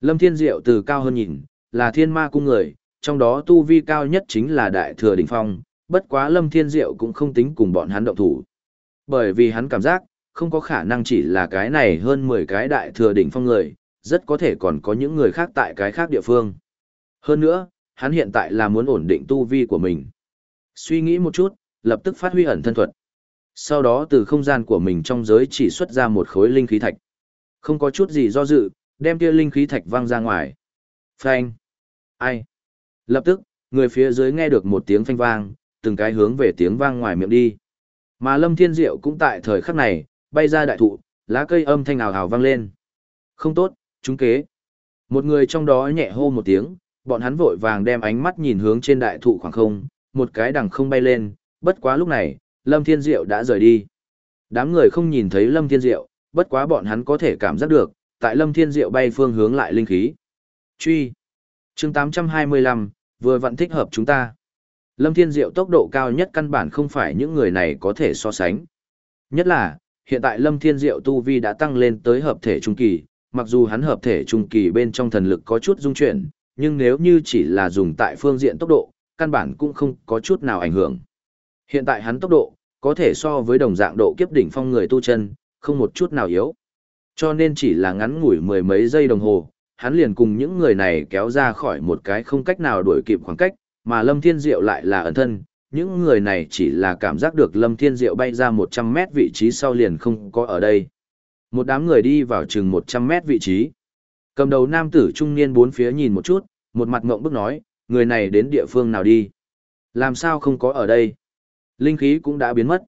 Lâm Thiên Diệu từ cao hơn nhìn, là thiên ma cung người, trong đó tu vi cao nhất chính là đại thừa đỉnh phong, bất quá Lâm Thiên Diệu cũng không tính cùng bọn hắn động thủ. Bởi vì hắn cảm giác, không có khả năng chỉ là cái này hơn 10 cái đại thừa đỉnh phong người, rất có thể còn có những người khác tại cái khác địa phương. Hơn nữa, hắn hiện tại là muốn ổn định tu vi của mình. Suy nghĩ một chút, lập tức phát huy ẩn thân thuật. Sau đó từ không gian của mình trong giới chỉ xuất ra một khối linh khí thạch. Không có chút gì do dự, đem kia linh khí thạch văng ra ngoài. Phanh! Ai? Lập tức, người phía dưới nghe được một tiếng phanh vang, từng cái hướng về tiếng vang ngoài miệng đi. Mà Lâm Thiên Diệu cũng tại thời khắc này, bay ra đại thụ, lá cây âm thanh ào ào vang lên. Không tốt, chúng kế. Một người trong đó nhẹ hô một tiếng, bọn hắn vội vàng đem ánh mắt nhìn hướng trên đại thụ khoảng không, một cái đằng không bay lên, bất quá lúc này, Lâm Thiên Diệu đã rời đi. Đám người không nhìn thấy Lâm Thiên Diệu, bất quá bọn hắn có thể cảm giác được, tại Lâm Thiên Diệu bay phương hướng lại linh khí. Truy. chương 825, vừa vặn thích hợp chúng ta. Lâm Thiên Diệu tốc độ cao nhất căn bản không phải những người này có thể so sánh. Nhất là, hiện tại Lâm Thiên Diệu tu vi đã tăng lên tới hợp thể trung kỳ, mặc dù hắn hợp thể trung kỳ bên trong thần lực có chút dung chuyển, nhưng nếu như chỉ là dùng tại phương diện tốc độ, căn bản cũng không có chút nào ảnh hưởng. Hiện tại hắn tốc độ, có thể so với đồng dạng độ kiếp đỉnh phong người tu chân, không một chút nào yếu. Cho nên chỉ là ngắn ngủi mười mấy giây đồng hồ, hắn liền cùng những người này kéo ra khỏi một cái không cách nào đuổi kịp khoảng cách, mà Lâm Thiên Diệu lại là ẩn thân. Những người này chỉ là cảm giác được Lâm Thiên Diệu bay ra 100 mét vị trí sau liền không có ở đây. Một đám người đi vào chừng 100 mét vị trí. Cầm đầu nam tử trung niên bốn phía nhìn một chút, một mặt ngộng bức nói, người này đến địa phương nào đi? Làm sao không có ở đây? Linh khí cũng đã biến mất.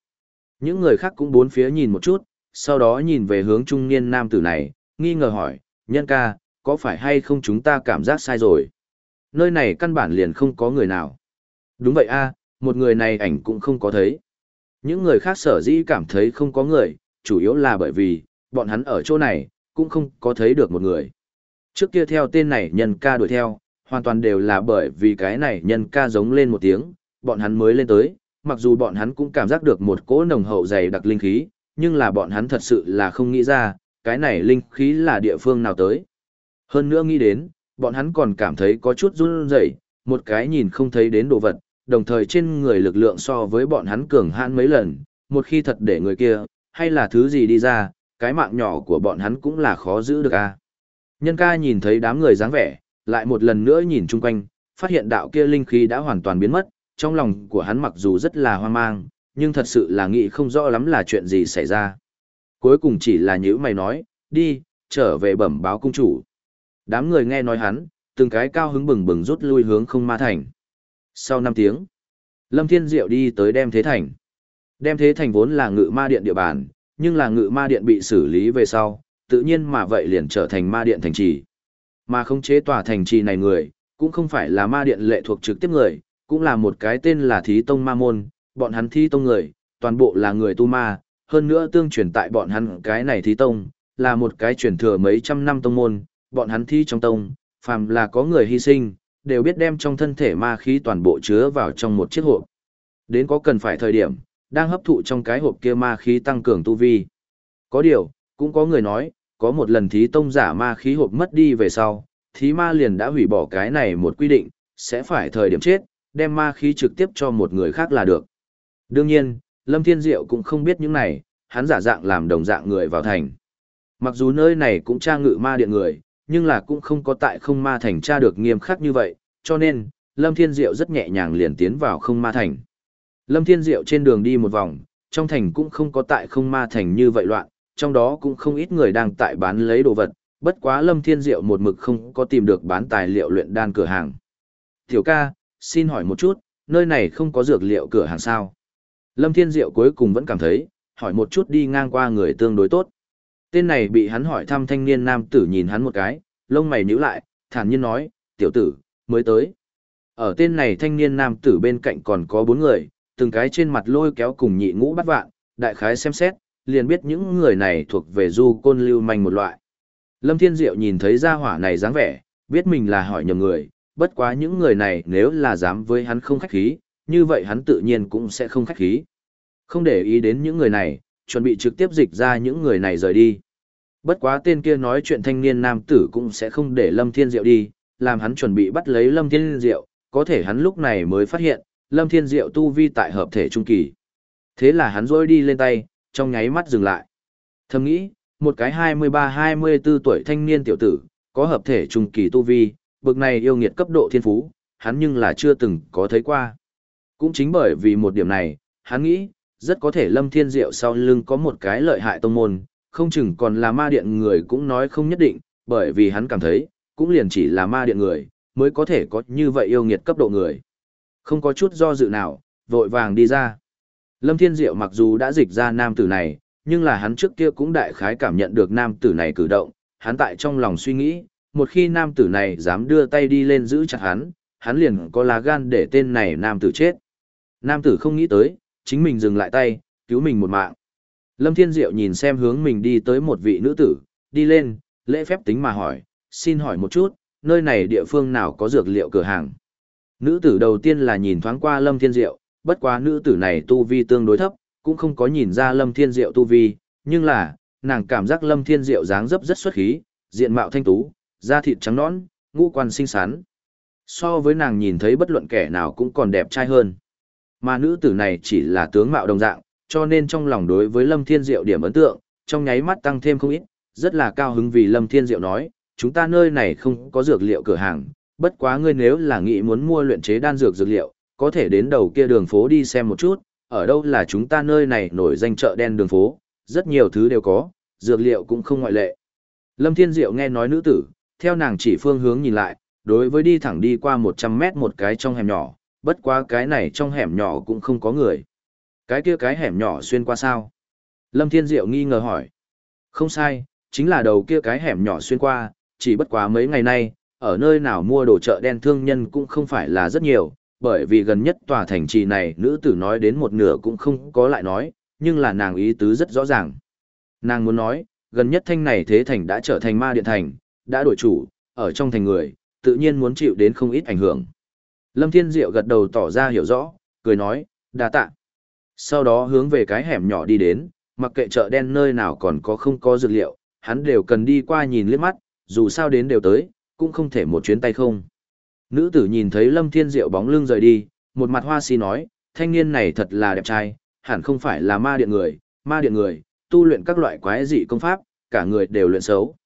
Những người khác cũng bốn phía nhìn một chút, sau đó nhìn về hướng trung niên nam tử này, nghi ngờ hỏi, nhân ca, có phải hay không chúng ta cảm giác sai rồi? Nơi này căn bản liền không có người nào. Đúng vậy a, một người này ảnh cũng không có thấy. Những người khác sở dĩ cảm thấy không có người, chủ yếu là bởi vì, bọn hắn ở chỗ này, cũng không có thấy được một người. Trước kia theo tên này nhân ca đuổi theo, hoàn toàn đều là bởi vì cái này nhân ca giống lên một tiếng, bọn hắn mới lên tới, mặc dù bọn hắn cũng cảm giác được một cỗ nồng hậu dày đặc linh khí, nhưng là bọn hắn thật sự là không nghĩ ra, cái này linh khí là địa phương nào tới. Hơn nữa nghĩ đến, bọn hắn còn cảm thấy có chút run rẩy, một cái nhìn không thấy đến đồ vật, đồng thời trên người lực lượng so với bọn hắn cường hãn mấy lần, một khi thật để người kia, hay là thứ gì đi ra, cái mạng nhỏ của bọn hắn cũng là khó giữ được a. Nhân ca nhìn thấy đám người dáng vẻ, lại một lần nữa nhìn chung quanh, phát hiện đạo kia linh khí đã hoàn toàn biến mất, trong lòng của hắn mặc dù rất là hoang mang, nhưng thật sự là nghĩ không rõ lắm là chuyện gì xảy ra. Cuối cùng chỉ là nhữ mày nói, đi, trở về bẩm báo cung chủ. Đám người nghe nói hắn, từng cái cao hứng bừng bừng rút lui hướng không ma thành. Sau 5 tiếng, Lâm Thiên Diệu đi tới đem thế thành. Đem thế thành vốn là ngự ma điện địa bàn, nhưng là ngự ma điện bị xử lý về sau, tự nhiên mà vậy liền trở thành ma điện thành trì. Mà không chế tòa thành trì này người, cũng không phải là ma điện lệ thuộc trực tiếp người, cũng là một cái tên là Thí Tông Ma Môn, bọn hắn thi Tông người, toàn bộ là người tu ma, hơn nữa tương truyền tại bọn hắn cái này Thí Tông, là một cái truyền thừa mấy trăm năm tông môn, bọn hắn thi trong tông, phàm là có người hy sinh, đều biết đem trong thân thể ma khí toàn bộ chứa vào trong một chiếc hộp. Đến có cần phải thời điểm, đang hấp thụ trong cái hộp kia ma khí tăng cường tu vi. Có điều, cũng có người nói, có một lần thí tông giả ma khí hộp mất đi về sau, thí ma liền đã hủy bỏ cái này một quy định, sẽ phải thời điểm chết, đem ma khí trực tiếp cho một người khác là được. Đương nhiên, Lâm Thiên Diệu cũng không biết những này, hắn giả dạng làm đồng dạng người vào thành. Mặc dù nơi này cũng tra ngự ma điện người, nhưng là cũng không có tại không ma thành tra được nghiêm khắc như vậy, cho nên, Lâm Thiên Diệu rất nhẹ nhàng liền tiến vào không ma thành. Lâm Thiên Diệu trên đường đi một vòng, trong thành cũng không có tại không ma thành như vậy loạn, trong đó cũng không ít người đang tại bán lấy đồ vật, bất quá Lâm Thiên Diệu một mực không có tìm được bán tài liệu luyện đan cửa hàng. Tiểu ca, xin hỏi một chút, nơi này không có dược liệu cửa hàng sao? Lâm Thiên Diệu cuối cùng vẫn cảm thấy, hỏi một chút đi ngang qua người tương đối tốt. Tên này bị hắn hỏi thăm thanh niên nam tử nhìn hắn một cái, lông mày nhíu lại, thản nhiên nói, tiểu tử, mới tới. Ở tên này thanh niên nam tử bên cạnh còn có bốn người, từng cái trên mặt lôi kéo cùng nhị ngũ bắt vạn, đại khái xem xét, liền biết những người này thuộc về du côn lưu manh một loại. Lâm Thiên Diệu nhìn thấy gia hỏa này dáng vẻ, biết mình là hỏi nhầm người, bất quá những người này nếu là dám với hắn không khách khí, như vậy hắn tự nhiên cũng sẽ không khách khí. Không để ý đến những người này, chuẩn bị trực tiếp dịch ra những người này rời đi. Bất quá tên kia nói chuyện thanh niên nam tử cũng sẽ không để Lâm Thiên Diệu đi, làm hắn chuẩn bị bắt lấy Lâm Thiên Diệu, có thể hắn lúc này mới phát hiện, Lâm Thiên Diệu tu vi tại hợp thể trung kỳ. Thế là hắn rôi đi lên tay, trong nháy mắt dừng lại. Thầm nghĩ, một cái 23-24 tuổi thanh niên tiểu tử, có hợp thể trung kỳ tu vi, bực này yêu nghiệt cấp độ thiên phú, hắn nhưng là chưa từng có thấy qua. Cũng chính bởi vì một điểm này, hắn nghĩ, rất có thể Lâm Thiên Diệu sau lưng có một cái lợi hại tông môn, không chừng còn là ma điện người cũng nói không nhất định, bởi vì hắn cảm thấy, cũng liền chỉ là ma điện người, mới có thể có như vậy yêu nghiệt cấp độ người. Không có chút do dự nào, vội vàng đi ra. Lâm Thiên Diệu mặc dù đã dịch ra nam tử này, nhưng là hắn trước kia cũng đại khái cảm nhận được nam tử này cử động, hắn tại trong lòng suy nghĩ, một khi nam tử này dám đưa tay đi lên giữ chặt hắn, hắn liền có lá gan để tên này nam tử chết. Nam tử không nghĩ tới, chính mình dừng lại tay, cứu mình một mạng. Lâm Thiên Diệu nhìn xem hướng mình đi tới một vị nữ tử, đi lên, lễ phép tính mà hỏi, xin hỏi một chút, nơi này địa phương nào có dược liệu cửa hàng? Nữ tử đầu tiên là nhìn thoáng qua Lâm Thiên Diệu, bất quá nữ tử này tu vi tương đối thấp, cũng không có nhìn ra Lâm Thiên Diệu tu vi, nhưng là, nàng cảm giác Lâm Thiên Diệu dáng dấp rất xuất khí, diện mạo thanh tú, da thịt trắng nõn, ngũ quan xinh xắn. So với nàng nhìn thấy bất luận kẻ nào cũng còn đẹp trai hơn. Mà nữ tử này chỉ là tướng mạo đồng dạng, cho nên trong lòng đối với Lâm Thiên Diệu điểm ấn tượng, trong nháy mắt tăng thêm không ít, rất là cao hứng vì Lâm Thiên Diệu nói, chúng ta nơi này không có dược liệu cửa hàng, bất quá ngươi nếu là nghĩ muốn mua luyện chế đan dược dược liệu, có thể đến đầu kia đường phố đi xem một chút, ở đâu là chúng ta nơi này nổi danh chợ đen đường phố, rất nhiều thứ đều có, dược liệu cũng không ngoại lệ. Lâm Thiên Diệu nghe nói nữ tử, theo nàng chỉ phương hướng nhìn lại, đối với đi thẳng đi qua 100 mét một cái trong hẻm nhỏ, bất quá cái này trong hẻm nhỏ cũng không có người. Cái kia cái hẻm nhỏ xuyên qua sao? Lâm Thiên Diệu nghi ngờ hỏi. Không sai, chính là đầu kia cái hẻm nhỏ xuyên qua, chỉ bất quá mấy ngày nay, ở nơi nào mua đồ chợ đen thương nhân cũng không phải là rất nhiều, bởi vì gần nhất tòa thành trì này nữ tử nói đến một nửa cũng không có lại nói, nhưng là nàng ý tứ rất rõ ràng. Nàng muốn nói, gần nhất thanh này thế thành đã trở thành ma điện thành, đã đổi chủ, ở trong thành người, tự nhiên muốn chịu đến không ít ảnh hưởng. Lâm Thiên Diệu gật đầu tỏ ra hiểu rõ, cười nói, đa tạ. Sau đó hướng về cái hẻm nhỏ đi đến, mặc kệ chợ đen nơi nào còn có không có dược liệu, hắn đều cần đi qua nhìn liếc mắt, dù sao đến đều tới, cũng không thể một chuyến tay không. Nữ tử nhìn thấy Lâm Thiên Diệu bóng lưng rời đi, một mặt hoa si nói, thanh niên này thật là đẹp trai, hẳn không phải là ma điện người, ma điện người, tu luyện các loại quái dị công pháp, cả người đều luyện xấu.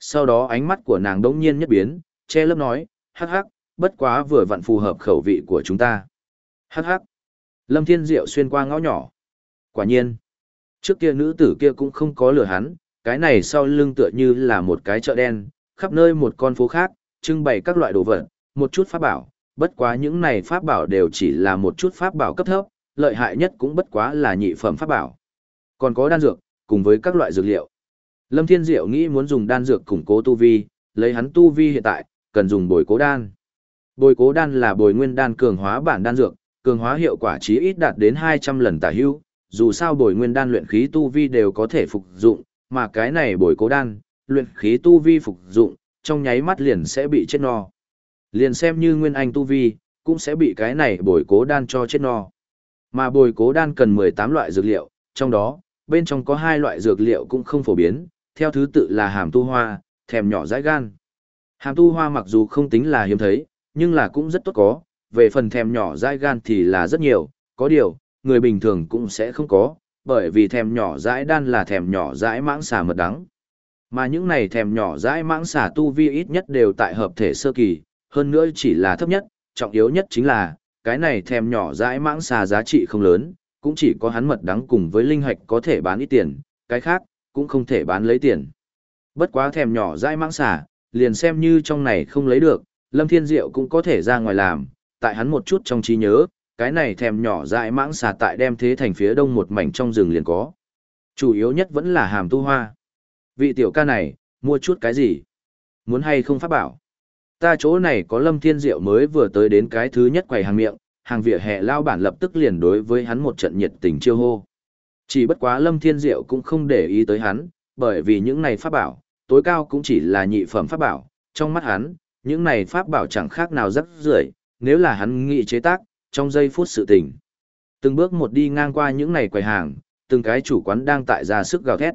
Sau đó ánh mắt của nàng đống nhiên nhất biến, che lớp nói, hắc hắc, bất quá vừa vặn phù hợp khẩu vị của chúng ta. Hắc hắc. Lâm Thiên Diệu xuyên qua ngõ nhỏ. Quả nhiên, trước kia nữ tử kia cũng không có lừa hắn, cái này sau lưng tựa như là một cái chợ đen, khắp nơi một con phố khác, trưng bày các loại đồ vật, một chút pháp bảo, bất quá những này pháp bảo đều chỉ là một chút pháp bảo cấp thấp, lợi hại nhất cũng bất quá là nhị phẩm pháp bảo. Còn có đan dược, cùng với các loại dược liệu. Lâm Thiên Diệu nghĩ muốn dùng đan dược củng cố tu vi, lấy hắn tu vi hiện tại, cần dùng bồi cố đan. Bồi cố đan là bồi nguyên đan cường hóa bản đan dược, cường hóa hiệu quả chí ít đạt đến 200 lần tả hữu, dù sao bồi nguyên đan luyện khí tu vi đều có thể phục dụng, mà cái này bồi cố đan, luyện khí tu vi phục dụng, trong nháy mắt liền sẽ bị chết no. Liền xem như nguyên anh tu vi, cũng sẽ bị cái này bồi cố đan cho chết no. Mà bồi cố đan cần 18 loại dược liệu, trong đó, bên trong có hai loại dược liệu cũng không phổ biến, theo thứ tự là hàm tu hoa, thèm nhỏ dãi gan. Hàm tu hoa mặc dù không tính là hiếm thấy, nhưng là cũng rất tốt có, về phần thèm nhỏ dãi gan thì là rất nhiều, có điều, người bình thường cũng sẽ không có, bởi vì thèm nhỏ dãi đan là thèm nhỏ dãi mãng xà mật đắng. Mà những này thèm nhỏ dãi mãng xà tu vi ít nhất đều tại hợp thể sơ kỳ, hơn nữa chỉ là thấp nhất, trọng yếu nhất chính là, cái này thèm nhỏ dãi mãng xà giá trị không lớn, cũng chỉ có hắn mật đắng cùng với linh hạch có thể bán ít tiền, cái khác, cũng không thể bán lấy tiền. Bất quá thèm nhỏ dãi mãng xà, liền xem như trong này không lấy được, Lâm Thiên Diệu cũng có thể ra ngoài làm, tại hắn một chút trong trí nhớ, cái này thèm nhỏ dại mãng xà tại đem thế thành phía đông một mảnh trong rừng liền có. Chủ yếu nhất vẫn là hàm tu hoa. Vị tiểu ca này, mua chút cái gì? Muốn hay không phát bảo? Ta chỗ này có lâm thiên diệu mới vừa tới đến cái thứ nhất quầy hàng miệng, hàng vỉa hè lao bản lập tức liền đối với hắn một trận nhiệt tình chiêu hô. Chỉ bất quá lâm thiên diệu cũng không để ý tới hắn, bởi vì những này pháp bảo, tối cao cũng chỉ là nhị phẩm pháp bảo, trong mắt hắn, những này pháp bảo chẳng khác nào rất rưởi nếu là hắn nghĩ chế tác, trong giây phút sự tình. Từng bước một đi ngang qua những này quầy hàng, từng cái chủ quán đang tại ra sức gào thét.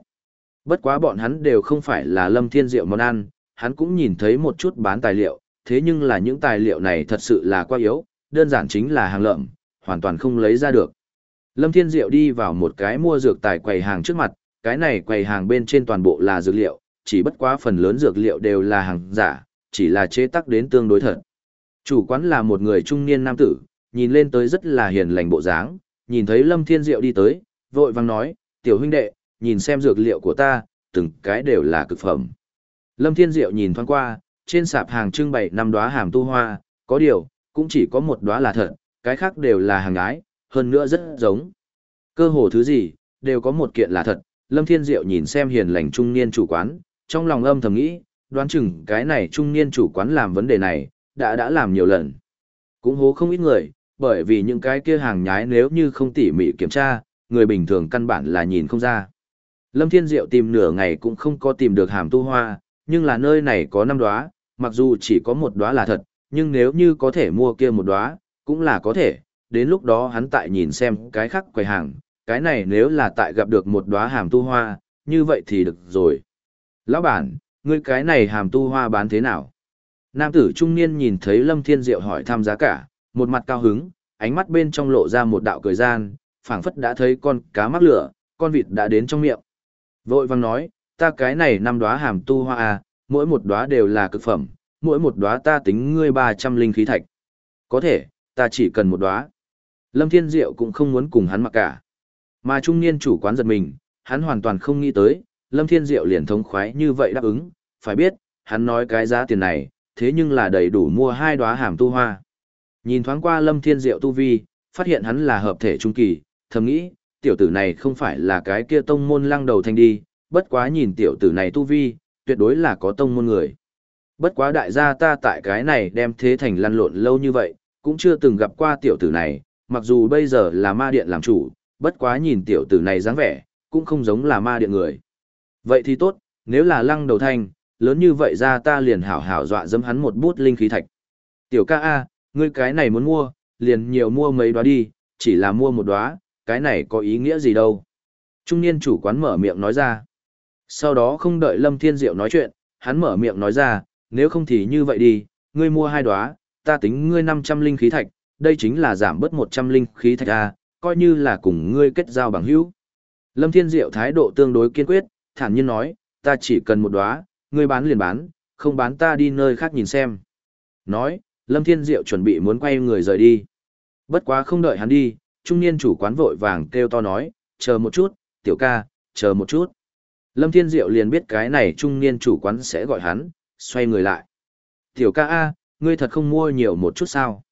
Bất quá bọn hắn đều không phải là Lâm Thiên Diệu món ăn, hắn cũng nhìn thấy một chút bán tài liệu, thế nhưng là những tài liệu này thật sự là quá yếu, đơn giản chính là hàng lợm, hoàn toàn không lấy ra được. Lâm Thiên Diệu đi vào một cái mua dược tài quầy hàng trước mặt, cái này quầy hàng bên trên toàn bộ là dược liệu, chỉ bất quá phần lớn dược liệu đều là hàng giả, chỉ là chế tác đến tương đối thật. Chủ quán là một người trung niên nam tử, nhìn lên tới rất là hiền lành bộ dáng, nhìn thấy Lâm Thiên Diệu đi tới, vội vàng nói, tiểu huynh đệ, nhìn xem dược liệu của ta, từng cái đều là cực phẩm. Lâm Thiên Diệu nhìn thoáng qua, trên sạp hàng trưng bày năm đóa hàm tu hoa, có điều, cũng chỉ có một đóa là thật, cái khác đều là hàng ái, hơn nữa rất giống. Cơ hồ thứ gì, đều có một kiện là thật, Lâm Thiên Diệu nhìn xem hiền lành trung niên chủ quán, trong lòng âm thầm nghĩ, đoán chừng cái này trung niên chủ quán làm vấn đề này, đã đã làm nhiều lần. Cũng hố không ít người, bởi vì những cái kia hàng nhái nếu như không tỉ mỉ kiểm tra, người bình thường căn bản là nhìn không ra. Lâm Thiên Diệu tìm nửa ngày cũng không có tìm được hàm tu hoa, nhưng là nơi này có năm đóa, mặc dù chỉ có một đóa là thật, nhưng nếu như có thể mua kia một đóa, cũng là có thể, đến lúc đó hắn tại nhìn xem cái khác quầy hàng, cái này nếu là tại gặp được một đóa hàm tu hoa, như vậy thì được rồi. Lão bản, ngươi cái này hàm tu hoa bán thế nào? Nam tử trung niên nhìn thấy Lâm Thiên Diệu hỏi thăm giá cả, một mặt cao hứng, ánh mắt bên trong lộ ra một đạo cười gian, phảng phất đã thấy con cá mắc lửa, con vịt đã đến trong miệng. Vội vàng nói, ta cái này năm đóa hàm tu hoa à, mỗi một đóa đều là cực phẩm, mỗi một đóa ta tính ngươi 300 linh khí thạch. Có thể, ta chỉ cần một đóa. Lâm Thiên Diệu cũng không muốn cùng hắn mặc cả. Mà trung niên chủ quán giật mình, hắn hoàn toàn không nghĩ tới, Lâm Thiên Diệu liền thống khoái như vậy đáp ứng, phải biết, hắn nói cái giá tiền này, thế nhưng là đầy đủ mua hai đóa hàm tu hoa. Nhìn thoáng qua Lâm Thiên Diệu tu vi, phát hiện hắn là hợp thể trung kỳ, thầm nghĩ, tiểu tử này không phải là cái kia tông môn lăng đầu thanh đi, bất quá nhìn tiểu tử này tu vi, tuyệt đối là có tông môn người. Bất quá đại gia ta tại cái này đem thế thành lăn lộn lâu như vậy, cũng chưa từng gặp qua tiểu tử này, mặc dù bây giờ là ma điện làm chủ, bất quá nhìn tiểu tử này dáng vẻ, cũng không giống là ma điện người. Vậy thì tốt, nếu là lăng đầu thanh, lớn như vậy ra ta liền hảo hảo dọa dâm hắn một bút linh khí thạch. Tiểu ca A, ngươi cái này muốn mua, liền nhiều mua mấy đóa đi, chỉ là mua một đóa, cái này có ý nghĩa gì đâu. Trung niên chủ quán mở miệng nói ra. Sau đó không đợi Lâm Thiên Diệu nói chuyện, hắn mở miệng nói ra, nếu không thì như vậy đi, ngươi mua hai đóa, ta tính ngươi 500 linh khí thạch, đây chính là giảm bớt 100 linh khí thạch A, coi như là cùng ngươi kết giao bằng hữu. Lâm Thiên Diệu thái độ tương đối kiên quyết, thản nhiên nói, ta chỉ cần một đóa, ngươi bán liền bán, không bán ta đi nơi khác nhìn xem. Nói, Lâm Thiên Diệu chuẩn bị muốn quay người rời đi. Bất quá không đợi hắn đi, trung niên chủ quán vội vàng kêu to nói, chờ một chút, tiểu ca, chờ một chút. Lâm Thiên Diệu liền biết cái này trung niên chủ quán sẽ gọi hắn, xoay người lại. Tiểu ca A, ngươi thật không mua nhiều một chút sao?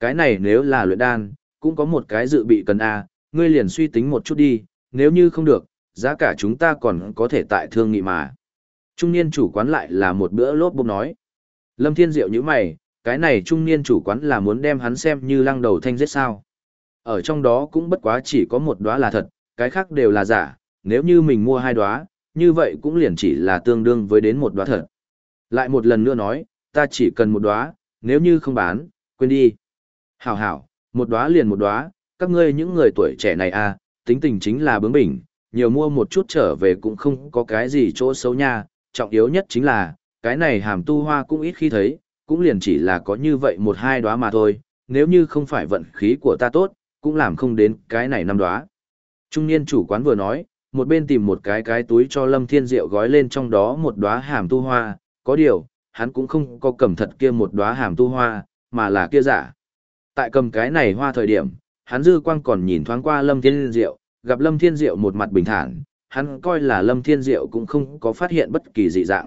Cái này nếu là luyện đan, cũng có một cái dự bị cần A, ngươi liền suy tính một chút đi, nếu như không được, giá cả chúng ta còn có thể tại thương nghị mà. Trung niên chủ quán lại là một bữa lốp bốc nói. Lâm Thiên Diệu như mày, cái này trung niên chủ quán là muốn đem hắn xem như lăng đầu thanh giết sao. Ở trong đó cũng bất quá chỉ có một đóa là thật, cái khác đều là giả, nếu như mình mua hai đóa, như vậy cũng liền chỉ là tương đương với đến một đóa thật. Lại một lần nữa nói, ta chỉ cần một đóa, nếu như không bán, quên đi. Hảo hảo, một đóa liền một đóa, các ngươi những người tuổi trẻ này à, tính tình chính là bướng bỉnh, nhiều mua một chút trở về cũng không có cái gì chỗ xấu nha, trọng yếu nhất chính là, cái này hàm tu hoa cũng ít khi thấy, cũng liền chỉ là có như vậy một hai đóa mà thôi, nếu như không phải vận khí của ta tốt, cũng làm không đến cái này năm đóa. Trung niên chủ quán vừa nói, một bên tìm một cái cái túi cho Lâm Thiên Diệu gói lên trong đó một đóa hàm tu hoa, có điều, hắn cũng không có cầm thật kia một đóa hàm tu hoa, mà là kia giả. Tại cầm cái này hoa thời điểm, hắn dư quang còn nhìn thoáng qua Lâm Thiên Diệu, gặp Lâm Thiên Diệu một mặt bình thản, hắn coi là Lâm Thiên Diệu cũng không có phát hiện bất kỳ dị dạng.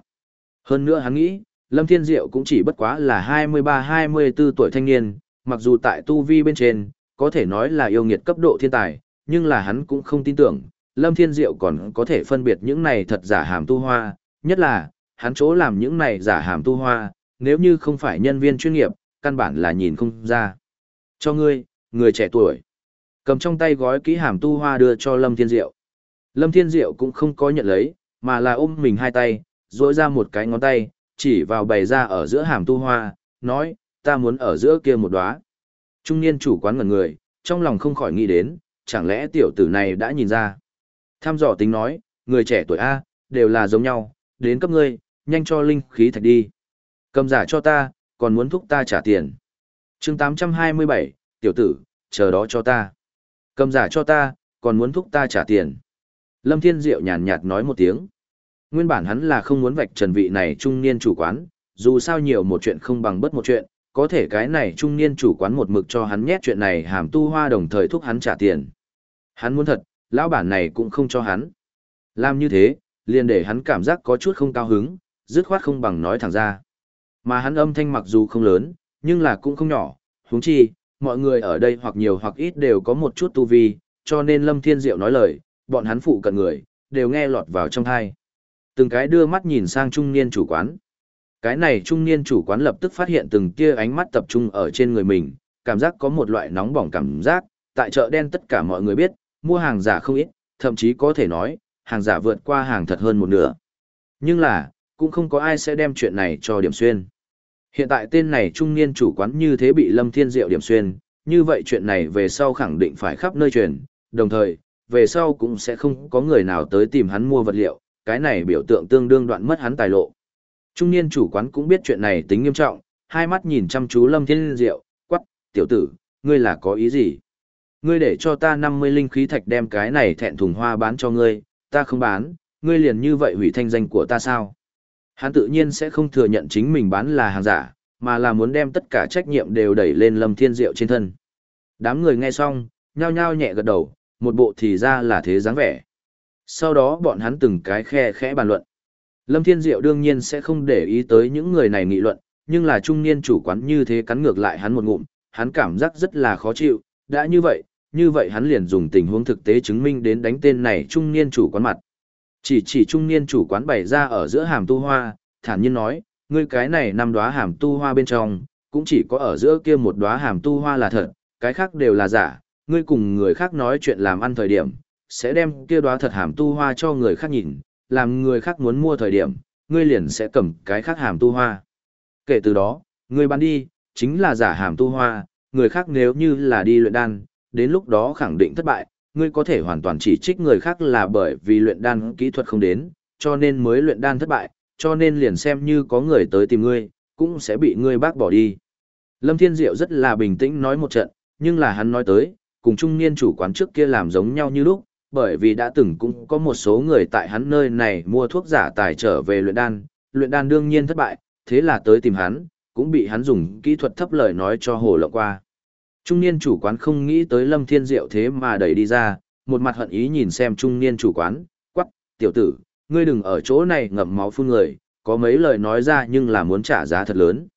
Hơn nữa hắn nghĩ, Lâm Thiên Diệu cũng chỉ bất quá là 23-24 tuổi thanh niên, mặc dù tại tu vi bên trên, có thể nói là yêu nghiệt cấp độ thiên tài, nhưng là hắn cũng không tin tưởng, Lâm Thiên Diệu còn có thể phân biệt những này thật giả hàm tu hoa, nhất là, hắn chỗ làm những này giả hàm tu hoa, nếu như không phải nhân viên chuyên nghiệp, căn bản là nhìn không ra. Cho ngươi, người trẻ tuổi, cầm trong tay gói kỹ hàm tu hoa đưa cho Lâm Thiên Diệu. Lâm Thiên Diệu cũng không có nhận lấy, mà là ôm mình hai tay, dỗi ra một cái ngón tay, chỉ vào bày ra ở giữa hàm tu hoa, nói, ta muốn ở giữa kia một đóa. Trung niên chủ quán ngẩn người, trong lòng không khỏi nghĩ đến, chẳng lẽ tiểu tử này đã nhìn ra. Tham dò tính nói, người trẻ tuổi A, đều là giống nhau, đến cấp ngươi, nhanh cho linh khí thạch đi. Cầm giả cho ta, còn muốn thúc ta trả tiền. chương 827, tiểu tử, chờ đó cho ta. Cầm giả cho ta, còn muốn thúc ta trả tiền. Lâm Thiên Diệu nhàn nhạt nói một tiếng. Nguyên bản hắn là không muốn vạch trần vị này trung niên chủ quán, dù sao nhiều một chuyện không bằng bất một chuyện, có thể cái này trung niên chủ quán một mực cho hắn nhét chuyện này hàm tu hoa đồng thời thúc hắn trả tiền. Hắn muốn thật, lão bản này cũng không cho hắn. Làm như thế, liền để hắn cảm giác có chút không cao hứng, dứt khoát không bằng nói thẳng ra. Mà hắn âm thanh mặc dù không lớn, nhưng là cũng không nhỏ, huống chi, mọi người ở đây hoặc nhiều hoặc ít đều có một chút tu vi, cho nên Lâm Thiên Diệu nói lời, bọn hắn phụ cận người, đều nghe lọt vào trong thai. Từng cái đưa mắt nhìn sang trung niên chủ quán. Cái này trung niên chủ quán lập tức phát hiện từng tia ánh mắt tập trung ở trên người mình, cảm giác có một loại nóng bỏng cảm giác, tại chợ đen tất cả mọi người biết, mua hàng giả không ít, thậm chí có thể nói, hàng giả vượt qua hàng thật hơn một nửa. Nhưng là, cũng không có ai sẽ đem chuyện này cho điểm xuyên. Hiện tại tên này trung niên chủ quán như thế bị Lâm Thiên Diệu điểm xuyên, như vậy chuyện này về sau khẳng định phải khắp nơi truyền, đồng thời, về sau cũng sẽ không có người nào tới tìm hắn mua vật liệu, cái này biểu tượng tương đương đoạn mất hắn tài lộ. Trung niên chủ quán cũng biết chuyện này tính nghiêm trọng, hai mắt nhìn chăm chú Lâm Thiên Diệu, quắc, tiểu tử, ngươi là có ý gì? Ngươi để cho ta 50 linh khí thạch đem cái này thẹn thùng hoa bán cho ngươi, ta không bán, ngươi liền như vậy hủy thanh danh của ta sao? Hắn tự nhiên sẽ không thừa nhận chính mình bán là hàng giả, mà là muốn đem tất cả trách nhiệm đều đẩy lên Lâm Thiên Diệu trên thân. Đám người nghe xong, nhao nhao nhẹ gật đầu, một bộ thì ra là thế dáng vẻ. Sau đó bọn hắn từng cái khe khẽ bàn luận. Lâm Thiên Diệu đương nhiên sẽ không để ý tới những người này nghị luận, nhưng là trung niên chủ quán như thế cắn ngược lại hắn một ngụm, hắn cảm giác rất là khó chịu, đã như vậy, như vậy hắn liền dùng tình huống thực tế chứng minh đến đánh tên này trung niên chủ quán mặt. Chỉ chỉ trung niên chủ quán bày ra ở giữa hàm tu hoa, thản nhiên nói, ngươi cái này năm đóa hàm tu hoa bên trong, cũng chỉ có ở giữa kia một đóa hàm tu hoa là thật, cái khác đều là giả, ngươi cùng người khác nói chuyện làm ăn thời điểm, sẽ đem kia đóa thật hàm tu hoa cho người khác nhìn, làm người khác muốn mua thời điểm, ngươi liền sẽ cầm cái khác hàm tu hoa. Kể từ đó, ngươi bán đi, chính là giả hàm tu hoa, người khác nếu như là đi luyện đan, đến lúc đó khẳng định thất bại, ngươi có thể hoàn toàn chỉ trích người khác là bởi vì luyện đan kỹ thuật không đến, cho nên mới luyện đan thất bại, cho nên liền xem như có người tới tìm ngươi, cũng sẽ bị ngươi bác bỏ đi. Lâm Thiên Diệu rất là bình tĩnh nói một trận, nhưng là hắn nói tới, cùng trung niên chủ quán trước kia làm giống nhau như lúc, bởi vì đã từng cũng có một số người tại hắn nơi này mua thuốc giả tài trở về luyện đan, luyện đan đương nhiên thất bại, thế là tới tìm hắn, cũng bị hắn dùng kỹ thuật thấp lời nói cho hồ lộng qua. Trung niên chủ quán không nghĩ tới Lâm Thiên Diệu thế mà đẩy đi ra, một mặt hận ý nhìn xem trung niên chủ quán, quắc, tiểu tử, ngươi đừng ở chỗ này ngậm máu phun người, có mấy lời nói ra nhưng là muốn trả giá thật lớn.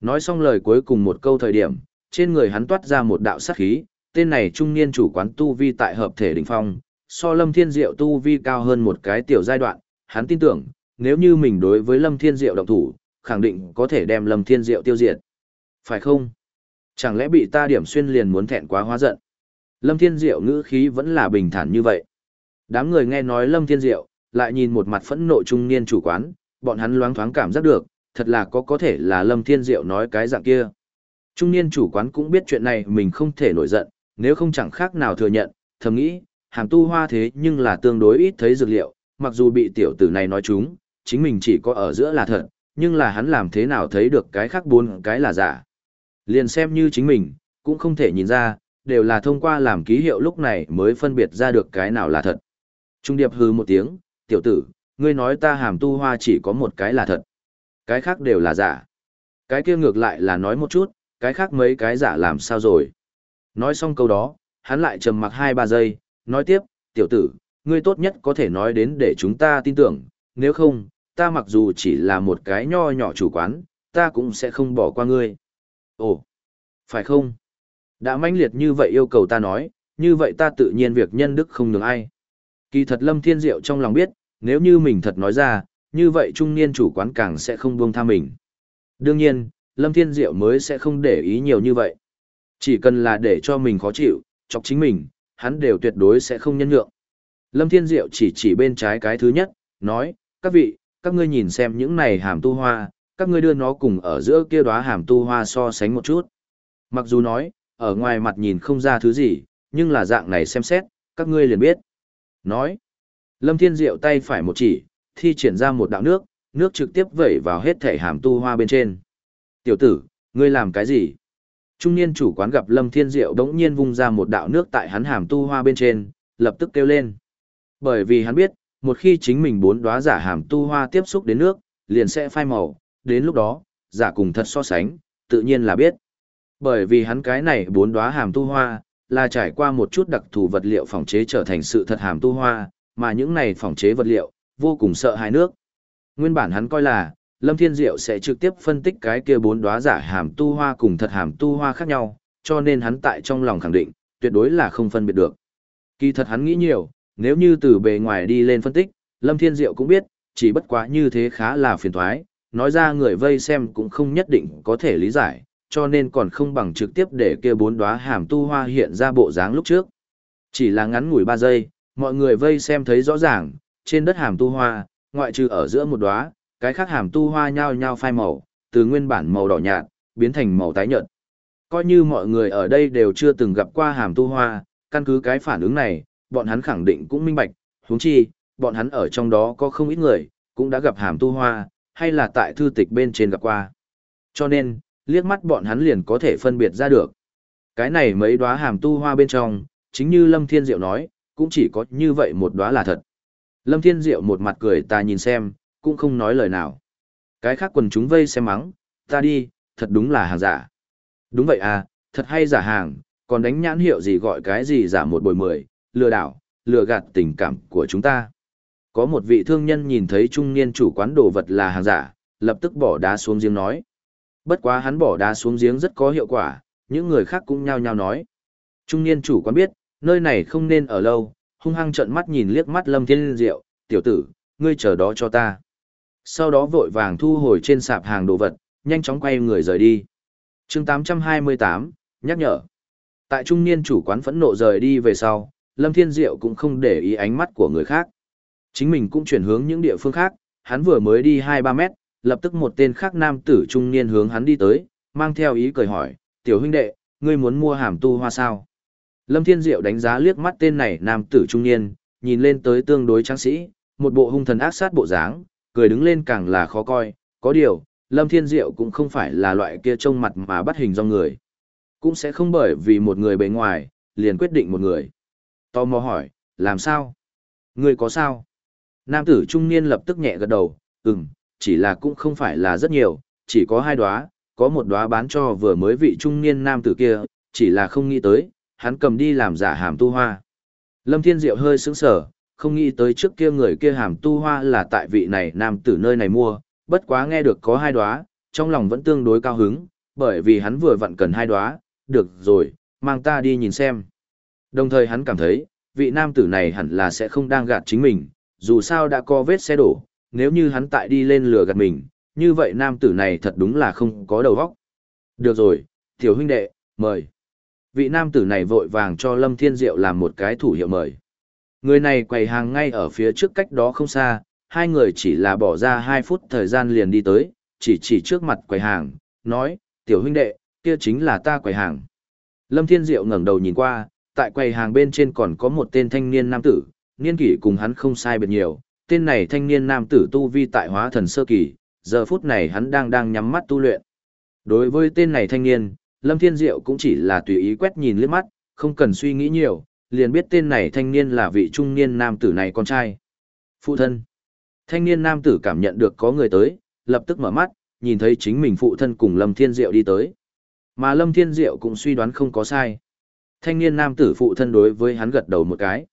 Nói xong lời cuối cùng một câu thời điểm, trên người hắn toát ra một đạo sát khí, tên này trung niên chủ quán tu vi tại hợp thể đỉnh phong, so Lâm Thiên Diệu tu vi cao hơn một cái tiểu giai đoạn, hắn tin tưởng, nếu như mình đối với Lâm Thiên Diệu động thủ, khẳng định có thể đem Lâm Thiên Diệu tiêu diệt. Phải không? Chẳng lẽ bị ta điểm xuyên liền muốn thẹn quá hóa giận? Lâm Thiên Diệu ngữ khí vẫn là bình thản như vậy. Đám người nghe nói Lâm Thiên Diệu, lại nhìn một mặt phẫn nộ trung niên chủ quán, bọn hắn loáng thoáng cảm giác được, thật là có có thể là Lâm Thiên Diệu nói cái dạng kia. Trung niên chủ quán cũng biết chuyện này mình không thể nổi giận, nếu không chẳng khác nào thừa nhận, thầm nghĩ, hàm tu hoa thế nhưng là tương đối ít thấy dược liệu, mặc dù bị tiểu tử này nói chúng, chính mình chỉ có ở giữa là thật, nhưng là hắn làm thế nào thấy được cái khác bốn cái là giả. Liền xem như chính mình, cũng không thể nhìn ra, đều là thông qua làm ký hiệu lúc này mới phân biệt ra được cái nào là thật. Trung điệp hư một tiếng, tiểu tử, ngươi nói ta hàm tu hoa chỉ có một cái là thật. Cái khác đều là giả. Cái kia ngược lại là nói một chút, cái khác mấy cái giả làm sao rồi. Nói xong câu đó, hắn lại trầm mặc hai ba giây, nói tiếp, tiểu tử, ngươi tốt nhất có thể nói đến để chúng ta tin tưởng, nếu không, ta mặc dù chỉ là một cái nho nhỏ chủ quán, ta cũng sẽ không bỏ qua ngươi. Ồ, phải không? Đã mãnh liệt như vậy yêu cầu ta nói, như vậy ta tự nhiên việc nhân đức không được ai. Kỳ thật Lâm Thiên Diệu trong lòng biết, nếu như mình thật nói ra, như vậy trung niên chủ quán càng sẽ không buông tha mình. Đương nhiên, Lâm Thiên Diệu mới sẽ không để ý nhiều như vậy. Chỉ cần là để cho mình khó chịu, chọc chính mình, hắn đều tuyệt đối sẽ không nhân nhượng. Lâm Thiên Diệu chỉ chỉ bên trái cái thứ nhất, nói, các vị, các ngươi nhìn xem những này hàm tu hoa, các ngươi đưa nó cùng ở giữa kia đóa hàm tu hoa so sánh một chút. Mặc dù nói, ở ngoài mặt nhìn không ra thứ gì, nhưng là dạng này xem xét, các ngươi liền biết. Nói, Lâm Thiên Diệu tay phải một chỉ, thi triển ra một đạo nước, nước trực tiếp vẩy vào hết thể hàm tu hoa bên trên. Tiểu tử, ngươi làm cái gì? Trung niên chủ quán gặp Lâm Thiên Diệu đống nhiên vung ra một đạo nước tại hắn hàm tu hoa bên trên, lập tức kêu lên. Bởi vì hắn biết, một khi chính mình bốn đóa giả hàm tu hoa tiếp xúc đến nước, liền sẽ phai màu, đến lúc đó, giả cùng thật so sánh, tự nhiên là biết. Bởi vì hắn cái này bốn đóa hàm tu hoa, là trải qua một chút đặc thù vật liệu phòng chế trở thành sự thật hàm tu hoa, mà những này phòng chế vật liệu, vô cùng sợ hai nước. Nguyên bản hắn coi là, Lâm Thiên Diệu sẽ trực tiếp phân tích cái kia bốn đóa giả hàm tu hoa cùng thật hàm tu hoa khác nhau, cho nên hắn tại trong lòng khẳng định, tuyệt đối là không phân biệt được. Kỳ thật hắn nghĩ nhiều, nếu như từ bề ngoài đi lên phân tích, Lâm Thiên Diệu cũng biết, chỉ bất quá như thế khá là phiền toái, nói ra người vây xem cũng không nhất định có thể lý giải, cho nên còn không bằng trực tiếp để kia bốn đóa hàm tu hoa hiện ra bộ dáng lúc trước. Chỉ là ngắn ngủi 3 giây, mọi người vây xem thấy rõ ràng, trên đất hàm tu hoa, ngoại trừ ở giữa một đóa, cái khác hàm tu hoa nhao nhao phai màu, từ nguyên bản màu đỏ nhạt, biến thành màu tái nhợt. Coi như mọi người ở đây đều chưa từng gặp qua hàm tu hoa, căn cứ cái phản ứng này, bọn hắn khẳng định cũng minh bạch, huống chi, bọn hắn ở trong đó có không ít người, cũng đã gặp hàm tu hoa, hay là tại thư tịch bên trên gặp qua. Cho nên, liếc mắt bọn hắn liền có thể phân biệt ra được. Cái này mấy đóa hàm tu hoa bên trong, chính như Lâm Thiên Diệu nói, cũng chỉ có như vậy một đóa là thật. Lâm Thiên Diệu một mặt cười ta nhìn xem, cũng không nói lời nào. Cái khác quần chúng vây xem mắng, ta đi, thật đúng là hàng giả. Đúng vậy à, thật hay giả hàng, còn đánh nhãn hiệu gì gọi cái gì giả một bồi mười, lừa đảo, lừa gạt tình cảm của chúng ta. Có một vị thương nhân nhìn thấy trung niên chủ quán đồ vật là hàng giả, lập tức bỏ đá xuống giếng nói. Bất quá hắn bỏ đá xuống giếng rất có hiệu quả, những người khác cũng nhao nhao nói. Trung niên chủ quán biết, nơi này không nên ở lâu, hung hăng trợn mắt nhìn liếc mắt Lâm Thiên Diệu, tiểu tử, ngươi chờ đó cho ta. Sau đó vội vàng thu hồi trên sạp hàng đồ vật, nhanh chóng quay người rời đi. chương 828, nhắc nhở. Tại trung niên chủ quán phẫn nộ rời đi về sau, Lâm Thiên Diệu cũng không để ý ánh mắt của người khác. Chính mình cũng chuyển hướng những địa phương khác, hắn vừa mới đi 2-3 mét, lập tức một tên khác nam tử trung niên hướng hắn đi tới, mang theo ý cười hỏi, tiểu huynh đệ, ngươi muốn mua hàm tu hoa sao? Lâm Thiên Diệu đánh giá liếc mắt tên này nam tử trung niên, nhìn lên tới tương đối tráng sĩ, một bộ hung thần ác sát bộ dáng, cười đứng lên càng là khó coi, có điều, Lâm Thiên Diệu cũng không phải là loại kia trông mặt mà bắt hình do người. Cũng sẽ không bởi vì một người bề ngoài, liền quyết định một người. Tò mò hỏi, làm sao? Ngươi có sao? Nam tử trung niên lập tức nhẹ gật đầu, ừm, chỉ là cũng không phải là rất nhiều, chỉ có hai đóa, có một đóa bán cho vừa mới vị trung niên nam tử kia, chỉ là không nghĩ tới, hắn cầm đi làm giả hàm tu hoa. Lâm Thiên Diệu hơi sững sờ, không nghĩ tới trước kia người kia hàm tu hoa là tại vị này nam tử nơi này mua, bất quá nghe được có hai đóa, trong lòng vẫn tương đối cao hứng, bởi vì hắn vừa vặn cần hai đóa, được rồi, mang ta đi nhìn xem. Đồng thời hắn cảm thấy, vị nam tử này hẳn là sẽ không đang gạt chính mình, dù sao đã có vết xe đổ, nếu như hắn tại đi lên lừa gạt mình, như vậy nam tử này thật đúng là không có đầu óc. Được rồi, tiểu huynh đệ, mời. Vị nam tử này vội vàng cho Lâm Thiên Diệu làm một cái thủ hiệu mời. Người này quầy hàng ngay ở phía trước cách đó không xa, hai người chỉ là bỏ ra hai phút thời gian liền đi tới, chỉ chỉ trước mặt quầy hàng, nói, tiểu huynh đệ, kia chính là ta quầy hàng. Lâm Thiên Diệu ngẩng đầu nhìn qua, tại quầy hàng bên trên còn có một tên thanh niên nam tử, niên kỷ cùng hắn không sai biệt nhiều, tên này thanh niên nam tử tu vi tại hóa thần sơ kỳ, giờ phút này hắn đang đang nhắm mắt tu luyện. Đối với tên này thanh niên, Lâm Thiên Diệu cũng chỉ là tùy ý quét nhìn liếc mắt, không cần suy nghĩ nhiều, liền biết tên này thanh niên là vị trung niên nam tử này con trai. Phụ thân. Thanh niên nam tử cảm nhận được có người tới, lập tức mở mắt, nhìn thấy chính mình phụ thân cùng Lâm Thiên Diệu đi tới. Mà Lâm Thiên Diệu cũng suy đoán không có sai. Thanh niên nam tử phụ thân đối với hắn gật đầu một cái.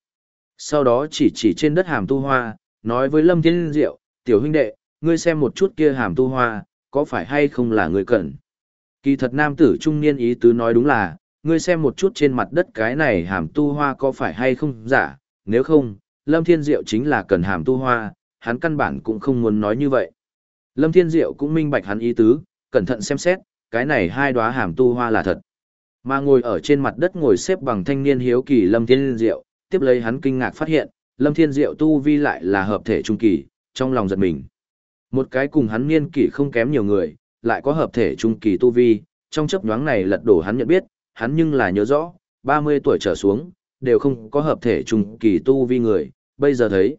Sau đó chỉ chỉ trên đất hàm tu hoa, nói với Lâm Thiên Diệu, tiểu huynh đệ, ngươi xem một chút kia hàm tu hoa, có phải hay không là người cần. Kỳ thật nam tử trung niên ý tứ nói đúng là, ngươi xem một chút trên mặt đất cái này hàm tu hoa có phải hay không giả, nếu không, Lâm Thiên Diệu chính là cần hàm tu hoa, hắn căn bản cũng không muốn nói như vậy. Lâm Thiên Diệu cũng minh bạch hắn ý tứ, cẩn thận xem xét, cái này hai đóa hàm tu hoa là thật. Mà ngồi ở trên mặt đất ngồi xếp bằng thanh niên hiếu kỳ Lâm Thiên Diệu, tiếp lấy hắn kinh ngạc phát hiện, Lâm Thiên Diệu tu vi lại là hợp thể trung kỳ, trong lòng giật mình. Một cái cùng hắn niên kỷ không kém nhiều người, lại có hợp thể trung kỳ tu vi, trong chấp nhoáng này lật đổ hắn nhận biết, hắn nhưng là nhớ rõ, 30 tuổi trở xuống, đều không có hợp thể trung kỳ tu vi người, bây giờ thấy.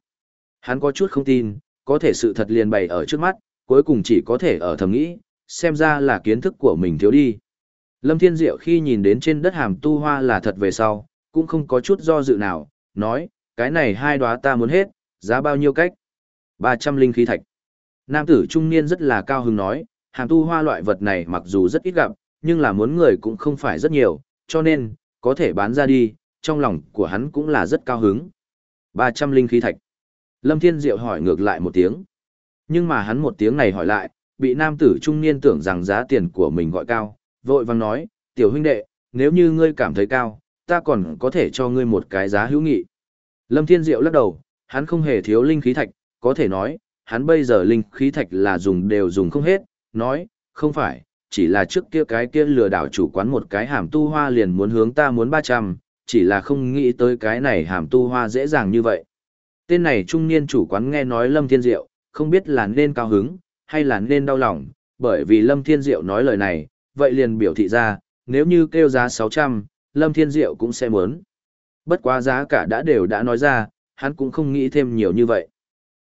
Hắn có chút không tin, có thể sự thật liền bày ở trước mắt, cuối cùng chỉ có thể ở thầm nghĩ, xem ra là kiến thức của mình thiếu đi. Lâm Thiên Diệu khi nhìn đến trên đất hàm tu hoa là thật về sau, cũng không có chút do dự nào, nói, cái này hai đóa ta muốn hết, giá bao nhiêu cách? 300 linh khí thạch. Nam tử trung niên rất là cao hứng nói, hàm tu hoa loại vật này mặc dù rất ít gặp, nhưng là muốn người cũng không phải rất nhiều, cho nên, có thể bán ra đi, trong lòng của hắn cũng là rất cao hứng. 300 linh khí thạch. Lâm Thiên Diệu hỏi ngược lại một tiếng. Nhưng mà hắn một tiếng này hỏi lại, bị nam tử trung niên tưởng rằng giá tiền của mình gọi cao, vội vàng nói, tiểu huynh đệ, nếu như ngươi cảm thấy cao, ta còn có thể cho ngươi một cái giá hữu nghị. Lâm Thiên Diệu lắc đầu, hắn không hề thiếu linh khí thạch, có thể nói, hắn bây giờ linh khí thạch là dùng đều dùng không hết, nói, không phải, chỉ là trước kia cái kia lừa đảo chủ quán một cái hàm tu hoa liền muốn hướng ta muốn 300, chỉ là không nghĩ tới cái này hàm tu hoa dễ dàng như vậy. Tên này trung niên chủ quán nghe nói Lâm Thiên Diệu, không biết là nên cao hứng, hay là nên đau lòng, bởi vì Lâm Thiên Diệu nói lời này, vậy liền biểu thị ra, nếu như kêu giá 600, Lâm Thiên Diệu cũng sẽ muốn. Bất quá giá cả đã đều đã nói ra, hắn cũng không nghĩ thêm nhiều như vậy.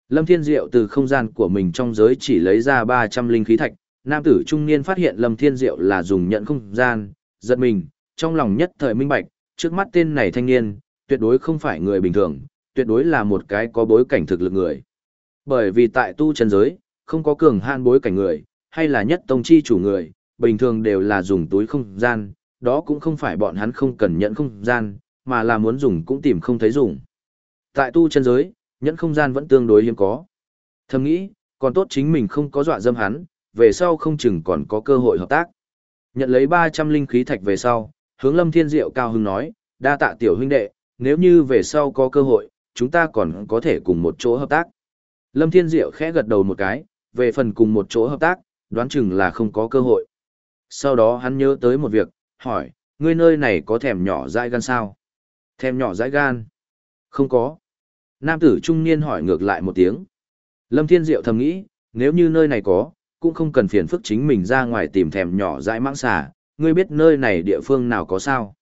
Lâm Thiên Diệu từ không gian của mình trong giới chỉ lấy ra 300 linh khí thạch, nam tử trung niên phát hiện Lâm Thiên Diệu là dùng nhận không gian, giật mình, trong lòng nhất thời minh bạch, trước mắt tên này thanh niên, tuyệt đối không phải người bình thường, tuyệt đối là một cái có bối cảnh thực lực người. Bởi vì tại tu chân giới, không có cường han bối cảnh người, hay là nhất tông chi chủ người, bình thường đều là dùng túi không gian, đó cũng không phải bọn hắn không cần nhận không gian, mà là muốn dùng cũng tìm không thấy dùng. Tại tu chân giới, nhẫn không gian vẫn tương đối hiếm có. Thầm nghĩ, còn tốt chính mình không có dọa dâm hắn, về sau không chừng còn có cơ hội hợp tác. Nhận lấy 300 linh khí thạch về sau, hướng Lâm Thiên Diệu cao hứng nói, đa tạ tiểu huynh đệ, nếu như về sau có cơ hội, chúng ta còn có thể cùng một chỗ hợp tác. Lâm Thiên Diệu khẽ gật đầu một cái, về phần cùng một chỗ hợp tác, đoán chừng là không có cơ hội. Sau đó hắn nhớ tới một việc, hỏi, ngươi nơi này có thèm nhỏ dãi gan sao? Thèm nhỏ dãi gan? Không có. Nam tử trung niên hỏi ngược lại một tiếng. Lâm Thiên Diệu thầm nghĩ, nếu như nơi này có, cũng không cần phiền phức chính mình ra ngoài tìm thèm nhỏ dãi mãng xà, ngươi biết nơi này địa phương nào có sao?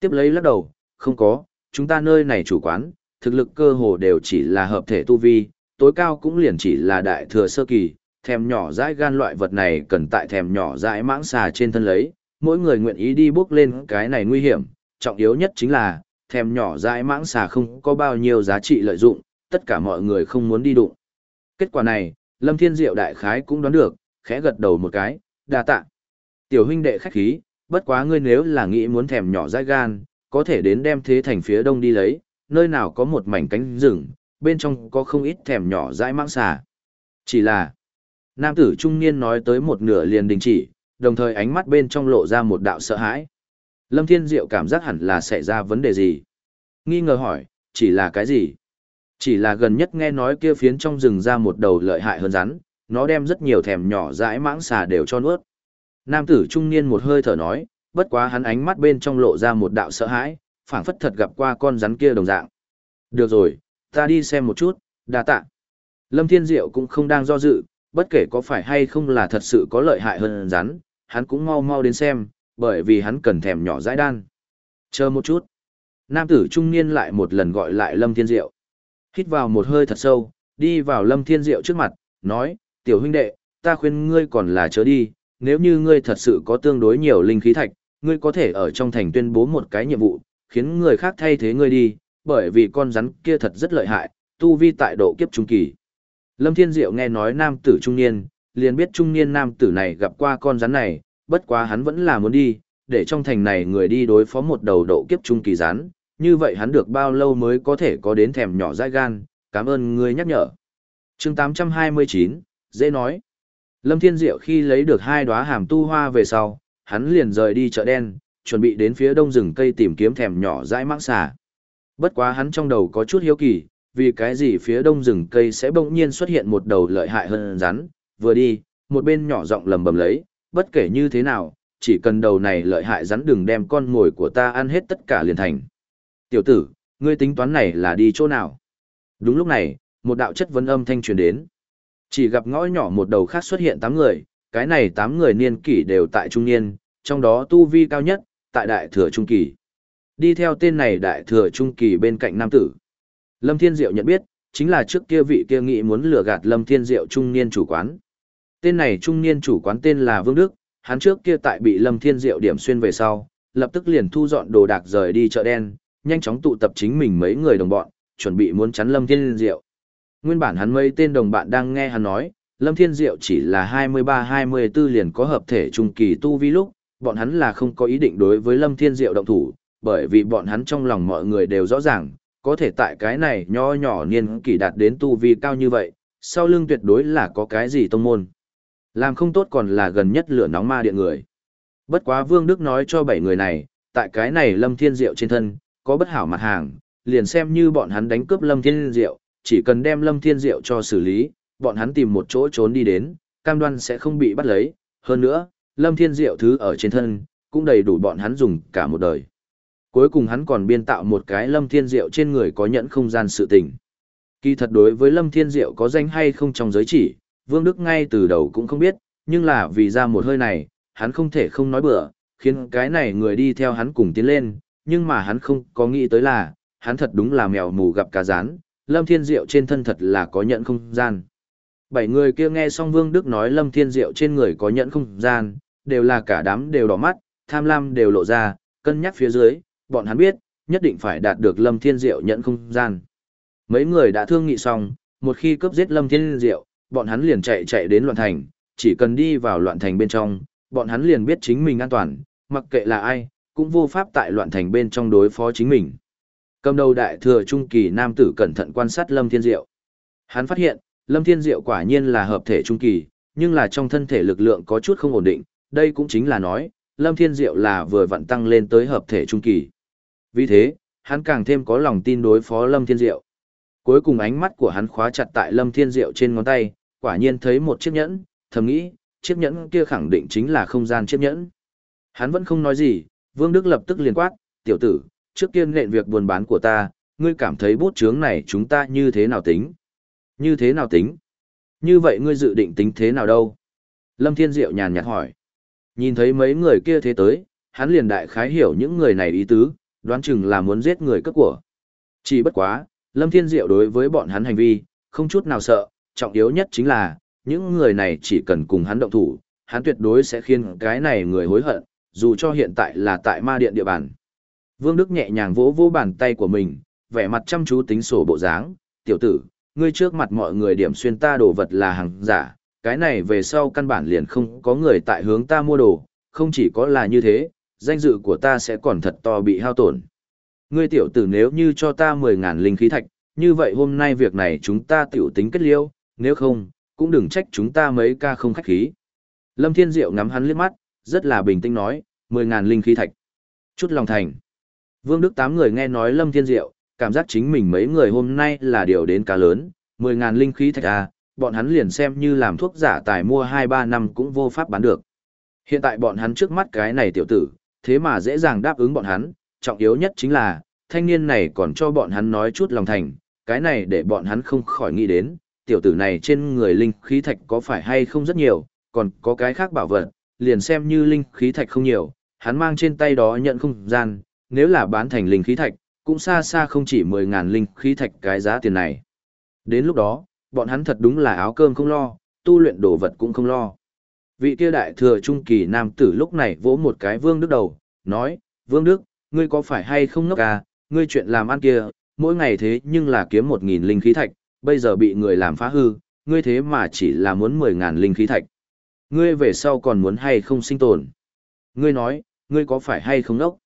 Tiếp lấy lắc đầu, không có, chúng ta nơi này chủ quán, thực lực cơ hồ đều chỉ là hợp thể tu vi, tối cao cũng liền chỉ là đại thừa sơ kỳ, thèm nhỏ dãi gan loại vật này cần tại thèm nhỏ dãi mãng xà trên thân lấy, mỗi người nguyện ý đi bước lên cái này nguy hiểm, trọng yếu nhất chính là, thèm nhỏ dãi mãng xà không có bao nhiêu giá trị lợi dụng, tất cả mọi người không muốn đi đụng. Kết quả này, Lâm Thiên Diệu đại khái cũng đoán được, khẽ gật đầu một cái, đa tạ. Tiểu huynh đệ khách khí, bất quá ngươi nếu là nghĩ muốn thèm nhỏ dãi gan, có thể đến đem thế thành phía đông đi lấy, nơi nào có một mảnh cánh rừng, bên trong có không ít thèm nhỏ dãi mãng xà. Chỉ là, nam tử trung niên nói tới một nửa liền đình chỉ, đồng thời ánh mắt bên trong lộ ra một đạo sợ hãi. Lâm Thiên Diệu cảm giác hẳn là xảy ra vấn đề gì. Nghi ngờ hỏi, chỉ là cái gì? Chỉ là gần nhất nghe nói kia phiến trong rừng ra một đầu lợi hại hơn rắn, nó đem rất nhiều thèm nhỏ dãi mãng xà đều cho nuốt. Nam tử trung niên một hơi thở nói, bất quá hắn ánh mắt bên trong lộ ra một đạo sợ hãi, phảng phất thật gặp qua con rắn kia đồng dạng. Được rồi, ta đi xem một chút, đa tạ. Lâm Thiên Diệu cũng không đang do dự, bất kể có phải hay không là thật sự có lợi hại hơn rắn, hắn cũng mau mau đến xem, bởi vì hắn cần thèm nhỏ dãi đan. Chờ một chút. Nam tử trung niên lại một lần gọi lại Lâm Thiên Diệu. Hít vào một hơi thật sâu, đi vào Lâm Thiên Diệu trước mặt, nói, tiểu huynh đệ, ta khuyên ngươi còn là chớ đi, nếu như ngươi thật sự có tương đối nhiều linh khí thạch, ngươi có thể ở trong thành tuyên bố một cái nhiệm vụ, khiến người khác thay thế ngươi đi, bởi vì con rắn kia thật rất lợi hại, tu vi tại độ kiếp trung kỳ. Lâm Thiên Diệu nghe nói nam tử trung niên, liền biết trung niên nam tử này gặp qua con rắn này, bất quá hắn vẫn là muốn đi, để trong thành này người đi đối phó một đầu độ kiếp trung kỳ rắn, như vậy hắn được bao lâu mới có thể có đến thèm nhỏ dai gan, cảm ơn ngươi nhắc nhở. chương 829, dễ nói. Lâm Thiên Diệu khi lấy được hai đóa hàm tu hoa về sau, hắn liền rời đi chợ đen, chuẩn bị đến phía đông rừng cây tìm kiếm thèm nhỏ dãi mãng xà. Bất quá hắn trong đầu có chút hiếu kỳ, vì cái gì phía đông rừng cây sẽ bỗng nhiên xuất hiện một đầu lợi hại hơn rắn, vừa đi, một bên nhỏ giọng lầm bầm lấy, bất kể như thế nào, chỉ cần đầu này lợi hại rắn đừng đem con ngồi của ta ăn hết tất cả liền thành. Tiểu tử, ngươi tính toán này là đi chỗ nào? Đúng lúc này, một đạo chất vấn âm thanh truyền đến. Chỉ gặp ngõ nhỏ một đầu khác xuất hiện tám người, cái này tám người niên kỷ đều tại trung niên, trong đó tu vi cao nhất, tại đại thừa trung kỳ. Đi theo tên này đại thừa trung kỳ bên cạnh nam tử. Lâm Thiên Diệu nhận biết, chính là trước kia vị kia nghĩ muốn lừa gạt Lâm Thiên Diệu trung niên chủ quán. Tên này trung niên chủ quán tên là Vương Đức, hắn trước kia tại bị Lâm Thiên Diệu điểm xuyên về sau, lập tức liền thu dọn đồ đạc rời đi chợ đen, nhanh chóng tụ tập chính mình mấy người đồng bọn, chuẩn bị muốn chắn Lâm Thiên Diệu. Nguyên bản hắn mấy tên đồng bạn đang nghe hắn nói, Lâm Thiên Diệu chỉ là 23-24 liền có hợp thể trung kỳ tu vi lúc, bọn hắn là không có ý định đối với Lâm Thiên Diệu động thủ, bởi vì bọn hắn trong lòng mọi người đều rõ ràng, có thể tại cái này nho nhỏ niên kỳ đạt đến tu vi cao như vậy, sau lưng tuyệt đối là có cái gì tông môn. Làm không tốt còn là gần nhất lửa nóng ma điện người. Bất quá Vương Đức nói cho bảy người này, tại cái này Lâm Thiên Diệu trên thân, có bất hảo mặt hàng, liền xem như bọn hắn đánh cướp Lâm Thiên Diệu, chỉ cần đem Lâm Thiên Diệu cho xử lý, bọn hắn tìm một chỗ trốn đi đến, cam đoan sẽ không bị bắt lấy. Hơn nữa, Lâm Thiên Diệu thứ ở trên thân, cũng đầy đủ bọn hắn dùng cả một đời. Cuối cùng hắn còn biên tạo một cái Lâm Thiên Diệu trên người có nhẫn không gian sự tình. Kỳ thật đối với Lâm Thiên Diệu có danh hay không trong giới chỉ, Vương Đức ngay từ đầu cũng không biết, nhưng là vì ra một hơi này, hắn không thể không nói bừa, khiến cái này người đi theo hắn cùng tiến lên, nhưng mà hắn không có nghĩ tới là, hắn thật đúng là mèo mù gặp cá rán, Lâm Thiên Diệu trên thân thật là có nhận không gian. Bảy người kia nghe xong Vương Đức nói Lâm Thiên Diệu trên người có nhận không gian, đều là cả đám đều đỏ mắt, tham lam đều lộ ra, cân nhắc phía dưới, bọn hắn biết, nhất định phải đạt được Lâm Thiên Diệu nhận không gian. Mấy người đã thương nghị xong, một khi cướp giết Lâm Thiên Diệu, bọn hắn liền chạy chạy đến loạn thành, chỉ cần đi vào loạn thành bên trong, bọn hắn liền biết chính mình an toàn, mặc kệ là ai, cũng vô pháp tại loạn thành bên trong đối phó chính mình. Cầm đầu đại thừa trung kỳ nam tử cẩn thận quan sát Lâm Thiên Diệu. Hắn phát hiện, Lâm Thiên Diệu quả nhiên là hợp thể trung kỳ, nhưng là trong thân thể lực lượng có chút không ổn định, đây cũng chính là nói, Lâm Thiên Diệu là vừa vặn tăng lên tới hợp thể trung kỳ. Vì thế, hắn càng thêm có lòng tin đối phó Lâm Thiên Diệu. Cuối cùng ánh mắt của hắn khóa chặt tại Lâm Thiên Diệu trên ngón tay, quả nhiên thấy một chiếc nhẫn, thầm nghĩ, chiếc nhẫn kia khẳng định chính là không gian chiếc nhẫn. Hắn vẫn không nói gì, Vương Đức lập tức liền quát, tiểu tử, trước tiên nện việc buôn bán của ta, ngươi cảm thấy bút chướng này chúng ta như thế nào tính? Như thế nào tính? Như vậy ngươi dự định tính thế nào đâu? Lâm Thiên Diệu nhàn nhạt hỏi. Nhìn thấy mấy người kia thế tới, hắn liền đại khái hiểu những người này ý tứ, đoán chừng là muốn giết người cất của. Chỉ bất quá, Lâm Thiên Diệu đối với bọn hắn hành vi, không chút nào sợ, trọng yếu nhất chính là, những người này chỉ cần cùng hắn động thủ, hắn tuyệt đối sẽ khiến cái này người hối hận, dù cho hiện tại là tại ma điện địa bàn. Vương Đức nhẹ nhàng vỗ vỗ bàn tay của mình, vẻ mặt chăm chú tính sổ bộ dáng, tiểu tử, ngươi trước mặt mọi người điểm xuyên ta đồ vật là hàng giả, cái này về sau căn bản liền không có người tại hướng ta mua đồ, không chỉ có là như thế, danh dự của ta sẽ còn thật to bị hao tổn. Ngươi tiểu tử nếu như cho ta 10.000 linh khí thạch, như vậy hôm nay việc này chúng ta tiểu tính kết liêu, nếu không, cũng đừng trách chúng ta mấy ca không khách khí. Lâm Thiên Diệu ngắm hắn liếc mắt, rất là bình tĩnh nói, 10.000 linh khí thạch. Chút lòng thành. Vương Đức tám người nghe nói Lâm Thiên Diệu, cảm giác chính mình mấy người hôm nay là điều đến cá lớn, 10.000 linh khí thạch à, bọn hắn liền xem như làm thuốc giả tài mua 2-3 năm cũng vô pháp bán được. Hiện tại bọn hắn trước mắt cái này tiểu tử, thế mà dễ dàng đáp ứng bọn hắn, trọng yếu nhất chính là, thanh niên này còn cho bọn hắn nói chút lòng thành, cái này để bọn hắn không khỏi nghĩ đến, tiểu tử này trên người linh khí thạch có phải hay không rất nhiều, còn có cái khác bảo vật, liền xem như linh khí thạch không nhiều, hắn mang trên tay đó nhận không gian, nếu là bán thành linh khí thạch, cũng xa xa không chỉ 10.000 linh khí thạch cái giá tiền này. Đến lúc đó, bọn hắn thật đúng là áo cơm không lo, tu luyện đồ vật cũng không lo. Vị kia đại thừa trung kỳ nam tử lúc này vỗ một cái vương đức đầu, nói, vương đức, ngươi có phải hay không ngốc à, ngươi chuyện làm ăn kia, mỗi ngày thế nhưng là kiếm 1.000 linh khí thạch, bây giờ bị người làm phá hư, ngươi thế mà chỉ là muốn 10.000 linh khí thạch. Ngươi về sau còn muốn hay không sinh tồn. Ngươi nói, ngươi có phải hay không ngốc?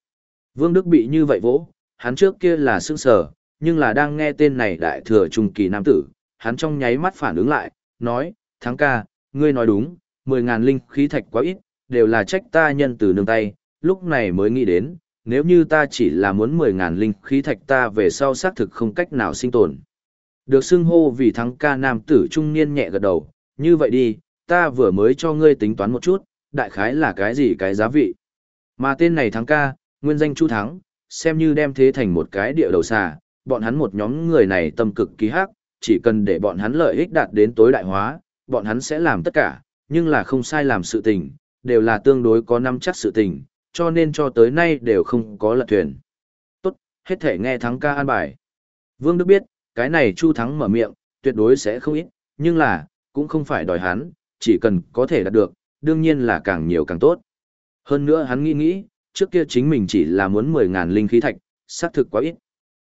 Vương Đức bị như vậy vỗ, hắn trước kia là sững sờ, nhưng là đang nghe tên này đại thừa trung kỳ nam tử, hắn trong nháy mắt phản ứng lại, nói, thắng ca, ngươi nói đúng, 10.000 linh khí thạch quá ít, đều là trách ta nhân từ nương tay, lúc này mới nghĩ đến, nếu như ta chỉ là muốn 10.000 linh khí thạch ta về sau xác thực không cách nào sinh tồn. Được xưng hô vì thắng ca nam tử trung niên nhẹ gật đầu, như vậy đi, ta vừa mới cho ngươi tính toán một chút, đại khái là cái gì cái giá vị. Mà tên này thắng ca, nguyên danh Chu Thắng, xem như đem thế thành một cái địa đầu xà, bọn hắn một nhóm người này tâm cực kỳ hắc, chỉ cần để bọn hắn lợi ích đạt đến tối đại hóa, bọn hắn sẽ làm tất cả, nhưng là không sai làm sự tình, đều là tương đối có năm chắc sự tình, cho nên cho tới nay đều không có lật thuyền. Tốt, hết thể nghe thắng ca an bài. Vương Đức biết, cái này Chu Thắng mở miệng, tuyệt đối sẽ không ít, nhưng là, cũng không phải đòi hắn, chỉ cần có thể đạt được, đương nhiên là càng nhiều càng tốt. Hơn nữa hắn nghĩ nghĩ, trước kia chính mình chỉ là muốn 10.000 linh khí thạch, xác thực quá ít.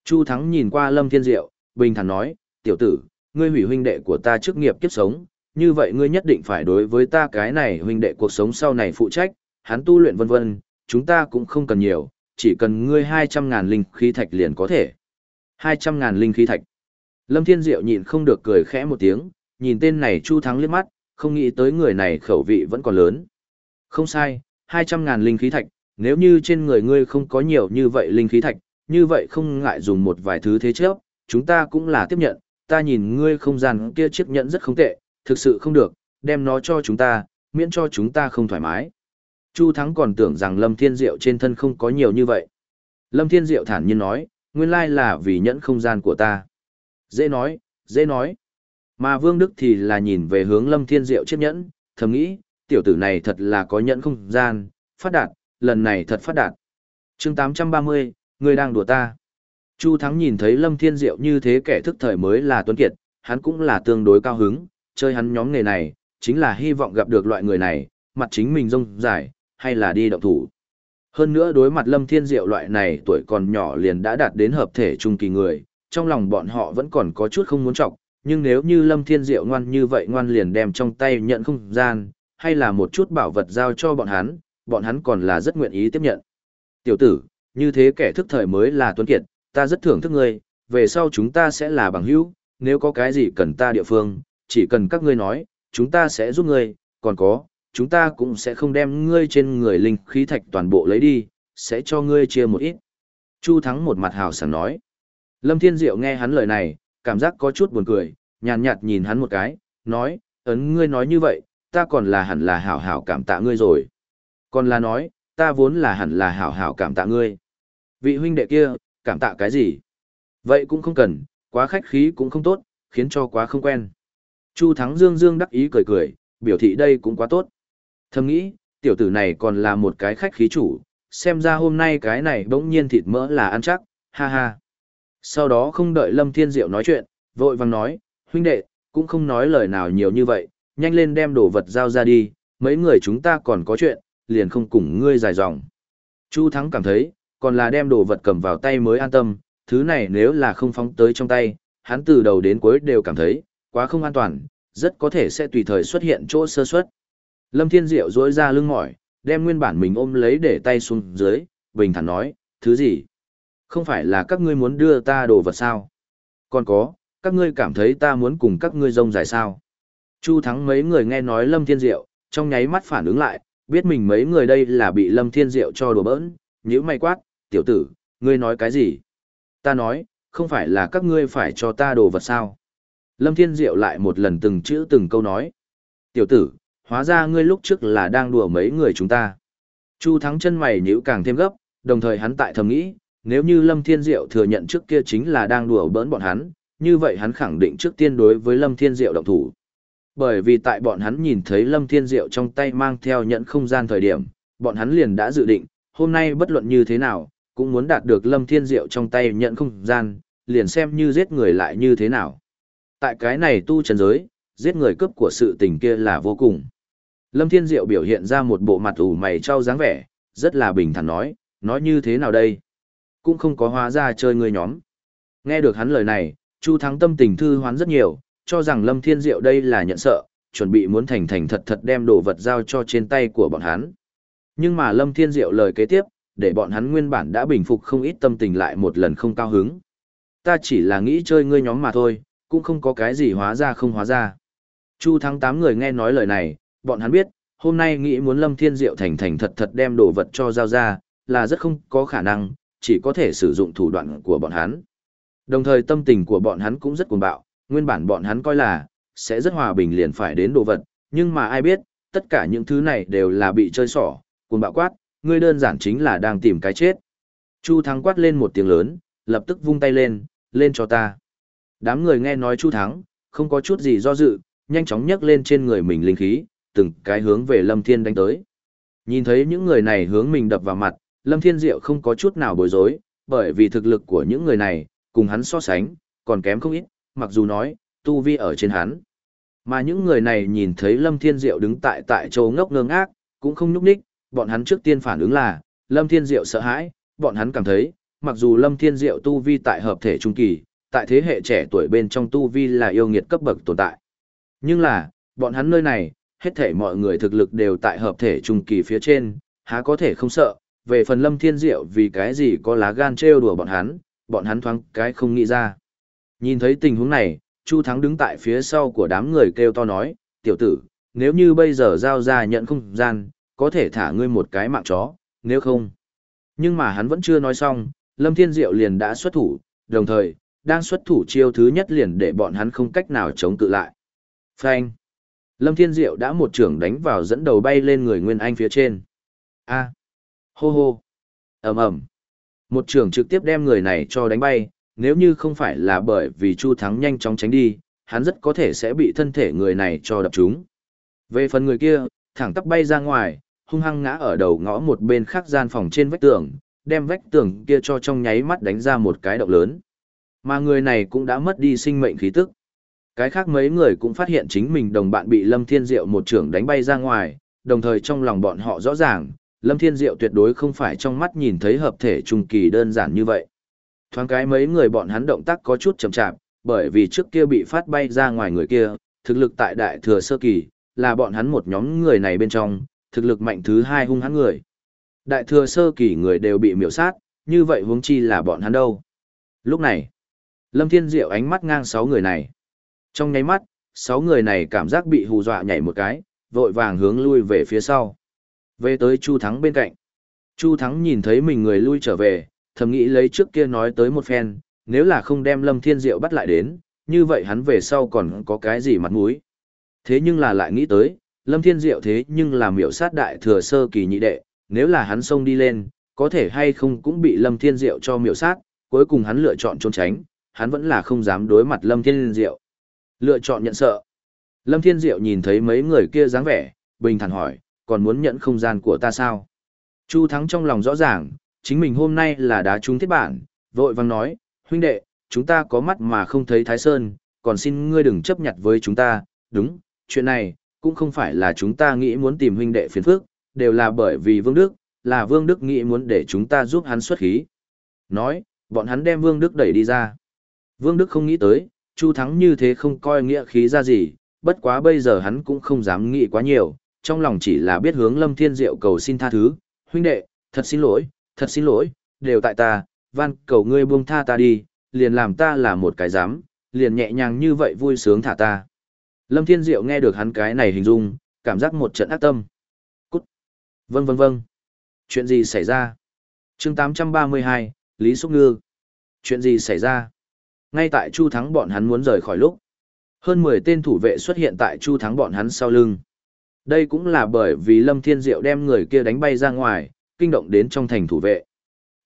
Chu Thắng nhìn qua Lâm Thiên Diệu, bình thản nói, tiểu tử, ngươi hủy huynh đệ của ta trước nghiệp kiếp sống, như vậy ngươi nhất định phải đối với ta cái này huynh đệ cuộc sống sau này phụ trách, hắn tu luyện vân vân, chúng ta cũng không cần nhiều, chỉ cần ngươi 200.000 linh khí thạch liền có thể. 200.000 linh khí thạch. Lâm Thiên Diệu nhịn không được cười khẽ một tiếng, nhìn tên này Chu Thắng liếc mắt, không nghĩ tới người này khẩu vị vẫn còn lớn. Không sai, 200.000 linh khí thạch, nếu như trên người ngươi không có nhiều như vậy linh khí thạch, như vậy không ngại dùng một vài thứ thế chấp, chúng ta cũng là tiếp nhận, ta nhìn ngươi không gian kia chiếc nhẫn rất không tệ, thực sự không được, đem nó cho chúng ta, miễn cho chúng ta không thoải mái. Chu Thắng còn tưởng rằng Lâm Thiên Diệu trên thân không có nhiều như vậy. Lâm Thiên Diệu thản nhiên nói, nguyên lai là vì nhẫn không gian của ta. Dễ nói, dễ nói. Mà Vương Đức thì là nhìn về hướng Lâm Thiên Diệu chiếc nhẫn, thầm nghĩ, tiểu tử này thật là có nhẫn không gian, phát đạt, lần này thật phát đạt. chương 830, người đang đùa ta. Chu Thắng nhìn thấy Lâm Thiên Diệu như thế kẻ thức thời mới là tuấn kiệt, hắn cũng là tương đối cao hứng, chơi hắn nhóm nghề này, chính là hy vọng gặp được loại người này, mặt chính mình rông dài, hay là đi động thủ. Hơn nữa đối mặt Lâm Thiên Diệu loại này tuổi còn nhỏ liền đã đạt đến hợp thể trung kỳ người, trong lòng bọn họ vẫn còn có chút không muốn trọng, nhưng nếu như Lâm Thiên Diệu ngoan như vậy ngoan liền đem trong tay nhận không gian, hay là một chút bảo vật giao cho bọn hắn, bọn hắn còn là rất nguyện ý tiếp nhận. Tiểu tử, như thế kẻ thức thời mới là tuấn kiệt, ta rất thưởng thức ngươi, về sau chúng ta sẽ là bằng hữu, nếu có cái gì cần ta địa phương, chỉ cần các ngươi nói, chúng ta sẽ giúp ngươi, còn có, chúng ta cũng sẽ không đem ngươi trên người linh khí thạch toàn bộ lấy đi, sẽ cho ngươi chia một ít. Chu Thắng một mặt hào sảng nói. Lâm Thiên Diệu nghe hắn lời này, cảm giác có chút buồn cười, nhàn nhạt nhìn hắn một cái, nói, ấn ngươi nói như vậy, ta còn là hẳn là hảo hảo cảm tạ ngươi rồi. Còn là nói, ta vốn là hẳn là hảo hảo cảm tạ ngươi. Vị huynh đệ kia, cảm tạ cái gì? Vậy cũng không cần, quá khách khí cũng không tốt, khiến cho quá không quen. Chu Thắng Dương Dương đắc ý cười cười, biểu thị đây cũng quá tốt. Thầm nghĩ, tiểu tử này còn là một cái khách khí chủ, xem ra hôm nay cái này bỗng nhiên thịt mỡ là ăn chắc, ha ha. Sau đó không đợi Lâm Thiên Diệu nói chuyện, vội vàng nói, huynh đệ, cũng không nói lời nào nhiều như vậy, nhanh lên đem đồ vật giao ra đi, mấy người chúng ta còn có chuyện, liền không cùng ngươi dài dòng. Chu Thắng cảm thấy, còn là đem đồ vật cầm vào tay mới an tâm, thứ này nếu là không phóng tới trong tay, hắn từ đầu đến cuối đều cảm thấy, quá không an toàn, rất có thể sẽ tùy thời xuất hiện chỗ sơ suất. Lâm Thiên Diệu dối ra lưng mỏi, đem nguyên bản mình ôm lấy để tay xuống dưới, bình thản nói, thứ gì? Không phải là các ngươi muốn đưa ta đồ vật sao? Còn có, các ngươi cảm thấy ta muốn cùng các ngươi rông dài sao? Chu Thắng mấy người nghe nói Lâm Thiên Diệu, trong nháy mắt phản ứng lại, biết mình mấy người đây là bị Lâm Thiên Diệu cho đùa bỡn, nhíu mày quát, tiểu tử, ngươi nói cái gì? Ta nói, không phải là các ngươi phải cho ta đồ vật sao? Lâm Thiên Diệu lại một lần từng chữ từng câu nói. Tiểu tử, hóa ra ngươi lúc trước là đang đùa mấy người chúng ta. Chu Thắng chân mày nhíu càng thêm gấp, đồng thời hắn tại thầm nghĩ, nếu như Lâm Thiên Diệu thừa nhận trước kia chính là đang đùa bỡn bọn hắn, như vậy hắn khẳng định trước tiên đối với Lâm Thiên Diệu động thủ. Bởi vì tại bọn hắn nhìn thấy Lâm Thiên Diệu trong tay mang theo nhận không gian thời điểm, bọn hắn liền đã dự định, hôm nay bất luận như thế nào, cũng muốn đạt được Lâm Thiên Diệu trong tay nhận không gian, liền xem như giết người lại như thế nào. Tại cái này tu trần giới, giết người cướp của sự tình kia là vô cùng. Lâm Thiên Diệu biểu hiện ra một bộ mặt ủ mày trao dáng vẻ, rất là bình thản nói, nói như thế nào đây? Cũng không có hóa ra chơi người nhóm. Nghe được hắn lời này, Chu Thắng tâm tình thư hoán rất nhiều, cho rằng Lâm Thiên Diệu đây là nhận sợ, chuẩn bị muốn thành thành thật thật đem đồ vật giao cho trên tay của bọn hắn. Nhưng mà Lâm Thiên Diệu lời kế tiếp, để bọn hắn nguyên bản đã bình phục không ít tâm tình lại một lần không cao hứng. Ta chỉ là nghĩ chơi ngươi nhóm mà thôi, cũng không có cái gì hóa ra không hóa ra. Chu Thắng tám người nghe nói lời này, bọn hắn biết, hôm nay nghĩ muốn Lâm Thiên Diệu thành thành thật thật đem đồ vật cho giao ra, là rất không có khả năng, chỉ có thể sử dụng thủ đoạn của bọn hắn. Đồng thời tâm tình của bọn hắn cũng rất cuồng bạo, nguyên bản bọn hắn coi là, sẽ rất hòa bình liền phải đến đồ vật, nhưng mà ai biết, tất cả những thứ này đều là bị chơi xỏ, cuồng bạo quát, ngươi đơn giản chính là đang tìm cái chết. Chu Thắng quát lên một tiếng lớn, lập tức vung tay lên, lên cho ta. Đám người nghe nói Chu Thắng, không có chút gì do dự, nhanh chóng nhấc lên trên người mình linh khí, từng cái hướng về Lâm Thiên đánh tới. Nhìn thấy những người này hướng mình đập vào mặt, Lâm Thiên Diệu không có chút nào bối rối, bởi vì thực lực của những người này, cùng hắn so sánh, còn kém không ít, mặc dù nói, tu vi ở trên hắn. Mà những người này nhìn thấy Lâm Thiên Diệu đứng tại tại chỗ ngốc ngơ ngác, cũng không nhúc nhích, bọn hắn trước tiên phản ứng là, Lâm Thiên Diệu sợ hãi, bọn hắn cảm thấy, mặc dù Lâm Thiên Diệu tu vi tại hợp thể trung kỳ, tại thế hệ trẻ tuổi bên trong tu vi là yêu nghiệt cấp bậc tồn tại. Nhưng là, bọn hắn nơi này, hết thể mọi người thực lực đều tại hợp thể trung kỳ phía trên, há có thể không sợ, về phần Lâm Thiên Diệu vì cái gì có lá gan trêu đùa bọn hắn, bọn hắn thoáng cái không nghĩ ra. Nhìn thấy tình huống này, Chu Thắng đứng tại phía sau của đám người kêu to nói, tiểu tử, nếu như bây giờ giao ra nhận không gian, có thể thả ngươi một cái mạng chó, nếu không. Nhưng mà hắn vẫn chưa nói xong, Lâm Thiên Diệu liền đã xuất thủ, đồng thời, đang xuất thủ chiêu thứ nhất liền để bọn hắn không cách nào chống cự lại. Phanh. Lâm Thiên Diệu đã một trưởng đánh vào dẫn đầu bay lên người Nguyên Anh phía trên. A. Hô hô. ầm ầm. Một trưởng trực tiếp đem người này cho đánh bay, nếu như không phải là bởi vì Chu Thắng nhanh chóng tránh đi, hắn rất có thể sẽ bị thân thể người này cho đập trúng. Về phần người kia, thẳng tắp bay ra ngoài, hung hăng ngã ở đầu ngõ một bên khác gian phòng trên vách tường, đem vách tường kia cho trong nháy mắt đánh ra một cái động lớn. Mà người này cũng đã mất đi sinh mệnh khí tức. Cái khác mấy người cũng phát hiện chính mình đồng bạn bị Lâm Thiên Diệu một trưởng đánh bay ra ngoài, đồng thời trong lòng bọn họ rõ ràng, Lâm Thiên Diệu tuyệt đối không phải trong mắt nhìn thấy hợp thể trung kỳ đơn giản như vậy. Thoáng cái mấy người bọn hắn động tác có chút chậm chạp, bởi vì trước kia bị phát bay ra ngoài người kia, thực lực tại đại thừa sơ kỳ, là bọn hắn một nhóm người này bên trong, thực lực mạnh thứ hai hung hãn người. Đại thừa sơ kỳ người đều bị miểu sát, như vậy huống chi là bọn hắn đâu. Lúc này, Lâm Thiên Diệu ánh mắt ngang sáu người này. Trong nháy mắt, sáu người này cảm giác bị hù dọa nhảy một cái, vội vàng hướng lui về phía sau. Về tới Chu Thắng bên cạnh. Chu Thắng nhìn thấy mình người lui trở về, thầm nghĩ lấy trước kia nói tới một phen, nếu là không đem Lâm Thiên Diệu bắt lại đến, như vậy hắn về sau còn có cái gì mặt mũi. Thế nhưng là lại nghĩ tới, Lâm Thiên Diệu thế nhưng là miểu sát đại thừa sơ kỳ nhị đệ, nếu là hắn xông đi lên, có thể hay không cũng bị Lâm Thiên Diệu cho miểu sát, cuối cùng hắn lựa chọn trốn tránh, hắn vẫn là không dám đối mặt Lâm Thiên Diệu. Lựa chọn nhận sợ. Lâm Thiên Diệu nhìn thấy mấy người kia dáng vẻ, bình thản hỏi, còn muốn nhận không gian của ta sao? Chu Thắng trong lòng rõ ràng, chính mình hôm nay là đá trúng thiết bản, vội vàng nói, huynh đệ, chúng ta có mắt mà không thấy Thái Sơn, còn xin ngươi đừng chấp nhặt với chúng ta, đúng, chuyện này, cũng không phải là chúng ta nghĩ muốn tìm huynh đệ phiền phức, đều là bởi vì Vương Đức, là Vương Đức nghĩ muốn để chúng ta giúp hắn xuất khí. Nói, bọn hắn đem Vương Đức đẩy đi ra. Vương Đức không nghĩ tới, Chu Thắng như thế không coi nghĩa khí ra gì, bất quá bây giờ hắn cũng không dám nghĩ quá nhiều, trong lòng chỉ là biết hướng Lâm Thiên Diệu cầu xin tha thứ, huynh đệ, thật xin lỗi, thật xin lỗi, đều tại ta, van cầu ngươi buông tha ta đi, liền làm ta là một cái dám, liền nhẹ nhàng như vậy vui sướng thả ta. Lâm Thiên Diệu nghe được hắn cái này hình dung, cảm giác một trận ác tâm. Cút. Vâng vâng vâng. Chuyện gì xảy ra? chương 832, Lý Xúc Ngư. Chuyện gì xảy ra? Ngay tại Chu Thắng bọn hắn muốn rời khỏi lúc. Hơn 10 tên thủ vệ xuất hiện tại Chu Thắng bọn hắn sau lưng. Đây cũng là bởi vì Lâm Thiên Diệu đem người kia đánh bay ra ngoài, kinh động đến trong thành thủ vệ.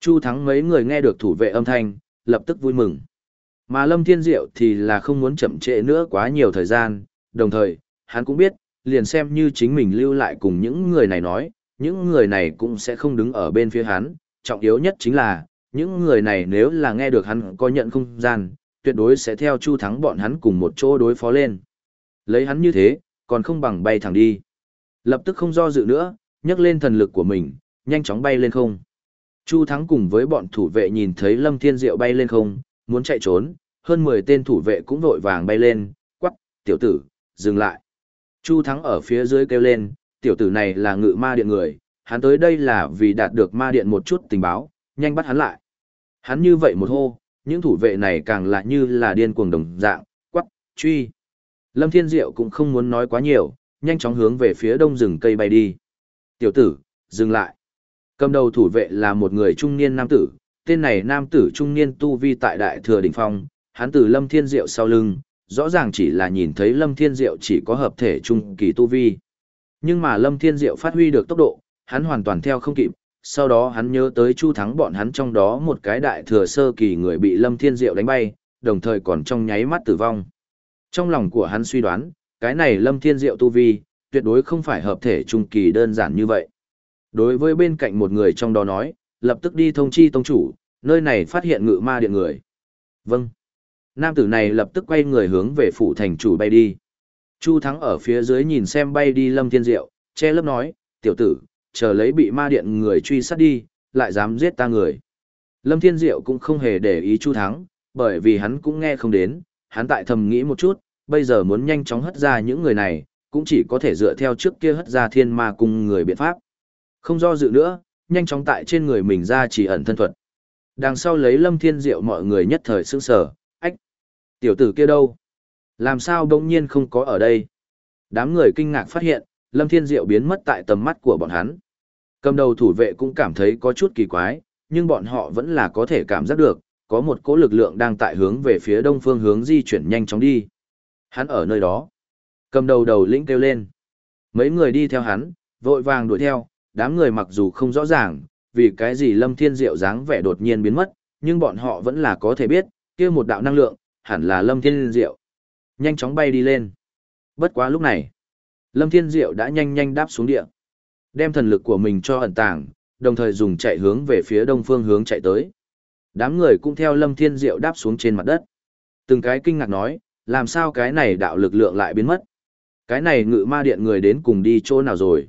Chu Thắng mấy người nghe được thủ vệ âm thanh, lập tức vui mừng. Mà Lâm Thiên Diệu thì là không muốn chậm trễ nữa quá nhiều thời gian, đồng thời, hắn cũng biết, liền xem như chính mình lưu lại cùng những người này nói, những người này cũng sẽ không đứng ở bên phía hắn, trọng yếu nhất chính là, những người này nếu là nghe được hắn có nhận không gian, tuyệt đối sẽ theo Chu Thắng bọn hắn cùng một chỗ đối phó lên. Lấy hắn như thế, còn không bằng bay thẳng đi. Lập tức không do dự nữa, nhấc lên thần lực của mình, nhanh chóng bay lên không. Chu Thắng cùng với bọn thủ vệ nhìn thấy Lâm Thiên Diệu bay lên không, muốn chạy trốn, hơn 10 tên thủ vệ cũng vội vàng bay lên, quắc, tiểu tử, dừng lại. Chu Thắng ở phía dưới kêu lên, tiểu tử này là ngự ma điện người, hắn tới đây là vì đạt được ma điện một chút tình báo, nhanh bắt hắn lại. Hắn như vậy một hô, những thủ vệ này càng lại như là điên cuồng đồng dạng, quắc, truy. Lâm Thiên Diệu cũng không muốn nói quá nhiều, nhanh chóng hướng về phía đông rừng cây bay đi. Tiểu tử, dừng lại. Cầm đầu thủ vệ là một người trung niên nam tử, tên này nam tử trung niên tu vi tại đại thừa đỉnh phong, hắn từ Lâm Thiên Diệu sau lưng, rõ ràng chỉ là nhìn thấy Lâm Thiên Diệu chỉ có hợp thể trung kỳ tu vi. Nhưng mà Lâm Thiên Diệu phát huy được tốc độ, hắn hoàn toàn theo không kịp, sau đó hắn nhớ tới Chu Thắng bọn hắn trong đó một cái đại thừa sơ kỳ người bị Lâm Thiên Diệu đánh bay, đồng thời còn trong nháy mắt tử vong. Trong lòng của hắn suy đoán, cái này Lâm Thiên Diệu tu vi, tuyệt đối không phải hợp thể trung kỳ đơn giản như vậy. Đối với bên cạnh một người trong đó nói, lập tức đi thông chi tông chủ, nơi này phát hiện ngự ma điện người. Vâng. nam tử này lập tức quay người hướng về phủ thành chủ bay đi. Chu Thắng ở phía dưới nhìn xem bay đi Lâm Thiên Diệu, che lớp nói, tiểu tử, chờ lấy bị ma điện người truy sát đi, lại dám giết ta người. Lâm Thiên Diệu cũng không hề để ý Chu Thắng, bởi vì hắn cũng nghe không đến, hắn tại thầm nghĩ một chút, bây giờ muốn nhanh chóng hất ra những người này, cũng chỉ có thể dựa theo trước kia hất ra thiên ma cùng người biện pháp. Không do dự nữa, nhanh chóng tại trên người mình ra chỉ ẩn thân thuật. Đằng sau lấy Lâm Thiên Diệu mọi người nhất thời sững sờ, ách, tiểu tử kia đâu? Làm sao đông nhiên không có ở đây? Đám người kinh ngạc phát hiện, Lâm Thiên Diệu biến mất tại tầm mắt của bọn hắn. Cầm đầu thủ vệ cũng cảm thấy có chút kỳ quái, nhưng bọn họ vẫn là có thể cảm giác được, có một cỗ lực lượng đang tại hướng về phía đông phương hướng di chuyển nhanh chóng đi. Hắn ở nơi đó. Cầm đầu đầu lĩnh kêu lên. Mấy người đi theo hắn, vội vàng đuổi theo, đám người mặc dù không rõ ràng, vì cái gì Lâm Thiên Diệu dáng vẻ đột nhiên biến mất, nhưng bọn họ vẫn là có thể biết, kia một đạo năng lượng, hẳn là Lâm Thiên Diệu. Nhanh chóng bay đi lên. Bất quá lúc này, Lâm Thiên Diệu đã nhanh nhanh đáp xuống địa. Đem thần lực của mình cho ẩn tàng, đồng thời dùng chạy hướng về phía đông phương hướng chạy tới. Đám người cũng theo Lâm Thiên Diệu đáp xuống trên mặt đất. Từng cái kinh ngạc nói, làm sao cái này đạo lực lượng lại biến mất? Cái này ngự ma điện người đến cùng đi chỗ nào rồi?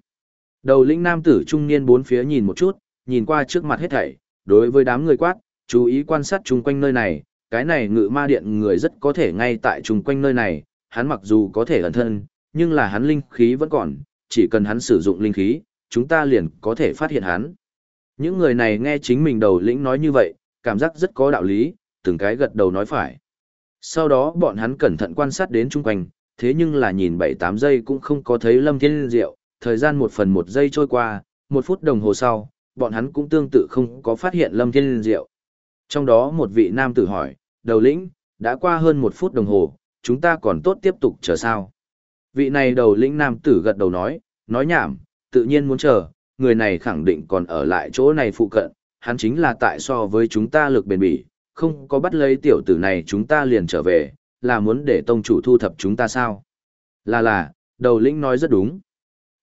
Đầu lĩnh nam tử trung niên bốn phía nhìn một chút, nhìn qua trước mặt hết thảy, đối với đám người quát, chú ý quan sát chung quanh nơi này, cái này ngự ma điện người rất có thể ngay tại chung quanh nơi này, hắn mặc dù có thể ẩn thân, nhưng là hắn linh khí vẫn còn, chỉ cần hắn sử dụng linh khí, chúng ta liền có thể phát hiện hắn. Những người này nghe chính mình đầu lĩnh nói như vậy, cảm giác rất có đạo lý, từng cái gật đầu nói phải. Sau đó bọn hắn cẩn thận quan sát đến chung quanh, thế nhưng là nhìn 7-8 giây cũng không có thấy Lâm Thiên Diệu, thời gian một phần một giây trôi qua, một phút đồng hồ sau, bọn hắn cũng tương tự không có phát hiện Lâm Thiên Diệu. Trong đó một vị nam tử hỏi, đầu lĩnh, đã qua hơn một phút đồng hồ, chúng ta còn tốt tiếp tục chờ sao? Vị này đầu lĩnh nam tử gật đầu nói, nói nhảm, tự nhiên muốn chờ, người này khẳng định còn ở lại chỗ này phụ cận, hắn chính là tại so với chúng ta lực bền bỉ, không có bắt lấy tiểu tử này chúng ta liền trở về, là muốn để tông chủ thu thập chúng ta sao? Là là, đầu lĩnh nói rất đúng.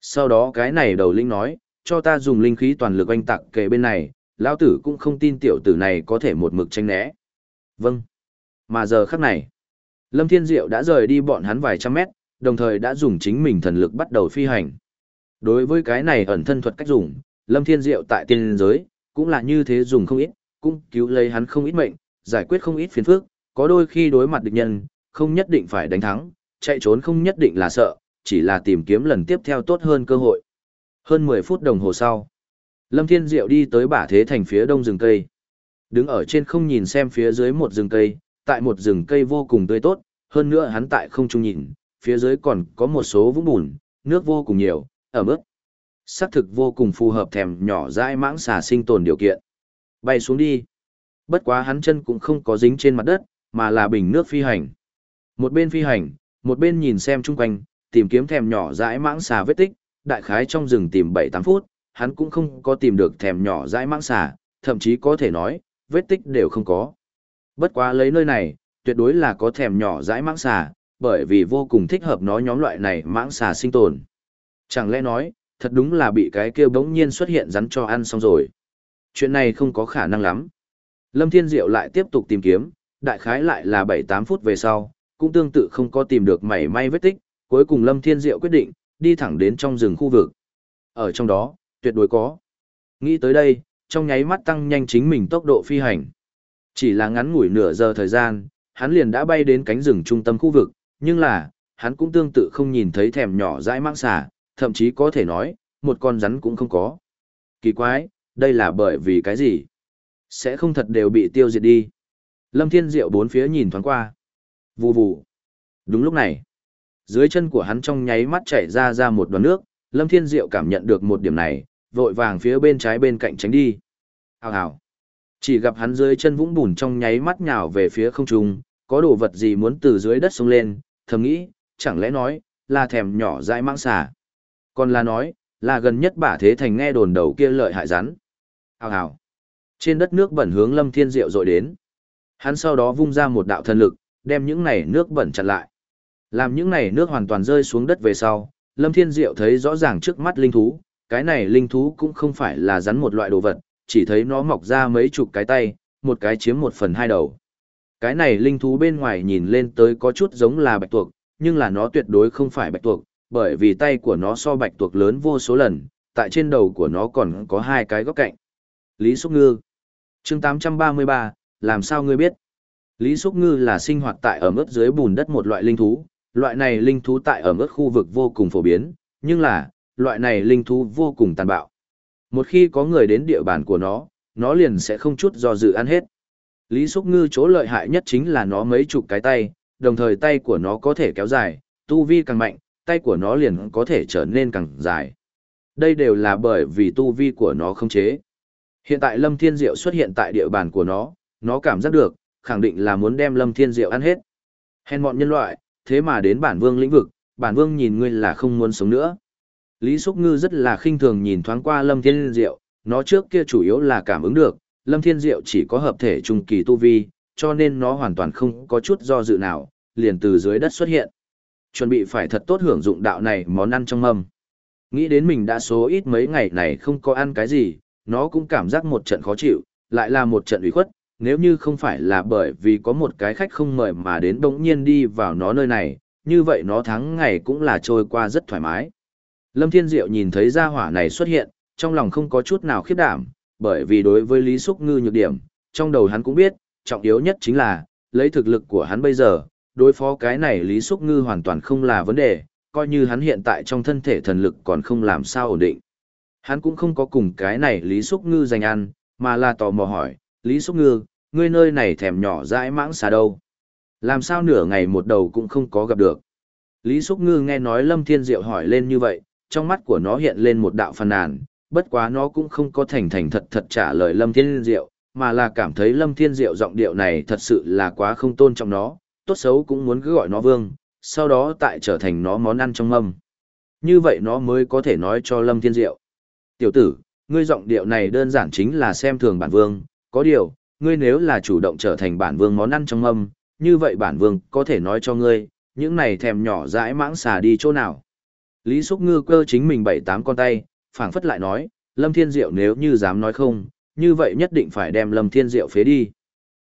Sau đó cái này đầu lĩnh nói, cho ta dùng linh khí toàn lực oanh tặng kề bên này, lão tử cũng không tin tiểu tử này có thể một mực tranh né. Vâng. Mà giờ khắc này, Lâm Thiên Diệu đã rời đi bọn hắn vài trăm mét, đồng thời đã dùng chính mình thần lực bắt đầu phi hành. Đối với cái này ẩn thân thuật cách dùng, Lâm Thiên Diệu tại tiên giới, cũng là như thế dùng không ít, cũng cứu lấy hắn không ít mệnh, giải quyết không ít phiền phức, có đôi khi đối mặt địch nhân, không nhất định phải đánh thắng, chạy trốn không nhất định là sợ, chỉ là tìm kiếm lần tiếp theo tốt hơn cơ hội. Hơn 10 phút đồng hồ sau, Lâm Thiên Diệu đi tới bả thế thành phía đông rừng cây. Đứng ở trên không nhìn xem phía dưới một rừng cây, tại một rừng cây vô cùng tươi tốt, hơn nữa hắn tại không trung nhìn, phía dưới còn có một số vũng bùn, nước vô cùng nhiều, ở mức. Sắc thực vô cùng phù hợp thèm nhỏ dãi mãng xà sinh tồn điều kiện. Bay xuống đi. Bất quá hắn chân cũng không có dính trên mặt đất, mà là bình nước phi hành. Một bên phi hành, một bên nhìn xem chung quanh, tìm kiếm thèm nhỏ dãi mãng xà vết tích, đại khái trong rừng tìm 7-8 phút, hắn cũng không có tìm được thèm nhỏ dãi mãng xà, thậm chí có thể nói, vết tích đều không có. Bất quá lấy nơi này, tuyệt đối là có thèm nhỏ dãi mãng xà, bởi vì vô cùng thích hợp nó nhóm loại này mãng xà sinh tồn. Chẳng lẽ nói, thật đúng là bị cái kia bỗng nhiên xuất hiện rắn cho ăn xong rồi. Chuyện này không có khả năng lắm. Lâm Thiên Diệu lại tiếp tục tìm kiếm, đại khái lại là 7-8 phút về sau, cũng tương tự không có tìm được mảy may vết tích, cuối cùng Lâm Thiên Diệu quyết định, đi thẳng đến trong rừng khu vực. Ở trong đó, tuyệt đối có. Nghĩ tới đây, trong nháy mắt tăng nhanh chính mình tốc độ phi hành. Chỉ là ngắn ngủi nửa giờ thời gian, hắn liền đã bay đến cánh rừng trung tâm khu vực, nhưng là, hắn cũng tương tự không nhìn thấy thèm nhỏ dãi mang xà, thậm chí có thể nói, một con rắn cũng không có. Kỳ quái, đây là bởi vì cái gì? Sẽ không thật đều bị tiêu diệt đi. Lâm Thiên Diệu bốn phía nhìn thoáng qua. Vù vù. Đúng lúc này, dưới chân của hắn trong nháy mắt chảy ra ra một đoàn nước, Lâm Thiên Diệu cảm nhận được một điểm này, vội vàng phía bên trái bên cạnh tránh đi. Hào hào. Chỉ gặp hắn dưới chân vũng bùn trong nháy mắt nhào về phía không trung, có đồ vật gì muốn từ dưới đất xuống lên, thầm nghĩ, chẳng lẽ nói, là thèm nhỏ dãi mang xà. Còn là nói, là gần nhất bả thế thành nghe đồn đầu kia lợi hại rắn. Hào hào. Trên đất nước bẩn hướng Lâm Thiên Diệu dội đến. Hắn sau đó vung ra một đạo thần lực, đem những này nước bẩn chặn lại. Làm những này nước hoàn toàn rơi xuống đất về sau, Lâm Thiên Diệu thấy rõ ràng trước mắt linh thú, cái này linh thú cũng không phải là rắn một loại đồ vật, chỉ thấy nó mọc ra mấy chục cái tay, một cái chiếm một phần hai đầu. Cái này linh thú bên ngoài nhìn lên tới có chút giống là bạch tuộc, nhưng là nó tuyệt đối không phải bạch tuộc, bởi vì tay của nó so bạch tuộc lớn vô số lần, tại trên đầu của nó còn có hai cái góc cạnh. Lý Xúc Ngư chương 833, làm sao ngươi biết? Lý Xúc Ngư là sinh hoạt tại ở mức dưới bùn đất một loại linh thú, loại này linh thú tại ở mức khu vực vô cùng phổ biến, nhưng là, loại này linh thú vô cùng tàn bạo. Một khi có người đến địa bàn của nó, nó liền sẽ không chút do dự ăn hết. Lý Xúc Ngư chỗ lợi hại nhất chính là nó mấy chục cái tay, đồng thời tay của nó có thể kéo dài, tu vi càng mạnh, tay của nó liền có thể trở nên càng dài. Đây đều là bởi vì tu vi của nó không chế. Hiện tại Lâm Thiên Diệu xuất hiện tại địa bàn của nó, nó cảm giác được, khẳng định là muốn đem Lâm Thiên Diệu ăn hết. Hèn mọn nhân loại, thế mà đến bản vương lĩnh vực, bản vương nhìn ngươi là không muốn sống nữa. Lý Súc Ngư rất là khinh thường nhìn thoáng qua Lâm Thiên Diệu, nó trước kia chủ yếu là cảm ứng được, Lâm Thiên Diệu chỉ có hợp thể trung kỳ tu vi, cho nên nó hoàn toàn không có chút do dự nào, liền từ dưới đất xuất hiện. Chuẩn bị phải thật tốt hưởng dụng đạo này món ăn trong mâm. Nghĩ đến mình đã số ít mấy ngày này không có ăn cái gì, nó cũng cảm giác một trận khó chịu, lại là một trận ủy khuất, nếu như không phải là bởi vì có một cái khách không mời mà đến bỗng nhiên đi vào nó nơi này, như vậy nó tháng ngày cũng là trôi qua rất thoải mái. Lâm Thiên Diệu nhìn thấy gia hỏa này xuất hiện, trong lòng không có chút nào khiếp đảm, bởi vì đối với Lý Súc Ngư nhược điểm, trong đầu hắn cũng biết, trọng yếu nhất chính là, lấy thực lực của hắn bây giờ, đối phó cái này Lý Súc Ngư hoàn toàn không là vấn đề, coi như hắn hiện tại trong thân thể thần lực còn không làm sao ổn định. Hắn cũng không có cùng cái này Lý Súc Ngư giành ăn, mà là tò mò hỏi, Lý Súc Ngư, ngươi nơi này thèm nhỏ dãi mãng xà đâu? Làm sao nửa ngày một đầu cũng không có gặp được? Lý Súc Ngư nghe nói Lâm Thiên Diệu hỏi lên như vậy, trong mắt của nó hiện lên một đạo phàn nàn, bất quá nó cũng không có thành thành thật thật trả lời Lâm Thiên Diệu, mà là cảm thấy Lâm Thiên Diệu giọng điệu này thật sự là quá không tôn trọng nó, tốt xấu cũng muốn cứ gọi nó vương, sau đó tại trở thành nó món ăn trong mâm. Như vậy nó mới có thể nói cho Lâm Thiên Diệu. Tiểu tử, ngươi giọng điệu này đơn giản chính là xem thường bản vương, có điều, ngươi nếu là chủ động trở thành bản vương món ăn trong mâm, như vậy bản vương có thể nói cho ngươi, những này thèm nhỏ dãi mãng xà đi chỗ nào. Lý Xúc Ngư cơ chính mình bảy tám con tay, phảng phất lại nói, Lâm Thiên Diệu nếu như dám nói không, như vậy nhất định phải đem Lâm Thiên Diệu phế đi.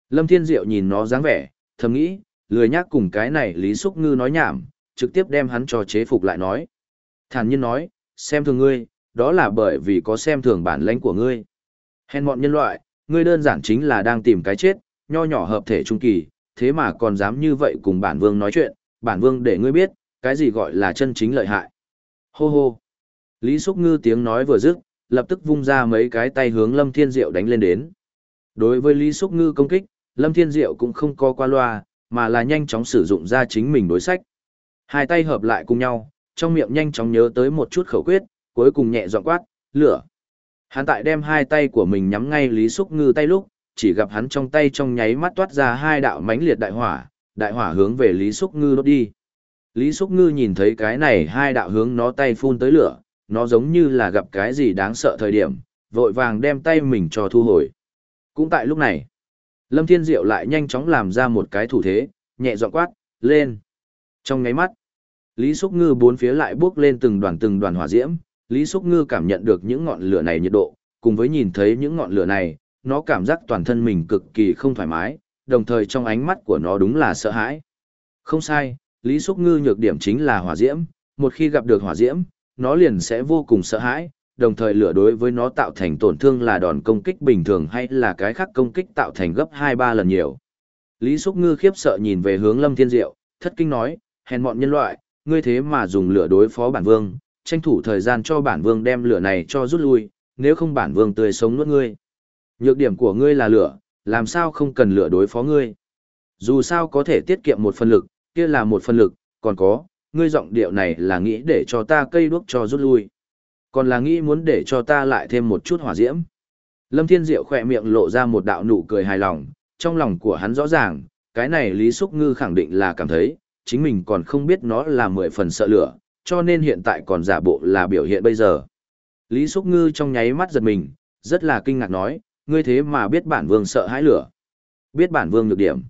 Lâm Thiên Diệu nhìn nó dáng vẻ, thầm nghĩ, lười nhác cùng cái này Lý Xúc Ngư nói nhảm, trực tiếp đem hắn cho chế phục lại nói. Thản nhiên nói, xem thường ngươi, đó là bởi vì có xem thường bản lãnh của ngươi. Hèn mọn nhân loại, ngươi đơn giản chính là đang tìm cái chết, nho nhỏ hợp thể trung kỳ, thế mà còn dám như vậy cùng bản vương nói chuyện, bản vương để ngươi biết, cái gì gọi là chân chính lợi hại. Hô hô. Lý Xúc Ngư tiếng nói vừa dứt, lập tức vung ra mấy cái tay hướng Lâm Thiên Diệu đánh lên đến. Đối với Lý Xúc Ngư công kích, Lâm Thiên Diệu cũng không co qua loa, mà là nhanh chóng sử dụng ra chính mình đối sách. Hai tay hợp lại cùng nhau, trong miệng nhanh chóng nhớ tới một chút khẩu quyết, cuối cùng nhẹ dọn quát, lửa. Hắn tại đem hai tay của mình nhắm ngay Lý Súc Ngư tay lúc, chỉ gặp hắn trong tay trong nháy mắt toát ra hai đạo mãnh liệt đại hỏa, đại hỏa hướng về Lý Súc Ngư đốt đi. Lý Súc Ngư nhìn thấy cái này hai đạo hướng nó tay phun tới lửa, nó giống như là gặp cái gì đáng sợ thời điểm, vội vàng đem tay mình cho thu hồi. Cũng tại lúc này, Lâm Thiên Diệu lại nhanh chóng làm ra một cái thủ thế, nhẹ giọng quát, lên. Trong ngáy mắt, Lý Súc Ngư bốn phía lại bước lên từng đoàn từng đoàn hỏa diễm, Lý Súc Ngư cảm nhận được những ngọn lửa này nhiệt độ, cùng với nhìn thấy những ngọn lửa này, nó cảm giác toàn thân mình cực kỳ không thoải mái, đồng thời trong ánh mắt của nó đúng là sợ hãi. Không sai, Lý Súc Ngư nhược điểm chính là hỏa diễm, một khi gặp được hỏa diễm, nó liền sẽ vô cùng sợ hãi, đồng thời lửa đối với nó tạo thành tổn thương là đòn công kích bình thường hay là cái khác công kích tạo thành gấp 2-3 lần nhiều. Lý Súc Ngư khiếp sợ nhìn về hướng Lâm Thiên Diệu, thất kinh nói, hèn mọn nhân loại, ngươi thế mà dùng lửa đối phó bản vương, tranh thủ thời gian cho bản vương đem lửa này cho rút lui, nếu không bản vương tươi sống nuốt ngươi. Nhược điểm của ngươi là lửa, làm sao không cần lửa đối phó ngươi. Dù sao có thể tiết kiệm một phần lực, kia là một phần lực, còn có, ngươi giọng điệu này là nghĩ để cho ta cây đuốc cho rút lui. Còn là nghĩ muốn để cho ta lại thêm một chút hỏa diễm. Lâm Thiên Diệu khỏe miệng lộ ra một đạo nụ cười hài lòng, trong lòng của hắn rõ ràng, cái này Lý Súc Ngư khẳng định là cảm thấy, chính mình còn không biết nó là mười phần sợ lửa, cho nên hiện tại còn giả bộ là biểu hiện bây giờ. Lý Xúc Ngư trong nháy mắt giật mình, rất là kinh ngạc nói, ngươi thế mà biết bản vương sợ hãi lửa. Biết bản vương nhược điểm.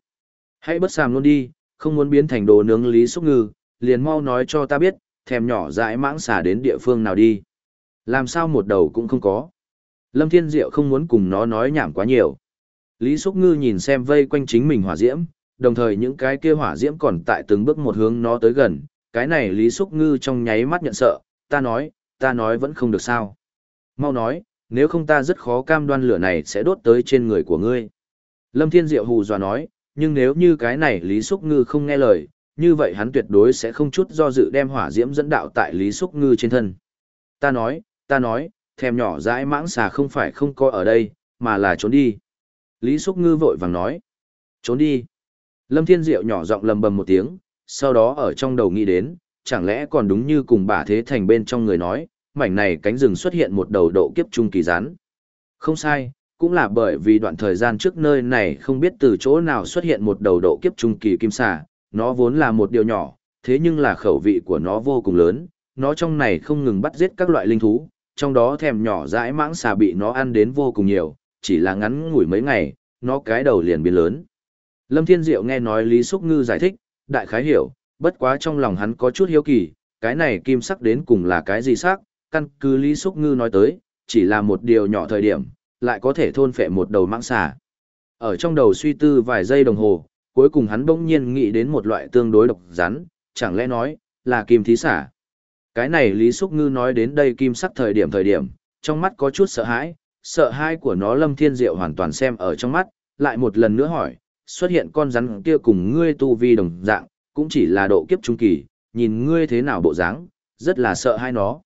Hãy bất sàm luôn đi, không muốn biến thành đồ nướng Lý Xúc Ngư, liền mau nói cho ta biết, thèm nhỏ dãi mãng xà đến địa phương nào đi. Làm sao một đầu cũng không có. Lâm Thiên Diệu không muốn cùng nó nói nhảm quá nhiều. Lý Xúc Ngư nhìn xem vây quanh chính mình hỏa diễm, đồng thời những cái kia hỏa diễm còn tại từng bước một hướng nó tới gần, cái này Lý Xúc Ngư trong nháy mắt nhận sợ, ta nói, ta nói vẫn không được sao. Mau nói, nếu không ta rất khó cam đoan lửa này sẽ đốt tới trên người của ngươi. Lâm Thiên Diệu hù dọa nói, nhưng nếu như cái này Lý Xúc Ngư không nghe lời, như vậy hắn tuyệt đối sẽ không chút do dự đem hỏa diễm dẫn đạo tại Lý Xúc Ngư trên thân. Ta nói, ta nói, thèm nhỏ dãi mãng xà không phải không coi ở đây, mà là trốn đi. Lý Xúc Ngư vội vàng nói, trốn đi. Lâm Thiên Diệu nhỏ giọng lầm bầm một tiếng, sau đó ở trong đầu nghĩ đến, chẳng lẽ còn đúng như cùng bà thế thành bên trong người nói, mảnh này cánh rừng xuất hiện một đầu độ kiếp trung kỳ rắn. Không sai, cũng là bởi vì đoạn thời gian trước nơi này không biết từ chỗ nào xuất hiện một đầu độ kiếp trung kỳ kim xà, nó vốn là một điều nhỏ, thế nhưng là khẩu vị của nó vô cùng lớn, nó trong này không ngừng bắt giết các loại linh thú, trong đó thèm nhỏ dãi mãng xà bị nó ăn đến vô cùng nhiều, chỉ là ngắn ngủi mấy ngày, nó cái đầu liền biến lớn. Lâm Thiên Diệu nghe nói Lý Súc Ngư giải thích, đại khái hiểu, bất quá trong lòng hắn có chút hiếu kỳ, cái này kim sắc đến cùng là cái gì sắc, căn cứ Lý Súc Ngư nói tới, chỉ là một điều nhỏ thời điểm, lại có thể thôn phệ một đầu mạng xà. Ở trong đầu suy tư vài giây đồng hồ, cuối cùng hắn bỗng nhiên nghĩ đến một loại tương đối độc rắn, chẳng lẽ nói, là kim thí xả. Cái này Lý Súc Ngư nói đến đây kim sắc thời điểm thời điểm, trong mắt có chút sợ hãi, sợ hãi của nó Lâm Thiên Diệu hoàn toàn xem ở trong mắt, lại một lần nữa hỏi, xuất hiện con rắn kia cùng ngươi tu vi đồng dạng, cũng chỉ là độ kiếp trung kỳ, nhìn ngươi thế nào bộ dáng, rất là sợ hai nó.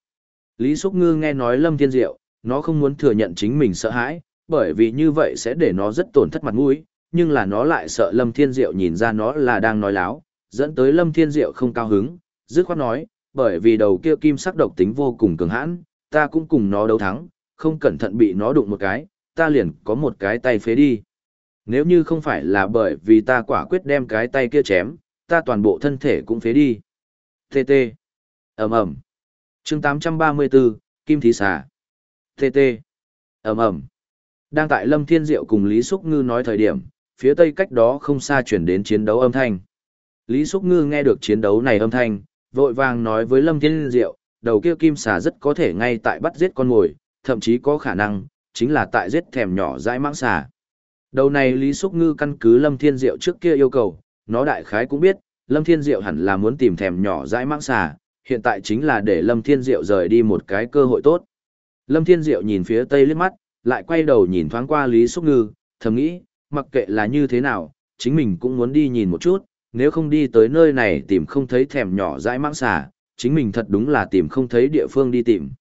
Lý Xúc Ngư nghe nói Lâm Thiên Diệu, nó không muốn thừa nhận chính mình sợ hãi, bởi vì như vậy sẽ để nó rất tổn thất mặt mũi, nhưng là nó lại sợ Lâm Thiên Diệu nhìn ra nó là đang nói láo, dẫn tới Lâm Thiên Diệu không cao hứng, dứt khoát nói, bởi vì đầu kia kim sắc độc tính vô cùng cường hãn, ta cũng cùng nó đấu thắng, không cẩn thận bị nó đụng một cái, ta liền có một cái tay phế đi. Nếu như không phải là bởi vì ta quả quyết đem cái tay kia chém, ta toàn bộ thân thể cũng phế đi. TT. ầm ầm. Chương 834, Kim Thí Xà. TT. ầm ầm. Đang tại Lâm Thiên Diệu cùng Lý Súc Ngư nói thời điểm, phía tây cách đó không xa chuyển đến chiến đấu âm thanh. Lý Súc Ngư nghe được chiến đấu này âm thanh, vội vàng nói với Lâm Thiên Diệu, đầu kia kim xà rất có thể ngay tại bắt giết con mồi, thậm chí có khả năng, chính là tại giết thèm nhỏ dãi mãng xà. Đầu này Lý Súc Ngư căn cứ Lâm Thiên Diệu trước kia yêu cầu, nó đại khái cũng biết, Lâm Thiên Diệu hẳn là muốn tìm thèm nhỏ dãi mạng xà, hiện tại chính là để Lâm Thiên Diệu rời đi một cái cơ hội tốt. Lâm Thiên Diệu nhìn phía tây liếc mắt, lại quay đầu nhìn thoáng qua Lý Súc Ngư, thầm nghĩ, mặc kệ là như thế nào, chính mình cũng muốn đi nhìn một chút, nếu không đi tới nơi này tìm không thấy thèm nhỏ dãi mạng xà, chính mình thật đúng là tìm không thấy địa phương đi tìm.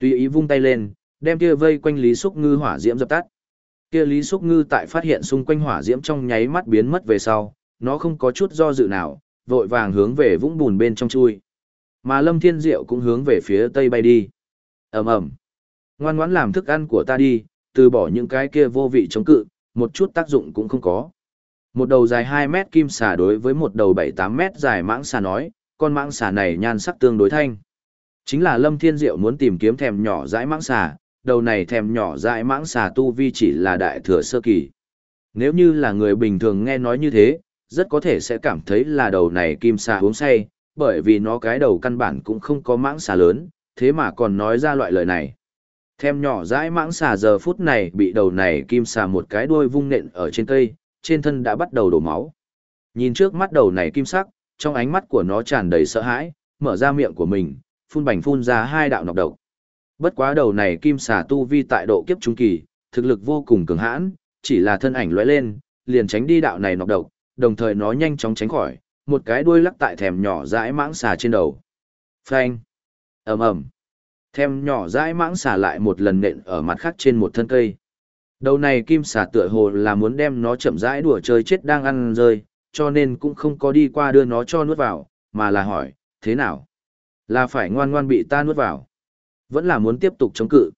Tùy ý vung tay lên, đem kia vây quanh Lý Súc Ngư hỏa diễm dập tắt. Kia Lý Súc Ngư tại phát hiện xung quanh hỏa diễm trong nháy mắt biến mất về sau, nó không có chút do dự nào, vội vàng hướng về vũng bùn bên trong chui. Mà Lâm Thiên Diệu cũng hướng về phía tây bay đi. Ầm ầm. Ngoan ngoãn làm thức ăn của ta đi, từ bỏ những cái kia vô vị chống cự, một chút tác dụng cũng không có. Một đầu dài 2 mét kim xà đối với một đầu 7-8 mét dài mãng xà nói, con mãng xà này nhan sắc tương đối thanh. Chính là Lâm Thiên Diệu muốn tìm kiếm thèm nhỏ dãi mãng xà, đầu này thèm nhỏ dại mãng xà tu vi chỉ là đại thừa sơ kỳ. Nếu như là người bình thường nghe nói như thế, rất có thể sẽ cảm thấy là đầu này kim xà uống say, bởi vì nó cái đầu căn bản cũng không có mãng xà lớn, thế mà còn nói ra loại lời này. Thèm nhỏ dãi mãng xà giờ phút này bị đầu này kim xà một cái đuôi vung nện ở trên cây, trên thân đã bắt đầu đổ máu. Nhìn trước mắt đầu này kim sắc, trong ánh mắt của nó tràn đầy sợ hãi, mở ra miệng của mình, phun bành phun ra hai đạo nọc độc. Bất quá đầu này kim xà tu vi tại độ kiếp trung kỳ, thực lực vô cùng cường hãn, chỉ là thân ảnh lóe lên, liền tránh đi đạo này nọc độc, đồng thời nó nhanh chóng tránh khỏi, một cái đuôi lắc tại thèm nhỏ dãi mãng xà trên đầu. Phanh! ầm ầm Thèm nhỏ dãi mãng xà lại một lần nện ở mặt khác trên một thân cây. Đầu này kim xà tựa hồ là muốn đem nó chậm rãi đùa chơi chết đang ăn rơi, cho nên cũng không có đi qua đưa nó cho nuốt vào, mà là hỏi, thế nào? Là phải ngoan ngoan bị ta nuốt vào. Vẫn là muốn tiếp tục chống cự.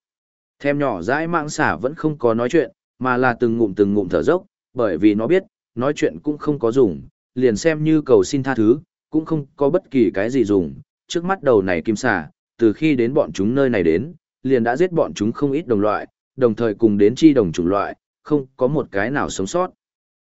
Thèm nhỏ dãi mạng xả vẫn không có nói chuyện, mà là từng ngụm từng ngụm thở dốc, bởi vì nó biết, nói chuyện cũng không có dùng, liền xem như cầu xin tha thứ, cũng không có bất kỳ cái gì dùng. Trước mắt đầu này kim xả, từ khi đến bọn chúng nơi này đến, liền đã giết bọn chúng không ít đồng loại, đồng thời cùng đến chi đồng chủng loại, không có một cái nào sống sót.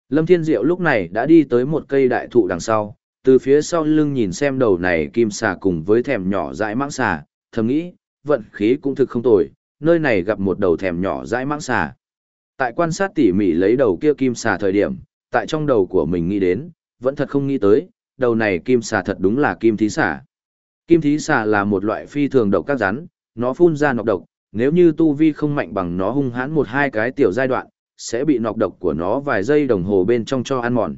Lâm Thiên Diệu lúc này đã đi tới một cây đại thụ đằng sau, từ phía sau lưng nhìn xem đầu này kim xà cùng với thèm nhỏ dãi mãng xà, thầm nghĩ, vận khí cũng thực không tồi, nơi này gặp một đầu thèm nhỏ dãi mãng xà. Tại quan sát tỉ mỉ lấy đầu kia kim xà thời điểm, tại trong đầu của mình nghĩ đến, vẫn thật không nghĩ tới, đầu này kim xà thật đúng là kim thí xà. Kim thí xà là một loại phi thường độc các rắn, nó phun ra nọc độc, nếu như tu vi không mạnh bằng nó hung hãn một hai cái tiểu giai đoạn, sẽ bị nọc độc của nó vài giây đồng hồ bên trong cho ăn mòn.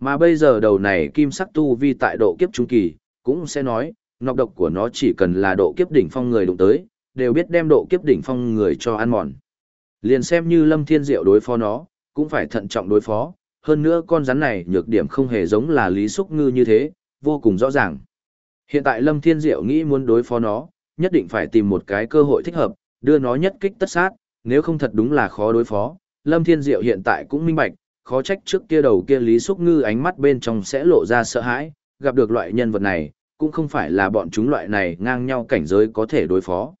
Mà bây giờ đầu này kim sắc tu vi tại độ kiếp trung kỳ, cũng sẽ nói, nọc độc của nó chỉ cần là độ kiếp đỉnh phong người đụng tới, đều biết đem độ kiếp đỉnh phong người cho ăn mòn. Liền xem như Lâm Thiên Diệu đối phó nó, cũng phải thận trọng đối phó, hơn nữa con rắn này nhược điểm không hề giống là Lý Xúc Ngư như thế, vô cùng rõ ràng. Hiện tại Lâm Thiên Diệu nghĩ muốn đối phó nó, nhất định phải tìm một cái cơ hội thích hợp, đưa nó nhất kích tất sát, nếu không thật đúng là khó đối phó. Lâm Thiên Diệu hiện tại cũng minh bạch, khó trách trước kia đầu kia Lý Xúc Ngư ánh mắt bên trong sẽ lộ ra sợ hãi, gặp được loại nhân vật này, cũng không phải là bọn chúng loại này ngang nhau cảnh giới có thể đối phó.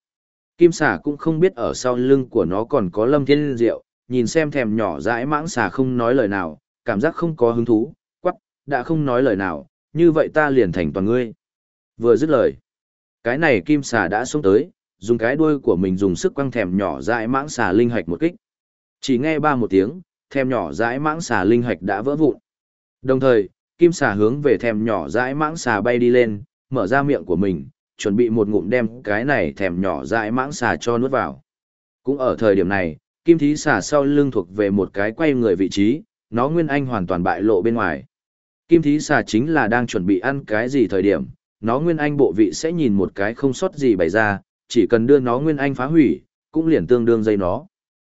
Kim xà cũng không biết ở sau lưng của nó còn có Lâm Thiên Diệu, nhìn xem thèm nhỏ dãi mãng xà không nói lời nào, cảm giác không có hứng thú, quắc, đã không nói lời nào, như vậy ta liền thành toàn ngươi. Vừa dứt lời, cái này kim xà đã xuống tới, dùng cái đuôi của mình dùng sức quăng thèm nhỏ dãi mãng xà linh hạch một kích. Chỉ nghe ba một tiếng, thèm nhỏ dãi mãng xà linh hạch đã vỡ vụn. Đồng thời, kim xà hướng về thèm nhỏ dãi mãng xà bay đi lên, mở ra miệng của mình, chuẩn bị một ngụm đem cái này thèm nhỏ dãi mãng xà cho nuốt vào. Cũng ở thời điểm này, kim thí xà sau lưng thuộc về một cái quay người vị trí, nó nguyên anh hoàn toàn bại lộ bên ngoài. Kim thí xà chính là đang chuẩn bị ăn cái gì thời điểm, nó nguyên anh bộ vị sẽ nhìn một cái không sót gì bày ra, chỉ cần đưa nó nguyên anh phá hủy, cũng liền tương đương dây nó.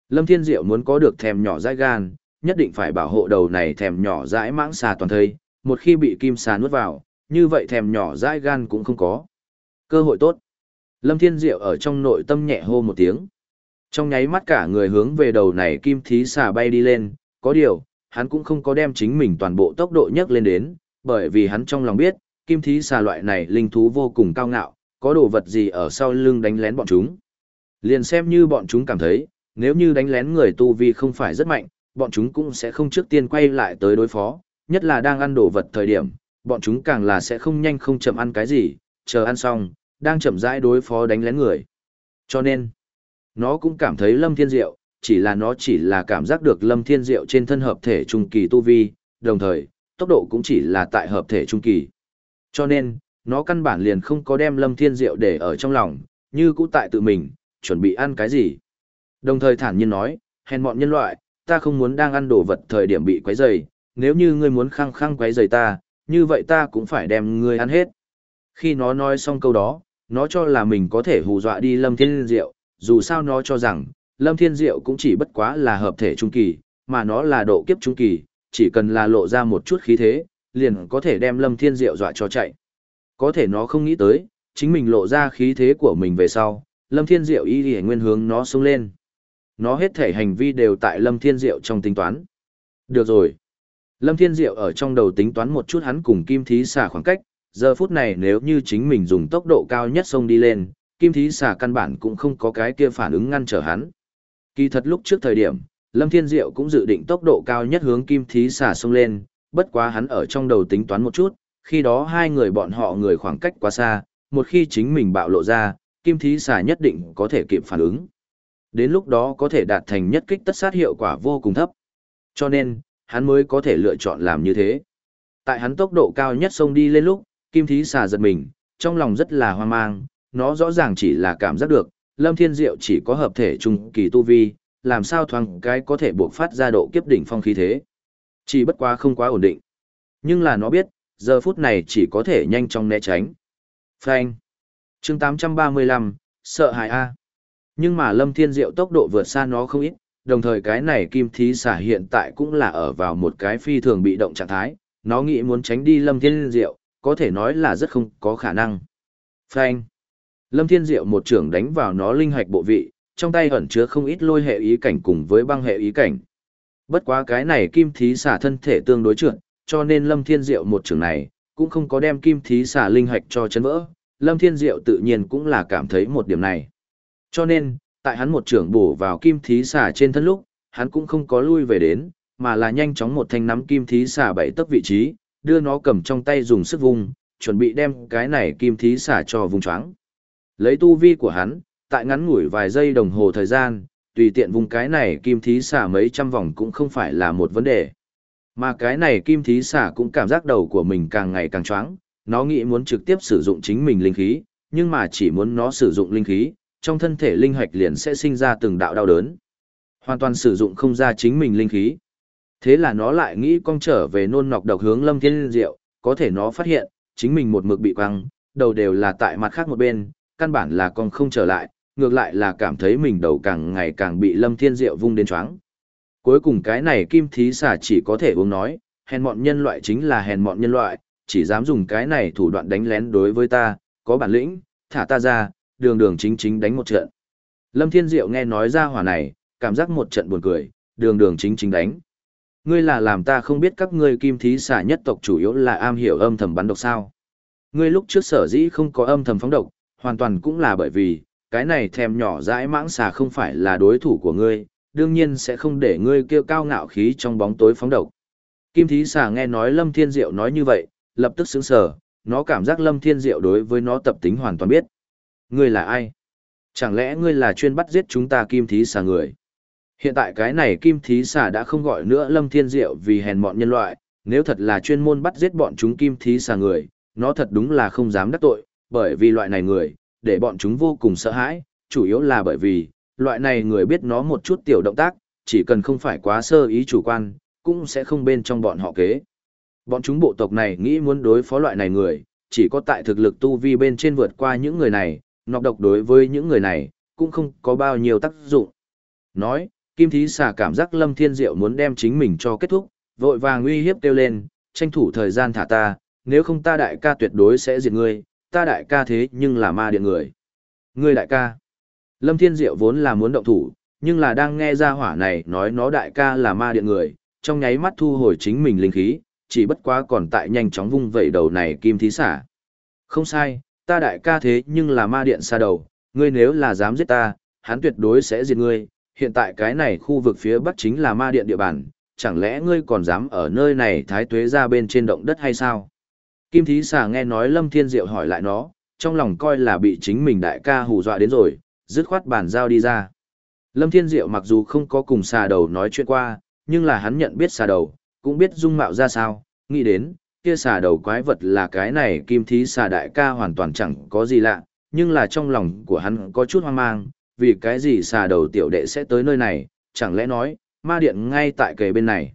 Lâm Thiên Diệu muốn có được thèm nhỏ dãi gan, nhất định phải bảo hộ đầu này thèm nhỏ dãi mãng xà toàn thây, một khi bị kim xà nuốt vào, như vậy thèm nhỏ dãi gan cũng không có. Cơ hội tốt. Lâm Thiên Diệu ở trong nội tâm nhẹ hô một tiếng. Trong nháy mắt cả người hướng về đầu này kim thí xà bay đi lên, có điều, hắn cũng không có đem chính mình toàn bộ tốc độ nhấc lên đến, bởi vì hắn trong lòng biết, kim thí xà loại này linh thú vô cùng cao ngạo, có đồ vật gì ở sau lưng đánh lén bọn chúng. Liền xem như bọn chúng cảm thấy, nếu như đánh lén người tu vi không phải rất mạnh, bọn chúng cũng sẽ không trước tiên quay lại tới đối phó, nhất là đang ăn đồ vật thời điểm, bọn chúng càng là sẽ không nhanh không chậm ăn cái gì, chờ ăn xong, đang chậm rãi đối phó đánh lén người. Cho nên, nó cũng cảm thấy Lâm Thiên Diệu, chỉ là nó chỉ là cảm giác được Lâm Thiên Diệu trên thân hợp thể trung kỳ tu vi, đồng thời, tốc độ cũng chỉ là tại hợp thể trung kỳ. Cho nên, nó căn bản liền không có đem Lâm Thiên Diệu để ở trong lòng, như cũ tại tự mình, chuẩn bị ăn cái gì. Đồng thời thản nhiên nói, hèn mọn nhân loại, ta không muốn đang ăn đồ vật thời điểm bị quấy rầy, nếu như ngươi muốn khăng khăng quấy rầy ta, như vậy ta cũng phải đem ngươi ăn hết. Khi nó nói xong câu đó, nó cho là mình có thể hù dọa đi Lâm Thiên Diệu, dù sao nó cho rằng, Lâm Thiên Diệu cũng chỉ bất quá là hợp thể trung kỳ, mà nó là độ kiếp trung kỳ, chỉ cần là lộ ra một chút khí thế, liền có thể đem Lâm Thiên Diệu dọa cho chạy. Có thể nó không nghĩ tới, chính mình lộ ra khí thế của mình về sau, Lâm Thiên Diệu y y nguyên hướng nó xông lên. Nó hết thể hành vi đều tại Lâm Thiên Diệu trong tính toán. Được rồi. Lâm Thiên Diệu ở trong đầu tính toán một chút hắn cùng Kim Thí Xà khoảng cách, giờ phút này nếu như chính mình dùng tốc độ cao nhất xông đi lên, Kim Thí Xà căn bản cũng không có cái kia phản ứng ngăn trở hắn. Kỳ thật lúc trước thời điểm, Lâm Thiên Diệu cũng dự định tốc độ cao nhất hướng Kim Thí Xà xông lên, bất quá hắn ở trong đầu tính toán một chút, khi đó hai người bọn họ người khoảng cách quá xa, một khi chính mình bạo lộ ra, Kim Thí Xà nhất định có thể kịp phản ứng. Đến lúc đó có thể đạt thành nhất kích tất sát hiệu quả vô cùng thấp. Cho nên, hắn mới có thể lựa chọn làm như thế. Tại hắn tốc độ cao nhất xông đi lên lúc, Kim Thí xà giật mình, trong lòng rất là hoang mang, nó rõ ràng chỉ là cảm giác được, Lâm Thiên Diệu chỉ có hợp thể trung kỳ tu vi, làm sao thoáng cái có thể buộc phát ra độ kiếp đỉnh phong khí thế. Chỉ bất quá không quá ổn định. Nhưng là nó biết, giờ phút này chỉ có thể nhanh chóng né tránh. Phanh. chương 835, sợ hãi A. Nhưng mà Lâm Thiên Diệu tốc độ vượt xa nó không ít, đồng thời cái này kim thí xả hiện tại cũng là ở vào một cái phi thường bị động trạng thái, nó nghĩ muốn tránh đi Lâm Thiên Diệu, có thể nói là rất không có khả năng. Phanh. Lâm Thiên Diệu một trưởng đánh vào nó linh hạch bộ vị, trong tay ẩn chứa không ít lôi hệ ý cảnh cùng với băng hệ ý cảnh. Bất quá cái này kim thí xả thân thể tương đối trượt, cho nên Lâm Thiên Diệu một trưởng này, cũng không có đem kim thí xả linh hạch cho chấn vỡ. Lâm Thiên Diệu tự nhiên cũng là cảm thấy một điểm này. Cho nên, tại hắn một trưởng bổ vào kim thí xà trên thân lúc, hắn cũng không có lui về đến, mà là nhanh chóng một thanh nắm kim thí xà bảy tấc vị trí, đưa nó cầm trong tay dùng sức vùng chuẩn bị đem cái này kim thí xà cho vùng choáng. Lấy tu vi của hắn, tại ngắn ngủi vài giây đồng hồ thời gian, tùy tiện vùng cái này kim thí xà mấy trăm vòng cũng không phải là một vấn đề. Mà cái này kim thí xả cũng cảm giác đầu của mình càng ngày càng choáng, nó nghĩ muốn trực tiếp sử dụng chính mình linh khí, nhưng mà chỉ muốn nó sử dụng linh khí, trong thân thể linh hoạch liền sẽ sinh ra từng đạo đau đớn. Hoàn toàn sử dụng không ra chính mình linh khí. Thế là nó lại nghĩ con trở về nôn nọc độc hướng lâm thiên diệu, có thể nó phát hiện, chính mình một mực bị quăng, đầu đều là tại mặt khác một bên, căn bản là con không trở lại, ngược lại là cảm thấy mình đầu càng ngày càng bị lâm thiên diệu vung đến choáng. Cuối cùng cái này kim thí xả chỉ có thể uống nói, hèn mọn nhân loại chính là hèn mọn nhân loại, chỉ dám dùng cái này thủ đoạn đánh lén đối với ta, có bản lĩnh, thả ta ra, đường đường chính chính đánh một trận. Lâm Thiên Diệu nghe nói ra hỏa này, cảm giác một trận buồn cười, đường đường chính chính đánh. Ngươi là làm ta không biết các ngươi kim thí xà nhất tộc chủ yếu là am hiểu âm thầm bắn độc sao. Ngươi lúc trước sở dĩ không có âm thầm phóng độc, hoàn toàn cũng là bởi vì, cái này thèm nhỏ dãi mãng xà không phải là đối thủ của ngươi, đương nhiên sẽ không để ngươi kêu cao ngạo khí trong bóng tối phóng độc. Kim thí xà nghe nói Lâm Thiên Diệu nói như vậy, lập tức sững sờ, nó cảm giác Lâm Thiên Diệu đối với nó tập tính hoàn toàn biết. Ngươi là ai? Chẳng lẽ ngươi là chuyên bắt giết chúng ta kim thí xà người? Hiện tại cái này kim thí xà đã không gọi nữa Lâm Thiên Diệu vì hèn mọn nhân loại, nếu thật là chuyên môn bắt giết bọn chúng kim thí xà người, nó thật đúng là không dám đắc tội, bởi vì loại này người, để bọn chúng vô cùng sợ hãi, chủ yếu là bởi vì, loại này người biết nó một chút tiểu động tác, chỉ cần không phải quá sơ ý chủ quan, cũng sẽ không bên trong bọn họ kế. Bọn chúng bộ tộc này nghĩ muốn đối phó loại này người, chỉ có tại thực lực tu vi bên trên vượt qua những người này, nọc độc đối với những người này, cũng không có bao nhiêu tác dụng. Nói, Kim Thí xà cảm giác Lâm Thiên Diệu muốn đem chính mình cho kết thúc, vội vàng uy hiếp kêu lên, tranh thủ thời gian thả ta, nếu không ta đại ca tuyệt đối sẽ diệt ngươi, ta đại ca thế nhưng là ma điện người. Ngươi đại ca. Lâm Thiên Diệu vốn là muốn động thủ, nhưng là đang nghe ra hỏa này nói nó đại ca là ma điện người, trong nháy mắt thu hồi chính mình linh khí, chỉ bất quá còn tại nhanh chóng vung vẩy đầu này kim thí xả. Không sai, ta đại ca thế nhưng là ma điện xa đầu, ngươi nếu là dám giết ta, hắn tuyệt đối sẽ diệt ngươi, hiện tại cái này khu vực phía bắc chính là ma điện địa bàn, chẳng lẽ ngươi còn dám ở nơi này thái tuế ra bên trên động đất hay sao? Kim thí xà nghe nói Lâm Thiên Diệu hỏi lại nó, trong lòng coi là bị chính mình đại ca hù dọa đến rồi, dứt khoát bàn giao đi ra. Lâm Thiên Diệu mặc dù không có cùng xà đầu nói chuyện qua, nhưng là hắn nhận biết xà đầu, cũng biết dung mạo ra sao, nghĩ đến, kia xà đầu quái vật là cái này kim thí xà đại ca hoàn toàn chẳng có gì lạ, nhưng là trong lòng của hắn có chút hoang mang, vì cái gì xà đầu tiểu đệ sẽ tới nơi này, chẳng lẽ nói, ma điện ngay tại kề bên này.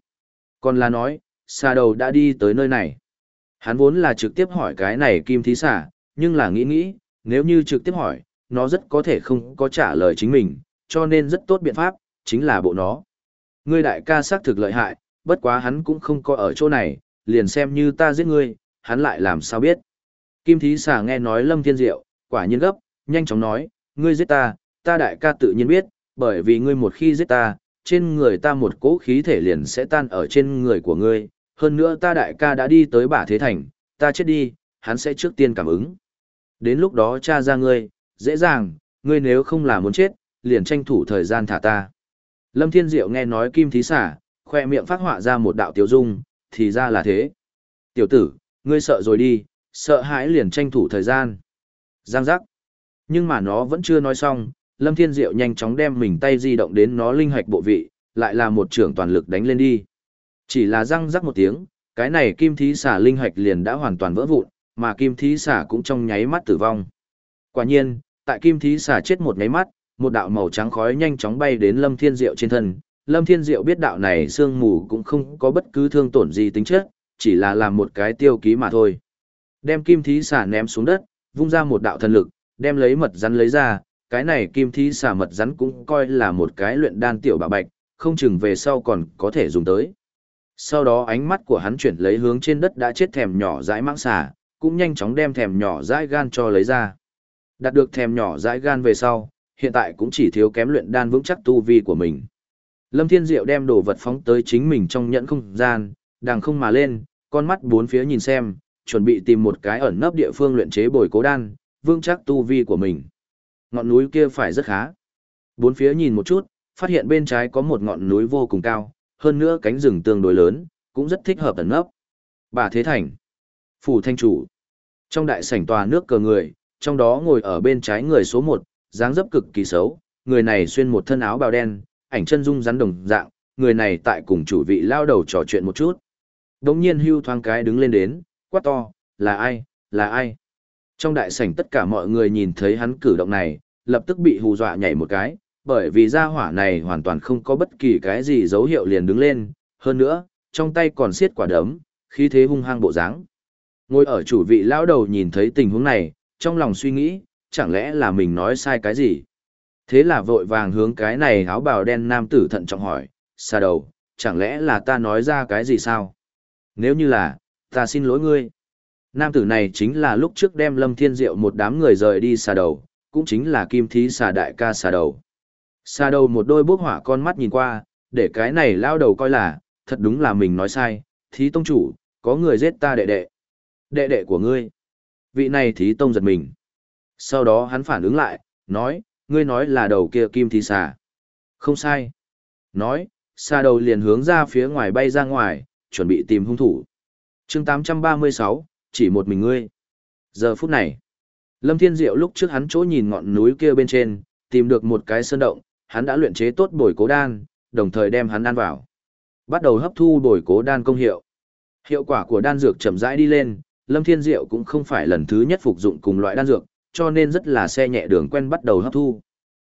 Còn là nói, xà đầu đã đi tới nơi này. Hắn vốn là trực tiếp hỏi cái này kim thí xà, nhưng là nghĩ nghĩ, nếu như trực tiếp hỏi, nó rất có thể không có trả lời chính mình, cho nên rất tốt biện pháp, chính là bộ nó. Ngươi đại ca xác thực lợi hại, bất quá hắn cũng không có ở chỗ này, liền xem như ta giết ngươi, hắn lại làm sao biết. Kim thí xà nghe nói lâm thiên diệu, quả nhiên gấp, nhanh chóng nói, ngươi giết ta, ta đại ca tự nhiên biết, bởi vì ngươi một khi giết ta, trên người ta một cỗ khí thể liền sẽ tan ở trên người của ngươi, hơn nữa ta đại ca đã đi tới bả thế thành, ta chết đi, hắn sẽ trước tiên cảm ứng. Đến lúc đó cha ra ngươi, dễ dàng, ngươi nếu không là muốn chết, liền tranh thủ thời gian thả ta. Lâm Thiên Diệu nghe nói kim thí xả, khoe miệng phát họa ra một đạo tiểu dung, thì ra là thế. Tiểu tử, ngươi sợ rồi đi, sợ hãi liền tranh thủ thời gian. Giang giác. Nhưng mà nó vẫn chưa nói xong, Lâm Thiên Diệu nhanh chóng đem mình tay di động đến nó linh hoạch bộ vị, lại là một trưởng toàn lực đánh lên đi. Chỉ là răng rắc một tiếng, cái này kim thí xả linh hoạch liền đã hoàn toàn vỡ vụn, mà kim thí xả cũng trong nháy mắt tử vong. Quả nhiên, tại kim thí xả chết một nháy mắt, một đạo màu trắng khói nhanh chóng bay đến Lâm Thiên Diệu trên thân. Lâm Thiên Diệu biết đạo này sương mù cũng không có bất cứ thương tổn gì tính chất, chỉ là làm một cái tiêu ký mà thôi. Đem kim thí xả ném xuống đất, vung ra một đạo thần lực, đem lấy mật rắn lấy ra, cái này kim thí xả mật rắn cũng coi là một cái luyện đan tiểu bảo bạch, không chừng về sau còn có thể dùng tới. Sau đó ánh mắt của hắn chuyển lấy hướng trên đất đã chết thèm nhỏ dãi mãng xả, cũng nhanh chóng đem thèm nhỏ dãi gan cho lấy ra. Đạt được thèm nhỏ dãi gan về sau, hiện tại cũng chỉ thiếu kém luyện đan vững chắc tu vi của mình. Lâm Thiên Diệu đem đồ vật phóng tới chính mình trong nhẫn không gian, đằng không mà lên, con mắt bốn phía nhìn xem, chuẩn bị tìm một cái ẩn nấp địa phương luyện chế bồi cố đan, vững chắc tu vi của mình. Ngọn núi kia phải rất khá. Bốn phía nhìn một chút, phát hiện bên trái có một ngọn núi vô cùng cao, hơn nữa cánh rừng tương đối lớn, cũng rất thích hợp ẩn nấp. Bà Thế Thành, Phủ Thanh Chủ. Trong đại sảnh tòa nước cờ người, trong đó ngồi ở bên trái người số một, dáng dấp cực kỳ xấu, người này xuyên một thân áo bào đen, ảnh chân dung rắn đồng dạng, người này tại cùng chủ vị lao đầu trò chuyện một chút, Đống nhiên hưu thoáng cái đứng lên đến, quát to, là ai, là ai? Trong đại sảnh tất cả mọi người nhìn thấy hắn cử động này, lập tức bị hù dọa nhảy một cái, bởi vì gia hỏa này hoàn toàn không có bất kỳ cái gì dấu hiệu liền đứng lên, hơn nữa, trong tay còn siết quả đấm, khí thế hung hăng bộ dáng. Ngồi ở chủ vị lão đầu nhìn thấy tình huống này, trong lòng suy nghĩ, chẳng lẽ là mình nói sai cái gì? Thế là vội vàng hướng cái này áo bào đen nam tử thận trọng hỏi, xa đầu, chẳng lẽ là ta nói ra cái gì sao? Nếu như là, ta xin lỗi ngươi. Nam tử này chính là lúc trước đem Lâm Thiên Diệu một đám người rời đi xà đầu, cũng chính là kim thí xà đại ca xà đầu. Xà đầu một đôi bước hỏa con mắt nhìn qua, để cái này lao đầu coi là, thật đúng là mình nói sai, thí tông chủ, có người giết ta đệ đệ. Đệ đệ của ngươi. Vị này thí tông giật mình. Sau đó hắn phản ứng lại, nói, ngươi nói là đầu kia kim thì xà. Không sai. Nói, xà đầu liền hướng ra phía ngoài bay ra ngoài, chuẩn bị tìm hung thủ. chương 836, chỉ một mình ngươi. Giờ phút này, Lâm Thiên Diệu lúc trước hắn chỗ nhìn ngọn núi kia bên trên, tìm được một cái sơn động, hắn đã luyện chế tốt bồi cố đan, đồng thời đem hắn ăn vào. Bắt đầu hấp thu bồi cố đan công hiệu. Hiệu quả của đan dược chậm rãi đi lên, Lâm Thiên Diệu cũng không phải lần thứ nhất phục dụng cùng loại đan dược, cho nên rất là xe nhẹ đường quen bắt đầu hấp thu.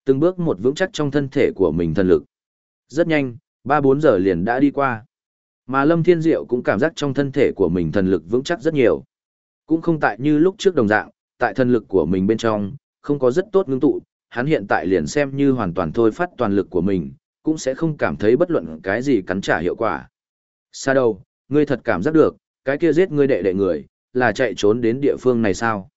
Từng bước một vững chắc trong thân thể của mình thần lực. Rất nhanh, 3-4 giờ liền đã đi qua. Mà Lâm Thiên Diệu cũng cảm giác trong thân thể của mình thần lực vững chắc rất nhiều. Cũng không tại như lúc trước đồng dạng, tại thần lực của mình bên trong, không có rất tốt ngưng tụ, hắn hiện tại liền xem như hoàn toàn thôi phát toàn lực của mình, cũng sẽ không cảm thấy bất luận cái gì cắn trả hiệu quả. Xa đâu, ngươi thật cảm giác được, cái kia giết ngươi đệ đệ người, là chạy trốn đến địa phương này sao?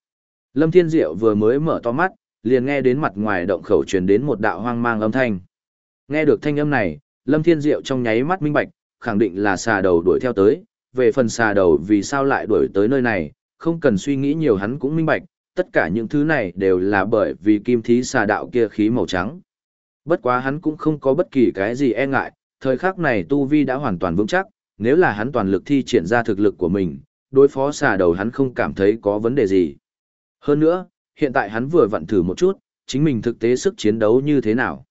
Lâm Thiên Diệu vừa mới mở to mắt, liền nghe đến mặt ngoài động khẩu truyền đến một đạo hoang mang âm thanh. Nghe được thanh âm này, Lâm Thiên Diệu trong nháy mắt minh bạch, khẳng định là xà đầu đuổi theo tới, về phần xà đầu vì sao lại đuổi tới nơi này, không cần suy nghĩ nhiều hắn cũng minh bạch, tất cả những thứ này đều là bởi vì kim thí xà đạo kia khí màu trắng. Bất quá hắn cũng không có bất kỳ cái gì e ngại, thời khắc này Tu Vi đã hoàn toàn vững chắc, nếu là hắn toàn lực thi triển ra thực lực của mình, đối phó xà đầu hắn không cảm thấy có vấn đề gì. Hơn nữa, hiện tại hắn vừa vặn thử một chút, chính mình thực tế sức chiến đấu như thế nào.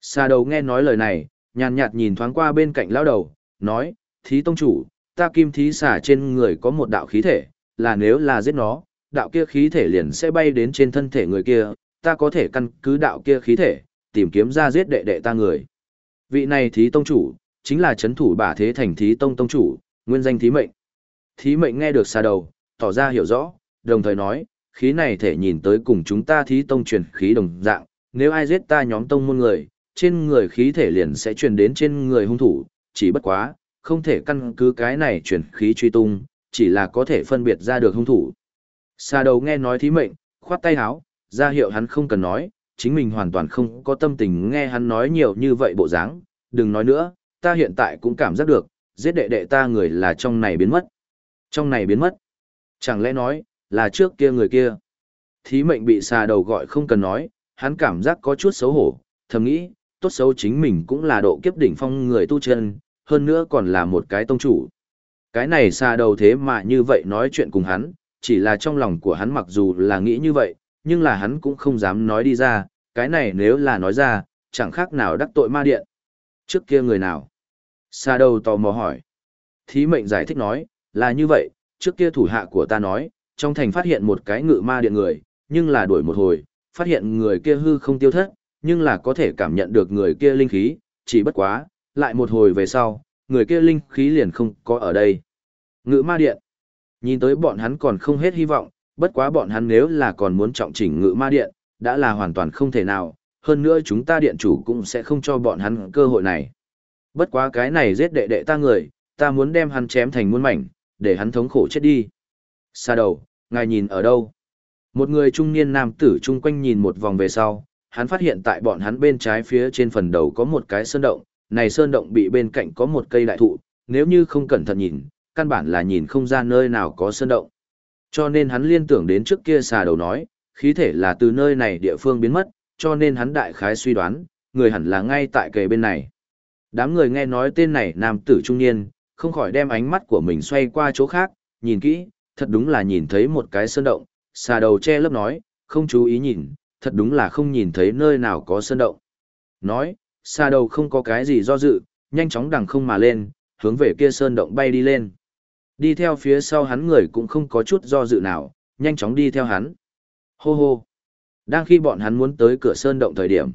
xa đầu nghe nói lời này, nhàn nhạt nhìn thoáng qua bên cạnh lão đầu, nói, thí tông chủ, ta kim thí xả trên người có một đạo khí thể, là nếu là giết nó, đạo kia khí thể liền sẽ bay đến trên thân thể người kia, ta có thể căn cứ đạo kia khí thể, tìm kiếm ra giết đệ đệ ta người. Vị này thí tông chủ, chính là chấn thủ bả thế thành thí tông tông chủ, nguyên danh thí mệnh. Thí mệnh nghe được xa đầu, tỏ ra hiểu rõ, đồng thời nói, khí này thể nhìn tới cùng chúng ta thí tông truyền khí đồng dạng, nếu ai giết ta nhóm tông môn người, trên người khí thể liền sẽ truyền đến trên người hung thủ, chỉ bất quá, không thể căn cứ cái này truyền khí truy tung, chỉ là có thể phân biệt ra được hung thủ. Xa đầu nghe nói thí mệnh, khoát tay háo, ra hiệu hắn không cần nói, chính mình hoàn toàn không có tâm tình nghe hắn nói nhiều như vậy bộ dáng, đừng nói nữa, ta hiện tại cũng cảm giác được, giết đệ đệ ta người là trong này biến mất. Trong này biến mất. Chẳng lẽ nói, là trước kia người kia. Thí mệnh bị xà đầu gọi không cần nói, hắn cảm giác có chút xấu hổ, thầm nghĩ, tốt xấu chính mình cũng là độ kiếp đỉnh phong người tu chân, hơn nữa còn là một cái tông chủ. Cái này xà đầu thế mà như vậy nói chuyện cùng hắn, chỉ là trong lòng của hắn mặc dù là nghĩ như vậy, nhưng là hắn cũng không dám nói đi ra, cái này nếu là nói ra, chẳng khác nào đắc tội ma điện. Trước kia người nào? Xà đầu tò mò hỏi. Thí mệnh giải thích nói, là như vậy, trước kia thủ hạ của ta nói, trong thành phát hiện một cái ngự ma điện người, nhưng là đuổi một hồi, phát hiện người kia hư không tiêu thất, nhưng là có thể cảm nhận được người kia linh khí, chỉ bất quá, lại một hồi về sau, người kia linh khí liền không có ở đây. Ngự ma điện. Nhìn tới bọn hắn còn không hết hy vọng, bất quá bọn hắn nếu là còn muốn trọng chỉnh ngự ma điện, đã là hoàn toàn không thể nào, hơn nữa chúng ta điện chủ cũng sẽ không cho bọn hắn cơ hội này. Bất quá cái này giết đệ đệ ta người, ta muốn đem hắn chém thành muôn mảnh, để hắn thống khổ chết đi. Xa đầu, ngài nhìn ở đâu? Một người trung niên nam tử chung quanh nhìn một vòng về sau, hắn phát hiện tại bọn hắn bên trái phía trên phần đầu có một cái sơn động, này sơn động bị bên cạnh có một cây đại thụ, nếu như không cẩn thận nhìn, căn bản là nhìn không ra nơi nào có sơn động. Cho nên hắn liên tưởng đến trước kia xà đầu nói, khí thể là từ nơi này địa phương biến mất, cho nên hắn đại khái suy đoán, người hẳn là ngay tại kề bên này. Đám người nghe nói tên này nam tử trung niên, không khỏi đem ánh mắt của mình xoay qua chỗ khác, nhìn kỹ, thật đúng là nhìn thấy một cái sơn động, xà đầu che lớp nói, không chú ý nhìn, thật đúng là không nhìn thấy nơi nào có sơn động. Nói, xà đầu không có cái gì do dự, nhanh chóng đằng không mà lên, hướng về kia sơn động bay đi lên. Đi theo phía sau hắn người cũng không có chút do dự nào, nhanh chóng đi theo hắn. Hô hô. Đang khi bọn hắn muốn tới cửa sơn động thời điểm,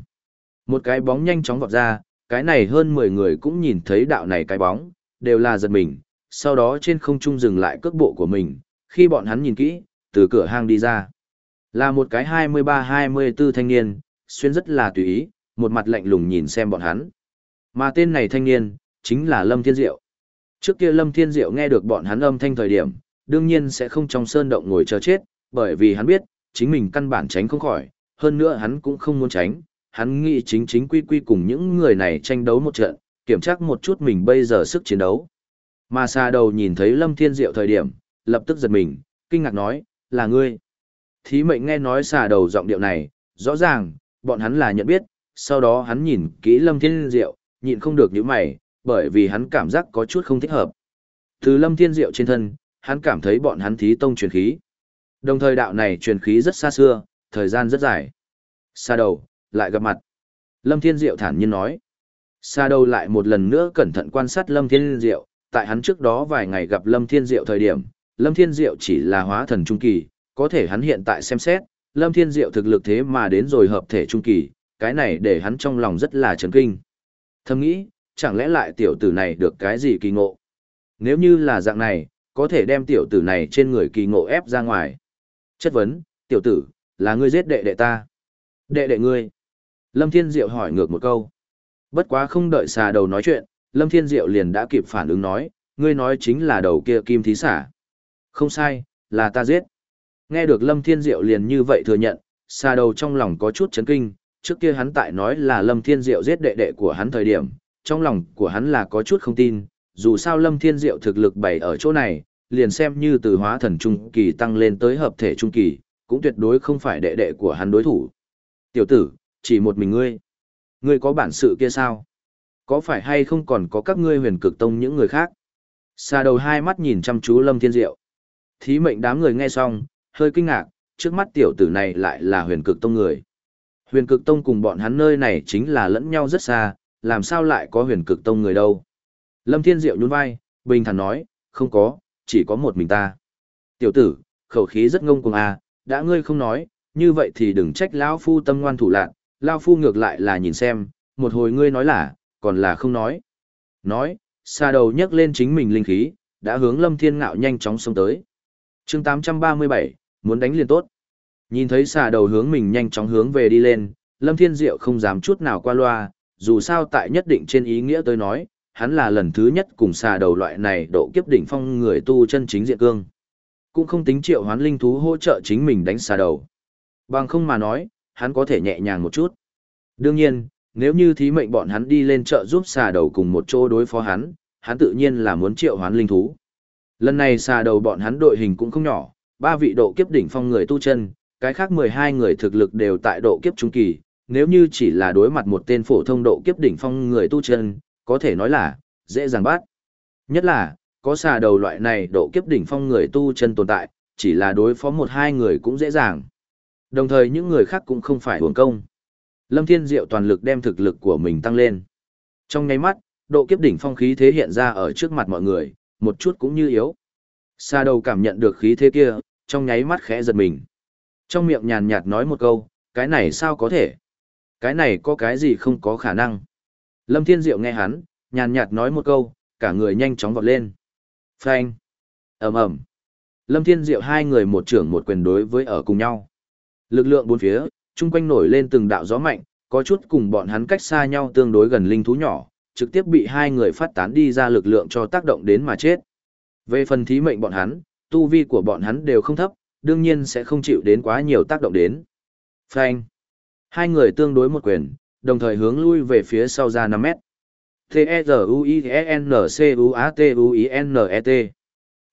một cái bóng nhanh chóng vọt ra, cái này hơn 10 người cũng nhìn thấy đạo này cái bóng, đều là giật mình, sau đó trên không trung dừng lại cước bộ của mình, khi bọn hắn nhìn kỹ, từ cửa hang đi ra. Là một cái 23-24 thanh niên, xuyên rất là tùy ý, một mặt lạnh lùng nhìn xem bọn hắn. Mà tên này thanh niên, chính là Lâm Thiên Diệu. Trước kia Lâm Thiên Diệu nghe được bọn hắn âm thanh thời điểm, đương nhiên sẽ không trong sơn động ngồi chờ chết, bởi vì hắn biết, chính mình căn bản tránh không khỏi, hơn nữa hắn cũng không muốn tránh, hắn nghĩ chính chính quy quy cùng những người này tranh đấu một trận, kiểm tra một chút mình bây giờ sức chiến đấu. Mà xa đầu nhìn thấy Lâm Thiên Diệu thời điểm, lập tức giật mình, kinh ngạc nói, là ngươi. Thí mệnh nghe nói xà đầu giọng điệu này, rõ ràng, bọn hắn là nhận biết, sau đó hắn nhìn kỹ Lâm Thiên Diệu, nhịn không được những mày, bởi vì hắn cảm giác có chút không thích hợp. Từ Lâm Thiên Diệu trên thân, hắn cảm thấy bọn hắn thí tông truyền khí. Đồng thời đạo này truyền khí rất xa xưa, thời gian rất dài. Xa đầu, lại gặp mặt. Lâm Thiên Diệu thản nhiên nói. Xa đầu lại một lần nữa cẩn thận quan sát Lâm Thiên Diệu, tại hắn trước đó vài ngày gặp Lâm Thiên Diệu thời điểm, Lâm Thiên Diệu chỉ là hóa thần trung kỳ, có thể hắn hiện tại xem xét, Lâm Thiên Diệu thực lực thế mà đến rồi hợp thể trung kỳ, cái này để hắn trong lòng rất là chấn kinh. Thầm nghĩ, chẳng lẽ lại tiểu tử này được cái gì kỳ ngộ? Nếu như là dạng này, có thể đem tiểu tử này trên người kỳ ngộ ép ra ngoài. Chất vấn, tiểu tử, là ngươi giết đệ đệ ta. Đệ đệ ngươi. Lâm Thiên Diệu hỏi ngược một câu. Bất quá không đợi xà đầu nói chuyện, Lâm Thiên Diệu liền đã kịp phản ứng nói, ngươi nói chính là đầu kia kim thí xả. Không sai, là ta giết. Nghe được Lâm Thiên Diệu liền như vậy thừa nhận, xa đầu trong lòng có chút chấn kinh, trước kia hắn tại nói là Lâm Thiên Diệu giết đệ đệ của hắn thời điểm, trong lòng của hắn là có chút không tin, dù sao Lâm Thiên Diệu thực lực bày ở chỗ này, liền xem như từ hóa thần trung kỳ tăng lên tới hợp thể trung kỳ, cũng tuyệt đối không phải đệ đệ của hắn đối thủ. Tiểu tử, chỉ một mình ngươi. Ngươi có bản sự kia sao? Có phải hay không còn có các ngươi huyền cực tông những người khác? Xa đầu hai mắt nhìn chăm chú Lâm Thiên Diệu. Thí mệnh đám người nghe xong, hơi kinh ngạc, trước mắt tiểu tử này lại là huyền cực tông người. Huyền cực tông cùng bọn hắn nơi này chính là lẫn nhau rất xa, làm sao lại có huyền cực tông người đâu. Lâm Thiên Diệu nhún vai, bình thản nói, không có, chỉ có một mình ta. Tiểu tử, khẩu khí rất ngông cuồng à, đã ngươi không nói, như vậy thì đừng trách lão phu tâm ngoan thủ lạn, lão phu ngược lại là nhìn xem, một hồi ngươi nói là, còn là không nói. Nói, xa đầu nhấc lên chính mình linh khí, đã hướng Lâm Thiên Ngạo nhanh chóng xông tới. Chương 837, muốn đánh liền tốt. Nhìn thấy xà đầu hướng mình nhanh chóng hướng về đi lên, Lâm Thiên Diệu không dám chút nào qua loa, dù sao tại nhất định trên ý nghĩa tôi nói, hắn là lần thứ nhất cùng xà đầu loại này độ kiếp đỉnh phong người tu chân chính diện cương. Cũng không tính triệu hoán linh thú hỗ trợ chính mình đánh xà đầu. Bằng không mà nói, hắn có thể nhẹ nhàng một chút. Đương nhiên, nếu như thí mệnh bọn hắn đi lên chợ giúp xà đầu cùng một chỗ đối phó hắn, hắn tự nhiên là muốn triệu hoán linh thú. Lần này xà đầu bọn hắn đội hình cũng không nhỏ, ba vị độ kiếp đỉnh phong người tu chân, cái khác 12 người thực lực đều tại độ kiếp trung kỳ, nếu như chỉ là đối mặt một tên phổ thông độ kiếp đỉnh phong người tu chân, có thể nói là dễ dàng bắt. Nhất là, có xà đầu loại này độ kiếp đỉnh phong người tu chân tồn tại, chỉ là đối phó một hai người cũng dễ dàng. Đồng thời những người khác cũng không phải hưởng công. Lâm Thiên Diệu toàn lực đem thực lực của mình tăng lên. Trong nháy mắt, độ kiếp đỉnh phong khí thế hiện ra ở trước mặt mọi người, một chút cũng như yếu. Sa đầu cảm nhận được khí thế kia, trong nháy mắt khẽ giật mình. Trong miệng nhàn nhạt nói một câu, cái này sao có thể? Cái này có cái gì không có khả năng? Lâm Thiên Diệu nghe hắn, nhàn nhạt nói một câu, cả người nhanh chóng vọt lên. Phanh! ầm ầm. Lâm Thiên Diệu hai người một trưởng một quyền đối với ở cùng nhau. Lực lượng bốn phía, chung quanh nổi lên từng đạo gió mạnh, có chút cùng bọn hắn cách xa nhau tương đối gần linh thú nhỏ, trực tiếp bị hai người phát tán đi ra lực lượng cho tác động đến mà chết. Về phần thí mệnh bọn hắn, tu vi của bọn hắn đều không thấp, đương nhiên sẽ không chịu đến quá nhiều tác động đến. Phanh. Hai người tương đối một quyền, đồng thời hướng lui về phía sau ra 5 mét. T-E-Z-U-I-N-C-U-A-T-U-I-N-E-T.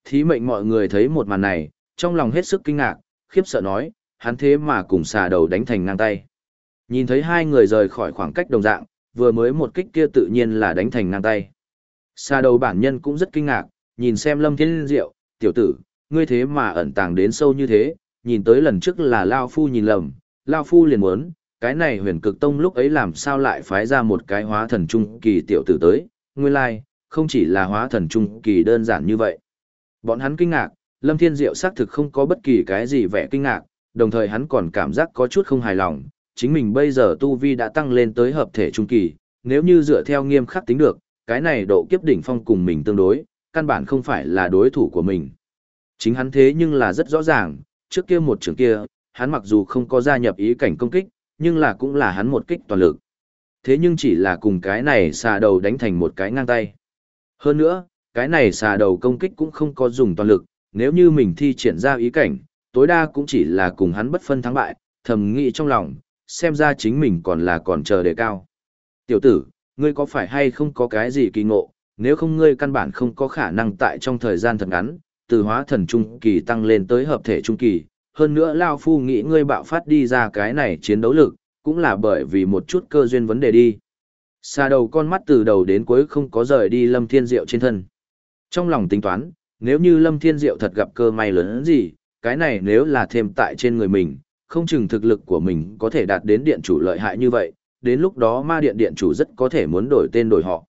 Thí mệnh mọi người thấy một màn này, trong lòng hết sức kinh ngạc, khiếp sợ nói, hắn thế mà cùng xà đầu đánh thành ngang tay. Nhìn thấy hai người rời khỏi khoảng cách đồng dạng, vừa mới một kích kia tự nhiên là đánh thành ngang tay. xa đầu bản nhân cũng rất kinh ngạc, nhìn xem lâm thiên diệu, tiểu tử, ngươi thế mà ẩn tàng đến sâu như thế, nhìn tới lần trước là Lao Phu nhìn lầm, Lao Phu liền muốn, cái này huyền cực tông lúc ấy làm sao lại phái ra một cái hóa thần trung kỳ tiểu tử tới, nguyên lai, không chỉ là hóa thần trung kỳ đơn giản như vậy. Bọn hắn kinh ngạc, Lâm Thiên Diệu xác thực không có bất kỳ cái gì vẻ kinh ngạc, đồng thời hắn còn cảm giác có chút không hài lòng, chính mình bây giờ tu vi đã tăng lên tới hợp thể trung kỳ, nếu như dựa theo nghiêm khắc tính được, cái này độ kiếp đỉnh phong cùng mình tương đối, căn bản không phải là đối thủ của mình. Chính hắn thế nhưng là rất rõ ràng, trước kia một trường kia, hắn mặc dù không có gia nhập ý cảnh công kích, nhưng là cũng là hắn một kích toàn lực. Thế nhưng chỉ là cùng cái này xà đầu đánh thành một cái ngang tay. Hơn nữa, cái này xà đầu công kích cũng không có dùng toàn lực, nếu như mình thi triển ra ý cảnh, tối đa cũng chỉ là cùng hắn bất phân thắng bại, thầm nghĩ trong lòng, xem ra chính mình còn là còn chờ đề cao. Tiểu tử, ngươi có phải hay không có cái gì kỳ ngộ, nếu không ngươi căn bản không có khả năng tại trong thời gian thật ngắn, từ hóa thần trung kỳ tăng lên tới hợp thể trung kỳ, hơn nữa Lao Phu nghĩ ngươi bạo phát đi ra cái này chiến đấu lực, cũng là bởi vì một chút cơ duyên vấn đề đi. Xa đầu con mắt từ đầu đến cuối không có rời đi Lâm Thiên Diệu trên thân. Trong lòng tính toán, nếu như Lâm Thiên Diệu thật gặp cơ may lớn gì, cái này nếu là thêm tại trên người mình, không chừng thực lực của mình có thể đạt đến điện chủ lợi hại như vậy, đến lúc đó ma điện điện chủ rất có thể muốn đổi tên đổi họ.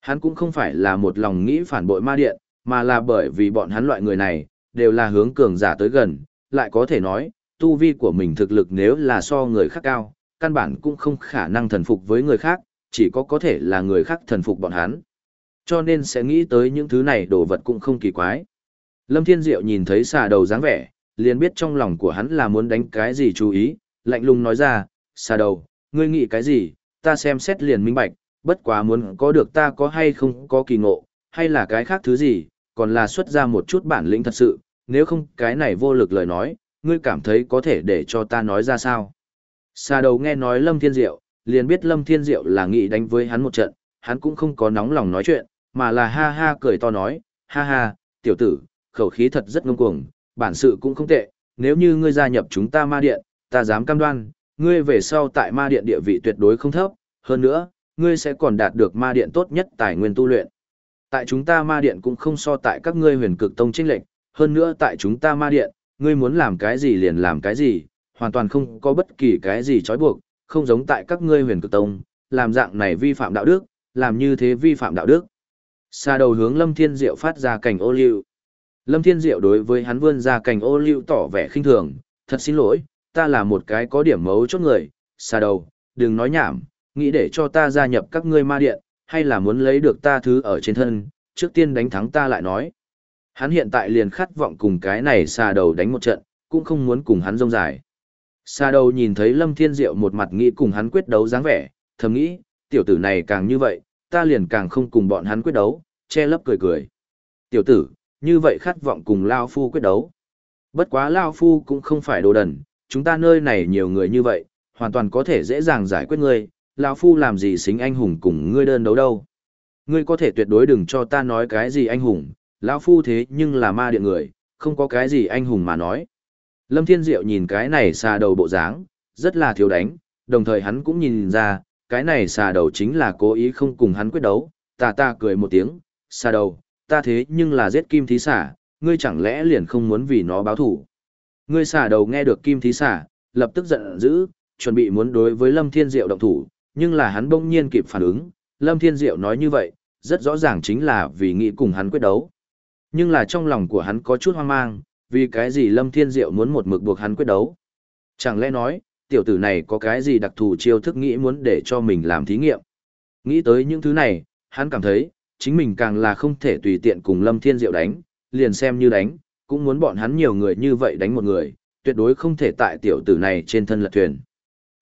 Hắn cũng không phải là một lòng nghĩ phản bội ma điện, mà là bởi vì bọn hắn loại người này, đều là hướng cường giả tới gần, lại có thể nói, tu vi của mình thực lực nếu là so người khác cao, căn bản cũng không khả năng thần phục với người khác, chỉ có có thể là người khác thần phục bọn hắn. Cho nên sẽ nghĩ tới những thứ này đồ vật cũng không kỳ quái. Lâm Thiên Diệu nhìn thấy xà đầu dáng vẻ, liền biết trong lòng của hắn là muốn đánh cái gì chú ý, lạnh lùng nói ra, xà đầu, ngươi nghĩ cái gì, ta xem xét liền minh bạch, bất quá muốn có được ta có hay không có kỳ ngộ, hay là cái khác thứ gì, còn là xuất ra một chút bản lĩnh thật sự, nếu không cái này vô lực lời nói, ngươi cảm thấy có thể để cho ta nói ra sao. Xà đầu nghe nói Lâm Thiên Diệu, liền biết Lâm Thiên Diệu là nghĩ đánh với hắn một trận, hắn cũng không có nóng lòng nói chuyện, mà là ha ha cười to nói, ha ha, tiểu tử, khẩu khí thật rất ngông cuồng, bản sự cũng không tệ, nếu như ngươi gia nhập chúng ta ma điện, ta dám cam đoan, ngươi về sau tại ma điện địa vị tuyệt đối không thấp, hơn nữa, ngươi sẽ còn đạt được ma điện tốt nhất tài nguyên tu luyện. Tại chúng ta ma điện cũng không so tại các ngươi huyền cực tông chênh lệch, hơn nữa tại chúng ta ma điện, ngươi muốn làm cái gì liền làm cái gì, hoàn toàn không có bất kỳ cái gì trói buộc, không giống tại các ngươi huyền cực tông, làm dạng này vi phạm đạo đức, làm như thế vi phạm đạo đức. Xa đầu hướng Lâm Thiên Diệu phát ra cảnh ô liu. Lâm Thiên Diệu đối với hắn vươn ra cành ô liu tỏ vẻ khinh thường, thật xin lỗi, ta là một cái có điểm mấu chốt người, xa đầu, đừng nói nhảm, nghĩ để cho ta gia nhập các ngươi ma điện, hay là muốn lấy được ta thứ ở trên thân, trước tiên đánh thắng ta lại nói. Hắn hiện tại liền khát vọng cùng cái này xa đầu đánh một trận, cũng không muốn cùng hắn rông dài. Xa đầu nhìn thấy Lâm Thiên Diệu một mặt nghĩ cùng hắn quyết đấu dáng vẻ, thầm nghĩ, tiểu tử này càng như vậy, ta liền càng không cùng bọn hắn quyết đấu, che lấp cười cười. Tiểu tử, như vậy khát vọng cùng Lao Phu quyết đấu. Bất quá Lao Phu cũng không phải đồ đần, chúng ta nơi này nhiều người như vậy, hoàn toàn có thể dễ dàng giải quyết ngươi, Lao Phu làm gì xính anh hùng cùng ngươi đơn đấu đâu. Ngươi có thể tuyệt đối đừng cho ta nói cái gì anh hùng, Lão Phu thế nhưng là ma điện người, không có cái gì anh hùng mà nói. Lâm Thiên Diệu nhìn cái này xà đầu bộ dáng, rất là thiếu đánh, đồng thời hắn cũng nhìn ra, cái này xà đầu chính là cố ý không cùng hắn quyết đấu, tà ta cười một tiếng, xà đầu, ta thế nhưng là giết kim thí xả, ngươi chẳng lẽ liền không muốn vì nó báo thủ. Ngươi xả đầu nghe được kim thí xả, lập tức giận dữ, chuẩn bị muốn đối với Lâm Thiên Diệu động thủ, nhưng là hắn bỗng nhiên kịp phản ứng, Lâm Thiên Diệu nói như vậy, rất rõ ràng chính là vì nghĩ cùng hắn quyết đấu. Nhưng là trong lòng của hắn có chút hoang mang, vì cái gì Lâm Thiên Diệu muốn một mực buộc hắn quyết đấu. Chẳng lẽ nói, tiểu tử này có cái gì đặc thù chiêu thức nghĩ muốn để cho mình làm thí nghiệm. Nghĩ tới những thứ này, hắn cảm thấy, chính mình càng là không thể tùy tiện cùng Lâm Thiên Diệu đánh, liền xem như đánh, cũng muốn bọn hắn nhiều người như vậy đánh một người, tuyệt đối không thể tại tiểu tử này trên thân lật thuyền.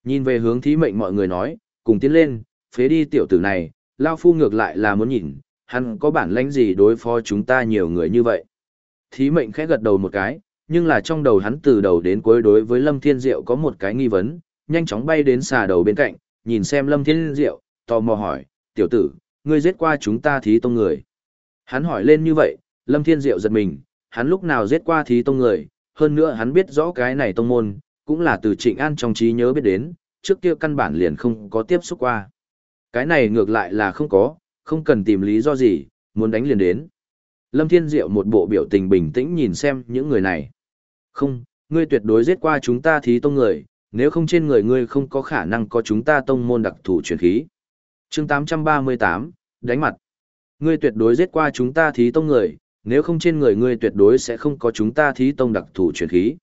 Nhìn về hướng thí mệnh mọi người nói, cùng tiến lên, phế đi tiểu tử này, Lao Phu ngược lại là muốn nhìn, hắn có bản lãnh gì đối phó chúng ta nhiều người như vậy. Thí mệnh khẽ gật đầu một cái, nhưng là trong đầu hắn từ đầu đến cuối đối với Lâm Thiên Diệu có một cái nghi vấn, nhanh chóng bay đến xà đầu bên cạnh, nhìn xem Lâm Thiên Diệu, tò mò hỏi, tiểu tử, ngươi giết qua chúng ta thí tông người. Hắn hỏi lên như vậy, Lâm Thiên Diệu giật mình, hắn lúc nào giết qua thí tông người, hơn nữa hắn biết rõ cái này tông môn, cũng là từ trịnh an trong trí nhớ biết đến, trước kia căn bản liền không có tiếp xúc qua. Cái này ngược lại là không có, không cần tìm lý do gì, muốn đánh liền đến. Lâm Thiên Diệu một bộ biểu tình bình tĩnh nhìn xem những người này. Không, ngươi tuyệt đối giết qua chúng ta thí tông người, nếu không trên người ngươi không có khả năng có chúng ta tông môn đặc thù truyền khí chương 838, đánh mặt. Ngươi tuyệt đối giết qua chúng ta thí tông người, nếu không trên người ngươi tuyệt đối sẽ không có chúng ta thí tông đặc thù truyền khí.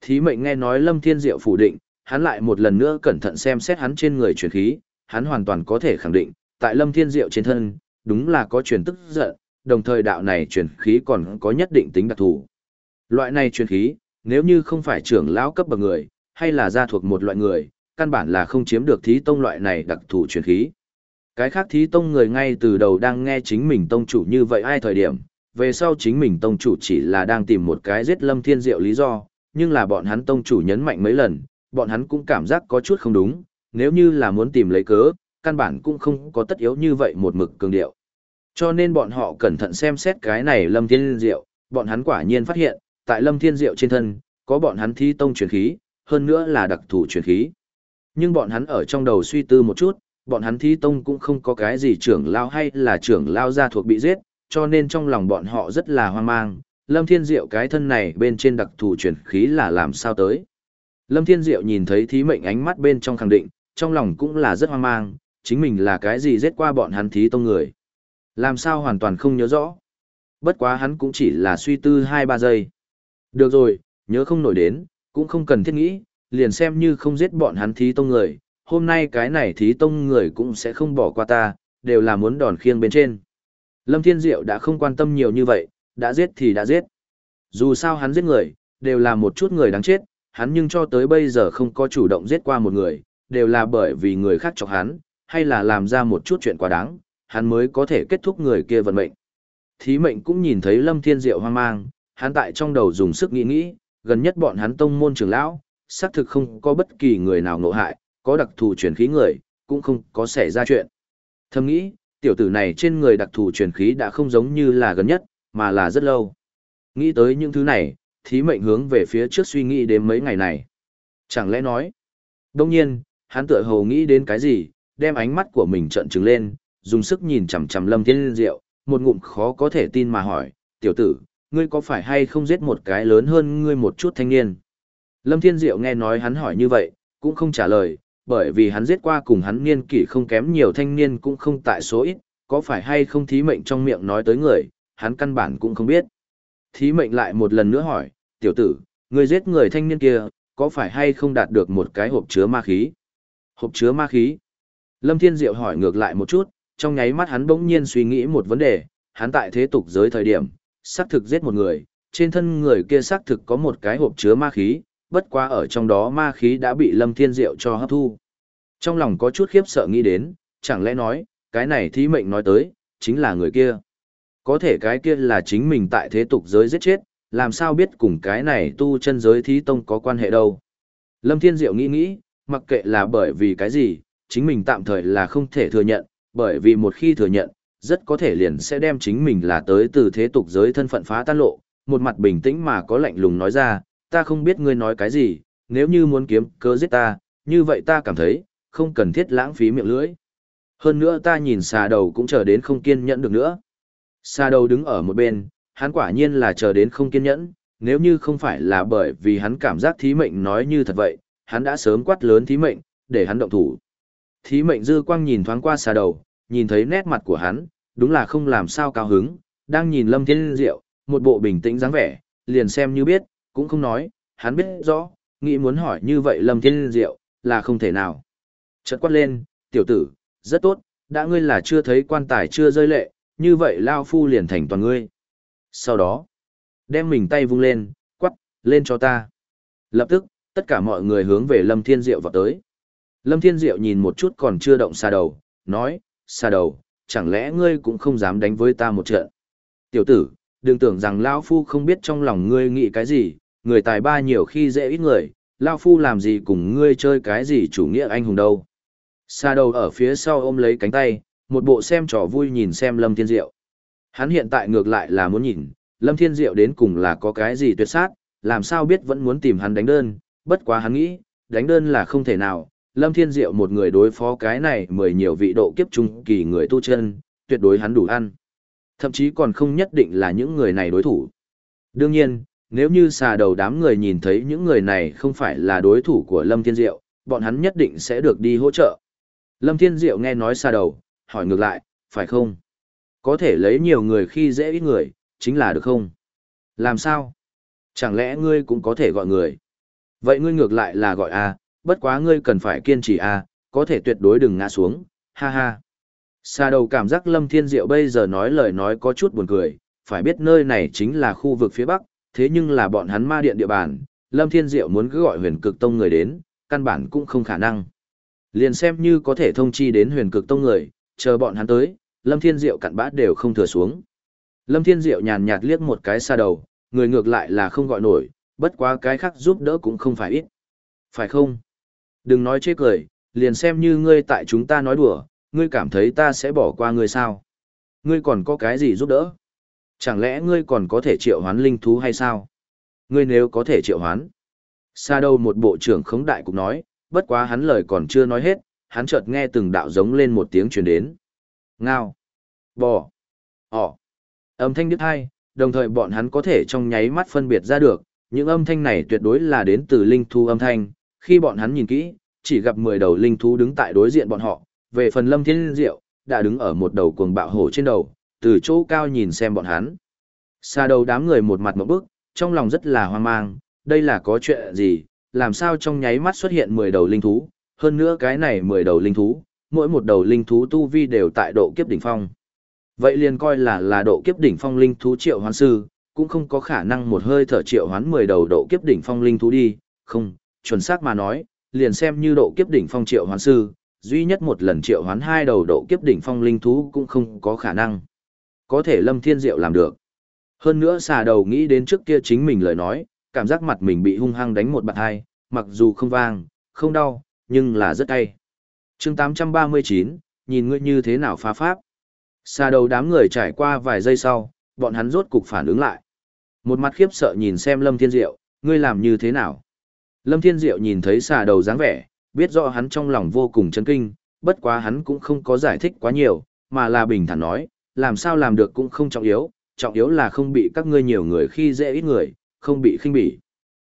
Thí mệnh nghe nói Lâm Thiên Diệu phủ định, hắn lại một lần nữa cẩn thận xem xét hắn trên người truyền khí, hắn hoàn toàn có thể khẳng định, tại Lâm Thiên Diệu trên thân, đúng là có truyền tức giận, đồng thời đạo này truyền khí còn có nhất định tính đặc thù. Loại này truyền khí, nếu như không phải trưởng lão cấp bậc người, hay là gia thuộc một loại người, căn bản là không chiếm được thí tông loại này đặc thù truyền khí. Cái khác thí tông người ngay từ đầu đang nghe chính mình tông chủ như vậy ai thời điểm, về sau chính mình tông chủ chỉ là đang tìm một cái giết lâm thiên diệu lý do, nhưng là bọn hắn tông chủ nhấn mạnh mấy lần, bọn hắn cũng cảm giác có chút không đúng, nếu như là muốn tìm lấy cớ, căn bản cũng không có tất yếu như vậy một mực cường điệu. Cho nên bọn họ cẩn thận xem xét cái này lâm thiên diệu, bọn hắn quả nhiên phát hiện, tại lâm thiên diệu trên thân, có bọn hắn thi tông truyền khí, hơn nữa là đặc thù truyền khí. Nhưng bọn hắn ở trong đầu suy tư một chút, bọn hắn thi tông cũng không có cái gì trưởng lao hay là trưởng lao gia thuộc bị giết, cho nên trong lòng bọn họ rất là hoang mang. Lâm Thiên Diệu cái thân này bên trên đặc thù truyền khí là làm sao tới. Lâm Thiên Diệu nhìn thấy thí mệnh ánh mắt bên trong khẳng định, trong lòng cũng là rất hoang mang, chính mình là cái gì giết qua bọn hắn thí tông người. Làm sao hoàn toàn không nhớ rõ. Bất quá hắn cũng chỉ là suy tư 2-3 giây. Được rồi, nhớ không nổi đến, cũng không cần thiết nghĩ, liền xem như không giết bọn hắn thí tông người, hôm nay cái này thí tông người cũng sẽ không bỏ qua ta, đều là muốn đòn khiêng bên trên. Lâm Thiên Diệu đã không quan tâm nhiều như vậy, đã giết thì đã giết. Dù sao hắn giết người, đều là một chút người đáng chết, hắn nhưng cho tới bây giờ không có chủ động giết qua một người, đều là bởi vì người khác chọc hắn, hay là làm ra một chút chuyện quá đáng, hắn mới có thể kết thúc người kia vận mệnh. Thí mệnh cũng nhìn thấy Lâm Thiên Diệu hoang mang, hắn tại trong đầu dùng sức nghĩ nghĩ, gần nhất bọn hắn tông môn trưởng lão, xác thực không có bất kỳ người nào ngộ hại, có đặc thù truyền khí người, cũng không có xảy ra chuyện. Thầm nghĩ, tiểu tử này trên người đặc thù truyền khí đã không giống như là gần nhất, mà là rất lâu. Nghĩ tới những thứ này, thí mệnh hướng về phía trước suy nghĩ đến mấy ngày này. Chẳng lẽ nói, đông nhiên, hắn tựa hồ nghĩ đến cái gì, đem ánh mắt của mình trợn trừng lên, dùng sức nhìn chằm chằm Lâm Thiên Diệu, một ngụm khó có thể tin mà hỏi, tiểu tử, ngươi có phải hay không giết một cái lớn hơn ngươi một chút thanh niên? Lâm Thiên Diệu nghe nói hắn hỏi như vậy, cũng không trả lời, bởi vì hắn giết qua cùng hắn niên kỷ không kém nhiều thanh niên cũng không tại số ít, có phải hay không thí mệnh trong miệng nói tới người, hắn căn bản cũng không biết. Thí mệnh lại một lần nữa hỏi, tiểu tử, ngươi giết người thanh niên kia, có phải hay không đạt được một cái hộp chứa ma khí? Hộp chứa ma khí? Lâm Thiên Diệu hỏi ngược lại một chút, trong nháy mắt hắn bỗng nhiên suy nghĩ một vấn đề, hắn tại thế tục giới thời điểm, xác thực giết một người, trên thân người kia xác thực có một cái hộp chứa ma khí, bất quá ở trong đó ma khí đã bị Lâm Thiên Diệu cho hấp thu. Trong lòng có chút khiếp sợ nghĩ đến, chẳng lẽ nói, cái này thí mệnh nói tới, chính là người kia. Có thể cái kia là chính mình tại thế tục giới giết chết, làm sao biết cùng cái này tu chân giới thí tông có quan hệ đâu. Lâm Thiên Diệu nghĩ nghĩ, mặc kệ là bởi vì cái gì, chính mình tạm thời là không thể thừa nhận, bởi vì một khi thừa nhận, rất có thể liền sẽ đem chính mình là tới từ thế tục giới thân phận phá tan lộ, một mặt bình tĩnh mà có lạnh lùng nói ra, ta không biết ngươi nói cái gì, nếu như muốn kiếm cớ giết ta, như vậy ta cảm thấy, không cần thiết lãng phí miệng lưỡi. Hơn nữa ta nhìn xà đầu cũng chờ đến không kiên nhẫn được nữa. Xà đầu đứng ở một bên, hắn quả nhiên là chờ đến không kiên nhẫn, nếu như không phải là bởi vì hắn cảm giác thí mệnh nói như thật vậy, hắn đã sớm quát lớn thí mệnh, để hắn động thủ. Thí mệnh dư quang nhìn thoáng qua xà đầu, nhìn thấy nét mặt của hắn, đúng là không làm sao cao hứng, đang nhìn lâm thiên diệu, một bộ bình tĩnh dáng vẻ, liền xem như biết, cũng không nói, hắn biết rõ, nghĩ muốn hỏi như vậy Lâm Thiên Diệu, là không thể nào. Chợt quát lên, tiểu tử, rất tốt, đã ngươi là chưa thấy quan tài chưa rơi lệ, như vậy Lao Phu liền thành toàn ngươi. Sau đó, đem mình tay vung lên, quát, lên cho ta. Lập tức, tất cả mọi người hướng về Lâm Thiên Diệu vào tới. Lâm Thiên Diệu nhìn một chút còn chưa động xa đầu, nói, xa đầu, chẳng lẽ ngươi cũng không dám đánh với ta một trận. Tiểu tử, đừng tưởng rằng Lao Phu không biết trong lòng ngươi nghĩ cái gì, người tài ba nhiều khi dễ ít người, Lao Phu làm gì cùng ngươi chơi cái gì chủ nghĩa anh hùng đâu. Sa đầu ở phía sau ôm lấy cánh tay, một bộ xem trò vui nhìn xem Lâm Thiên Diệu. Hắn hiện tại ngược lại là muốn nhìn, Lâm Thiên Diệu đến cùng là có cái gì tuyệt sát, làm sao biết vẫn muốn tìm hắn đánh đơn, bất quá hắn nghĩ, đánh đơn là không thể nào, Lâm Thiên Diệu một người đối phó cái này mười nhiều vị độ kiếp trung kỳ người tu chân, tuyệt đối hắn đủ ăn. Thậm chí còn không nhất định là những người này đối thủ. Đương nhiên, nếu như xà đầu đám người nhìn thấy những người này không phải là đối thủ của Lâm Thiên Diệu, bọn hắn nhất định sẽ được đi hỗ trợ. Lâm Thiên Diệu nghe nói xà đầu, hỏi ngược lại, phải không? Có thể lấy nhiều người khi dễ ít người, chính là được không? Làm sao? Chẳng lẽ ngươi cũng có thể gọi người? Vậy ngươi ngược lại là gọi A, bất quá ngươi cần phải kiên trì A, có thể tuyệt đối đừng ngã xuống, ha ha. Xa đầu cảm giác Lâm Thiên Diệu bây giờ nói lời nói có chút buồn cười, phải biết nơi này chính là khu vực phía Bắc, thế nhưng là bọn hắn ma điện địa bàn, Lâm Thiên Diệu muốn cứ gọi huyền cực tông người đến, căn bản cũng không khả năng. Liền xem như có thể thông chi đến huyền cực tông người, chờ bọn hắn tới, Lâm Thiên Diệu cặn bát đều không thừa xuống. Lâm Thiên Diệu nhàn nhạt liếc một cái xa đầu, người ngược lại là không gọi nổi, bất quá cái khác giúp đỡ cũng không phải ít. Phải không? Đừng nói chê cười, liền xem như ngươi tại chúng ta nói đùa, ngươi cảm thấy ta sẽ bỏ qua ngươi sao? Ngươi còn có cái gì giúp đỡ? Chẳng lẽ ngươi còn có thể triệu hoán linh thú hay sao? Ngươi nếu có thể triệu hoán. Xa đâu một bộ trưởng khống đại cục nói, bất quá hắn lời còn chưa nói hết, hắn chợt nghe từng đạo giống lên một tiếng truyền đến. Ngao. Bò. Ỏ. Âm thanh đứt hai, đồng thời bọn hắn có thể trong nháy mắt phân biệt ra được, những âm thanh này tuyệt đối là đến từ linh thú âm thanh, khi bọn hắn nhìn kỹ, chỉ gặp 10 đầu linh thú đứng tại đối diện bọn họ, về phần lâm thiên diệu, đã đứng ở một đầu cuồng bạo hổ trên đầu, từ chỗ cao nhìn xem bọn hắn. Xa đầu đám người một mặt một bức, trong lòng rất là hoang mang, đây là có chuyện gì, làm sao trong nháy mắt xuất hiện 10 đầu linh thú, hơn nữa cái này 10 đầu linh thú, mỗi một đầu linh thú tu vi đều tại độ kiếp đỉnh phong. Vậy liền coi là là độ kiếp đỉnh phong linh thú triệu hoán sư, cũng không có khả năng một hơi thở triệu hoán 10 đầu độ kiếp đỉnh phong linh thú đi, không, chuẩn xác mà nói, liền xem như độ kiếp đỉnh phong triệu hoán sư, duy nhất một lần triệu hoán hai đầu độ kiếp đỉnh phong linh thú cũng không có khả năng. Có thể Lâm Thiên Diệu làm được. Hơn nữa xà đầu nghĩ đến trước kia chính mình lời nói, cảm giác mặt mình bị hung hăng đánh một bạt hai, mặc dù không vang, không đau, nhưng là rất cay. chương 839, nhìn ngươi như thế nào phá pháp. Xà đầu đám người trải qua vài giây sau, bọn hắn rốt cục phản ứng lại. Một mặt khiếp sợ nhìn xem Lâm Thiên Diệu, ngươi làm như thế nào? Lâm Thiên Diệu nhìn thấy xà đầu dáng vẻ, biết rõ hắn trong lòng vô cùng chấn kinh, bất quá hắn cũng không có giải thích quá nhiều, mà là bình thản nói, làm sao làm được cũng không trọng yếu, trọng yếu là không bị các ngươi nhiều người khi dễ ít người, không bị khinh bỉ.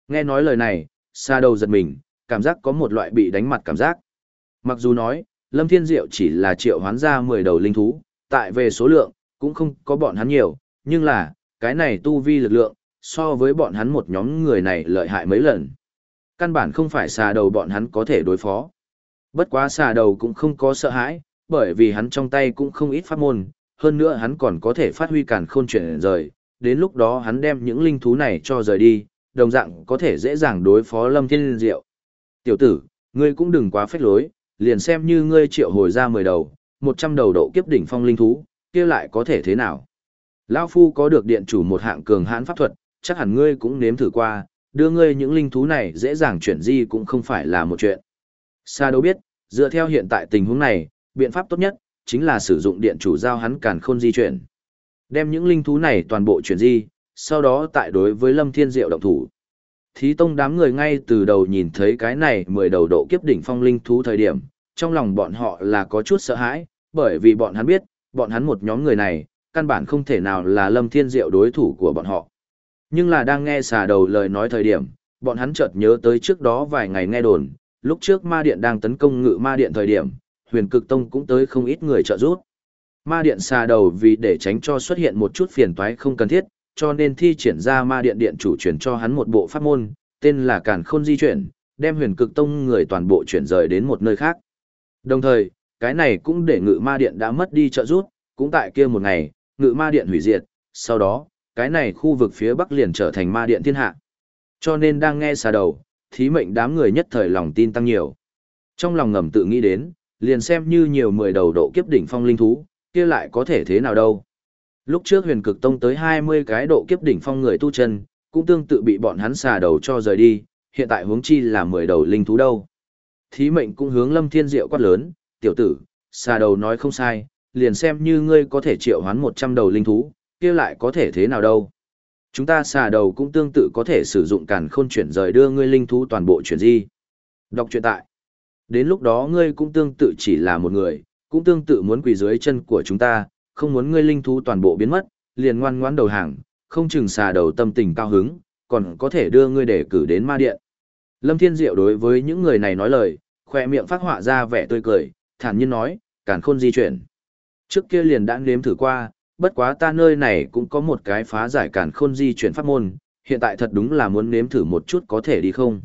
Nghe nói lời này, xa đầu giật mình, cảm giác có một loại bị đánh mặt cảm giác. Mặc dù nói, Lâm Thiên Diệu chỉ là triệu hoán ra 10 đầu linh thú, tại về số lượng, cũng không có bọn hắn nhiều, nhưng là, cái này tu vi lực lượng, so với bọn hắn một nhóm người này lợi hại mấy lần. Căn bản không phải xà đầu bọn hắn có thể đối phó. Bất quá xà đầu cũng không có sợ hãi, bởi vì hắn trong tay cũng không ít pháp môn, hơn nữa hắn còn có thể phát huy càn khôn chuyển rời, đến lúc đó hắn đem những linh thú này cho rời đi, đồng dạng có thể dễ dàng đối phó Lâm Thiên Diệu. Tiểu tử, ngươi cũng đừng quá phách lối, liền xem như ngươi triệu hồi ra 10 đầu, 100 đầu độ kiếp đỉnh phong linh thú, kia lại có thể thế nào? Lão Phu có được điện chủ một hạng cường hãn pháp thuật, chắc hẳn ngươi cũng nếm thử qua, đưa ngươi những linh thú này dễ dàng chuyển di cũng không phải là một chuyện. Sa đâu biết, dựa theo hiện tại tình huống này, biện pháp tốt nhất, chính là sử dụng điện chủ giao hắn càn khôn di chuyển. Đem những linh thú này toàn bộ chuyển di, sau đó tại đối với Lâm Thiên Diệu động thủ. Thí tông đám người ngay từ đầu nhìn thấy cái này mười đầu độ kiếp đỉnh phong linh thú thời điểm, trong lòng bọn họ là có chút sợ hãi, bởi vì bọn hắn biết, bọn hắn một nhóm người này, căn bản không thể nào là Lâm Thiên Diệu đối thủ của bọn họ. Nhưng là đang nghe xà đầu lời nói thời điểm, bọn hắn chợt nhớ tới trước đó vài ngày nghe đồn, lúc trước ma điện đang tấn công ngự ma điện thời điểm, huyền cực tông cũng tới không ít người trợ giúp. Ma điện xà đầu vì để tránh cho xuất hiện một chút phiền toái không cần thiết, cho nên thi triển ra ma điện điện chủ chuyển cho hắn một bộ pháp môn, tên là Càn Khôn Di chuyển, đem huyền cực tông người toàn bộ chuyển rời đến một nơi khác. Đồng thời, cái này cũng để ngự ma điện đã mất đi trợ giúp, cũng tại kia một ngày, ngự ma điện hủy diệt, sau đó, cái này khu vực phía bắc liền trở thành ma điện thiên hạ. Cho nên đang nghe xà đầu, thí mệnh đám người nhất thời lòng tin tăng nhiều. Trong lòng ngầm tự nghĩ đến, liền xem như nhiều mười đầu độ kiếp đỉnh phong linh thú, kia lại có thể thế nào đâu. Lúc trước huyền cực tông tới 20 cái độ kiếp đỉnh phong người tu chân, cũng tương tự bị bọn hắn xà đầu cho rời đi, hiện tại hướng chi là 10 đầu linh thú đâu. Thí mệnh cũng hướng lâm thiên diệu quát lớn, tiểu tử, xà đầu nói không sai, liền xem như ngươi có thể triệu hoán 100 đầu linh thú, kia lại có thể thế nào đâu. Chúng ta xà đầu cũng tương tự có thể sử dụng càn khôn chuyển rời đưa ngươi linh thú toàn bộ chuyển di. Đọc truyện tại. Đến lúc đó ngươi cũng tương tự chỉ là một người, cũng tương tự muốn quỳ dưới chân của chúng ta, không muốn ngươi linh thú toàn bộ biến mất, liền ngoan ngoãn đầu hàng, không chừng xà đầu tâm tình cao hứng, còn có thể đưa ngươi để cử đến ma điện. Lâm Thiên Diệu đối với những người này nói lời, khoe miệng phát họa ra vẻ tươi cười, thản nhiên nói, càn khôn di chuyển. Trước kia liền đã nếm thử qua, bất quá ta nơi này cũng có một cái phá giải cản khôn di chuyển pháp môn, hiện tại thật đúng là muốn nếm thử một chút có thể đi không.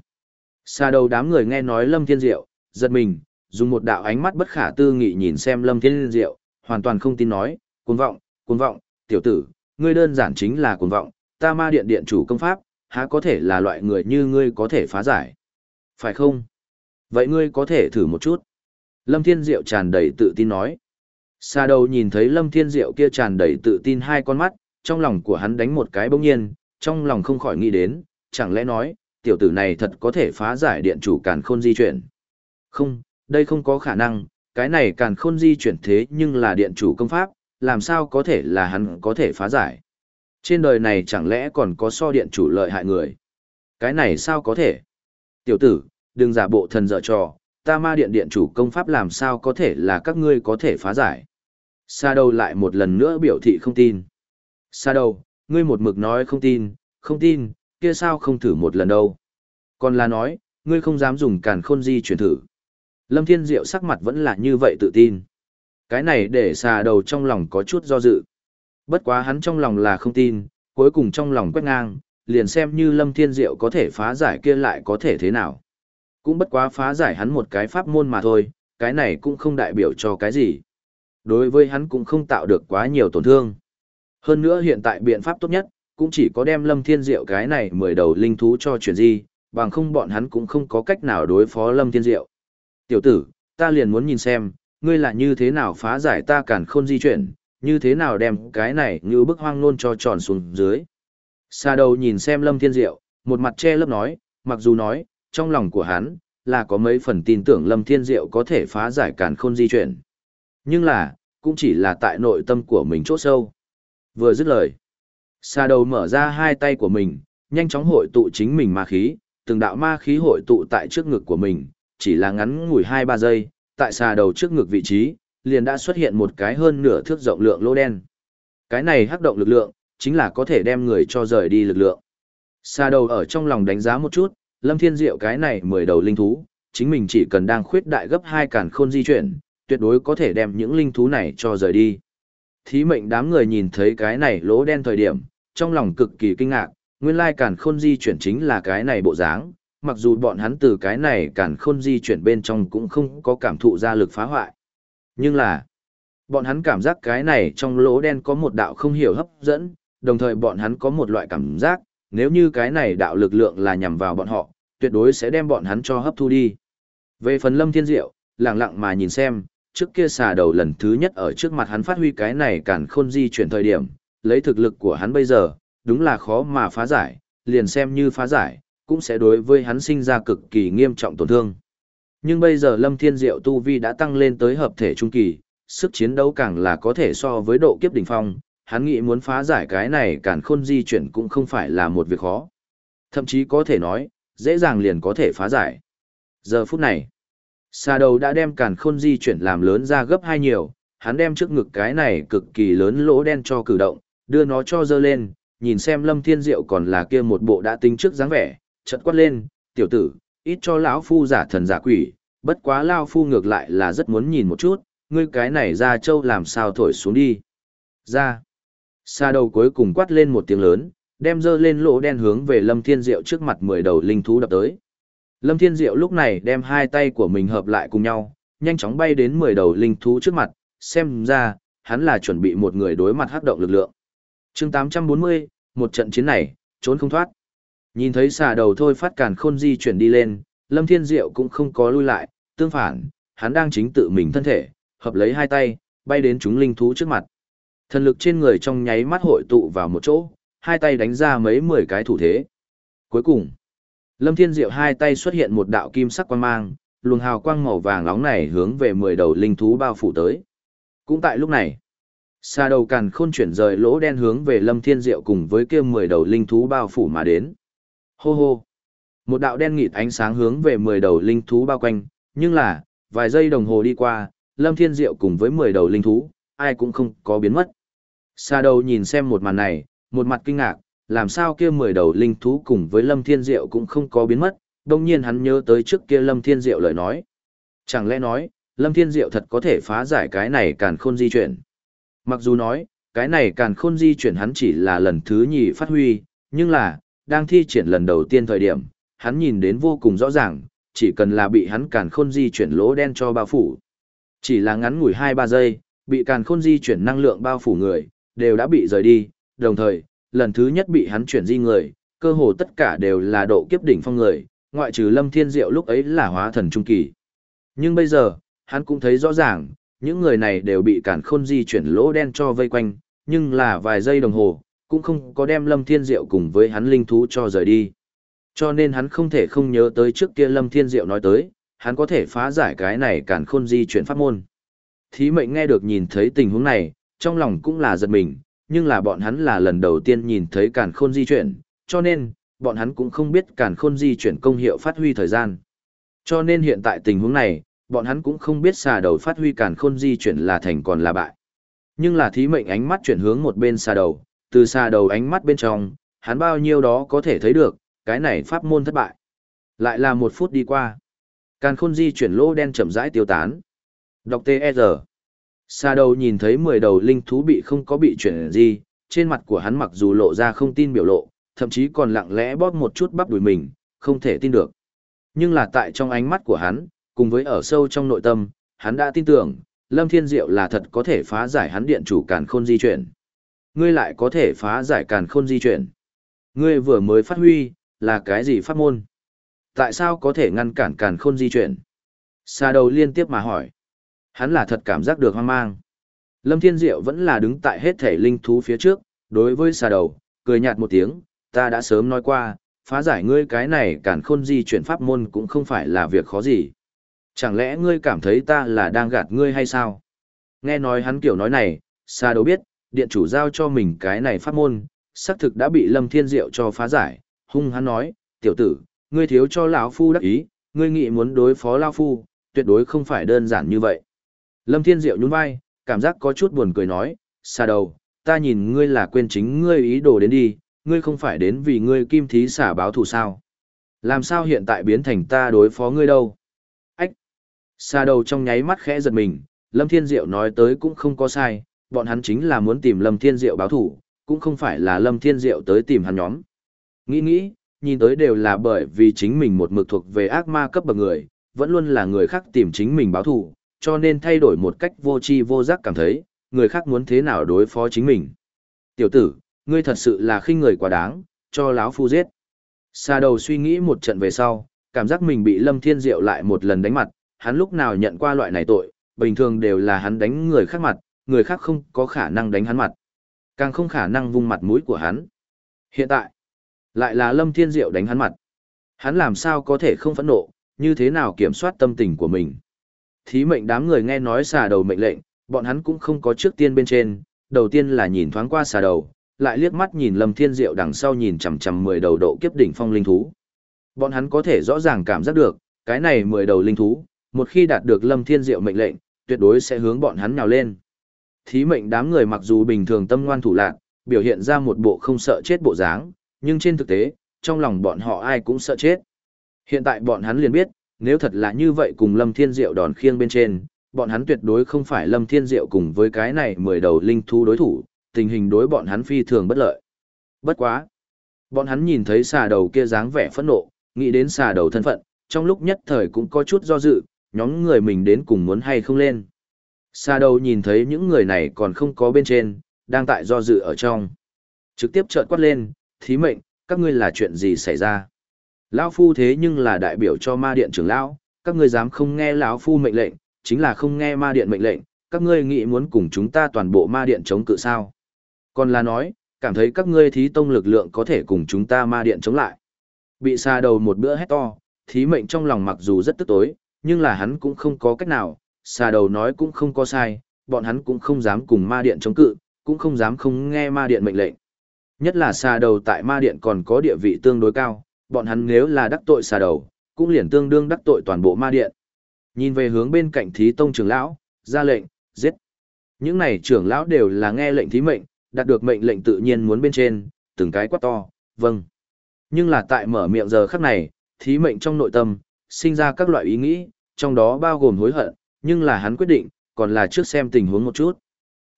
Xa đầu đám người nghe nói Lâm Thiên Diệu, giật mình, dùng một đạo ánh mắt bất khả tư nghị nhìn xem Lâm Thiên Diệu, hoàn toàn không tin nói, cuồng vọng, cuồng vọng, tiểu tử, ngươi đơn giản chính là cuồng vọng, ta ma điện điện chủ công pháp, há có thể là loại người như ngươi có thể phá giải. Phải không? Vậy ngươi có thể thử một chút. Lâm Thiên Diệu tràn đầy tự tin nói. Xa đầu nhìn thấy Lâm Thiên Diệu kia tràn đầy tự tin hai con mắt, trong lòng của hắn đánh một cái bỗng nhiên, trong lòng không khỏi nghĩ đến, chẳng lẽ nói, tiểu tử này thật có thể phá giải điện chủ càn khôn di chuyển. Không, đây không có khả năng, cái này càn khôn di chuyển thế nhưng là điện chủ công pháp, làm sao có thể là hắn có thể phá giải. Trên đời này chẳng lẽ còn có so điện chủ lợi hại người. Cái này sao có thể? Tiểu tử, đừng giả bộ thần dở trò, ta ma điện điện chủ công pháp làm sao có thể là các ngươi có thể phá giải. Sa đầu lại một lần nữa biểu thị không tin. Sa đầu, ngươi một mực nói không tin, không tin, kia sao không thử một lần đâu. Còn là nói, ngươi không dám dùng càn khôn di chuyển thử. Lâm Thiên Diệu sắc mặt vẫn là như vậy tự tin. Cái này để xà đầu trong lòng có chút do dự. Bất quá hắn trong lòng là không tin, cuối cùng trong lòng quét ngang, liền xem như Lâm Thiên Diệu có thể phá giải kia lại có thể thế nào. Cũng bất quá phá giải hắn một cái pháp môn mà thôi, cái này cũng không đại biểu cho cái gì. Đối với hắn cũng không tạo được quá nhiều tổn thương. Hơn nữa hiện tại biện pháp tốt nhất, cũng chỉ có đem Lâm Thiên Diệu cái này mười đầu linh thú cho chuyển di, bằng không bọn hắn cũng không có cách nào đối phó Lâm Thiên Diệu. Tiểu tử, ta liền muốn nhìn xem, ngươi là như thế nào phá giải ta cản khôn di chuyển, như thế nào đem cái này như bức hoang nôn cho tròn xuống dưới. Xa đầu nhìn xem Lâm Thiên Diệu, một mặt che lấp nói, mặc dù nói, trong lòng của hắn, là có mấy phần tin tưởng Lâm Thiên Diệu có thể phá giải cản khôn di chuyển. Nhưng là, cũng chỉ là tại nội tâm của mình chốt sâu. Vừa dứt lời, xa đầu mở ra hai tay của mình, nhanh chóng hội tụ chính mình ma khí, từng đạo ma khí hội tụ tại trước ngực của mình, chỉ là ngắn ngủi 2-3 giây, tại xà đầu trước ngực vị trí, liền đã xuất hiện một cái hơn nửa thước rộng lượng lỗ đen. Cái này hắc động lực lượng, chính là có thể đem người cho rời đi lực lượng. Xà đầu ở trong lòng đánh giá một chút, Lâm Thiên Diệu cái này mười đầu linh thú, chính mình chỉ cần đang khuyết đại gấp hai cản khôn di chuyển, tuyệt đối có thể đem những linh thú này cho rời đi. Thí mệnh đám người nhìn thấy cái này lỗ đen thời điểm, trong lòng cực kỳ kinh ngạc, nguyên lai cản khôn di chuyển chính là cái này bộ dáng, mặc dù bọn hắn từ cái này cản khôn di chuyển bên trong cũng không có cảm thụ ra lực phá hoại. Nhưng là, bọn hắn cảm giác cái này trong lỗ đen có một đạo không hiểu hấp dẫn, đồng thời bọn hắn có một loại cảm giác, nếu như cái này đạo lực lượng là nhằm vào bọn họ, tuyệt đối sẽ đem bọn hắn cho hấp thu đi. Về phần lâm thiên diệu, lặng lặng mà nhìn xem, trước kia xà đầu lần thứ nhất ở trước mặt hắn phát huy cái này cản khôn di chuyển thời điểm, lấy thực lực của hắn bây giờ, đúng là khó mà phá giải, liền xem như phá giải, cũng sẽ đối với hắn sinh ra cực kỳ nghiêm trọng tổn thương. Nhưng bây giờ Lâm Thiên Diệu tu vi đã tăng lên tới hợp thể trung kỳ, sức chiến đấu càng là có thể so với độ kiếp đỉnh phong, hắn nghĩ muốn phá giải cái này càn khôn di chuyển cũng không phải là một việc khó. Thậm chí có thể nói, dễ dàng liền có thể phá giải. Giờ phút này, xa đầu đã đem càn khôn di chuyển làm lớn ra gấp hai nhiều, hắn đem trước ngực cái này cực kỳ lớn lỗ đen cho cử động, đưa nó cho dơ lên, nhìn xem Lâm Thiên Diệu còn là kia một bộ đã tính trước dáng vẻ, chợt quát lên, tiểu tử, ít cho lão phu giả thần giả quỷ, bất quá lão phu ngược lại là rất muốn nhìn một chút, ngươi cái này ra châu làm sao thổi xuống đi. Ra. Xa đầu cuối cùng quát lên một tiếng lớn, đem dơ lên lỗ đen hướng về Lâm Thiên Diệu trước mặt mười đầu linh thú đập tới. Lâm Thiên Diệu lúc này đem hai tay của mình hợp lại cùng nhau, nhanh chóng bay đến mười đầu linh thú trước mặt, xem ra, hắn là chuẩn bị một người đối mặt hắc động lực lượng. chương 840, một trận chiến này, trốn không thoát. Nhìn thấy xà đầu thôi phát càn khôn di chuyển đi lên, Lâm Thiên Diệu cũng không có lui lại, tương phản, hắn đang chính tự mình thân thể, hợp lấy hai tay, bay đến chúng linh thú trước mặt. Thần lực trên người trong nháy mắt hội tụ vào một chỗ, hai tay đánh ra mấy mười cái thủ thế. Cuối cùng, Lâm Thiên Diệu hai tay xuất hiện một đạo kim sắc quang mang, luồng hào quang màu vàng nóng này hướng về mười đầu linh thú bao phủ tới. Cũng tại lúc này, xa đầu càn khôn chuyển rời lỗ đen hướng về Lâm Thiên Diệu cùng với kia mười đầu linh thú bao phủ mà đến. Hô hô. Một đạo đen nghịt ánh sáng hướng về mười đầu linh thú bao quanh, nhưng là, vài giây đồng hồ đi qua, Lâm Thiên Diệu cùng với mười đầu linh thú, ai cũng không có biến mất. Sa đầu nhìn xem một màn này, một mặt kinh ngạc, làm sao kia mười đầu linh thú cùng với Lâm Thiên Diệu cũng không có biến mất, đồng nhiên hắn nhớ tới trước kia Lâm Thiên Diệu lời nói. Chẳng lẽ nói, Lâm Thiên Diệu thật có thể phá giải cái này càn khôn di chuyển. Mặc dù nói, cái này càn khôn di chuyển hắn chỉ là lần thứ nhì phát huy, nhưng là, đang thi triển lần đầu tiên thời điểm, hắn nhìn đến vô cùng rõ ràng, chỉ cần là bị hắn càn khôn di chuyển lỗ đen cho bao phủ. Chỉ là ngắn ngủi 2-3 giây, bị càn khôn di chuyển năng lượng bao phủ người, đều đã bị rời đi, đồng thời, lần thứ nhất bị hắn chuyển di người, cơ hồ tất cả đều là độ kiếp đỉnh phong người, ngoại trừ Lâm Thiên Diệu lúc ấy là hóa thần trung kỳ. Nhưng bây giờ, hắn cũng thấy rõ ràng, những người này đều bị cản khôn di chuyển lỗ đen cho vây quanh, nhưng là vài giây đồng hồ, cũng không có đem Lâm Thiên Diệu cùng với hắn linh thú cho rời đi. Cho nên hắn không thể không nhớ tới trước kia Lâm Thiên Diệu nói tới, hắn có thể phá giải cái này Càn khôn di chuyển pháp môn. Thí mệnh nghe được nhìn thấy tình huống này, trong lòng cũng là giật mình, nhưng là bọn hắn là lần đầu tiên nhìn thấy Càn khôn di chuyển, cho nên, bọn hắn cũng không biết Càn khôn di chuyển công hiệu phát huy thời gian. Cho nên hiện tại tình huống này, bọn hắn cũng không biết xà đầu phát huy Càn khôn di chuyển là thành còn là bại. Nhưng là thí mệnh ánh mắt chuyển hướng một bên xà đầu, từ xa đầu ánh mắt bên trong, hắn bao nhiêu đó có thể thấy được, cái này pháp môn thất bại. Lại là một phút đi qua. Càn khôn di chuyển lỗ đen chậm rãi tiêu tán. Đọc T.E.R. Xa đầu nhìn thấy 10 đầu linh thú bị không có bị chuyển gì, trên mặt của hắn mặc dù lộ ra không tin biểu lộ, thậm chí còn lặng lẽ bóp một chút bắp đùi mình, không thể tin được. Nhưng là tại trong ánh mắt của hắn, cùng với ở sâu trong nội tâm, hắn đã tin tưởng, Lâm Thiên Diệu là thật có thể phá giải hắn điện chủ càn khôn di chuyển. Ngươi lại có thể phá giải càn khôn di chuyển. Ngươi vừa mới phát huy, là cái gì pháp môn? Tại sao có thể ngăn cản càn khôn di chuyển? Sa đầu liên tiếp mà hỏi. Hắn là thật cảm giác được hoang mang. Lâm Thiên Diệu vẫn là đứng tại hết thể linh thú phía trước, đối với xa đầu, cười nhạt một tiếng, ta đã sớm nói qua, phá giải ngươi cái này càn khôn di chuyển pháp môn cũng không phải là việc khó gì. Chẳng lẽ ngươi cảm thấy ta là đang gạt ngươi hay sao? Nghe nói hắn kiểu nói này, xa Đầu biết, điện chủ giao cho mình cái này pháp môn, xác thực đã bị Lâm Thiên Diệu cho phá giải, hung hắn nói, tiểu tử, ngươi thiếu cho lão phu đắc ý, ngươi nghĩ muốn đối phó lão phu, tuyệt đối không phải đơn giản như vậy. Lâm Thiên Diệu nhún vai, cảm giác có chút buồn cười nói, xa đầu, ta nhìn ngươi là quên chính ngươi ý đồ đến đi, ngươi không phải đến vì ngươi kim thí xả báo thù sao. Làm sao hiện tại biến thành ta đối phó ngươi đâu? Ách! Xa đầu trong nháy mắt khẽ giật mình, Lâm Thiên Diệu nói tới cũng không có sai, bọn hắn chính là muốn tìm Lâm Thiên Diệu báo thù, cũng không phải là Lâm Thiên Diệu tới tìm hắn nhóm. Nghĩ nghĩ, nhìn tới đều là bởi vì chính mình một mực thuộc về ác ma cấp bậc người, vẫn luôn là người khác tìm chính mình báo thù, cho nên thay đổi một cách vô tri vô giác cảm thấy, người khác muốn thế nào đối phó chính mình. Tiểu tử, ngươi thật sự là khinh người quá đáng, cho lão phu giết. Xa đầu suy nghĩ một trận về sau, cảm giác mình bị Lâm Thiên Diệu lại một lần đánh mặt, hắn lúc nào nhận qua loại này tội, bình thường đều là hắn đánh người khác mặt, người khác không có khả năng đánh hắn mặt. Càng không khả năng vung mặt mũi của hắn. Hiện tại, lại là Lâm Thiên Diệu đánh hắn mặt. Hắn làm sao có thể không phẫn nộ, như thế nào kiểm soát tâm tình của mình. Thí mệnh đám người nghe nói xà đầu mệnh lệnh, bọn hắn cũng không có trước tiên bên trên, đầu tiên là nhìn thoáng qua xà đầu, lại liếc mắt nhìn Lâm Thiên Diệu đằng sau nhìn chằm chằm 10 đầu độ kiếp đỉnh phong linh thú. Bọn hắn có thể rõ ràng cảm giác được, cái này 10 đầu linh thú, một khi đạt được Lâm Thiên Diệu mệnh lệnh, tuyệt đối sẽ hướng bọn hắn nhào lên. Thí mệnh đám người mặc dù bình thường tâm ngoan thủ lạc, biểu hiện ra một bộ không sợ chết bộ dáng, nhưng trên thực tế, trong lòng bọn họ ai cũng sợ chết. Hiện tại bọn hắn liền biết, nếu thật là như vậy cùng Lâm Thiên Diệu đòn khiêng bên trên, bọn hắn tuyệt đối không phải Lâm Thiên Diệu cùng với cái này 10 đầu linh thú đối thủ, tình hình đối bọn hắn phi thường bất lợi. Bất quá. Bọn hắn nhìn thấy xà đầu kia dáng vẻ phẫn nộ, nghĩ đến xà đầu thân phận, trong lúc nhất thời cũng có chút do dự, nhóm người mình đến cùng muốn hay không lên. Xa đầu nhìn thấy những người này còn không có bên trên, đang tại do dự ở trong. Trực tiếp trợn quát lên, thí mệnh, các ngươi là chuyện gì xảy ra? Lão phu thế nhưng là đại biểu cho ma điện trưởng lão, các ngươi dám không nghe lão phu mệnh lệnh, chính là không nghe ma điện mệnh lệnh, các ngươi nghĩ muốn cùng chúng ta toàn bộ ma điện chống cự sao? Còn là nói, cảm thấy các ngươi thí tông lực lượng có thể cùng chúng ta ma điện chống lại. Bị xa đầu một bữa hét to, thí mệnh trong lòng mặc dù rất tức tối, nhưng là hắn cũng không có cách nào, xà đầu nói cũng không có sai, bọn hắn cũng không dám cùng ma điện chống cự, cũng không dám không nghe ma điện mệnh lệnh. Nhất là xà đầu tại ma điện còn có địa vị tương đối cao, bọn hắn nếu là đắc tội xà đầu, cũng liền tương đương đắc tội toàn bộ ma điện. Nhìn về hướng bên cạnh thí tông trưởng lão, ra lệnh, giết. Những này trưởng lão đều là nghe lệnh thí mệnh, đạt được mệnh lệnh tự nhiên muốn bên trên, từng cái quát to, vâng. Nhưng là tại mở miệng giờ khắc này, thí mệnh trong nội tâm, sinh ra các loại ý nghĩ, trong đó bao gồm hối hận, nhưng là hắn quyết định, còn là trước xem tình huống một chút.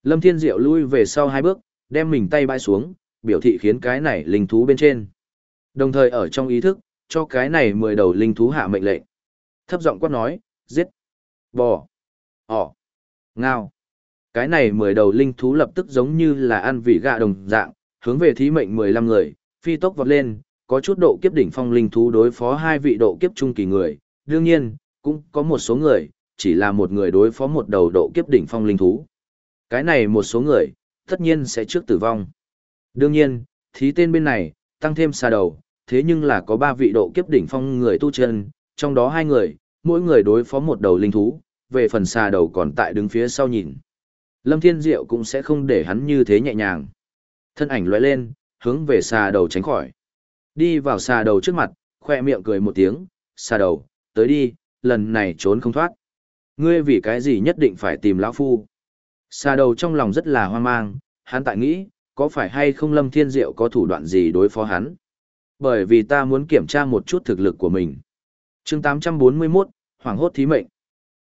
Lâm Thiên Diệu lui về sau hai bước, đem mình tay bãi xuống, biểu thị khiến cái này linh thú bên trên. Đồng thời ở trong ý thức, cho cái này mười đầu linh thú hạ mệnh lệnh. Thấp giọng quát nói, giết, bò, ỏ, ngao. Cái này mười đầu linh thú lập tức giống như là ăn vị gạ đồng dạng, hướng về thí mệnh mười lăm người, phi tốc vọt lên, có chút độ kiếp đỉnh phong linh thú đối phó hai vị độ kiếp trung kỳ người. Đương nhiên, cũng có một số người, chỉ là một người đối phó một đầu độ kiếp đỉnh phong linh thú. Cái này một số người, tất nhiên sẽ trước tử vong. Đương nhiên, thí tên bên này, tăng thêm xa đầu, thế nhưng là có ba vị độ kiếp đỉnh phong người tu chân, trong đó hai người, mỗi người đối phó một đầu linh thú, về phần xa đầu còn tại đứng phía sau nhìn. Lâm Thiên Diệu cũng sẽ không để hắn như thế nhẹ nhàng. Thân ảnh lóe lên, hướng về xa đầu tránh khỏi. Đi vào xa đầu trước mặt, khoe miệng cười một tiếng, xa đầu, tới đi, lần này trốn không thoát. Ngươi vì cái gì nhất định phải tìm lão phu? Xà đầu trong lòng rất là hoang mang, hắn tại nghĩ, có phải hay không Lâm Thiên Diệu có thủ đoạn gì đối phó hắn? Bởi vì ta muốn kiểm tra một chút thực lực của mình. chương 841, Hoàng hốt thí mệnh.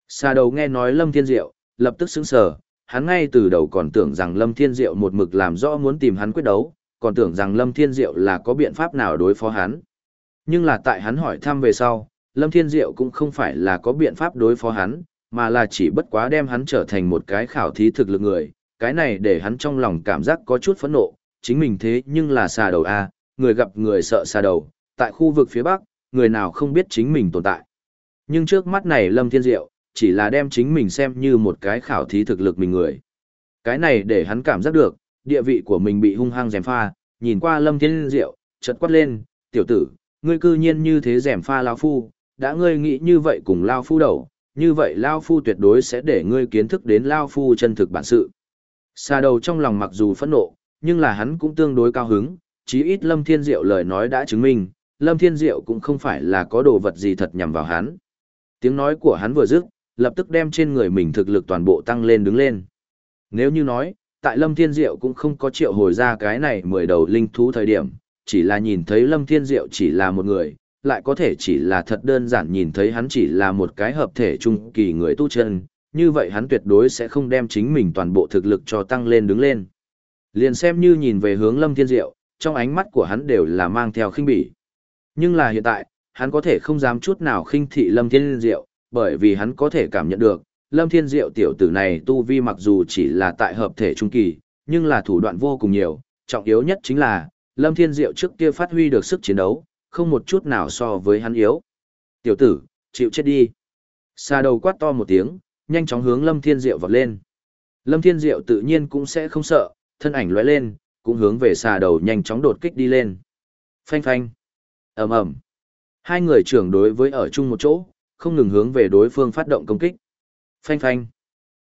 Xà đầu nghe nói Lâm Thiên Diệu, lập tức sững sờ, hắn ngay từ đầu còn tưởng rằng Lâm Thiên Diệu một mực làm rõ muốn tìm hắn quyết đấu, còn tưởng rằng Lâm Thiên Diệu là có biện pháp nào đối phó hắn. Nhưng là tại hắn hỏi thăm về sau, Lâm Thiên Diệu cũng không phải là có biện pháp đối phó hắn, mà là chỉ bất quá đem hắn trở thành một cái khảo thí thực lực người, cái này để hắn trong lòng cảm giác có chút phẫn nộ, chính mình thế nhưng là xà đầu A, người gặp người sợ xà đầu, tại khu vực phía Bắc, người nào không biết chính mình tồn tại. Nhưng trước mắt này Lâm Thiên Diệu, chỉ là đem chính mình xem như một cái khảo thí thực lực mình người. Cái này để hắn cảm giác được, địa vị của mình bị hung hăng dèm pha, nhìn qua Lâm Thiên Diệu, chợt quát lên, tiểu tử, ngươi cư nhiên như thế dèm pha Lao Phu, đã ngươi nghĩ như vậy cùng Lao Phu đầu, như vậy Lao Phu tuyệt đối sẽ để ngươi kiến thức đến Lao Phu chân thực bản sự. Xa đầu trong lòng mặc dù phẫn nộ, nhưng là hắn cũng tương đối cao hứng, chí ít Lâm Thiên Diệu lời nói đã chứng minh, Lâm Thiên Diệu cũng không phải là có đồ vật gì thật nhằm vào hắn. Tiếng nói của hắn vừa dứt, lập tức đem trên người mình thực lực toàn bộ tăng lên đứng lên. Nếu như nói, tại Lâm Thiên Diệu cũng không có triệu hồi ra cái này mười đầu linh thú thời điểm, chỉ là nhìn thấy Lâm Thiên Diệu chỉ là một người, lại có thể chỉ là thật đơn giản nhìn thấy hắn chỉ là một cái hợp thể trung kỳ người tu chân, như vậy hắn tuyệt đối sẽ không đem chính mình toàn bộ thực lực cho tăng lên đứng lên. Liền xem như nhìn về hướng Lâm Thiên Diệu, trong ánh mắt của hắn đều là mang theo khinh bỉ. Nhưng là hiện tại, hắn có thể không dám chút nào khinh thị Lâm Thiên Diệu, bởi vì hắn có thể cảm nhận được, Lâm Thiên Diệu tiểu tử này tu vi mặc dù chỉ là tại hợp thể trung kỳ, nhưng là thủ đoạn vô cùng nhiều, trọng yếu nhất chính là, Lâm Thiên Diệu trước kia phát huy được sức chiến đấu, không một chút nào so với hắn yếu. Tiểu tử, chịu chết đi. Xa đầu quát to một tiếng, nhanh chóng hướng Lâm Thiên Diệu vọt lên. Lâm Thiên Diệu tự nhiên cũng sẽ không sợ, thân ảnh lóe lên, cũng hướng về xà đầu nhanh chóng đột kích đi lên. Phanh phanh. ầm ầm. Hai người trưởng đối với ở chung một chỗ, không ngừng hướng về đối phương phát động công kích. Phanh phanh.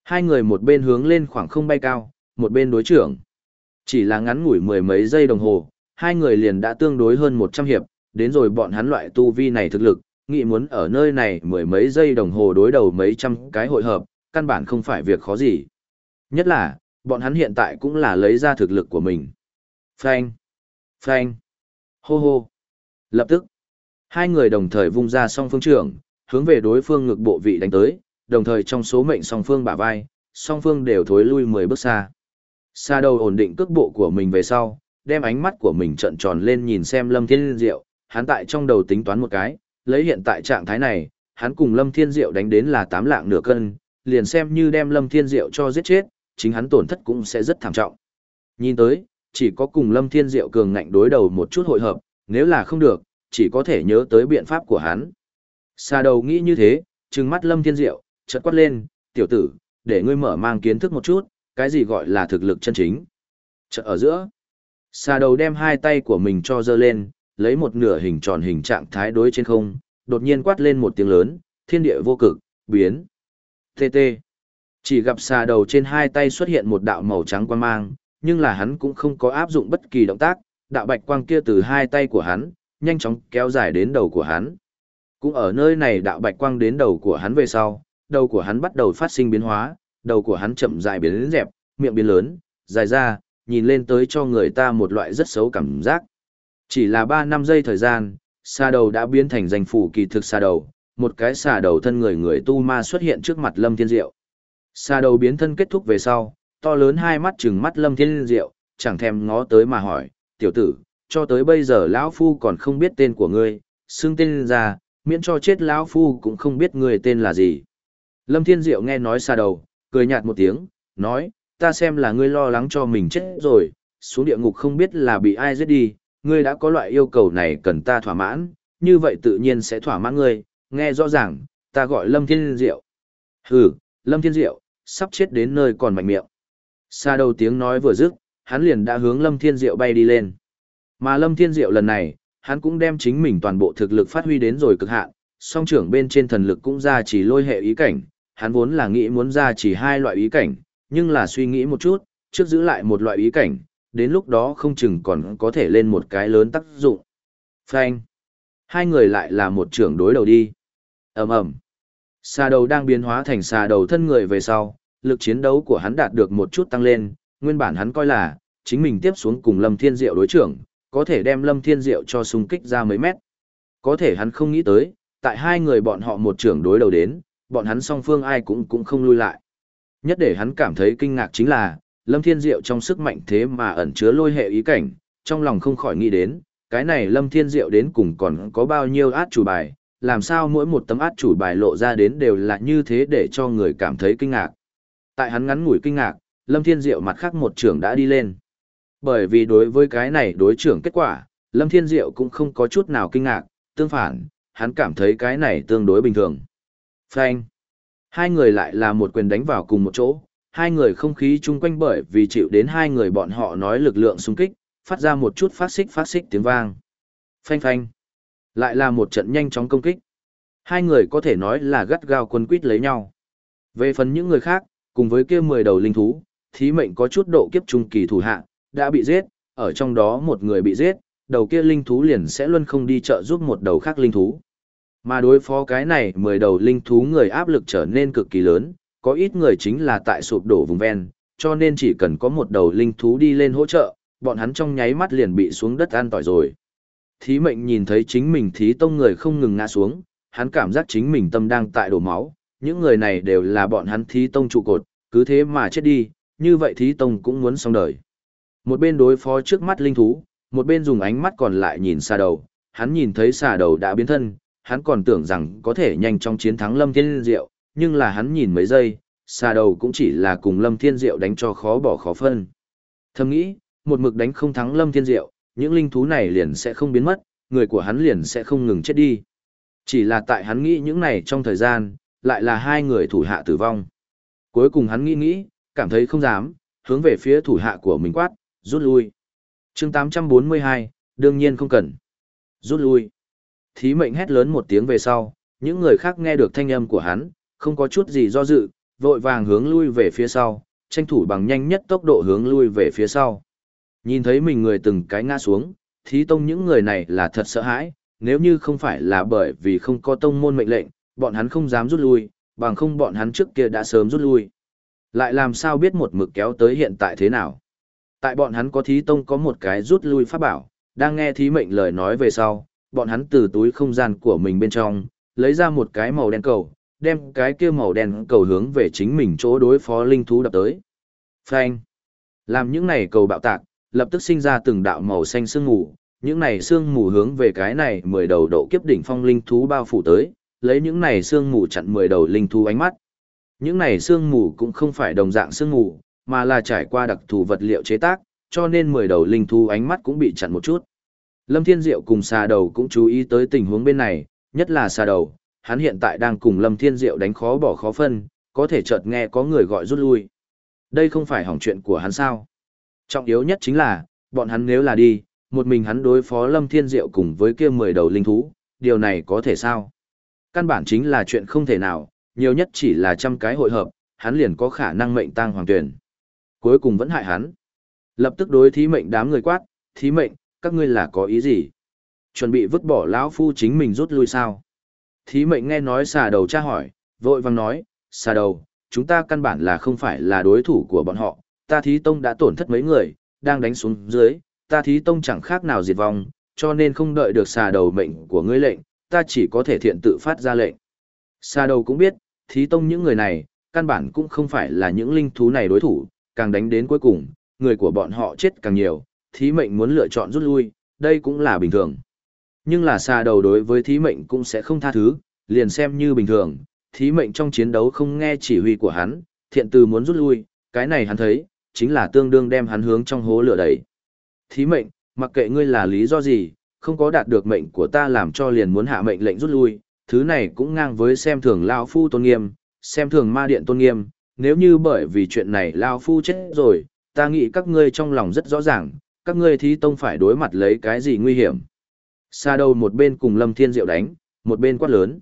Hai người một bên hướng lên khoảng không bay cao, một bên đối trưởng. Chỉ là ngắn ngủi mười mấy giây đồng hồ, hai người liền đã tương đối hơn 100 hiệp, đến rồi bọn hắn loại tu vi này thực lực, nghĩ muốn ở nơi này mười mấy giây đồng hồ đối đầu mấy trăm cái hội hợp, căn bản không phải việc khó gì. Nhất là, bọn hắn hiện tại cũng là lấy ra thực lực của mình. Phanh! Phanh! Hô hô! Lập tức, hai người đồng thời vung ra song phương trưởng, hướng về đối phương ngực bộ vị đánh tới, đồng thời trong số mệnh song phương bả vai, song phương đều thối lui 10 bước xa. Xa đầu ổn định cước bộ của mình về sau, đem ánh mắt của mình trận tròn lên nhìn xem Lâm Thiên Diệu, hắn tại trong đầu tính toán một cái, lấy hiện tại trạng thái này, hắn cùng Lâm Thiên Diệu đánh đến là tám lạng nửa cân, liền xem như đem Lâm Thiên Diệu cho giết chết, chính hắn tổn thất cũng sẽ rất thảm trọng. Nhìn tới, chỉ có cùng Lâm Thiên Diệu cường ngạnh đối đầu một chút hội hợp, nếu là không được, chỉ có thể nhớ tới biện pháp của hắn. Xa đầu nghĩ như thế, trừng mắt Lâm Thiên Diệu, chợt quát lên, tiểu tử, để ngươi mở mang kiến thức một chút, cái gì gọi là thực lực chân chính. Chợt ở giữa, xa đầu đem hai tay của mình cho dơ lên, lấy một nửa hình tròn hình trạng thái đối trên không, đột nhiên quát lên một tiếng lớn, thiên địa vô cực, biến. TT. Chỉ gặp xà đầu trên hai tay xuất hiện một đạo màu trắng quang mang, nhưng là hắn cũng không có áp dụng bất kỳ động tác, đạo bạch quang kia từ hai tay của hắn, nhanh chóng kéo dài đến đầu của hắn. Cũng ở nơi này đạo bạch quang đến đầu của hắn về sau, đầu của hắn bắt đầu phát sinh biến hóa, đầu của hắn chậm dài biến đến dẹp, miệng biến lớn, dài ra, nhìn lên tới cho người ta một loại rất xấu cảm giác. Chỉ là 3 năm giây thời gian, xà đầu đã biến thành danh phủ kỳ thực xà đầu, một cái xà đầu thân người người tu ma xuất hiện trước mặt Lâm Thiên Diệu. Xà đầu biến thân kết thúc về sau, to lớn hai mắt trừng mắt Lâm Thiên Diệu, chẳng thèm ngó tới mà hỏi, tiểu tử, cho tới bây giờ lão phu còn không biết tên của ngươi, xưng tên ra, miễn cho chết lão phu cũng không biết ngươi tên là gì. Lâm Thiên Diệu nghe nói xà đầu, cười nhạt một tiếng, nói, ta xem là ngươi lo lắng cho mình chết rồi, xuống địa ngục không biết là bị ai giết đi, ngươi đã có loại yêu cầu này cần ta thỏa mãn, như vậy tự nhiên sẽ thỏa mãn ngươi, nghe rõ ràng, ta gọi Lâm Thiên Diệu. Hừ, Lâm Thiên Diệu, sắp chết đến nơi còn mạnh miệng. Xa đầu tiếng nói vừa dứt, hắn liền đã hướng Lâm Thiên Diệu bay đi lên. Mà Lâm Thiên Diệu lần này, hắn cũng đem chính mình toàn bộ thực lực phát huy đến rồi cực hạn, song trưởng bên trên thần lực cũng ra chỉ lôi hệ ý cảnh, hắn vốn là nghĩ muốn ra chỉ hai loại ý cảnh, nhưng là suy nghĩ một chút, trước giữ lại một loại ý cảnh, đến lúc đó không chừng còn có thể lên một cái lớn tác dụng. Phanh. Hai người lại là một trưởng đối đầu đi. ầm ầm Xà đầu đang biến hóa thành xà đầu thân người về sau, lực chiến đấu của hắn đạt được một chút tăng lên, nguyên bản hắn coi là, chính mình tiếp xuống cùng Lâm Thiên Diệu đối trưởng, có thể đem Lâm Thiên Diệu cho xung kích ra mấy mét. Có thể hắn không nghĩ tới, tại hai người bọn họ một trưởng đối đầu đến, bọn hắn song phương ai cũng cũng không lui lại. Nhất để hắn cảm thấy kinh ngạc chính là, Lâm Thiên Diệu trong sức mạnh thế mà ẩn chứa lôi hệ ý cảnh, trong lòng không khỏi nghĩ đến, cái này Lâm Thiên Diệu đến cùng còn có bao nhiêu át chủ bài, làm sao mỗi một tấm át chủ bài lộ ra đến đều là như thế để cho người cảm thấy kinh ngạc. Tại hắn ngắn ngủi kinh ngạc, Lâm Thiên Diệu mặt khác một trưởng đã đi lên. Bởi vì đối với cái này đối trưởng kết quả, Lâm Thiên Diệu cũng không có chút nào kinh ngạc, tương phản, hắn cảm thấy cái này tương đối bình thường. Phanh. Hai người lại là một quyền đánh vào cùng một chỗ, hai người không khí chung quanh bởi vì chịu đến hai người bọn họ nói lực lượng xung kích, phát ra một chút phát xích phát xích tiếng vang. Phanh phanh. Lại là một trận nhanh chóng công kích. Hai người có thể nói là gắt gao quân quýt lấy nhau. Về phần những người khác, cùng với kia mười đầu linh thú, thí mệnh có chút độ kiếp trung kỳ thủ hạ, đã bị giết, ở trong đó một người bị giết, đầu kia linh thú liền sẽ luôn không đi chợ giúp một đầu khác linh thú. Mà đối phó cái này, mười đầu linh thú người áp lực trở nên cực kỳ lớn, có ít người chính là tại sụp đổ vùng ven, cho nên chỉ cần có một đầu linh thú đi lên hỗ trợ, bọn hắn trong nháy mắt liền bị xuống đất an tỏi rồi. Thí mệnh nhìn thấy chính mình thí tông người không ngừng ngã xuống, hắn cảm giác chính mình tâm đang tại đổ máu, những người này đều là bọn hắn thí tông trụ cột, cứ thế mà chết đi, như vậy thí tông cũng muốn xong đời. Một bên đối phó trước mắt linh thú, một bên dùng ánh mắt còn lại nhìn xa đầu, hắn nhìn thấy xà đầu đã biến thân, hắn còn tưởng rằng có thể nhanh chóng chiến thắng Lâm Thiên Diệu, nhưng là hắn nhìn mấy giây, xà đầu cũng chỉ là cùng Lâm Thiên Diệu đánh cho khó bỏ khó phân. Thầm nghĩ, một mực đánh không thắng Lâm Thiên Diệu, những linh thú này liền sẽ không biến mất, người của hắn liền sẽ không ngừng chết đi. Chỉ là tại hắn nghĩ những này trong thời gian, lại là hai người thủ hạ tử vong. Cuối cùng hắn nghĩ nghĩ, cảm thấy không dám, hướng về phía thủ hạ của mình quát, rút lui. chương 842, đương nhiên không cần. Rút lui. Thí mệnh hét lớn một tiếng về sau, những người khác nghe được thanh âm của hắn, không có chút gì do dự, vội vàng hướng lui về phía sau, tranh thủ bằng nhanh nhất tốc độ hướng lui về phía sau. Nhìn thấy mình người từng cái ngã xuống, thí tông những người này là thật sợ hãi, nếu như không phải là bởi vì không có tông môn mệnh lệnh, bọn hắn không dám rút lui, bằng không bọn hắn trước kia đã sớm rút lui. Lại làm sao biết một mực kéo tới hiện tại thế nào? Tại bọn hắn có thí tông có một cái rút lui pháp bảo, đang nghe thí mệnh lời nói về sau, bọn hắn từ túi không gian của mình bên trong, lấy ra một cái màu đen cầu, đem cái kia màu đen cầu hướng về chính mình chỗ đối phó linh thú đập tới. Phanh! Làm những này cầu bạo tạc, lập tức sinh ra từng đạo màu xanh sương mù, những này sương mù hướng về cái này mười đầu độ kiếp đỉnh phong linh thú bao phủ tới, lấy những này sương mù chặn mười đầu linh thú ánh mắt. Những này sương mù cũng không phải đồng dạng sương mù, mà là trải qua đặc thù vật liệu chế tác, cho nên mười đầu linh thú ánh mắt cũng bị chặn một chút. Lâm Thiên Diệu cùng xà đầu cũng chú ý tới tình huống bên này, nhất là xà đầu, hắn hiện tại đang cùng Lâm Thiên Diệu đánh khó bỏ khó phân, có thể chợt nghe có người gọi rút lui. Đây không phải hỏng chuyện của hắn sao. Trọng yếu nhất chính là, bọn hắn nếu là đi, một mình hắn đối phó Lâm Thiên Diệu cùng với kia mười đầu linh thú, điều này có thể sao? Căn bản chính là chuyện không thể nào, nhiều nhất chỉ là trăm cái hội hợp, hắn liền có khả năng mệnh tang hoàng tuyển. Cuối cùng vẫn hại hắn. Lập tức đối thí mệnh đám người quát, thí mệnh, các ngươi là có ý gì? Chuẩn bị vứt bỏ lão phu chính mình rút lui sao? Thí mệnh nghe nói xà đầu tra hỏi, vội vang nói, xà đầu, chúng ta căn bản là không phải là đối thủ của bọn họ, ta thí tông đã tổn thất mấy người, đang đánh xuống dưới, ta thí tông chẳng khác nào diệt vong, cho nên không đợi được xà đầu mệnh của ngươi lệnh, ta chỉ có thể thiện tự phát ra lệnh. Xà đầu cũng biết, thí tông những người này, căn bản cũng không phải là những linh thú này đối thủ, càng đánh đến cuối cùng, người của bọn họ chết càng nhiều, thí mệnh muốn lựa chọn rút lui, đây cũng là bình thường. Nhưng là xa đầu đối với thí mệnh cũng sẽ không tha thứ, liền xem như bình thường, thí mệnh trong chiến đấu không nghe chỉ huy của hắn, thiện từ muốn rút lui, cái này hắn thấy, chính là tương đương đem hắn hướng trong hố lửa đẩy. Thí mệnh, mặc kệ ngươi là lý do gì, không có đạt được mệnh của ta làm cho liền muốn hạ mệnh lệnh rút lui, thứ này cũng ngang với xem thường Lao Phu tôn nghiêm, xem thường ma điện tôn nghiêm, nếu như bởi vì chuyện này Lao Phu chết rồi, ta nghĩ các ngươi trong lòng rất rõ ràng, các ngươi thí tông phải đối mặt lấy cái gì nguy hiểm. Xa đầu một bên cùng Lâm Thiên Diệu đánh, một bên quát lớn.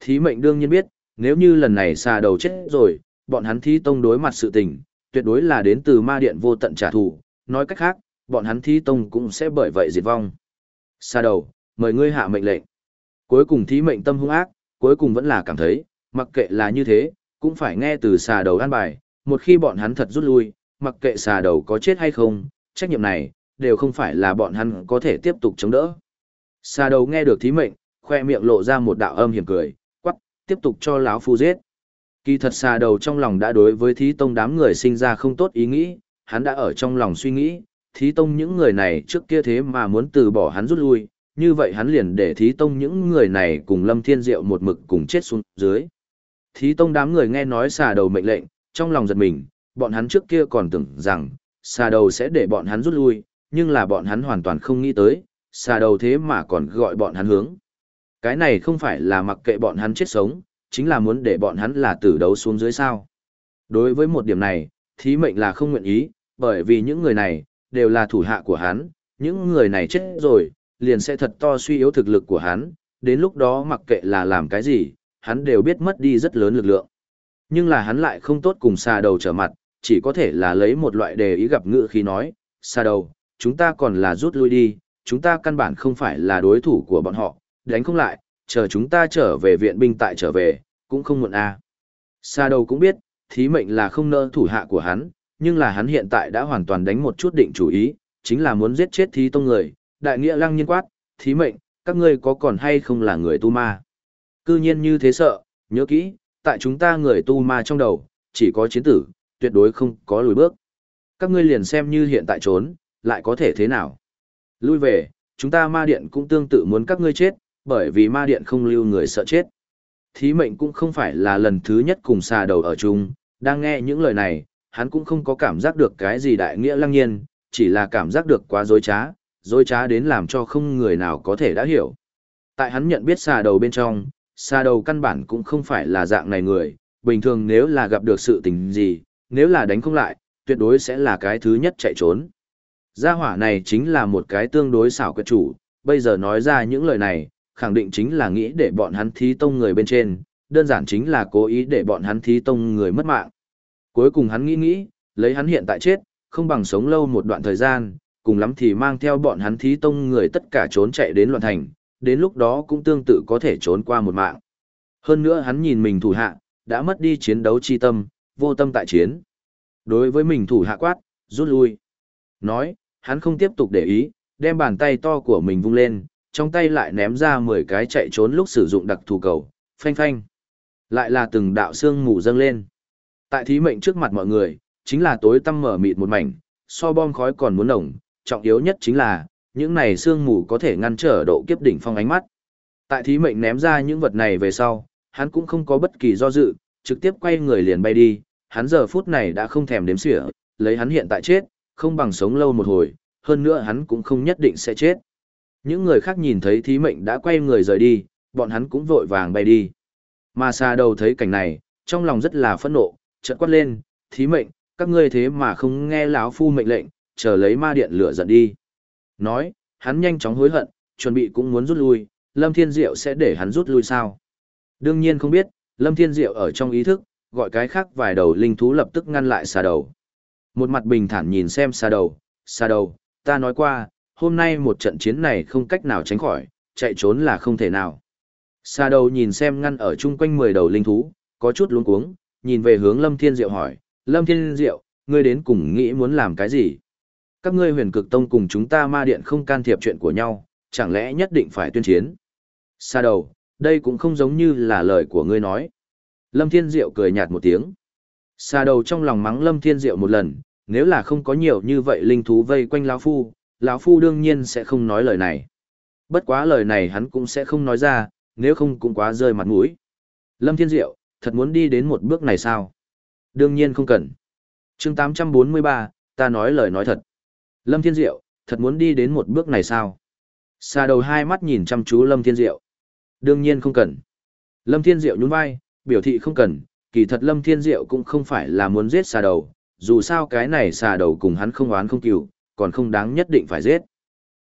Thí mệnh đương nhiên biết, nếu như lần này xa đầu chết rồi, bọn hắn thí tông đối mặt sự tình, tuyệt đối là đến từ ma điện vô tận trả thù, nói cách khác, bọn hắn thí tông cũng sẽ bởi vậy diệt vong. Xa đầu, mời ngươi hạ mệnh lệnh. Cuối cùng thí mệnh tâm hung ác, cuối cùng vẫn là cảm thấy, mặc kệ là như thế, cũng phải nghe từ xà đầu an bài, một khi bọn hắn thật rút lui, mặc kệ xà đầu có chết hay không, trách nhiệm này, đều không phải là bọn hắn có thể tiếp tục chống đỡ. Xà đầu nghe được thí mệnh, khoe miệng lộ ra một đạo âm hiểm cười, quắc, tiếp tục cho lão phu giết. Kỳ thật xà đầu trong lòng đã đối với thí tông đám người sinh ra không tốt ý nghĩ, hắn đã ở trong lòng suy nghĩ, thí tông những người này trước kia thế mà muốn từ bỏ hắn rút lui, như vậy hắn liền để thí tông những người này cùng lâm thiên diệu một mực cùng chết xuống dưới. Thí tông đám người nghe nói xà đầu mệnh lệnh, trong lòng giật mình, bọn hắn trước kia còn tưởng rằng, xà đầu sẽ để bọn hắn rút lui, nhưng là bọn hắn hoàn toàn không nghĩ tới, xà đầu thế mà còn gọi bọn hắn hướng. Cái này không phải là mặc kệ bọn hắn chết sống, chính là muốn để bọn hắn là tử đấu xuống dưới sao. Đối với một điểm này, thí mệnh là không nguyện ý, bởi vì những người này, đều là thủ hạ của hắn, những người này chết rồi, liền sẽ thật to suy yếu thực lực của hắn, đến lúc đó mặc kệ là làm cái gì, hắn đều biết mất đi rất lớn lực lượng. Nhưng là hắn lại không tốt cùng xà đầu trở mặt, chỉ có thể là lấy một loại đề ý gặp ngự khi nói, xà đầu, chúng ta còn là rút lui đi, chúng ta căn bản không phải là đối thủ của bọn họ, đánh không lại, chờ chúng ta trở về viện binh tại trở về, cũng không muộn a. À. Sa đầu cũng biết, thí mệnh là không nỡ thủ hạ của hắn, nhưng là hắn hiện tại đã hoàn toàn đánh một chút định chủ ý, chính là muốn giết chết thí tông người, đại nghĩa lăng nhiên quát, thí mệnh, các ngươi có còn hay không là người tu ma. Cư nhiên như thế sợ, nhớ kỹ, tại chúng ta người tu ma trong đầu, chỉ có chiến tử, tuyệt đối không có lùi bước. Các ngươi liền xem như hiện tại trốn, lại có thể thế nào. Lui về, chúng ta ma điện cũng tương tự muốn các ngươi chết, bởi vì ma điện không lưu người sợ chết. Thí mệnh cũng không phải là lần thứ nhất cùng xà đầu ở chung, đang nghe những lời này, hắn cũng không có cảm giác được cái gì đại nghĩa lăng nhiên, chỉ là cảm giác được quá dối trá, dối trá đến làm cho không người nào có thể đã hiểu. Tại hắn nhận biết xà đầu bên trong, xà đầu căn bản cũng không phải là dạng này người, bình thường nếu là gặp được sự tình gì, nếu là đánh không lại, tuyệt đối sẽ là cái thứ nhất chạy trốn. Gia hỏa này chính là một cái tương đối xảo quyệt chủ, bây giờ nói ra những lời này, khẳng định chính là nghĩ để bọn hắn thí tông người bên trên, đơn giản chính là cố ý để bọn hắn thí tông người mất mạng. Cuối cùng hắn nghĩ nghĩ, lấy hắn hiện tại chết, không bằng sống lâu một đoạn thời gian, cùng lắm thì mang theo bọn hắn thí tông người tất cả trốn chạy đến loạn thành, đến lúc đó cũng tương tự có thể trốn qua một mạng. Hơn nữa hắn nhìn mình thủ hạ, đã mất đi chiến đấu chi tâm, vô tâm tại chiến. Đối với mình thủ hạ quát, rút lui. Nói, hắn không tiếp tục để ý, đem bàn tay to của mình vung lên, trong tay lại ném ra 10 cái chạy trốn lúc sử dụng đặc thù cầu, phanh phanh. Lại là từng đạo xương mù dâng lên. Tại thí mệnh trước mặt mọi người, chính là tối tăm mở mịt một mảnh, so bom khói còn muốn nồng, trọng yếu nhất chính là, những này xương mù có thể ngăn trở độ kiếp đỉnh phong ánh mắt. Tại thí mệnh ném ra những vật này về sau, hắn cũng không có bất kỳ do dự, trực tiếp quay người liền bay đi, hắn giờ phút này đã không thèm đếm xỉa, lấy hắn hiện tại chết, không bằng sống lâu một hồi, hơn nữa hắn cũng không nhất định sẽ chết. Những người khác nhìn thấy thí mệnh đã quay người rời đi, bọn hắn cũng vội vàng bay đi. Mà xa đầu thấy cảnh này, trong lòng rất là phẫn nộ, chợt quát lên, thí mệnh, các ngươi thế mà không nghe lão phu mệnh lệnh, chờ lấy ma điện lửa giận đi. Nói, hắn nhanh chóng hối hận, chuẩn bị cũng muốn rút lui, Lâm Thiên Diệu sẽ để hắn rút lui sao? Đương nhiên không biết, Lâm Thiên Diệu ở trong ý thức, gọi cái khác vài đầu linh thú lập tức ngăn lại xà đầu. Một mặt bình thản nhìn xem xa đầu, xa đầu, ta nói qua, hôm nay một trận chiến này không cách nào tránh khỏi, chạy trốn là không thể nào. Xa đầu nhìn xem ngăn ở chung quanh 10 đầu linh thú, có chút luống cuống, nhìn về hướng Lâm Thiên Diệu hỏi, Lâm Thiên Diệu, ngươi đến cùng nghĩ muốn làm cái gì? Các ngươi huyền cực tông cùng chúng ta ma điện không can thiệp chuyện của nhau, chẳng lẽ nhất định phải tuyên chiến? Xa đầu, đây cũng không giống như là lời của ngươi nói. Lâm Thiên Diệu cười nhạt một tiếng. Xà đầu trong lòng mắng Lâm Thiên Diệu một lần, nếu là không có nhiều như vậy linh thú vây quanh lão phu, lão phu đương nhiên sẽ không nói lời này. Bất quá lời này hắn cũng sẽ không nói ra, nếu không cũng quá rơi mặt mũi. Lâm Thiên Diệu, thật muốn đi đến một bước này sao? Đương nhiên không cần. chương 843, ta nói lời nói thật. Lâm Thiên Diệu, thật muốn đi đến một bước này sao? Xà đầu hai mắt nhìn chăm chú Lâm Thiên Diệu. Đương nhiên không cần. Lâm Thiên Diệu nhún vai, biểu thị không cần, kỳ thật Lâm Thiên Diệu cũng không phải là muốn giết xà đầu, dù sao cái này xà đầu cùng hắn không oán không cừu, còn không đáng nhất định phải giết.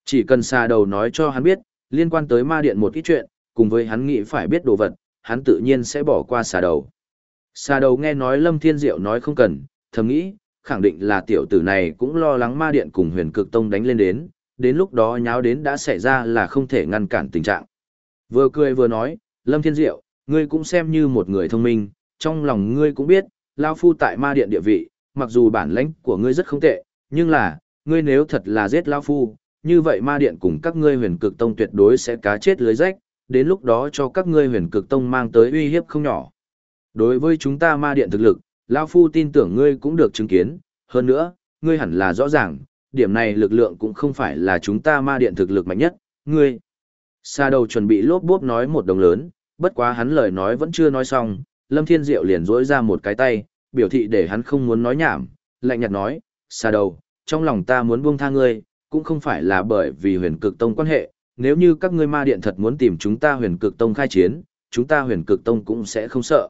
Chỉ cần xà đầu nói cho hắn biết, liên quan tới ma điện một ít chuyện, cùng với hắn nghĩ phải biết đồ vật, hắn tự nhiên sẽ bỏ qua xà đầu. Xà đầu nghe nói Lâm Thiên Diệu nói không cần, thầm nghĩ, khẳng định là tiểu tử này cũng lo lắng ma điện cùng huyền cực tông đánh lên đến, đến lúc đó nháo đến đã xảy ra là không thể ngăn cản tình trạng. Vừa cười vừa nói, Lâm Thiên Diệu, ngươi cũng xem như một người thông minh, trong lòng ngươi cũng biết, Lao Phu tại ma điện địa vị, mặc dù bản lãnh của ngươi rất không tệ, nhưng là, ngươi nếu thật là giết Lao Phu, như vậy ma điện cùng các ngươi huyền cực tông tuyệt đối sẽ cá chết lưới rách, đến lúc đó cho các ngươi huyền cực tông mang tới uy hiếp không nhỏ. Đối với chúng ta ma điện thực lực, Lao Phu tin tưởng ngươi cũng được chứng kiến, hơn nữa, ngươi hẳn là rõ ràng, điểm này lực lượng cũng không phải là chúng ta ma điện thực lực mạnh nhất, ngươi. Sa đầu chuẩn bị lốp bốp nói một đồng lớn, bất quá hắn lời nói vẫn chưa nói xong, Lâm Thiên Diệu liền rỗi ra một cái tay, biểu thị để hắn không muốn nói nhảm, lạnh nhạt nói, Sa đầu, trong lòng ta muốn buông tha ngươi, cũng không phải là bởi vì huyền cực tông quan hệ, nếu như các ngươi ma điện thật muốn tìm chúng ta huyền cực tông khai chiến, chúng ta huyền cực tông cũng sẽ không sợ.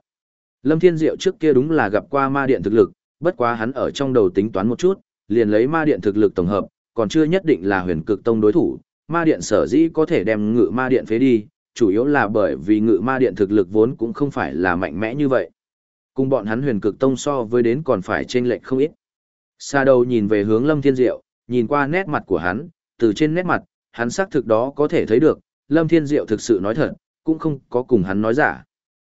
Lâm Thiên Diệu trước kia đúng là gặp qua ma điện thực lực, bất quá hắn ở trong đầu tính toán một chút, liền lấy ma điện thực lực tổng hợp, còn chưa nhất định là huyền cực tông đối thủ, ma điện sở dĩ có thể đem ngự ma điện phế đi, chủ yếu là bởi vì ngự ma điện thực lực vốn cũng không phải là mạnh mẽ như vậy. Cùng bọn hắn huyền cực tông so với đến còn phải chênh lệch không ít. Sa đầu nhìn về hướng Lâm Thiên Diệu, nhìn qua nét mặt của hắn, từ trên nét mặt, hắn xác thực đó có thể thấy được, Lâm Thiên Diệu thực sự nói thật, cũng không có cùng hắn nói giả.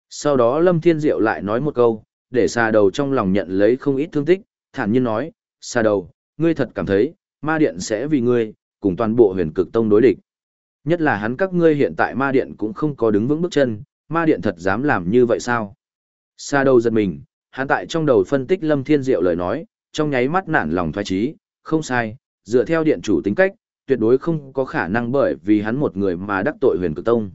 Sau đó Lâm Thiên Diệu lại nói một câu, để xà đầu trong lòng nhận lấy không ít thương tích, thản nhiên nói, xà đầu, ngươi thật cảm thấy, ma điện sẽ vì ngươi, cùng toàn bộ huyền cực tông đối địch. Nhất là hắn các ngươi hiện tại ma điện cũng không có đứng vững bước chân, ma điện thật dám làm như vậy sao? Sa đầu giật mình, hắn tại trong đầu phân tích Lâm Thiên Diệu lời nói, trong nháy mắt nản lòng thoái trí, không sai, dựa theo điện chủ tính cách, tuyệt đối không có khả năng bởi vì hắn một người mà đắc tội huyền cực tông.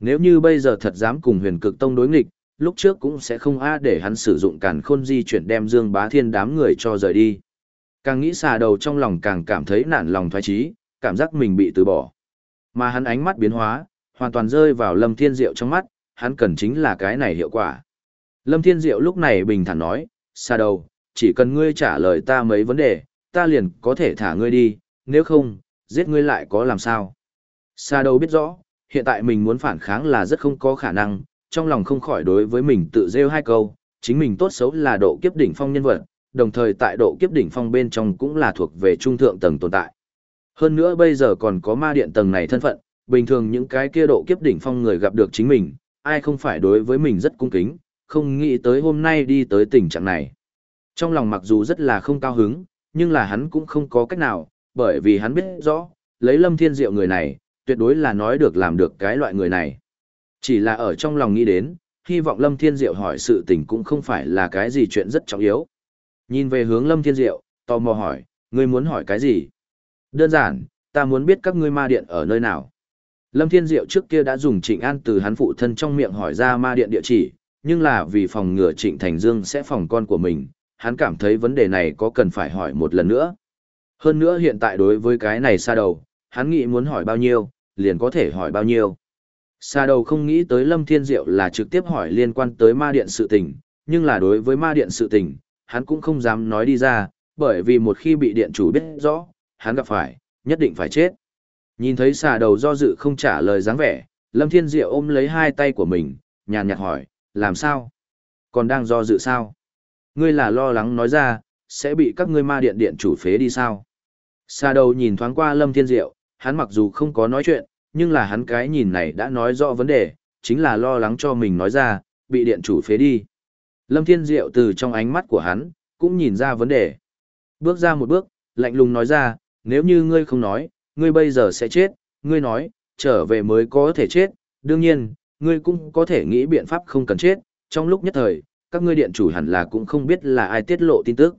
Nếu như bây giờ thật dám cùng huyền cực tông đối nghịch, lúc trước cũng sẽ không a để hắn sử dụng càn khôn di chuyển đem dương bá thiên đám người cho rời đi. Càng nghĩ xà đầu trong lòng càng cảm thấy nản lòng thoái trí, cảm giác mình bị từ bỏ. Mà hắn ánh mắt biến hóa, hoàn toàn rơi vào lâm thiên diệu trong mắt, hắn cần chính là cái này hiệu quả. Lâm thiên diệu lúc này bình thản nói, xa đầu, chỉ cần ngươi trả lời ta mấy vấn đề, ta liền có thể thả ngươi đi, nếu không, giết ngươi lại có làm sao. Xa đầu biết rõ, hiện tại mình muốn phản kháng là rất không có khả năng, trong lòng không khỏi đối với mình tự rêu hai câu, chính mình tốt xấu là độ kiếp đỉnh phong nhân vật, đồng thời tại độ kiếp đỉnh phong bên trong cũng là thuộc về trung thượng tầng tồn tại. Hơn nữa bây giờ còn có ma điện tầng này thân phận, bình thường những cái kia độ kiếp đỉnh phong người gặp được chính mình, ai không phải đối với mình rất cung kính, không nghĩ tới hôm nay đi tới tình trạng này. Trong lòng mặc dù rất là không cao hứng, nhưng là hắn cũng không có cách nào, bởi vì hắn biết rõ, lấy lâm thiên diệu người này, tuyệt đối là nói được làm được cái loại người này. Chỉ là ở trong lòng nghĩ đến, hy vọng lâm thiên diệu hỏi sự tình cũng không phải là cái gì chuyện rất trọng yếu. Nhìn về hướng lâm thiên diệu, tò mò hỏi, ngươi muốn hỏi cái gì? Đơn giản, ta muốn biết các ngươi ma điện ở nơi nào. Lâm Thiên Diệu trước kia đã dùng Trịnh An từ hắn phụ thân trong miệng hỏi ra ma điện địa chỉ, nhưng là vì phòng ngừa Trịnh Thành Dương sẽ phòng con của mình, hắn cảm thấy vấn đề này có cần phải hỏi một lần nữa. Hơn nữa hiện tại đối với cái này xa đầu, hắn nghĩ muốn hỏi bao nhiêu, liền có thể hỏi bao nhiêu. Xa đầu không nghĩ tới Lâm Thiên Diệu là trực tiếp hỏi liên quan tới ma điện sự tình, nhưng là đối với ma điện sự tình, hắn cũng không dám nói đi ra, bởi vì một khi bị điện chủ biết rõ, hắn gặp phải, nhất định phải chết. Nhìn thấy xà đầu do dự không trả lời dáng vẻ, Lâm Thiên Diệu ôm lấy hai tay của mình, nhàn nhạt hỏi, làm sao? Còn đang do dự sao? Ngươi là lo lắng nói ra, sẽ bị các ngươi ma điện điện chủ phế đi sao? Xà đầu nhìn thoáng qua Lâm Thiên Diệu, hắn mặc dù không có nói chuyện, nhưng là hắn cái nhìn này đã nói rõ vấn đề, chính là lo lắng cho mình nói ra, bị điện chủ phế đi. Lâm Thiên Diệu từ trong ánh mắt của hắn, cũng nhìn ra vấn đề. Bước ra một bước, lạnh lùng nói ra, nếu như ngươi không nói, ngươi bây giờ sẽ chết, ngươi nói, trở về mới có thể chết, đương nhiên, ngươi cũng có thể nghĩ biện pháp không cần chết, trong lúc nhất thời, các ngươi điện chủ hẳn là cũng không biết là ai tiết lộ tin tức.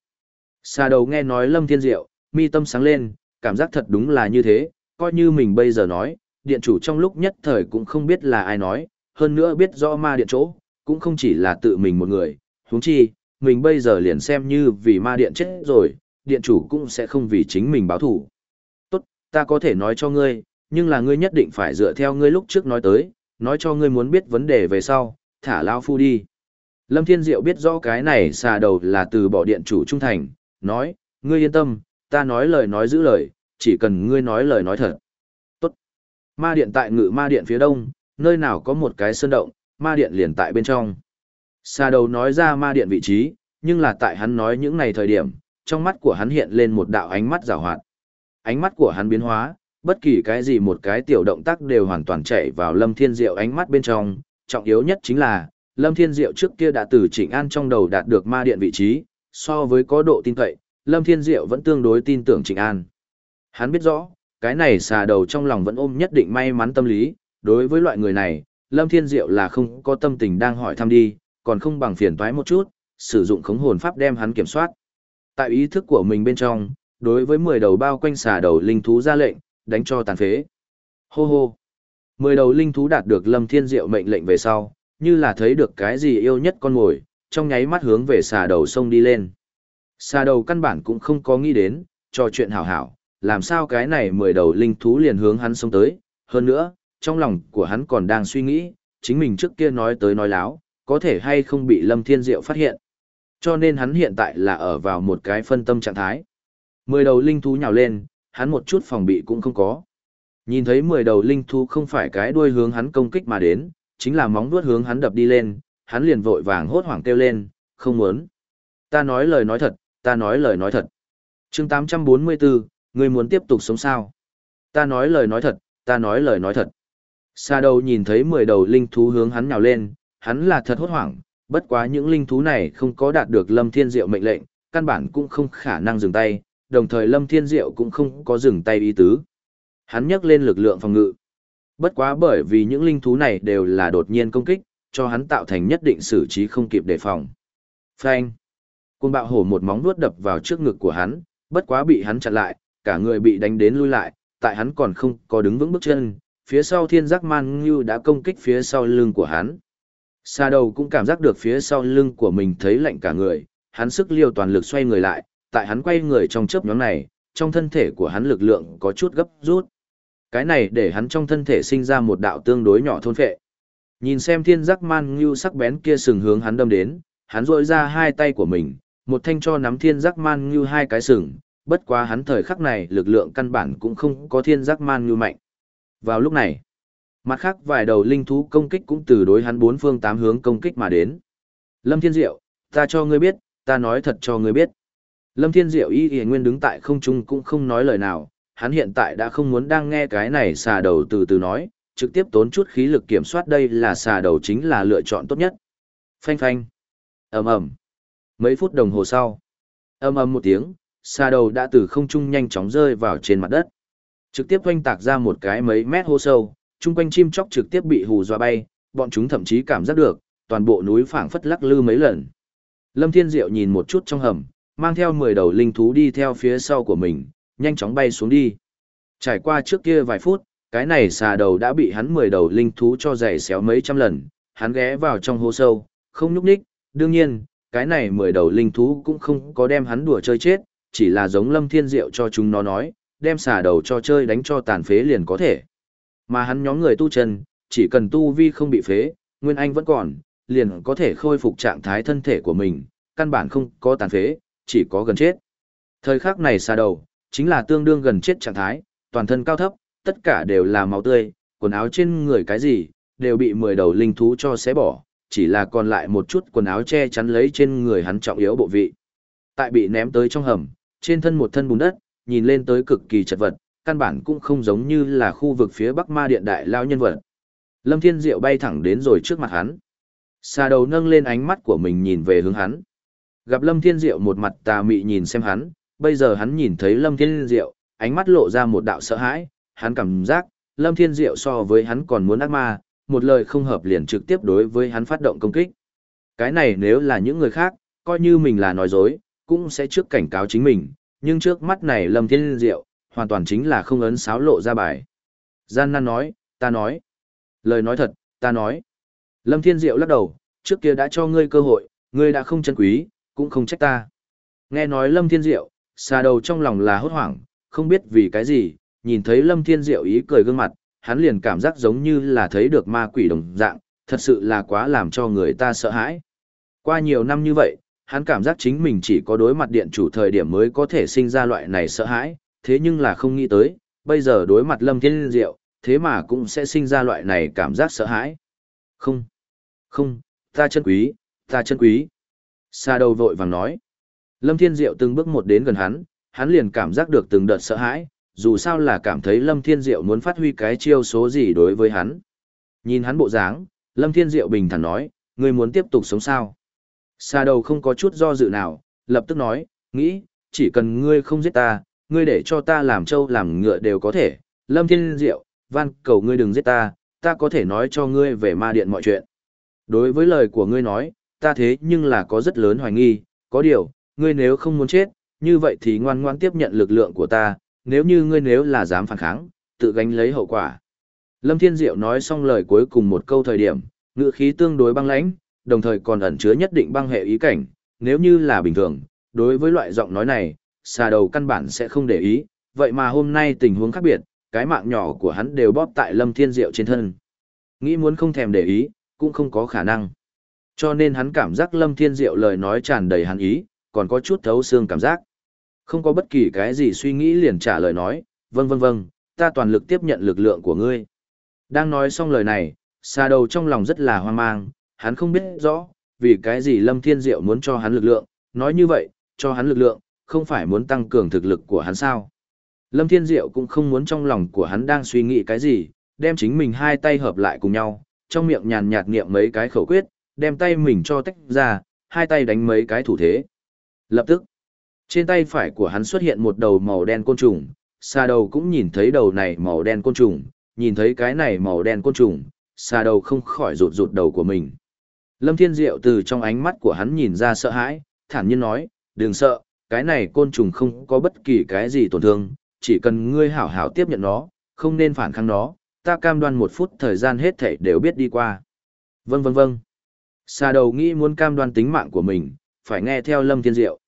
xa đầu nghe nói Lâm Thiên Diệu, mi tâm sáng lên, cảm giác thật đúng là như thế, coi như mình bây giờ nói, điện chủ trong lúc nhất thời cũng không biết là ai nói, hơn nữa biết rõ ma điện chỗ, cũng không chỉ là tự mình một người, huống chi, mình bây giờ liền xem như vì ma điện chết rồi, điện chủ cũng sẽ không vì chính mình báo thủ. Tốt, ta có thể nói cho ngươi, nhưng là ngươi nhất định phải dựa theo ngươi lúc trước nói tới, nói cho ngươi muốn biết vấn đề về sau, thả lao phu đi. Lâm Thiên Diệu biết rõ cái này xà đầu là từ bỏ điện chủ trung thành, nói, ngươi yên tâm, ta nói lời nói giữ lời, chỉ cần ngươi nói lời nói thật. Tốt. Ma điện tại ngự ma điện phía đông, nơi nào có một cái sơn động, ma điện liền tại bên trong. Xà đầu nói ra ma điện vị trí, nhưng là tại hắn nói những này thời điểm, trong mắt của hắn hiện lên một đạo ánh mắt rào hoạt. Ánh mắt của hắn biến hóa, bất kỳ cái gì một cái tiểu động tác đều hoàn toàn chạy vào Lâm Thiên Diệu ánh mắt bên trong, trọng yếu nhất chính là, Lâm Thiên Diệu trước kia đã từ chỉnh An trong đầu đạt được ma điện vị trí, so với có độ tin cậy, Lâm Thiên Diệu vẫn tương đối tin tưởng Trịnh An. Hắn biết rõ, cái này xà đầu trong lòng vẫn ôm nhất định may mắn tâm lý, đối với loại người này, Lâm Thiên Diệu là không có tâm tình đang hỏi thăm đi, còn không bằng phiền toái một chút, sử dụng khống hồn pháp đem hắn kiểm soát. Tại ý thức của mình bên trong, đối với 10 đầu bao quanh xà đầu linh thú ra lệnh, đánh cho tàn phế. Hô hô. 10 đầu linh thú đạt được Lâm Thiên Diệu mệnh lệnh về sau, như là thấy được cái gì yêu nhất con mồi, trong nháy mắt hướng về xà đầu sông đi lên. Xà đầu căn bản cũng không có nghĩ đến, trò chuyện hảo hảo, làm sao cái này 10 đầu linh thú liền hướng hắn sông tới, hơn nữa, trong lòng của hắn còn đang suy nghĩ, chính mình trước kia nói tới nói láo, có thể hay không bị Lâm Thiên Diệu phát hiện. Cho nên hắn hiện tại là ở vào một cái phân tâm trạng thái. Mười đầu linh thú nhào lên, hắn một chút phòng bị cũng không có. Nhìn thấy mười đầu linh thú không phải cái đuôi hướng hắn công kích mà đến, chính là móng vuốt hướng hắn đập đi lên, hắn liền vội vàng hốt hoảng kêu lên, không muốn. Ta nói lời nói thật, ta nói lời nói thật. chương 844, người muốn tiếp tục sống sao? Ta nói lời nói thật, ta nói lời nói thật. Sa đầu nhìn thấy mười đầu linh thú hướng hắn nhào lên, hắn là thật hốt hoảng, bất quá những linh thú này không có đạt được Lâm Thiên Diệu mệnh lệnh, căn bản cũng không khả năng dừng tay, đồng thời Lâm Thiên Diệu cũng không có dừng tay ý tứ. Hắn nhắc lên lực lượng phòng ngự. Bất quá bởi vì những linh thú này đều là đột nhiên công kích, cho hắn tạo thành nhất định xử trí không kịp đề phòng. Phanh! Côn bạo hổ một móng vuốt đập vào trước ngực của hắn, bất quá bị hắn chặn lại, cả người bị đánh đến lui lại, tại hắn còn không có đứng vững bước chân, phía sau thiên giác man như đã công kích phía sau lưng của hắn xa đầu cũng cảm giác được phía sau lưng của mình thấy lạnh cả người, hắn sức liều toàn lực xoay người lại, tại hắn quay người trong chớp nhóm này, trong thân thể của hắn lực lượng có chút gấp rút. Cái này để hắn trong thân thể sinh ra một đạo tương đối nhỏ thôn phệ. Nhìn xem thiên giác man như sắc bén kia sừng hướng hắn đâm đến, hắn rội ra hai tay của mình, một thanh cho nắm thiên giác man như hai cái sừng, bất quá hắn thời khắc này lực lượng căn bản cũng không có thiên giác man như mạnh. Vào lúc này, mặt khác vài đầu linh thú công kích cũng từ đối hắn bốn phương tám hướng công kích mà đến. Lâm Thiên Diệu, ta cho ngươi biết, ta nói thật cho ngươi biết. Lâm Thiên Diệu y y nguyên đứng tại không trung cũng không nói lời nào, hắn hiện tại đã không muốn đang nghe cái này xà đầu từ từ nói, trực tiếp tốn chút khí lực kiểm soát đây là xà đầu chính là lựa chọn tốt nhất. Phanh phanh. ầm ầm. Mấy phút đồng hồ sau, ầm ầm một tiếng, xà đầu đã từ không trung nhanh chóng rơi vào trên mặt đất. Trực tiếp quanh tạc ra một cái mấy mét hô sâu, chung quanh chim chóc trực tiếp bị hù dọa bay, bọn chúng thậm chí cảm giác được, toàn bộ núi phảng phất lắc lư mấy lần. Lâm Thiên Diệu nhìn một chút trong hầm, mang theo 10 đầu linh thú đi theo phía sau của mình, nhanh chóng bay xuống đi. Trải qua trước kia vài phút, cái này xà đầu đã bị hắn 10 đầu linh thú cho dày xéo mấy trăm lần, hắn ghé vào trong hố sâu, không nhúc nhích, đương nhiên, cái này 10 đầu linh thú cũng không có đem hắn đùa chơi chết, chỉ là giống Lâm Thiên Diệu cho chúng nó nói, đem xà đầu cho chơi đánh cho tàn phế liền có thể. Mà hắn nhóm người tu chân, chỉ cần tu vi không bị phế, Nguyên Anh vẫn còn, liền có thể khôi phục trạng thái thân thể của mình, căn bản không có tàn phế, chỉ có gần chết. Thời khắc này xa đầu, chính là tương đương gần chết trạng thái, toàn thân cao thấp, tất cả đều là máu tươi, quần áo trên người cái gì, đều bị mười đầu linh thú cho xé bỏ, chỉ là còn lại một chút quần áo che chắn lấy trên người hắn trọng yếu bộ vị. Tại bị ném tới trong hầm, trên thân một thân bùn đất, nhìn lên tới cực kỳ chật vật, căn bản cũng không giống như là khu vực phía Bắc Ma Điện đại lao nhân vật. Lâm Thiên Diệu bay thẳng đến rồi trước mặt hắn. Xà đầu nâng lên ánh mắt của mình nhìn về hướng hắn. Gặp Lâm Thiên Diệu một mặt tà mị nhìn xem hắn, bây giờ hắn nhìn thấy Lâm Thiên Diệu, ánh mắt lộ ra một đạo sợ hãi, hắn cảm giác, Lâm Thiên Diệu so với hắn còn muốn ác ma, một lời không hợp liền trực tiếp đối với hắn phát động công kích. Cái này nếu là những người khác, coi như mình là nói dối, cũng sẽ trước cảnh cáo chính mình, nhưng trước mắt này Lâm Thiên Diệu, hoàn toàn chính là không ấn sáo lộ ra bài. Gian nan nói, ta nói. Lời nói thật, ta nói. Lâm Thiên Diệu lắc đầu, trước kia đã cho ngươi cơ hội, ngươi đã không chân quý, cũng không trách ta. Nghe nói Lâm Thiên Diệu, xa đầu trong lòng là hốt hoảng, không biết vì cái gì, nhìn thấy Lâm Thiên Diệu ý cười gương mặt, hắn liền cảm giác giống như là thấy được ma quỷ đồng dạng, thật sự là quá làm cho người ta sợ hãi. Qua nhiều năm như vậy, hắn cảm giác chính mình chỉ có đối mặt điện chủ thời điểm mới có thể sinh ra loại này sợ hãi, thế nhưng là không nghĩ tới, bây giờ đối mặt Lâm Thiên Diệu, thế mà cũng sẽ sinh ra loại này cảm giác sợ hãi. Không, không, ta chân quý, ta chân quý. Sa đầu vội vàng nói. Lâm Thiên Diệu từng bước một đến gần hắn, hắn liền cảm giác được từng đợt sợ hãi, dù sao là cảm thấy Lâm Thiên Diệu muốn phát huy cái chiêu số gì đối với hắn. Nhìn hắn bộ dáng, Lâm Thiên Diệu bình thản nói, ngươi muốn tiếp tục sống sao? Sa đầu không có chút do dự nào, lập tức nói, nghĩ, chỉ cần ngươi không giết ta, ngươi để cho ta làm trâu làm ngựa đều có thể. Lâm Thiên Diệu, van cầu ngươi đừng giết ta, ta có thể nói cho ngươi về ma điện mọi chuyện. Đối với lời của ngươi nói, ta thế nhưng là có rất lớn hoài nghi, có điều, ngươi nếu không muốn chết, như vậy thì ngoan ngoan tiếp nhận lực lượng của ta, nếu như ngươi nếu là dám phản kháng, tự gánh lấy hậu quả. Lâm Thiên Diệu nói xong lời cuối cùng một câu thời điểm, ngữ khí tương đối băng lãnh, đồng thời còn ẩn chứa nhất định băng hệ ý cảnh, nếu như là bình thường, đối với loại giọng nói này, xà đầu căn bản sẽ không để ý, vậy mà hôm nay tình huống khác biệt, cái mạng nhỏ của hắn đều bóp tại Lâm Thiên Diệu trên thân. Nghĩ muốn không thèm để ý, cũng không có khả năng. Cho nên hắn cảm giác Lâm Thiên Diệu lời nói tràn đầy hắn ý, còn có chút thấu xương cảm giác. Không có bất kỳ cái gì suy nghĩ liền trả lời nói, vâng vâng vâng, ta toàn lực tiếp nhận lực lượng của ngươi. Đang nói xong lời này, xa đầu trong lòng rất là hoang mang, hắn không biết rõ, vì cái gì Lâm Thiên Diệu muốn cho hắn lực lượng, nói như vậy, cho hắn lực lượng, không phải muốn tăng cường thực lực của hắn sao. Lâm Thiên Diệu cũng không muốn trong lòng của hắn đang suy nghĩ cái gì, đem chính mình hai tay hợp lại cùng nhau, trong miệng nhàn nhạt niệm mấy cái khẩu quyết, đem tay mình cho tách ra, hai tay đánh mấy cái thủ thế. Lập tức, trên tay phải của hắn xuất hiện một đầu màu đen côn trùng, xa đầu cũng nhìn thấy đầu này màu đen côn trùng, nhìn thấy cái này màu đen côn trùng, xa đầu không khỏi rụt rụt đầu của mình. Lâm Thiên Diệu từ trong ánh mắt của hắn nhìn ra sợ hãi, thản nhiên nói, đừng sợ, cái này côn trùng không có bất kỳ cái gì tổn thương, chỉ cần ngươi hảo hảo tiếp nhận nó, không nên phản kháng nó, ta cam đoan một phút thời gian hết thảy đều biết đi qua. Vâng vâng vâng. Xà đầu nghĩ muốn cam đoan tính mạng của mình, phải nghe theo Lâm Thiên Diệu.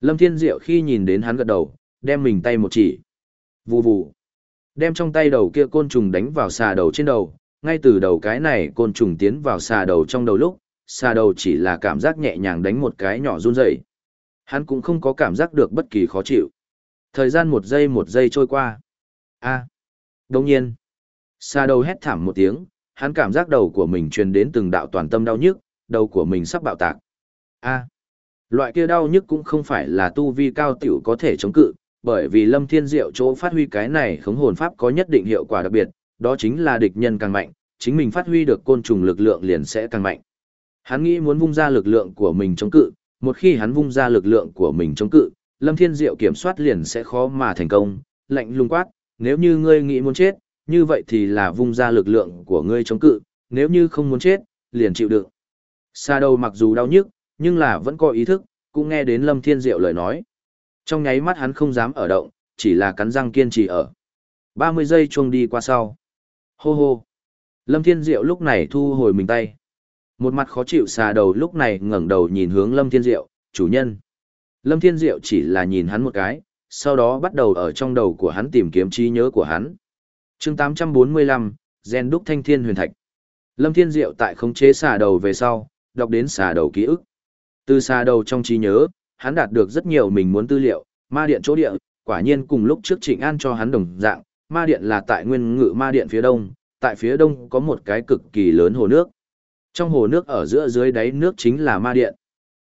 Lâm Thiên Diệu khi nhìn đến hắn gật đầu, đem mình tay một chỉ. Vù vù. Đem trong tay đầu kia côn trùng đánh vào xà đầu trên đầu, ngay từ đầu cái này côn trùng tiến vào xà đầu trong đầu lúc, xà đầu chỉ là cảm giác nhẹ nhàng đánh một cái nhỏ run rẩy. Hắn cũng không có cảm giác được bất kỳ khó chịu. Thời gian một giây một giây trôi qua. A. À. Đồng nhiên. xa đầu hét thảm một tiếng, hắn cảm giác đầu của mình truyền đến từng đạo toàn tâm đau nhức, đầu của mình sắp bạo tạc. A. Loại kia đau nhức cũng không phải là tu vi cao tiểu có thể chống cự, bởi vì Lâm Thiên Diệu chỗ phát huy cái này khống hồn pháp có nhất định hiệu quả đặc biệt, đó chính là địch nhân càng mạnh, chính mình phát huy được côn trùng lực lượng liền sẽ càng mạnh. Hắn nghĩ muốn vung ra lực lượng của mình chống cự, một khi hắn vung ra lực lượng của mình chống cự, Lâm Thiên Diệu kiểm soát liền sẽ khó mà thành công, lạnh lùng quát, nếu như ngươi nghĩ muốn chết, như vậy thì là vung ra lực lượng của ngươi chống cự, nếu như không muốn chết, liền chịu đựng. Sa đầu mặc dù đau nhức, nhưng là vẫn có ý thức, cũng nghe đến Lâm Thiên Diệu lời nói. Trong nháy mắt hắn không dám ở động, chỉ là cắn răng kiên trì ở. 30 giây chuông đi qua sau. Hô hô. Lâm Thiên Diệu lúc này thu hồi mình tay. Một mặt khó chịu xà đầu lúc này ngẩng đầu nhìn hướng Lâm Thiên Diệu, chủ nhân. Lâm Thiên Diệu chỉ là nhìn hắn một cái, sau đó bắt đầu ở trong đầu của hắn tìm kiếm trí nhớ của hắn. chương 845, Gen đúc thanh thiên huyền thạch. Lâm Thiên Diệu tại khống chế xà đầu về sau, đọc đến xà đầu ký ức. Từ xà đầu trong trí nhớ, hắn đạt được rất nhiều mình muốn tư liệu, ma điện chỗ địa, quả nhiên cùng lúc trước Trịnh An cho hắn đồng dạng, ma điện là tại nguyên ngự ma điện phía đông, tại phía đông có một cái cực kỳ lớn hồ nước. Trong hồ nước ở giữa dưới đáy nước chính là ma điện.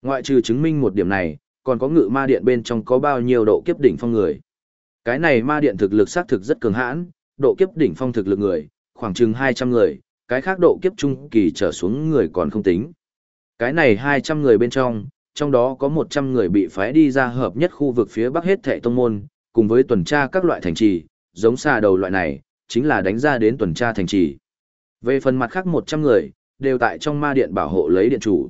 Ngoại trừ chứng minh một điểm này, còn có ngự ma điện bên trong có bao nhiêu độ kiếp đỉnh phong người. Cái này ma điện thực lực xác thực rất cường hãn, độ kiếp đỉnh phong thực lực người, khoảng chừng 200 người, cái khác độ kiếp trung kỳ trở xuống người còn không tính. Cái này 200 người bên trong, trong đó có 100 người bị phái đi ra hợp nhất khu vực phía bắc hết thệ tông môn, cùng với tuần tra các loại thành trì, giống xa đầu loại này, chính là đánh ra đến tuần tra thành trì. Về phần mặt khác 100 người, đều tại trong ma điện bảo hộ lấy điện chủ.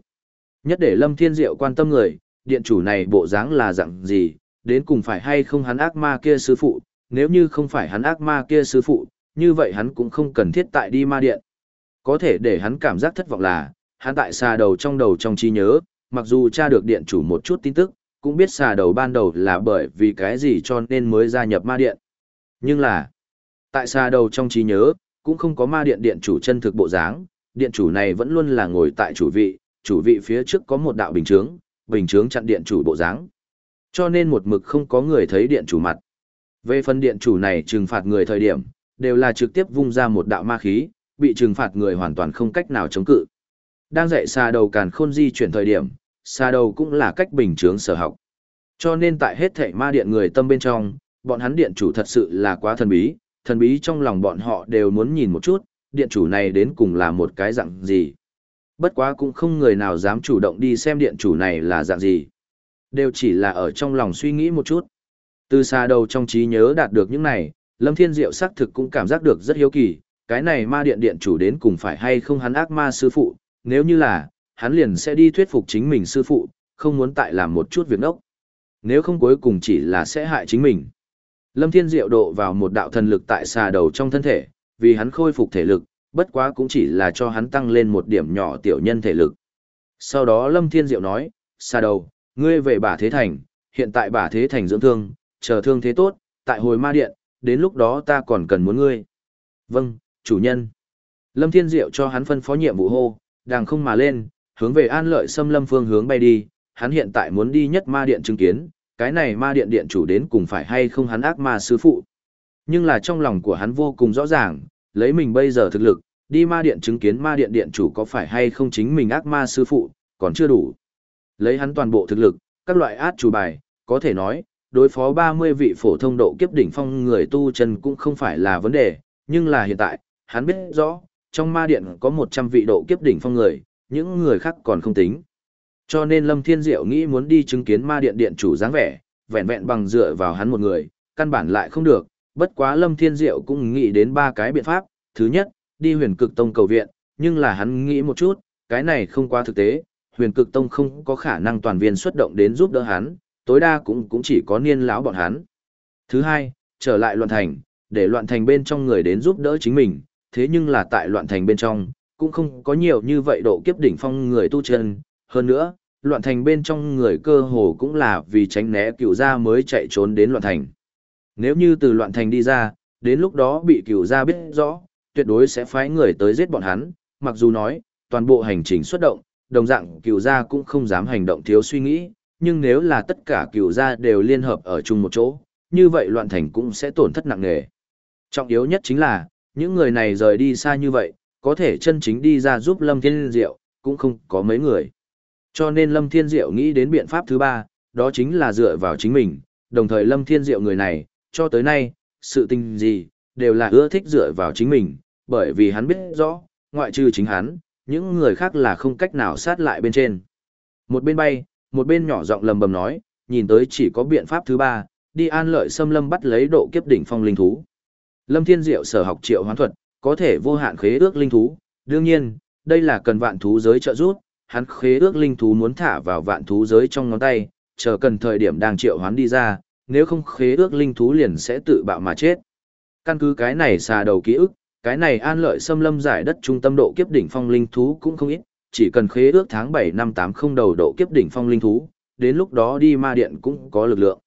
Nhất để Lâm Thiên Diệu quan tâm người, điện chủ này bộ dáng là dạng gì, đến cùng phải hay không hắn ác ma kia sư phụ, nếu như không phải hắn ác ma kia sư phụ, như vậy hắn cũng không cần thiết tại đi ma điện. Có thể để hắn cảm giác thất vọng là, hắn tại xà đầu trong đầu trong trí nhớ, mặc dù tra được điện chủ một chút tin tức, cũng biết xà đầu ban đầu là bởi vì cái gì cho nên mới gia nhập ma điện. Nhưng là, tại xà đầu trong trí nhớ, cũng không có ma điện điện chủ chân thực bộ dáng, điện chủ này vẫn luôn là ngồi tại chủ vị, chủ vị phía trước có một đạo bình chướng, bình chướng chặn điện chủ bộ dáng. Cho nên một mực không có người thấy điện chủ mặt. Về phần điện chủ này trừng phạt người thời điểm, đều là trực tiếp vung ra một đạo ma khí, bị trừng phạt người hoàn toàn không cách nào chống cự. Đang dạy xa đầu càn khôn di chuyển thời điểm, xa đầu cũng là cách bình chướng sở học. Cho nên tại hết thảy ma điện người tâm bên trong, bọn hắn điện chủ thật sự là quá thần bí, thần bí trong lòng bọn họ đều muốn nhìn một chút, điện chủ này đến cùng là một cái dạng gì. Bất quá cũng không người nào dám chủ động đi xem điện chủ này là dạng gì. Đều chỉ là ở trong lòng suy nghĩ một chút. Từ xa đầu trong trí nhớ đạt được những này, Lâm Thiên Diệu xác thực cũng cảm giác được rất hiếu kỳ, cái này ma điện điện chủ đến cùng phải hay không hắn ác ma sư phụ, nếu như là, hắn liền sẽ đi thuyết phục chính mình sư phụ, không muốn tại làm một chút việc nốc. Nếu không cuối cùng chỉ là sẽ hại chính mình. Lâm Thiên Diệu độ vào một đạo thần lực tại xà đầu trong thân thể, vì hắn khôi phục thể lực, bất quá cũng chỉ là cho hắn tăng lên một điểm nhỏ tiểu nhân thể lực. Sau đó Lâm Thiên Diệu nói, xa đầu, ngươi về bả thế thành, hiện tại bả thế thành dưỡng thương, chờ thương thế tốt, tại hồi ma điện, đến lúc đó ta còn cần muốn ngươi. Vâng, chủ nhân. Lâm Thiên Diệu cho hắn phân phó nhiệm vụ hô, đàng không mà lên, hướng về an lợi xâm lâm phương hướng bay đi, hắn hiện tại muốn đi nhất ma điện chứng kiến, cái này ma điện điện chủ đến cùng phải hay không hắn ác ma sư phụ. Nhưng là trong lòng của hắn vô cùng rõ ràng, lấy mình bây giờ thực lực, đi ma điện chứng kiến ma điện điện chủ có phải hay không chính mình ác ma sư phụ, còn chưa đủ. Lấy hắn toàn bộ thực lực, các loại át chủ bài, có thể nói, đối phó 30 vị phổ thông độ kiếp đỉnh phong người tu chân cũng không phải là vấn đề, nhưng là hiện tại, hắn biết rõ, trong ma điện có 100 vị độ kiếp đỉnh phong người, những người khác còn không tính. Cho nên Lâm Thiên Diệu nghĩ muốn đi chứng kiến ma điện điện chủ dáng vẻ, vẹn vẹn bằng dựa vào hắn một người, căn bản lại không được, bất quá Lâm Thiên Diệu cũng nghĩ đến ba cái biện pháp, thứ nhất, đi huyền cực tông cầu viện, nhưng là hắn nghĩ một chút, cái này không quá thực tế, huyền cực tông không có khả năng toàn viên xuất động đến giúp đỡ hắn, tối đa cũng cũng chỉ có niên lão bọn hắn. Thứ hai, trở lại loạn thành, để loạn thành bên trong người đến giúp đỡ chính mình, thế nhưng là tại loạn thành bên trong, cũng không có nhiều như vậy độ kiếp đỉnh phong người tu chân, hơn nữa, loạn thành bên trong người cơ hồ cũng là vì tránh né cựu gia mới chạy trốn đến loạn thành. Nếu như từ loạn thành đi ra, đến lúc đó bị cửu gia biết rõ, tuyệt đối sẽ phái người tới giết bọn hắn, mặc dù nói, toàn bộ hành trình xuất động, đồng dạng cửu gia cũng không dám hành động thiếu suy nghĩ, nhưng nếu là tất cả cửu gia đều liên hợp ở chung một chỗ, như vậy loạn thành cũng sẽ tổn thất nặng nề. Trọng yếu nhất chính là, những người này rời đi xa như vậy, có thể chân chính đi ra giúp Lâm Thiên Diệu, cũng không có mấy người. Cho nên Lâm Thiên Diệu nghĩ đến biện pháp thứ ba, đó chính là dựa vào chính mình, đồng thời Lâm Thiên Diệu người này, cho tới nay, sự tình gì, đều là ưa thích dựa vào chính mình, bởi vì hắn biết rõ, ngoại trừ chính hắn, những người khác là không cách nào sát lại bên trên. Một bên bay, một bên nhỏ giọng lầm bầm nói, nhìn tới chỉ có biện pháp thứ ba, đi an lợi xâm lâm bắt lấy độ kiếp đỉnh phong linh thú. Lâm Thiên Diệu sở học triệu hoán thuật, có thể vô hạn khế ước linh thú, đương nhiên, đây là cần vạn thú giới trợ giúp, hắn khế ước linh thú muốn thả vào vạn thú giới trong ngón tay, chờ cần thời điểm đang triệu hoán đi ra, nếu không khế ước linh thú liền sẽ tự bạo mà chết. Căn cứ cái này xà đầu ký ức, cái này an lợi xâm lâm giải đất trung tâm độ kiếp đỉnh phong linh thú cũng không ít, chỉ cần khế ước tháng 7 năm 80 đầu độ kiếp đỉnh phong linh thú, đến lúc đó đi ma điện cũng có lực lượng.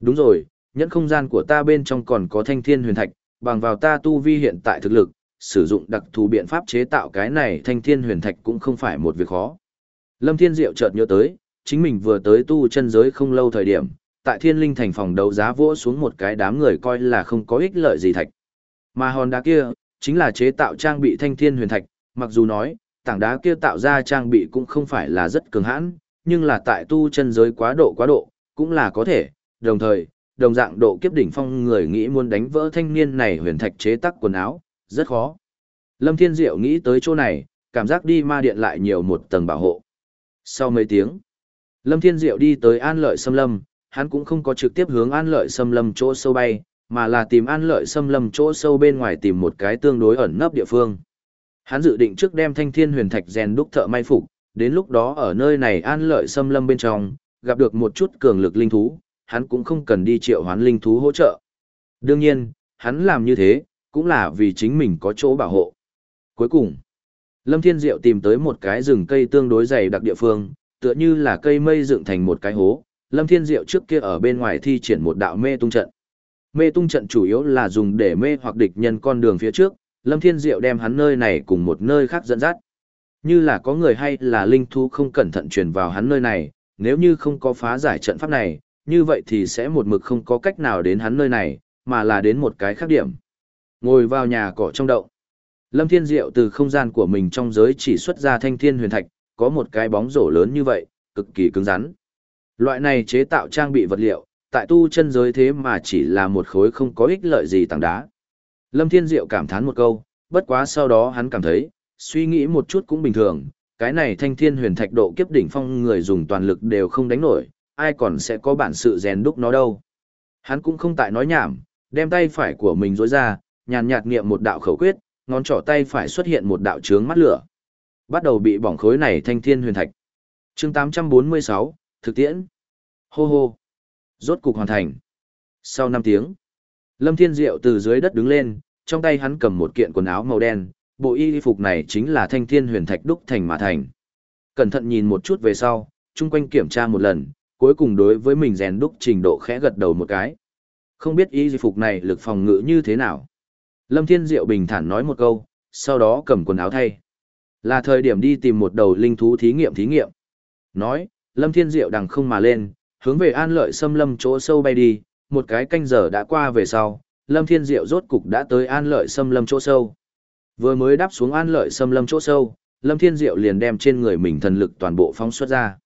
Đúng rồi, nhẫn không gian của ta bên trong còn có thanh thiên huyền thạch, bằng vào ta tu vi hiện tại thực lực, sử dụng đặc thù biện pháp chế tạo cái này thanh thiên huyền thạch cũng không phải một việc khó. Lâm Thiên Diệu chợt nhớ tới, chính mình vừa tới tu chân giới không lâu thời điểm, tại thiên linh thành phòng đấu giá vỗ xuống một cái đám người coi là không có ích lợi gì thạch. Mà hòn đá kia, chính là chế tạo trang bị thanh thiên huyền thạch, mặc dù nói, tảng đá kia tạo ra trang bị cũng không phải là rất cường hãn, nhưng là tại tu chân giới quá độ quá độ, cũng là có thể, đồng thời, đồng dạng độ kiếp đỉnh phong người nghĩ muốn đánh vỡ thanh niên này huyền thạch chế tác quần áo, rất khó. Lâm Thiên Diệu nghĩ tới chỗ này, cảm giác đi ma điện lại nhiều một tầng bảo hộ. Sau mấy tiếng, Lâm Thiên Diệu đi tới An Lợi Sâm Lâm, hắn cũng không có trực tiếp hướng An Lợi xâm Lâm chỗ sâu bay, mà là tìm An Lợi xâm Lâm chỗ sâu bên ngoài tìm một cái tương đối ẩn nấp địa phương. Hắn dự định trước đem Thanh Thiên Huyền Thạch rèn đúc thợ may phục, Đến lúc đó ở nơi này an lợi xâm lâm bên trong, gặp được một chút cường lực linh thú, hắn cũng không cần đi triệu hoán linh thú hỗ trợ. Đương nhiên, hắn làm như thế, cũng là vì chính mình có chỗ bảo hộ. Cuối cùng, Lâm Thiên Diệu tìm tới một cái rừng cây tương đối dày đặc địa phương, tựa như là cây mây dựng thành một cái hố. Lâm Thiên Diệu trước kia ở bên ngoài thi triển một đạo mê tung trận. Mê tung trận chủ yếu là dùng để mê hoặc địch nhân con đường phía trước, Lâm Thiên Diệu đem hắn nơi này cùng một nơi khác dẫn dắt. Như là có người hay là linh thú không cẩn thận truyền vào hắn nơi này, nếu như không có phá giải trận pháp này, như vậy thì sẽ một mực không có cách nào đến hắn nơi này, mà là đến một cái khác điểm. Ngồi vào nhà cỏ trong động. Lâm Thiên Diệu từ không gian của mình trong giới chỉ xuất ra thanh thiên huyền thạch, có một cái bóng rổ lớn như vậy, cực kỳ cứng rắn. Loại này chế tạo trang bị vật liệu, tại tu chân giới thế mà chỉ là một khối không có ích lợi gì tảng đá. Lâm Thiên Diệu cảm thán một câu, bất quá sau đó hắn cảm thấy, suy nghĩ một chút cũng bình thường, cái này thanh thiên huyền thạch độ kiếp đỉnh phong người dùng toàn lực đều không đánh nổi, ai còn sẽ có bản sự rèn đúc nó đâu. Hắn cũng không tại nói nhảm, đem tay phải của mình rối ra, nhàn nhạt niệm một đạo khẩu quyết, ngón trỏ tay phải xuất hiện một đạo chướng mắt lửa. Bắt đầu bị bỏng khối này thanh thiên huyền thạch. chương 846, thực tiễn. Hô hô. Rốt cục hoàn thành. Sau 5 tiếng, Lâm Thiên Diệu từ dưới đất đứng lên, trong tay hắn cầm một kiện quần áo màu đen, bộ y phục này chính là thanh thiên huyền thạch đúc thành mà thành. Cẩn thận nhìn một chút về sau, chung quanh kiểm tra một lần, cuối cùng đối với mình rèn đúc trình độ khẽ gật đầu một cái. Không biết y phục này lực phòng ngự như thế nào. Lâm Thiên Diệu bình thản nói một câu, sau đó cầm quần áo thay. Là thời điểm đi tìm một đầu linh thú thí nghiệm thí nghiệm. Nói, Lâm Thiên Diệu đằng không mà lên, hướng về an lợi xâm lâm chỗ sâu bay đi, một cái canh giờ đã qua về sau, Lâm Thiên Diệu rốt cục đã tới an lợi xâm lâm chỗ sâu. Vừa mới đáp xuống an lợi xâm lâm chỗ sâu, Lâm Thiên Diệu liền đem trên người mình thần lực toàn bộ phóng xuất ra.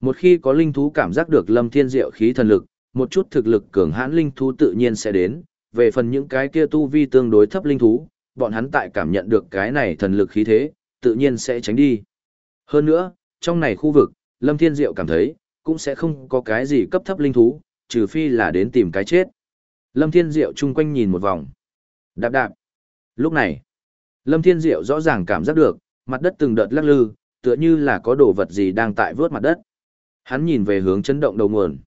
Một khi có linh thú cảm giác được Lâm Thiên Diệu khí thần lực, một chút thực lực cường hãn linh thú tự nhiên sẽ đến, về phần những cái kia tu vi tương đối thấp linh thú, bọn hắn tại cảm nhận được cái này thần lực khí thế, tự nhiên sẽ tránh đi. Hơn nữa, trong này khu vực, Lâm Thiên Diệu cảm thấy, cũng sẽ không có cái gì cấp thấp linh thú, trừ phi là đến tìm cái chết. Lâm Thiên Diệu chung quanh nhìn một vòng. Đạp đạp. Lúc này, Lâm Thiên Diệu rõ ràng cảm giác được, mặt đất từng đợt lắc lư, tựa như là có đồ vật gì đang tại vớt mặt đất. Hắn nhìn về hướng chấn động đầu nguồn.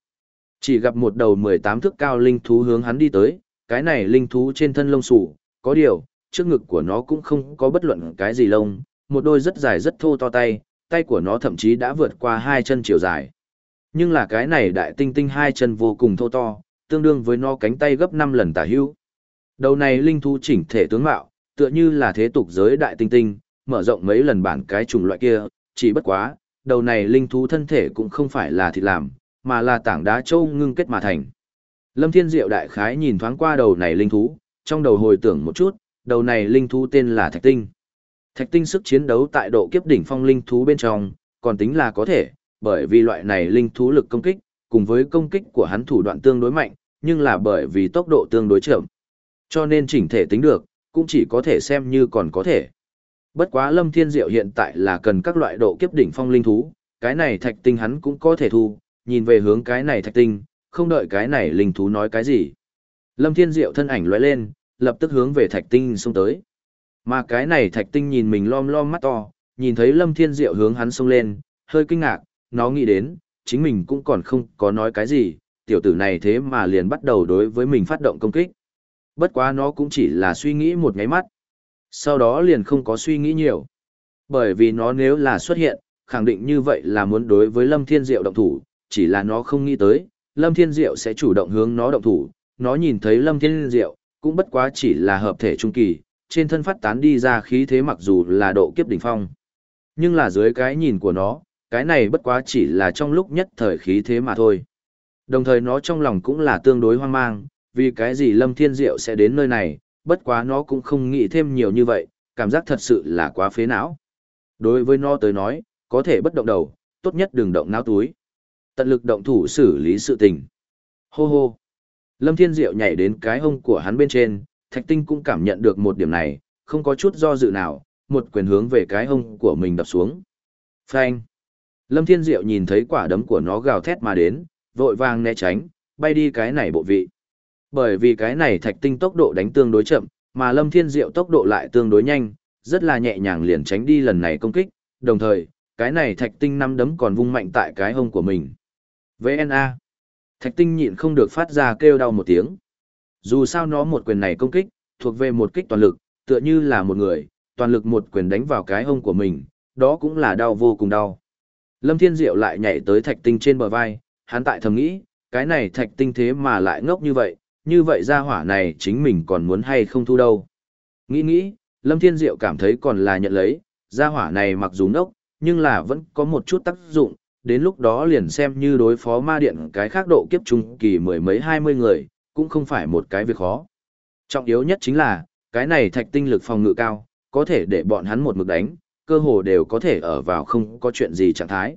Chỉ gặp một đầu 18 thước cao linh thú hướng hắn đi tới, cái này linh thú trên thân lông sủ, có điều, trước ngực của nó cũng không có bất luận cái gì lông, một đôi rất dài rất thô to tay, tay của nó thậm chí đã vượt qua hai chân chiều dài. Nhưng là cái này đại tinh tinh hai chân vô cùng thô to, tương đương với nó cánh tay gấp 5 lần tả hữu. Đầu này linh thú chỉnh thể tướng mạo, tựa như là thế tục giới đại tinh tinh, mở rộng mấy lần bản cái chủng loại kia, chỉ bất quá, đầu này linh thú thân thể cũng không phải là thịt làm, mà là tảng đá châu ngưng kết mà thành. Lâm Thiên Diệu đại khái nhìn thoáng qua đầu này linh thú, trong đầu hồi tưởng một chút, đầu này linh thú tên là Thạch Tinh. Thạch Tinh sức chiến đấu tại độ kiếp đỉnh phong linh thú bên trong, còn tính là có thể, bởi vì loại này linh thú lực công kích, cùng với công kích của hắn thủ đoạn tương đối mạnh, nhưng là bởi vì tốc độ tương đối chậm. Cho nên chỉnh thể tính được, cũng chỉ có thể xem như còn có thể. Bất quá Lâm Thiên Diệu hiện tại là cần các loại độ kiếp đỉnh phong linh thú, cái này thạch tinh hắn cũng có thể thu, nhìn về hướng cái này thạch tinh, không đợi cái này linh thú nói cái gì. Lâm Thiên Diệu thân ảnh lóe lên, lập tức hướng về thạch tinh xông tới. Mà cái này thạch tinh nhìn mình lom lom mắt to, nhìn thấy Lâm Thiên Diệu hướng hắn xông lên, hơi kinh ngạc, nó nghĩ đến, chính mình cũng còn không có nói cái gì, tiểu tử này thế mà liền bắt đầu đối với mình phát động công kích. Bất quá nó cũng chỉ là suy nghĩ một ngáy mắt. Sau đó liền không có suy nghĩ nhiều. Bởi vì nó nếu là xuất hiện, khẳng định như vậy là muốn đối với Lâm Thiên Diệu động thủ, chỉ là nó không nghĩ tới, Lâm Thiên Diệu sẽ chủ động hướng nó động thủ. Nó nhìn thấy Lâm Thiên Diệu, cũng bất quá chỉ là hợp thể trung kỳ, trên thân phát tán đi ra khí thế mặc dù là độ kiếp đỉnh phong. Nhưng là dưới cái nhìn của nó, cái này bất quá chỉ là trong lúc nhất thời khí thế mà thôi. Đồng thời nó trong lòng cũng là tương đối hoang mang, vì cái gì Lâm Thiên Diệu sẽ đến nơi này, bất quá nó cũng không nghĩ thêm nhiều như vậy, cảm giác thật sự là quá phế não. Đối với nó tới nói, có thể bất động đầu, tốt nhất đừng động não túi. Tận lực động thủ xử lý sự tình. Hô hô. Lâm Thiên Diệu nhảy đến cái hông của hắn bên trên, Thạch Tinh cũng cảm nhận được một điểm này, không có chút do dự nào, một quyền hướng về cái hông của mình đập xuống. Phanh. Lâm Thiên Diệu nhìn thấy quả đấm của nó gào thét mà đến, vội vàng né tránh, bay đi cái này bộ vị. Bởi vì cái này thạch tinh tốc độ đánh tương đối chậm, mà Lâm Thiên Diệu tốc độ lại tương đối nhanh, rất là nhẹ nhàng liền tránh đi lần này công kích, đồng thời, cái này thạch tinh năm đấm còn vung mạnh tại cái hông của mình. VNA. Thạch tinh nhịn không được phát ra kêu đau một tiếng. Dù sao nó một quyền này công kích, thuộc về một kích toàn lực, tựa như là một người, toàn lực một quyền đánh vào cái hông của mình, đó cũng là đau vô cùng đau. Lâm Thiên Diệu lại nhảy tới thạch tinh trên bờ vai, hắn tại thầm nghĩ, cái này thạch tinh thế mà lại ngốc như vậy, như vậy ra hỏa này chính mình còn muốn hay không thu đâu. Nghĩ nghĩ, Lâm Thiên Diệu cảm thấy còn là nhận lấy, ra hỏa này mặc dù ngốc, nhưng là vẫn có một chút tác dụng, đến lúc đó liền xem như đối phó ma điện cái khác độ kiếp trung kỳ mười mấy hai mươi người, cũng không phải một cái việc khó. Trọng yếu nhất chính là, cái này thạch tinh lực phòng ngự cao, có thể để bọn hắn một mực đánh, cơ hồ đều có thể ở vào không có chuyện gì trạng thái.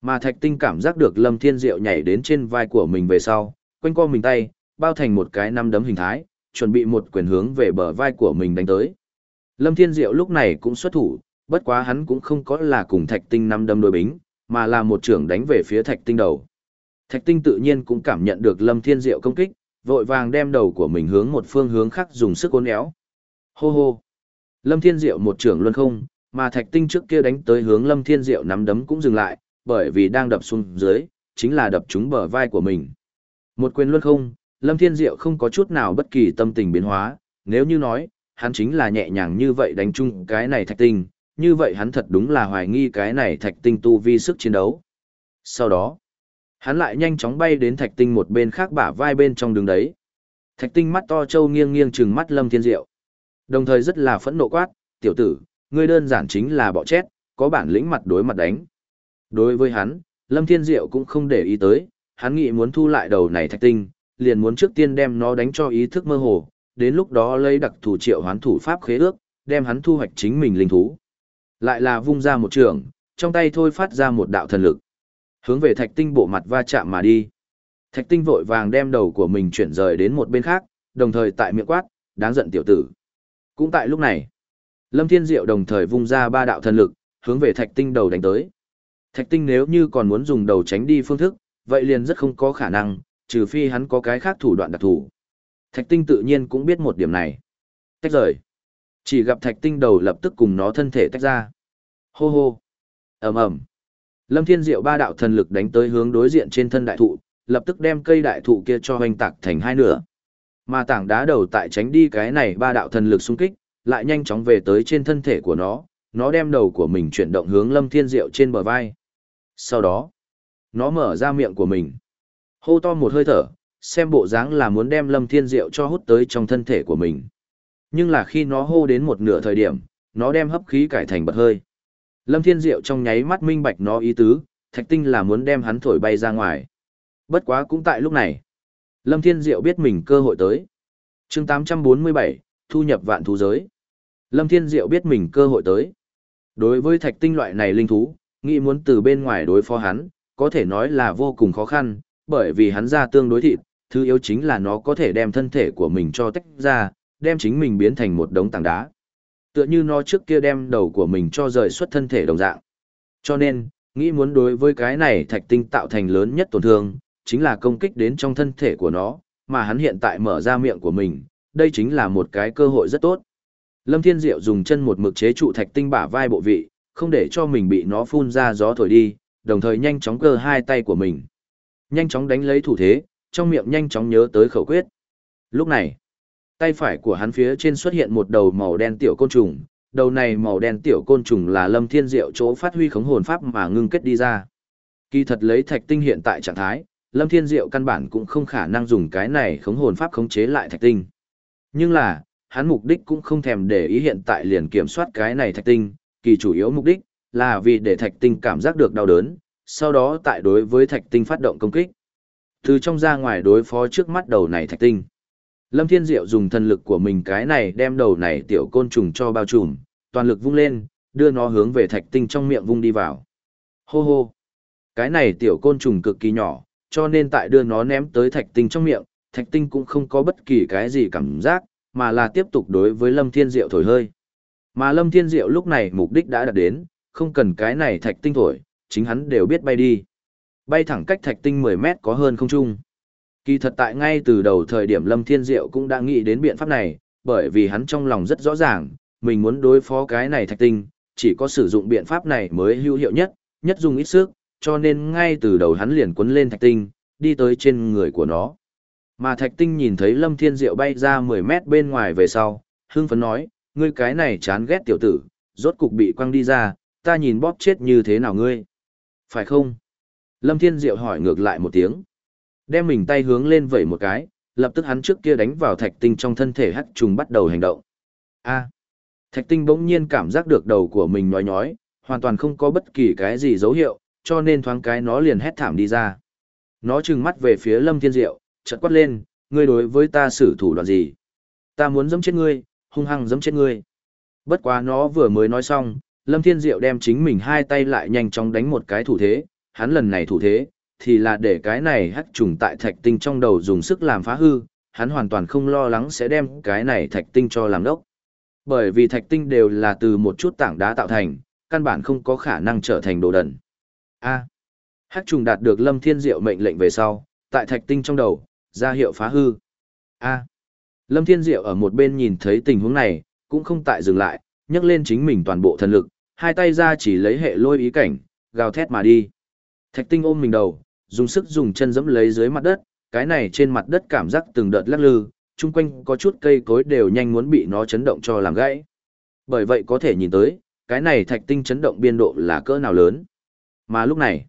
Mà thạch tinh cảm giác được Lâm Thiên Diệu nhảy đến trên vai của mình về sau, quanh co mình tay, bao thành một cái năm đấm hình thái, chuẩn bị một quyền hướng về bờ vai của mình đánh tới. Lâm Thiên Diệu lúc này cũng xuất thủ, bất quá hắn cũng không có là cùng thạch tinh năm đấm đối bính, mà là một trưởng đánh về phía thạch tinh đầu. Thạch tinh tự nhiên cũng cảm nhận được Lâm Thiên Diệu công kích, vội vàng đem đầu của mình hướng một phương hướng khác dùng sức uốn éo. Hô hô. Lâm Thiên Diệu một trưởng luân không, mà thạch tinh trước kia đánh tới hướng Lâm Thiên Diệu nắm đấm cũng dừng lại, bởi vì đang đập xuống dưới, chính là đập trúng bờ vai của mình. Một quyền luân không, Lâm Thiên Diệu không có chút nào bất kỳ tâm tình biến hóa, nếu như nói, hắn chính là nhẹ nhàng như vậy đánh chung cái này thạch tinh, như vậy hắn thật đúng là hoài nghi cái này thạch tinh tu vi sức chiến đấu. Sau đó, hắn lại nhanh chóng bay đến thạch tinh một bên khác bả vai bên trong đường đấy. Thạch tinh mắt to trâu nghiêng nghiêng trừng mắt Lâm Thiên Diệu. Đồng thời rất là phẫn nộ quát, tiểu tử, ngươi đơn giản chính là bọ chết, có bản lĩnh mặt đối mặt đánh. Đối với hắn, Lâm Thiên Diệu cũng không để ý tới, hắn nghĩ muốn thu lại đầu này thạch tinh, liền muốn trước tiên đem nó đánh cho ý thức mơ hồ, đến lúc đó lấy đặc thủ triệu hoán thủ pháp khế ước, đem hắn thu hoạch chính mình linh thú. Lại là vung ra một trường, trong tay thôi phát ra một đạo thần lực. Hướng về thạch tinh bộ mặt va chạm mà đi. Thạch tinh vội vàng đem đầu của mình chuyển rời đến một bên khác, đồng thời tại miệng quát, đáng giận tiểu tử. Cũng tại lúc này, Lâm Thiên Diệu đồng thời vung ra ba đạo thần lực, hướng về thạch tinh đầu đánh tới. Thạch tinh nếu như còn muốn dùng đầu tránh đi phương thức, vậy liền rất không có khả năng, trừ phi hắn có cái khác thủ đoạn đặc thù. Thạch tinh tự nhiên cũng biết một điểm này. Tách rời. Chỉ gặp thạch tinh đầu lập tức cùng nó thân thể tách ra. Hô hô. ầm ầm. Lâm Thiên Diệu ba đạo thần lực đánh tới hướng đối diện trên thân đại thụ, lập tức đem cây đại thụ kia cho hoành tạc thành hai nửa. Mà tảng đá đầu tại tránh đi cái này ba đạo thần lực xung kích, lại nhanh chóng về tới trên thân thể của nó, nó đem đầu của mình chuyển động hướng Lâm Thiên Diệu trên bờ vai. Sau đó, nó mở ra miệng của mình. Hô to một hơi thở, xem bộ dáng là muốn đem Lâm Thiên Diệu cho hút tới trong thân thể của mình. Nhưng là khi nó hô đến một nửa thời điểm, nó đem hấp khí cải thành bật hơi. Lâm Thiên Diệu trong nháy mắt minh bạch nó ý tứ, thạch tinh là muốn đem hắn thổi bay ra ngoài. Bất quá cũng tại lúc này. Lâm Thiên Diệu biết mình cơ hội tới. chương 847, thu nhập vạn thú giới. Lâm Thiên Diệu biết mình cơ hội tới. Đối với thạch tinh loại này linh thú, nghĩ muốn từ bên ngoài đối phó hắn, có thể nói là vô cùng khó khăn, bởi vì hắn ra tương đối thịt, thứ yếu chính là nó có thể đem thân thể của mình cho tách ra, đem chính mình biến thành một đống tảng đá. Tựa như nó trước kia đem đầu của mình cho rời xuất thân thể đồng dạng. Cho nên, nghĩ muốn đối với cái này thạch tinh tạo thành lớn nhất tổn thương, chính là công kích đến trong thân thể của nó, mà hắn hiện tại mở ra miệng của mình, đây chính là một cái cơ hội rất tốt. Lâm Thiên Diệu dùng chân một mực chế trụ thạch tinh bả vai bộ vị, không để cho mình bị nó phun ra gió thổi đi, đồng thời nhanh chóng cơ hai tay của mình. Nhanh chóng đánh lấy thủ thế, trong miệng nhanh chóng nhớ tới khẩu quyết. Lúc này, tay phải của hắn phía trên xuất hiện một đầu màu đen tiểu côn trùng, đầu này màu đen tiểu côn trùng là Lâm Thiên Diệu chỗ phát huy khống hồn pháp mà ngưng kết đi ra. Kỳ thật lấy thạch tinh hiện tại trạng thái, Lâm Thiên Diệu căn bản cũng không khả năng dùng cái này khống hồn pháp khống chế lại thạch tinh. Nhưng là, hắn mục đích cũng không thèm để ý hiện tại liền kiểm soát cái này thạch tinh, kỳ chủ yếu mục đích là vì để thạch tinh cảm giác được đau đớn, sau đó tại đối với thạch tinh phát động công kích. Từ trong ra ngoài đối phó trước mắt đầu này thạch tinh. Lâm Thiên Diệu dùng thần lực của mình cái này đem đầu này tiểu côn trùng cho bao trùm, toàn lực vung lên, đưa nó hướng về thạch tinh trong miệng vung đi vào. Hô hô. Cái này tiểu côn trùng cực kỳ nhỏ, cho nên tại đưa nó ném tới thạch tinh trong miệng, thạch tinh cũng không có bất kỳ cái gì cảm giác, mà là tiếp tục đối với Lâm Thiên Diệu thổi hơi. Mà Lâm Thiên Diệu lúc này mục đích đã đạt đến, không cần cái này thạch tinh thổi, chính hắn đều biết bay đi. Bay thẳng cách thạch tinh 10 mét có hơn không trung. Kỳ thật tại ngay từ đầu thời điểm Lâm Thiên Diệu cũng đã nghĩ đến biện pháp này, bởi vì hắn trong lòng rất rõ ràng, mình muốn đối phó cái này thạch tinh, chỉ có sử dụng biện pháp này mới hữu hiệu nhất, nhất dùng ít sức, cho nên ngay từ đầu hắn liền quấn lên thạch tinh, đi tới trên người của nó. Mà thạch tinh nhìn thấy Lâm Thiên Diệu bay ra 10 mét bên ngoài về sau, hưng phấn nói, ngươi cái này chán ghét tiểu tử, rốt cục bị quăng đi ra, ta nhìn bóp chết như thế nào ngươi. Phải không? Lâm Thiên Diệu hỏi ngược lại một tiếng. Đem mình tay hướng lên vẩy một cái, lập tức hắn trước kia đánh vào thạch tinh trong thân thể hắc trùng bắt đầu hành động. A. thạch tinh bỗng nhiên cảm giác được đầu của mình nhói nhói, hoàn toàn không có bất kỳ cái gì dấu hiệu, cho nên thoáng cái nó liền hét thảm đi ra. Nó trừng mắt về phía Lâm Thiên Diệu, chợt quát lên, ngươi đối với ta xử thủ đoạn gì? Ta muốn giẫm chết ngươi, hung hăng giẫm chết ngươi. Bất quá nó vừa mới nói xong, Lâm Thiên Diệu đem chính mình hai tay lại nhanh chóng đánh một cái thủ thế, hắn lần này thủ thế, thì là để cái này hắc trùng tại thạch tinh trong đầu dùng sức làm phá hư, hắn hoàn toàn không lo lắng sẽ đem cái này thạch tinh cho làm đốc. Bởi vì thạch tinh đều là từ một chút tảng đá tạo thành, căn bản không có khả năng trở thành đồ đần. A. Hắc trùng đạt được Lâm Thiên Diệu mệnh lệnh về sau, tại thạch tinh trong đầu, ra hiệu phá hư. A. Lâm Thiên Diệu ở một bên nhìn thấy tình huống này, cũng không tại dừng lại, nhấc lên chính mình toàn bộ thần lực, hai tay ra chỉ lấy hệ lôi ý cảnh, gào thét mà đi. Thạch tinh ôm mình đầu, dùng sức dùng chân dẫm lấy dưới mặt đất, cái này trên mặt đất cảm giác từng đợt lắc lư, chung quanh có chút cây cối đều nhanh muốn bị nó chấn động cho làm gãy. Bởi vậy có thể nhìn tới, cái này thạch tinh chấn động biên độ là cỡ nào lớn. Mà lúc này,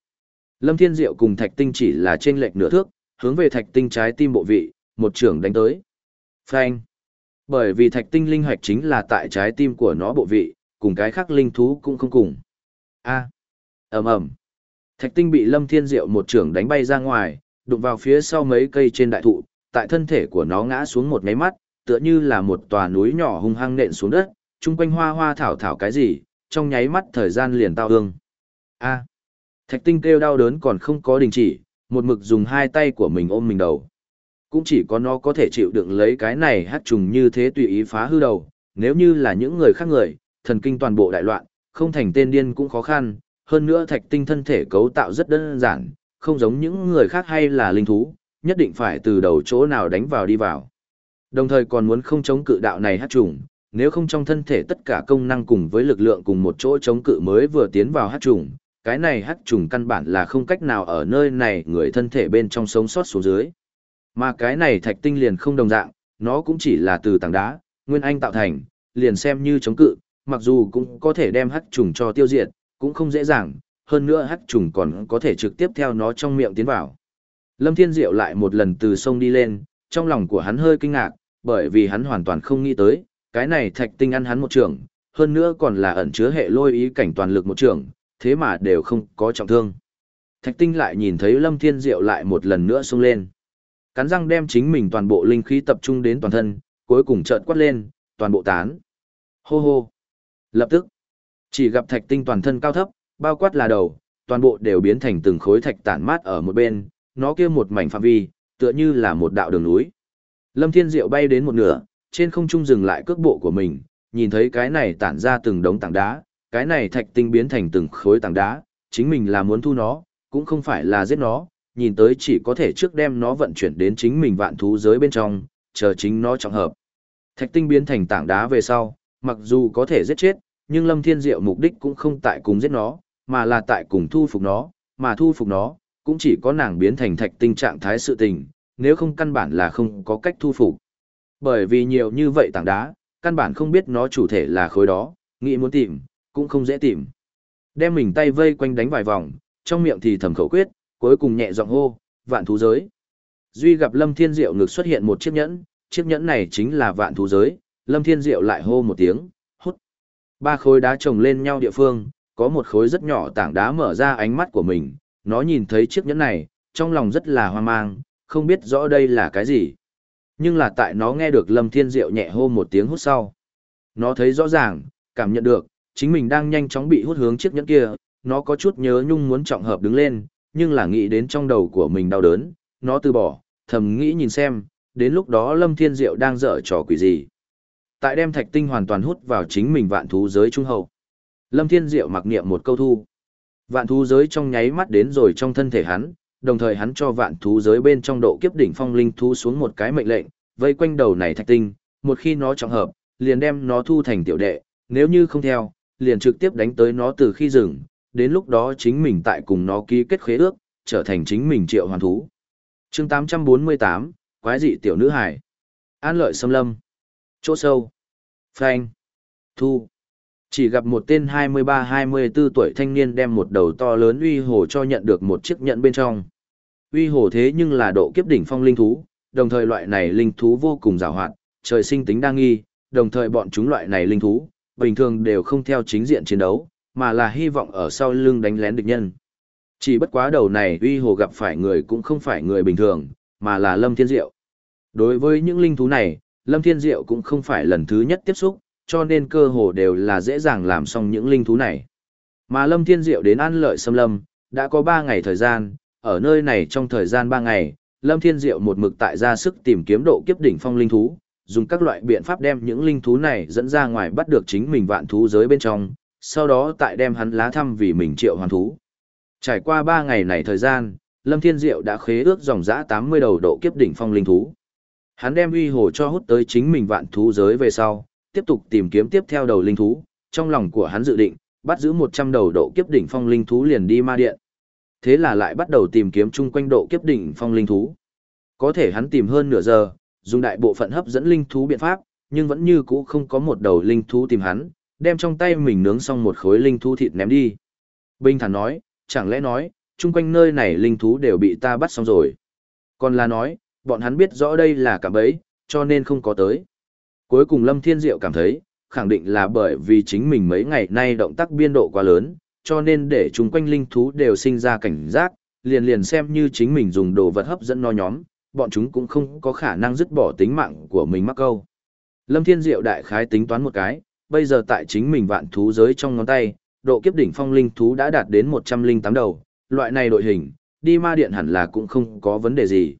Lâm Thiên Diệu cùng thạch tinh chỉ là trên lệch nửa thước, hướng về thạch tinh trái tim bộ vị, một trưởng đánh tới. Phanh. Bởi vì thạch tinh linh hoạch chính là tại trái tim của nó bộ vị, cùng cái khác linh thú cũng không cùng. A. Ầm ầm. Thạch tinh bị Lâm Thiên Diệu một trưởng đánh bay ra ngoài, đụng vào phía sau mấy cây trên đại thụ, tại thân thể của nó ngã xuống một máy mắt, tựa như là một tòa núi nhỏ hung hăng nện xuống đất, chung quanh hoa hoa thảo thảo cái gì, trong nháy mắt thời gian liền tao hương. A. Thạch tinh kêu đau đớn còn không có đình chỉ, một mực dùng hai tay của mình ôm mình đầu. Cũng chỉ có nó có thể chịu đựng lấy cái này hát trùng như thế tùy ý phá hư đầu, nếu như là những người khác người, thần kinh toàn bộ đại loạn, không thành tên điên cũng khó khăn, hơn nữa thạch tinh thân thể cấu tạo rất đơn giản, không giống những người khác hay là linh thú, nhất định phải từ đầu chỗ nào đánh vào đi vào. Đồng thời còn muốn không chống cự đạo này hát trùng, nếu không trong thân thể tất cả công năng cùng với lực lượng cùng một chỗ chống cự mới vừa tiến vào hát trùng, cái này hát trùng căn bản là không cách nào ở nơi này người thân thể bên trong sống sót xuống dưới. Mà cái này thạch tinh liền không đồng dạng, nó cũng chỉ là từ tảng đá, nguyên anh tạo thành, liền xem như chống cự, mặc dù cũng có thể đem hát trùng cho tiêu diệt, cũng không dễ dàng, hơn nữa hắc trùng còn có thể trực tiếp theo nó trong miệng tiến vào. Lâm Thiên Diệu lại một lần từ sông đi lên, trong lòng của hắn hơi kinh ngạc, bởi vì hắn hoàn toàn không nghĩ tới, cái này thạch tinh ăn hắn một trường, hơn nữa còn là ẩn chứa hệ lôi ý cảnh toàn lực một trường, thế mà đều không có trọng thương. Thạch tinh lại nhìn thấy Lâm Thiên Diệu lại một lần nữa xông lên. Cắn răng đem chính mình toàn bộ linh khí tập trung đến toàn thân, cuối cùng chợt quát lên, toàn bộ tán. Hô hô. Lập tức, chỉ gặp thạch tinh toàn thân cao thấp, bao quát là đầu, toàn bộ đều biến thành từng khối thạch tản mát ở một bên, nó kia một mảnh phạm vi, tựa như là một đạo đường núi. Lâm Thiên Diệu bay đến một nửa, trên không trung dừng lại cước bộ của mình, nhìn thấy cái này tản ra từng đống tảng đá, cái này thạch tinh biến thành từng khối tảng đá, chính mình là muốn thu nó, cũng không phải là giết nó, nhìn tới chỉ có thể trước đem nó vận chuyển đến chính mình vạn thú giới bên trong, chờ chính nó trọng hợp. Thạch tinh biến thành tảng đá về sau, mặc dù có thể giết chết, nhưng Lâm Thiên Diệu mục đích cũng không tại cùng giết nó, mà là tại cùng thu phục nó, mà thu phục nó, cũng chỉ có nàng biến thành thạch tinh trạng thái sự tình, nếu không căn bản là không có cách thu phục. Bởi vì nhiều như vậy tảng đá, căn bản không biết nó chủ thể là khối đó, nghĩ muốn tìm, cũng không dễ tìm. Đem mình tay vây quanh đánh vài vòng, trong miệng thì thầm khẩu quyết, cuối cùng nhẹ giọng hô, vạn thú giới. Duy gặp Lâm Thiên Diệu ngực xuất hiện một chiếc nhẫn, chiếc nhẫn này chính là vạn thú giới, Lâm Thiên Diệu lại hô một tiếng. Ba khối đá chồng lên nhau địa phương, có một khối rất nhỏ tảng đá mở ra ánh mắt của mình, nó nhìn thấy chiếc nhẫn này, trong lòng rất là hoang mang, không biết rõ đây là cái gì. Nhưng là tại nó nghe được Lâm Thiên Diệu nhẹ hô một tiếng hút sau. Nó thấy rõ ràng, cảm nhận được, chính mình đang nhanh chóng bị hút hướng chiếc nhẫn kia, nó có chút nhớ nhung muốn trọng hợp đứng lên, nhưng là nghĩ đến trong đầu của mình đau đớn, nó từ bỏ, thầm nghĩ nhìn xem, đến lúc đó Lâm Thiên Diệu đang dở trò quỷ gì. Tại đem thạch tinh hoàn toàn hút vào chính mình vạn thú giới trung hậu. Lâm Thiên Diệu mặc niệm một câu thu. Vạn thú giới trong nháy mắt đến rồi trong thân thể hắn, đồng thời hắn cho vạn thú giới bên trong độ kiếp đỉnh phong linh thú xuống một cái mệnh lệnh, vây quanh đầu này thạch tinh, một khi nó trọng hợp, liền đem nó thu thành tiểu đệ, nếu như không theo, liền trực tiếp đánh tới nó từ khi dừng đến lúc đó chính mình tại cùng nó ký kết khế ước, trở thành chính mình triệu hoàn thú. chương 848, Quái dị tiểu nữ hải. An lợi xâm lâm. Chỗ sâu. Phanh. Thu. Chỉ gặp một tên 23-24 tuổi thanh niên đem một đầu to lớn uy hồ cho nhận được một chiếc nhận bên trong. Uy hồ thế nhưng là độ kiếp đỉnh phong linh thú, đồng thời loại này linh thú vô cùng rào hoạt, trời sinh tính đa nghi, đồng thời bọn chúng loại này linh thú, bình thường đều không theo chính diện chiến đấu, mà là hy vọng ở sau lưng đánh lén địch nhân. Chỉ bất quá đầu này uy hồ gặp phải người cũng không phải người bình thường, mà là Lâm Thiên Diệu. Đối với những linh thú này, Lâm Thiên Diệu cũng không phải lần thứ nhất tiếp xúc, cho nên cơ hồ đều là dễ dàng làm xong những linh thú này. Mà Lâm Thiên Diệu đến An Lợi Sâm Lâm, đã có 3 ngày thời gian, ở nơi này trong thời gian 3 ngày, Lâm Thiên Diệu một mực tại ra sức tìm kiếm độ kiếp đỉnh phong linh thú, dùng các loại biện pháp đem những linh thú này dẫn ra ngoài bắt được chính mình vạn thú giới bên trong, sau đó tại đem hắn lá thăm vì mình triệu hoàn thú. Trải qua 3 ngày này thời gian, Lâm Thiên Diệu đã khế ước dòng dã 80 đầu độ kiếp đỉnh phong linh thú. Hắn đem uy hồ cho hút tới chính mình vạn thú giới về sau, tiếp tục tìm kiếm tiếp theo đầu linh thú, trong lòng của hắn dự định, bắt giữ 100 đầu độ kiếp đỉnh phong linh thú liền đi ma điện. Thế là lại bắt đầu tìm kiếm chung quanh độ kiếp đỉnh phong linh thú. Có thể hắn tìm hơn nửa giờ, dùng đại bộ phận hấp dẫn linh thú biện pháp, nhưng vẫn như cũ không có một đầu linh thú tìm hắn, đem trong tay mình nướng xong một khối linh thú thịt ném đi. Bình thản nói, chẳng lẽ nói, chung quanh nơi này linh thú đều bị ta bắt xong rồi. Còn là nói, bọn hắn biết rõ đây là cả bấy, cho nên không có tới. Cuối cùng Lâm Thiên Diệu cảm thấy, khẳng định là bởi vì chính mình mấy ngày nay động tác biên độ quá lớn, cho nên để chung quanh linh thú đều sinh ra cảnh giác, liền liền xem như chính mình dùng đồ vật hấp dẫn no nhóm, bọn chúng cũng không có khả năng dứt bỏ tính mạng của mình mắc câu. Lâm Thiên Diệu đại khái tính toán một cái, bây giờ tại chính mình vạn thú giới trong ngón tay, độ kiếp đỉnh phong linh thú đã đạt đến 108 đầu, loại này đội hình, đi ma điện hẳn là cũng không có vấn đề gì.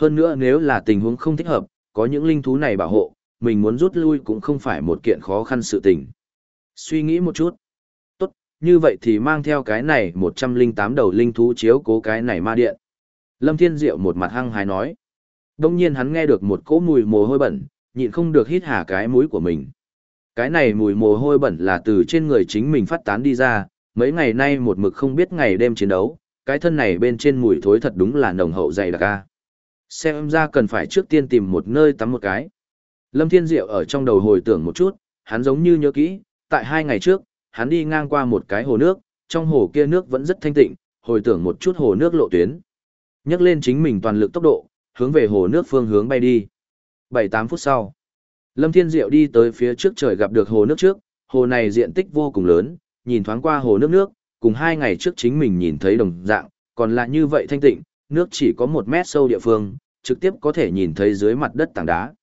Hơn nữa nếu là tình huống không thích hợp, có những linh thú này bảo hộ, mình muốn rút lui cũng không phải một kiện khó khăn sự tình. Suy nghĩ một chút. Tốt, như vậy thì mang theo cái này 108 đầu linh thú chiếu cố cái này ma điện. Lâm Thiên Diệu một mặt hăng hái nói. Đông nhiên hắn nghe được một cỗ mùi mồ hôi bẩn, nhịn không được hít hà cái mũi của mình. Cái này mùi mồ hôi bẩn là từ trên người chính mình phát tán đi ra, mấy ngày nay một mực không biết ngày đêm chiến đấu, cái thân này bên trên mùi thối thật đúng là nồng hậu dày đặc ca. Xem ra cần phải trước tiên tìm một nơi tắm một cái. Lâm Thiên Diệu ở trong đầu hồi tưởng một chút, hắn giống như nhớ kỹ, tại hai ngày trước, hắn đi ngang qua một cái hồ nước, trong hồ kia nước vẫn rất thanh tịnh, hồi tưởng một chút hồ nước lộ tuyến. nhấc lên chính mình toàn lực tốc độ, hướng về hồ nước phương hướng bay đi. 7-8 phút sau, Lâm Thiên Diệu đi tới phía trước trời gặp được hồ nước trước, hồ này diện tích vô cùng lớn, nhìn thoáng qua hồ nước nước, cùng hai ngày trước chính mình nhìn thấy đồng dạng, còn là như vậy thanh tịnh, nước chỉ có một mét sâu địa phương, trực tiếp có thể nhìn thấy dưới mặt đất tảng đá.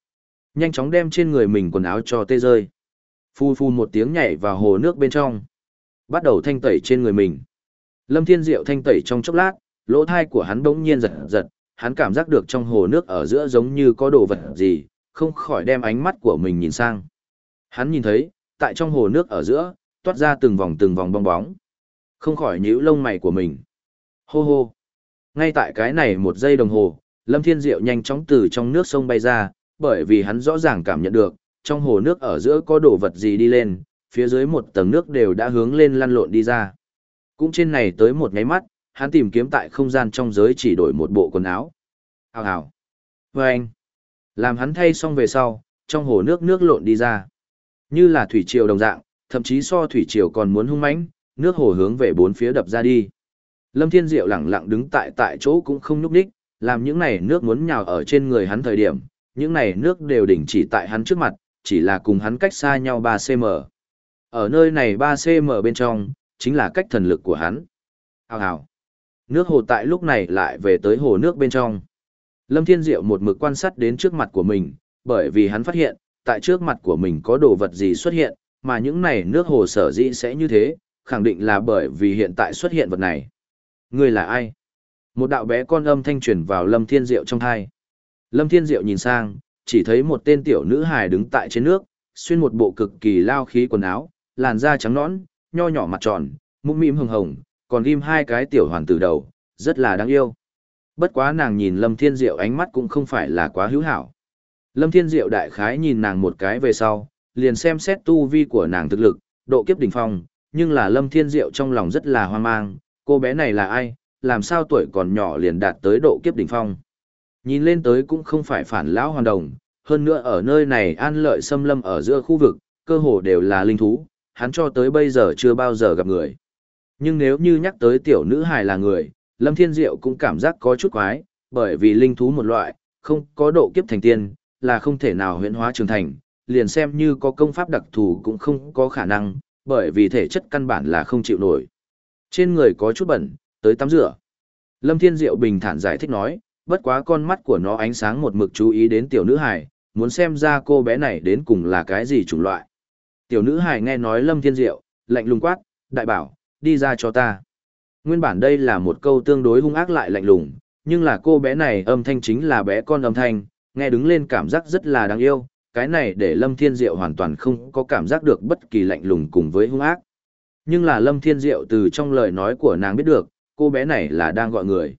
Nhanh chóng đem trên người mình quần áo cho tê rơi. Phu phu một tiếng nhảy vào hồ nước bên trong. Bắt đầu thanh tẩy trên người mình. Lâm Thiên Diệu thanh tẩy trong chốc lát, lỗ thai của hắn bỗng nhiên giật giật, hắn cảm giác được trong hồ nước ở giữa giống như có đồ vật gì, không khỏi đem ánh mắt của mình nhìn sang. Hắn nhìn thấy, tại trong hồ nước ở giữa, toát ra từng vòng từng vòng bong bóng. Không khỏi nhíu lông mày của mình. Hô hô. Ngay tại cái này một giây đồng hồ, Lâm Thiên Diệu nhanh chóng từ trong nước sông bay ra, bởi vì hắn rõ ràng cảm nhận được, trong hồ nước ở giữa có đồ vật gì đi lên, phía dưới một tầng nước đều đã hướng lên lăn lộn đi ra. Cũng trên này tới một nháy mắt, hắn tìm kiếm tại không gian trong giới chỉ đổi một bộ quần áo. Hào hào. Và anh. Làm hắn thay xong về sau, trong hồ nước nước lộn đi ra. Như là thủy triều đồng dạng, thậm chí so thủy triều còn muốn hung mãnh, nước hồ hướng về bốn phía đập ra đi. Lâm Thiên Diệu lặng lặng đứng tại tại chỗ cũng không nhúc nhích, làm những này nước muốn nhào ở trên người hắn thời điểm, những này nước đều đỉnh chỉ tại hắn trước mặt, chỉ là cùng hắn cách xa nhau 3cm. Ở nơi này 3cm bên trong, chính là cách thần lực của hắn. Hào hào. Nước hồ tại lúc này lại về tới hồ nước bên trong. Lâm Thiên Diệu một mực quan sát đến trước mặt của mình, bởi vì hắn phát hiện, tại trước mặt của mình có đồ vật gì xuất hiện, mà những này nước hồ sở dĩ sẽ như thế, khẳng định là bởi vì hiện tại xuất hiện vật này. Ngươi là ai? Một đạo bé con âm thanh truyền vào Lâm Thiên Diệu trong thai. Lâm Thiên Diệu nhìn sang, chỉ thấy một tên tiểu nữ hài đứng tại trên nước, xuyên một bộ cực kỳ lao khí quần áo, làn da trắng nõn, nho nhỏ mặt tròn, mũm mĩm hồng hồng, còn ghim hai cái tiểu hoàn tử đầu, rất là đáng yêu. Bất quá nàng nhìn Lâm Thiên Diệu ánh mắt cũng không phải là quá hữu hảo. Lâm Thiên Diệu đại khái nhìn nàng một cái về sau, liền xem xét tu vi của nàng thực lực, độ kiếp đỉnh phong, nhưng là Lâm Thiên Diệu trong lòng rất là hoang mang, cô bé này là ai, làm sao tuổi còn nhỏ liền đạt tới độ kiếp đỉnh phong. Nhìn lên tới cũng không phải phản lão hoàn đồng, hơn nữa ở nơi này an lợi xâm lâm ở giữa khu vực, cơ hồ đều là linh thú, hắn cho tới bây giờ chưa bao giờ gặp người. Nhưng nếu như nhắc tới tiểu nữ hài là người, Lâm Thiên Diệu cũng cảm giác có chút quái, bởi vì linh thú một loại, không có độ kiếp thành tiên, là không thể nào huyễn hóa trưởng thành, liền xem như có công pháp đặc thù cũng không có khả năng, bởi vì thể chất căn bản là không chịu nổi. Trên người có chút bẩn, tới tắm rửa. Lâm Thiên Diệu bình thản giải thích nói, bất quá con mắt của nó ánh sáng một mực chú ý đến tiểu nữ hài, muốn xem ra cô bé này đến cùng là cái gì chủng loại. Tiểu nữ hài nghe nói Lâm Thiên Diệu, lạnh lùng quát, đại bảo, đi ra cho ta. Nguyên bản đây là một câu tương đối hung ác lại lạnh lùng, nhưng là cô bé này âm thanh chính là bé con âm thanh, nghe đứng lên cảm giác rất là đáng yêu, cái này để Lâm Thiên Diệu hoàn toàn không có cảm giác được bất kỳ lạnh lùng cùng với hung ác. Nhưng là Lâm Thiên Diệu từ trong lời nói của nàng biết được, cô bé này là đang gọi người.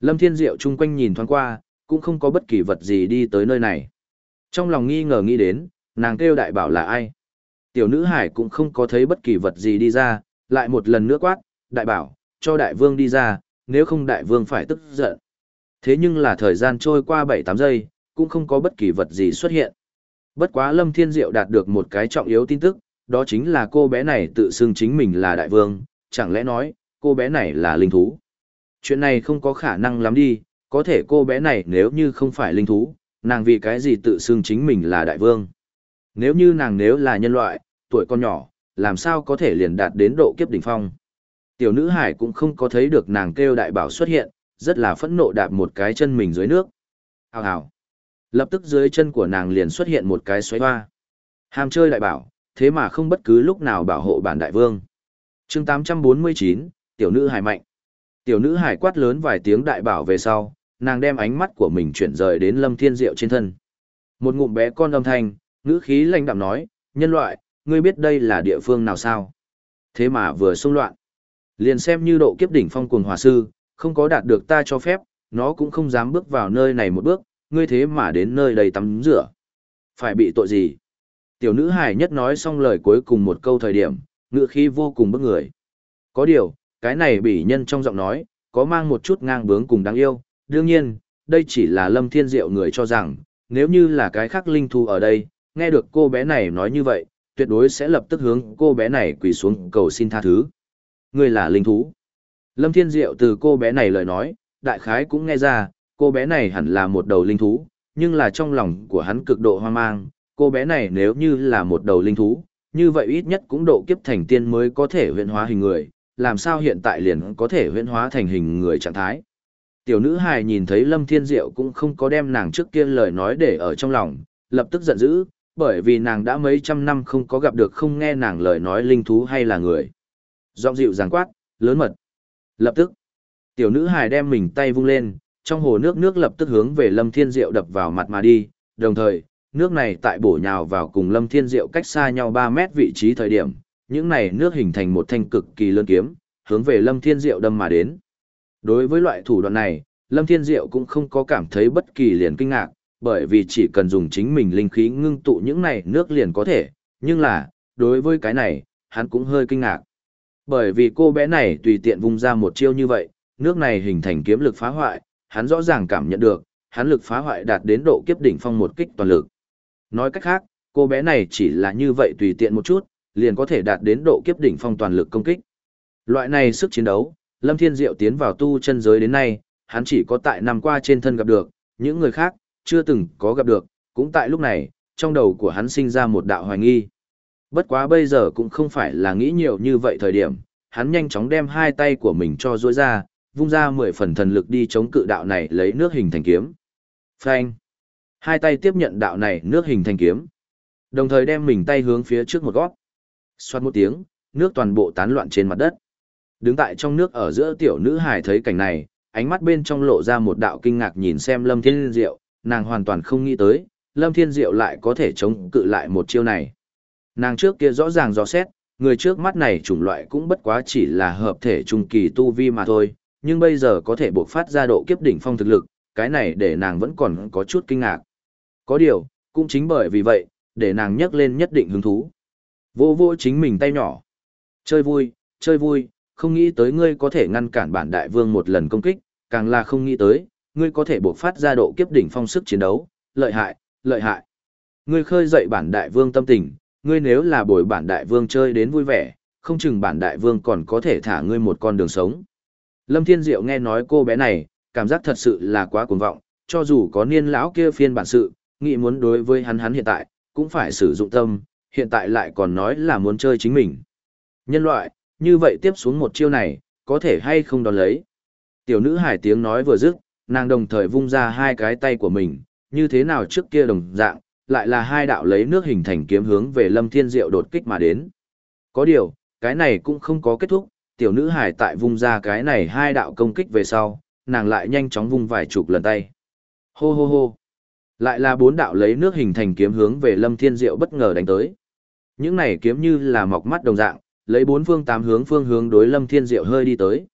Lâm Thiên Diệu chung quanh nhìn thoáng qua, cũng không có bất kỳ vật gì đi tới nơi này. Trong lòng nghi ngờ nghĩ đến, nàng kêu đại bảo là ai. Tiểu nữ hải cũng không có thấy bất kỳ vật gì đi ra, lại một lần nữa quát, đại bảo, cho đại vương đi ra, nếu không đại vương phải tức giận. Thế nhưng là thời gian trôi qua 7-8 giây, cũng không có bất kỳ vật gì xuất hiện. Bất quá Lâm Thiên Diệu đạt được một cái trọng yếu tin tức, đó chính là cô bé này tự xưng chính mình là đại vương, chẳng lẽ nói, cô bé này là linh thú. Chuyện này không có khả năng lắm đi, có thể cô bé này nếu như không phải linh thú, nàng vì cái gì tự xưng chính mình là đại vương. Nếu như nàng nếu là nhân loại, tuổi con nhỏ, làm sao có thể liền đạt đến độ kiếp đỉnh phong. Tiểu nữ hải cũng không có thấy được nàng kêu đại bảo xuất hiện, rất là phẫn nộ đạp một cái chân mình dưới nước. Hào hào. Lập tức dưới chân của nàng liền xuất hiện một cái xoáy hoa. Ham chơi đại bảo, thế mà không bất cứ lúc nào bảo hộ bản đại vương. chương 849, tiểu nữ hải mạnh. Tiểu nữ hải quát lớn vài tiếng đại bảo về sau, nàng đem ánh mắt của mình chuyển rời đến lâm thiên diệu trên thân. Một ngụm bé con âm thanh, ngữ khí lanh đạm nói, nhân loại, ngươi biết đây là địa phương nào sao? Thế mà vừa xung loạn. Liền xem như độ kiếp đỉnh phong cuồng hòa sư, không có đạt được ta cho phép, nó cũng không dám bước vào nơi này một bước, ngươi thế mà đến nơi đây tắm rửa. Phải bị tội gì? Tiểu nữ hải nhất nói xong lời cuối cùng một câu thời điểm, ngựa khí vô cùng bức người. Có điều, cái này bỉ nhân trong giọng nói, có mang một chút ngang bướng cùng đáng yêu. Đương nhiên, đây chỉ là lâm thiên diệu người cho rằng, nếu như là cái khác linh thu ở đây, nghe được cô bé này nói như vậy, tuyệt đối sẽ lập tức hướng cô bé này quỳ xuống cầu xin tha thứ. Ngươi là linh thú. Lâm Thiên Diệu từ cô bé này lời nói, đại khái cũng nghe ra, cô bé này hẳn là một đầu linh thú, nhưng là trong lòng của hắn cực độ hoang mang, cô bé này nếu như là một đầu linh thú, như vậy ít nhất cũng độ kiếp thành tiên mới có thể huyễn hóa hình người, làm sao hiện tại liền có thể huyễn hóa thành hình người trạng thái. Tiểu nữ hài nhìn thấy Lâm Thiên Diệu cũng không có đem nàng trước kia lời nói để ở trong lòng, lập tức giận dữ, bởi vì nàng đã mấy trăm năm không có gặp được không nghe nàng lời nói linh thú hay là người. Giọng dịu dàng quát, lớn mật. Lập tức, tiểu nữ hài đem mình tay vung lên, trong hồ nước nước lập tức hướng về Lâm Thiên Diệu đập vào mặt mà đi, đồng thời, nước này tại bổ nhào vào cùng Lâm Thiên Diệu cách xa nhau 3 mét vị trí thời điểm, những này nước hình thành một thanh cực kỳ lớn kiếm, hướng về Lâm Thiên Diệu đâm mà đến. Đối với loại thủ đoạn này, Lâm Thiên Diệu cũng không có cảm thấy bất kỳ liền kinh ngạc, bởi vì chỉ cần dùng chính mình linh khí ngưng tụ những này nước liền có thể, nhưng là, đối với cái này, hắn cũng hơi kinh ngạc. Bởi vì cô bé này tùy tiện vung ra một chiêu như vậy, nước này hình thành kiếm lực phá hoại, hắn rõ ràng cảm nhận được, hắn lực phá hoại đạt đến độ kiếp đỉnh phong một kích toàn lực. Nói cách khác, cô bé này chỉ là như vậy tùy tiện một chút, liền có thể đạt đến độ kiếp đỉnh phong toàn lực công kích. Loại này sức chiến đấu, Lâm Thiên Diệu tiến vào tu chân giới đến nay, hắn chỉ có tại năm qua trên thân gặp được, những người khác, chưa từng có gặp được, cũng tại lúc này, trong đầu của hắn sinh ra một đạo hoài nghi. Bất quá bây giờ cũng không phải là nghĩ nhiều như vậy thời điểm, hắn nhanh chóng đem hai tay của mình cho duỗi ra, vung ra mười phần thần lực đi chống cự đạo này lấy nước hình thành kiếm. Phanh! Hai tay tiếp nhận đạo này nước hình thành kiếm. Đồng thời đem mình tay hướng phía trước một gót. Xoát một tiếng, nước toàn bộ tán loạn trên mặt đất. Đứng tại trong nước ở giữa tiểu nữ hải thấy cảnh này, ánh mắt bên trong lộ ra một đạo kinh ngạc nhìn xem Lâm Thiên Diệu, nàng hoàn toàn không nghĩ tới, Lâm Thiên Diệu lại có thể chống cự lại một chiêu này. Nàng trước kia rõ ràng rõ xét, người trước mắt này chủng loại cũng bất quá chỉ là hợp thể trung kỳ tu vi mà thôi, nhưng bây giờ có thể buộc phát ra độ kiếp đỉnh phong thực lực, cái này để nàng vẫn còn có chút kinh ngạc. Có điều, cũng chính bởi vì vậy, để nàng nhấc lên nhất định hứng thú. Vô vô chính mình tay nhỏ. Chơi vui, chơi vui, không nghĩ tới ngươi có thể ngăn cản bản đại vương một lần công kích, càng là không nghĩ tới, ngươi có thể buộc phát ra độ kiếp đỉnh phong sức chiến đấu, lợi hại, lợi hại. Ngươi khơi dậy bản đại vương tâm tình, ngươi nếu là bồi bản đại vương chơi đến vui vẻ, không chừng bản đại vương còn có thể thả ngươi một con đường sống. Lâm Thiên Diệu nghe nói cô bé này, cảm giác thật sự là quá cuồng vọng, cho dù có niên lão kia phiên bản sự, nghĩ muốn đối với hắn hắn hiện tại, cũng phải sử dụng tâm, hiện tại lại còn nói là muốn chơi chính mình. Nhân loại, như vậy tiếp xuống một chiêu này, có thể hay không đón lấy. Tiểu nữ hải tiếng nói vừa dứt, nàng đồng thời vung ra hai cái tay của mình, như thế nào trước kia đồng dạng, lại là hai đạo lấy nước hình thành kiếm hướng về Lâm Thiên Diệu đột kích mà đến. Có điều, cái này cũng không có kết thúc, tiểu nữ hải tại vung ra cái này hai đạo công kích về sau, nàng lại nhanh chóng vung vài chục lần tay. Hô hô hô. Lại là bốn đạo lấy nước hình thành kiếm hướng về Lâm Thiên Diệu bất ngờ đánh tới. Những này kiếm như là mọc mắt đồng dạng, lấy bốn phương tám hướng phương hướng đối Lâm Thiên Diệu hơi đi tới.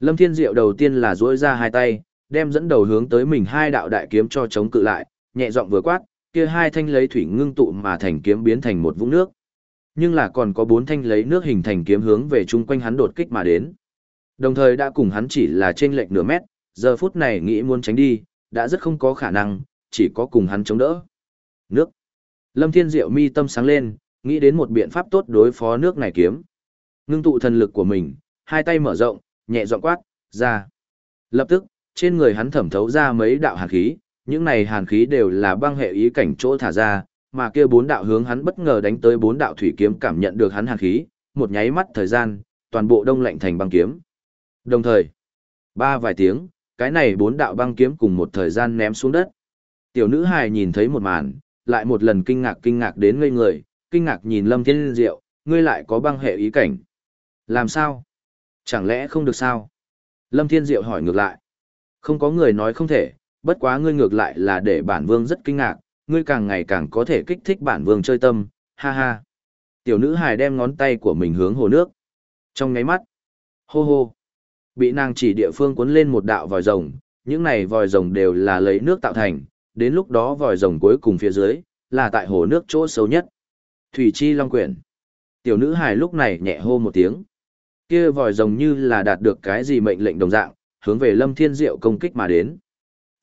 Lâm Thiên Diệu đầu tiên là duỗi ra hai tay, đem dẫn đầu hướng tới mình hai đạo đại kiếm cho chống cự lại, nhẹ giọng vừa quát, kia hai thanh lấy thủy ngưng tụ mà thành kiếm biến thành một vũng nước. Nhưng là còn có bốn thanh lấy nước hình thành kiếm hướng về chung quanh hắn đột kích mà đến. Đồng thời đã cùng hắn chỉ là trên lệch nửa mét, giờ phút này nghĩ muốn tránh đi, đã rất không có khả năng, chỉ có cùng hắn chống đỡ. Nước. Lâm Thiên Diệu mi tâm sáng lên, nghĩ đến một biện pháp tốt đối phó nước này kiếm. Ngưng tụ thần lực của mình, hai tay mở rộng, nhẹ giọng quát, ra. Lập tức, trên người hắn thẩm thấu ra mấy đạo hàn khí, những này hàn khí đều là băng hệ ý cảnh chỗ thả ra, mà kia bốn đạo hướng hắn bất ngờ đánh tới bốn đạo thủy kiếm cảm nhận được hắn hàn khí, một nháy mắt thời gian, toàn bộ đông lạnh thành băng kiếm. Đồng thời, ba vài tiếng, cái này bốn đạo băng kiếm cùng một thời gian ném xuống đất. Tiểu nữ hài nhìn thấy một màn, lại một lần kinh ngạc kinh ngạc đến ngây người, kinh ngạc nhìn Lâm Thiên Diệu, ngươi lại có băng hệ ý cảnh. Làm sao? Chẳng lẽ không được sao? Lâm Thiên Diệu hỏi ngược lại. Không có người nói không thể, bất quá ngươi ngược lại là để bản vương rất kinh ngạc, ngươi càng ngày càng có thể kích thích bản vương chơi tâm, ha ha. Tiểu nữ hài đem ngón tay của mình hướng hồ nước. Trong ngáy mắt, hô hô, bị nàng chỉ địa phương cuốn lên một đạo vòi rồng, những này vòi rồng đều là lấy nước tạo thành, đến lúc đó vòi rồng cuối cùng phía dưới, là tại hồ nước chỗ sâu nhất. Thủy Chi Long Quyển. Tiểu nữ hài lúc này nhẹ hô một tiếng. Kia vòi rồng như là đạt được cái gì mệnh lệnh đồng dạng, hướng về Lâm Thiên Diệu công kích mà đến.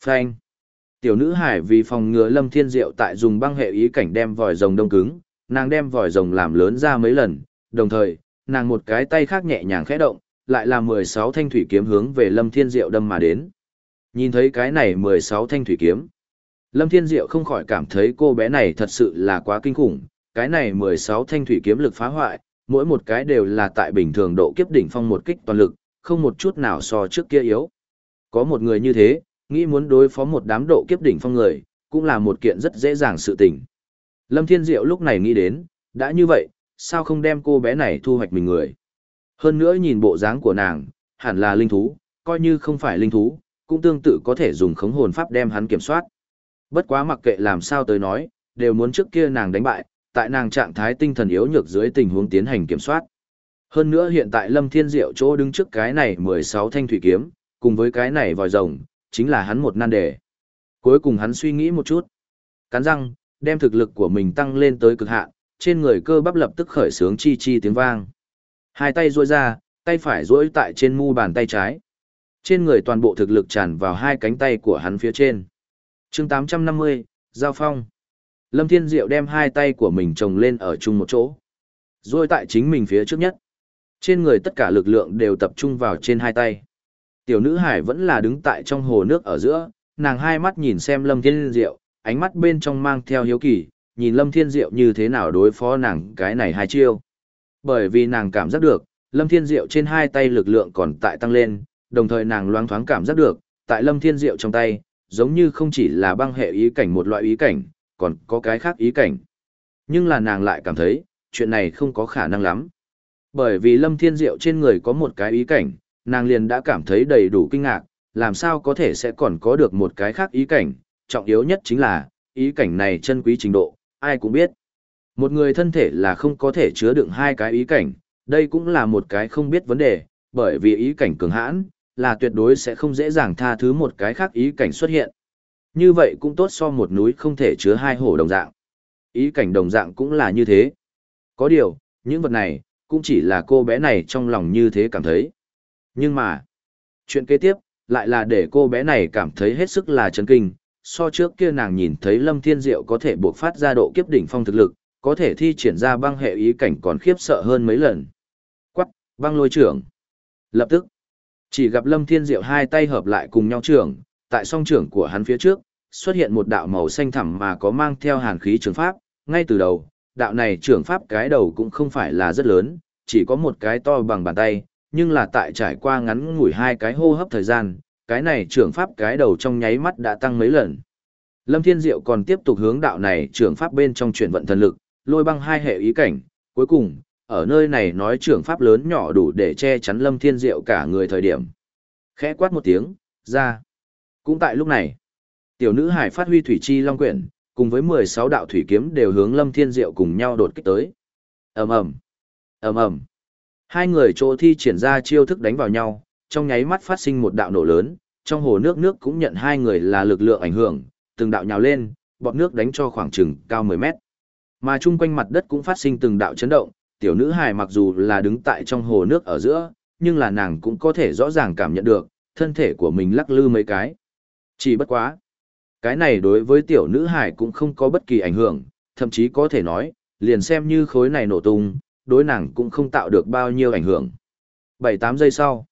Phanh. Tiểu nữ hải vì phòng ngừa Lâm Thiên Diệu tại dùng băng hệ ý cảnh đem vòi rồng đông cứng, nàng đem vòi rồng làm lớn ra mấy lần, đồng thời, nàng một cái tay khác nhẹ nhàng khẽ động, lại là 16 thanh thủy kiếm hướng về Lâm Thiên Diệu đâm mà đến. Nhìn thấy cái này 16 thanh thủy kiếm, Lâm Thiên Diệu không khỏi cảm thấy cô bé này thật sự là quá kinh khủng, cái này 16 thanh thủy kiếm lực phá hoại, mỗi một cái đều là tại bình thường độ kiếp đỉnh phong một kích toàn lực, không một chút nào so trước kia yếu. Có một người như thế, nghĩ muốn đối phó một đám độ kiếp đỉnh phong người, cũng là một kiện rất dễ dàng sự tình. Lâm Thiên Diệu lúc này nghĩ đến, đã như vậy, sao không đem cô bé này thu hoạch mình người. Hơn nữa nhìn bộ dáng của nàng, hẳn là linh thú, coi như không phải linh thú, cũng tương tự có thể dùng khống hồn pháp đem hắn kiểm soát. Bất quá mặc kệ làm sao tới nói, đều muốn trước kia nàng đánh bại, tại nàng trạng thái tinh thần yếu nhược dưới tình huống tiến hành kiểm soát. Hơn nữa hiện tại Lâm Thiên Diệu chỗ đứng trước cái này 16 thanh thủy kiếm, cùng với cái này vòi rồng, chính là hắn một nan đề. Cuối cùng hắn suy nghĩ một chút. Cắn răng, đem thực lực của mình tăng lên tới cực hạn, trên người cơ bắp lập tức khởi sướng chi chi tiếng vang. Hai tay duỗi ra, tay phải duỗi tại trên mu bàn tay trái. Trên người toàn bộ thực lực tràn vào hai cánh tay của hắn phía trên chương 850, Giao Phong. Lâm Thiên Diệu đem hai tay của mình chồng lên ở chung một chỗ. Rồi tại chính mình phía trước nhất. Trên người tất cả lực lượng đều tập trung vào trên hai tay. Tiểu nữ hải vẫn là đứng tại trong hồ nước ở giữa, nàng hai mắt nhìn xem Lâm Thiên Diệu, ánh mắt bên trong mang theo hiếu kỳ, nhìn Lâm Thiên Diệu như thế nào đối phó nàng cái này hai chiêu. Bởi vì nàng cảm giác được, Lâm Thiên Diệu trên hai tay lực lượng còn tại tăng lên, đồng thời nàng loáng thoáng cảm giác được, tại Lâm Thiên Diệu trong tay, giống như không chỉ là băng hệ ý cảnh một loại ý cảnh, còn có cái khác ý cảnh. Nhưng là nàng lại cảm thấy, chuyện này không có khả năng lắm. Bởi vì Lâm Thiên Diệu trên người có một cái ý cảnh, nàng liền đã cảm thấy đầy đủ kinh ngạc, làm sao có thể sẽ còn có được một cái khác ý cảnh, trọng yếu nhất chính là, ý cảnh này chân quý trình độ, ai cũng biết. Một người thân thể là không có thể chứa đựng hai cái ý cảnh, đây cũng là một cái không biết vấn đề, bởi vì ý cảnh cường hãn, là tuyệt đối sẽ không dễ dàng tha thứ một cái khác ý cảnh xuất hiện. Như vậy cũng tốt so một núi không thể chứa hai hổ đồng dạng. Ý cảnh đồng dạng cũng là như thế. Có điều, những vật này, cũng chỉ là cô bé này trong lòng như thế cảm thấy. Nhưng mà, chuyện kế tiếp, lại là để cô bé này cảm thấy hết sức là chấn kinh, so trước kia nàng nhìn thấy Lâm Thiên Diệu có thể buộc phát ra độ kiếp đỉnh phong thực lực, có thể thi triển ra băng hệ ý cảnh còn khiếp sợ hơn mấy lần. Quắc, băng lôi trưởng. Lập tức, chỉ gặp Lâm Thiên Diệu hai tay hợp lại cùng nhau trưởng, tại song trưởng của hắn phía trước, xuất hiện một đạo màu xanh thẳm mà có mang theo hàn khí trường pháp, ngay từ đầu, đạo này trưởng pháp cái đầu cũng không phải là rất lớn, chỉ có một cái to bằng bàn tay, nhưng là tại trải qua ngắn ngủi hai cái hô hấp thời gian, cái này trưởng pháp cái đầu trong nháy mắt đã tăng mấy lần. Lâm Thiên Diệu còn tiếp tục hướng đạo này trưởng pháp bên trong chuyển vận thần lực, lôi băng hai hệ ý cảnh, cuối cùng, ở nơi này nói trưởng pháp lớn nhỏ đủ để che chắn Lâm Thiên Diệu cả người thời điểm. Khẽ quát một tiếng, ra. Cũng tại lúc này, tiểu nữ hải phát huy thủy chi long quyển, cùng với 16 đạo thủy kiếm đều hướng Lâm Thiên Diệu cùng nhau đột kích tới. Ầm ầm, ầm ầm. Hai người chỗ thi triển ra chiêu thức đánh vào nhau, trong nháy mắt phát sinh một đạo nổ lớn, trong hồ nước nước cũng nhận hai người là lực lượng ảnh hưởng, từng đạo nhào lên, bọt nước đánh cho khoảng chừng cao 10 mét. Mà chung quanh mặt đất cũng phát sinh từng đạo chấn động, tiểu nữ hài mặc dù là đứng tại trong hồ nước ở giữa, nhưng là nàng cũng có thể rõ ràng cảm nhận được, thân thể của mình lắc lư mấy cái. Chỉ bất quá. Cái này đối với tiểu nữ hài cũng không có bất kỳ ảnh hưởng, thậm chí có thể nói, liền xem như khối này nổ tung, đối nàng cũng không tạo được bao nhiêu ảnh hưởng. 7-8 giây sau,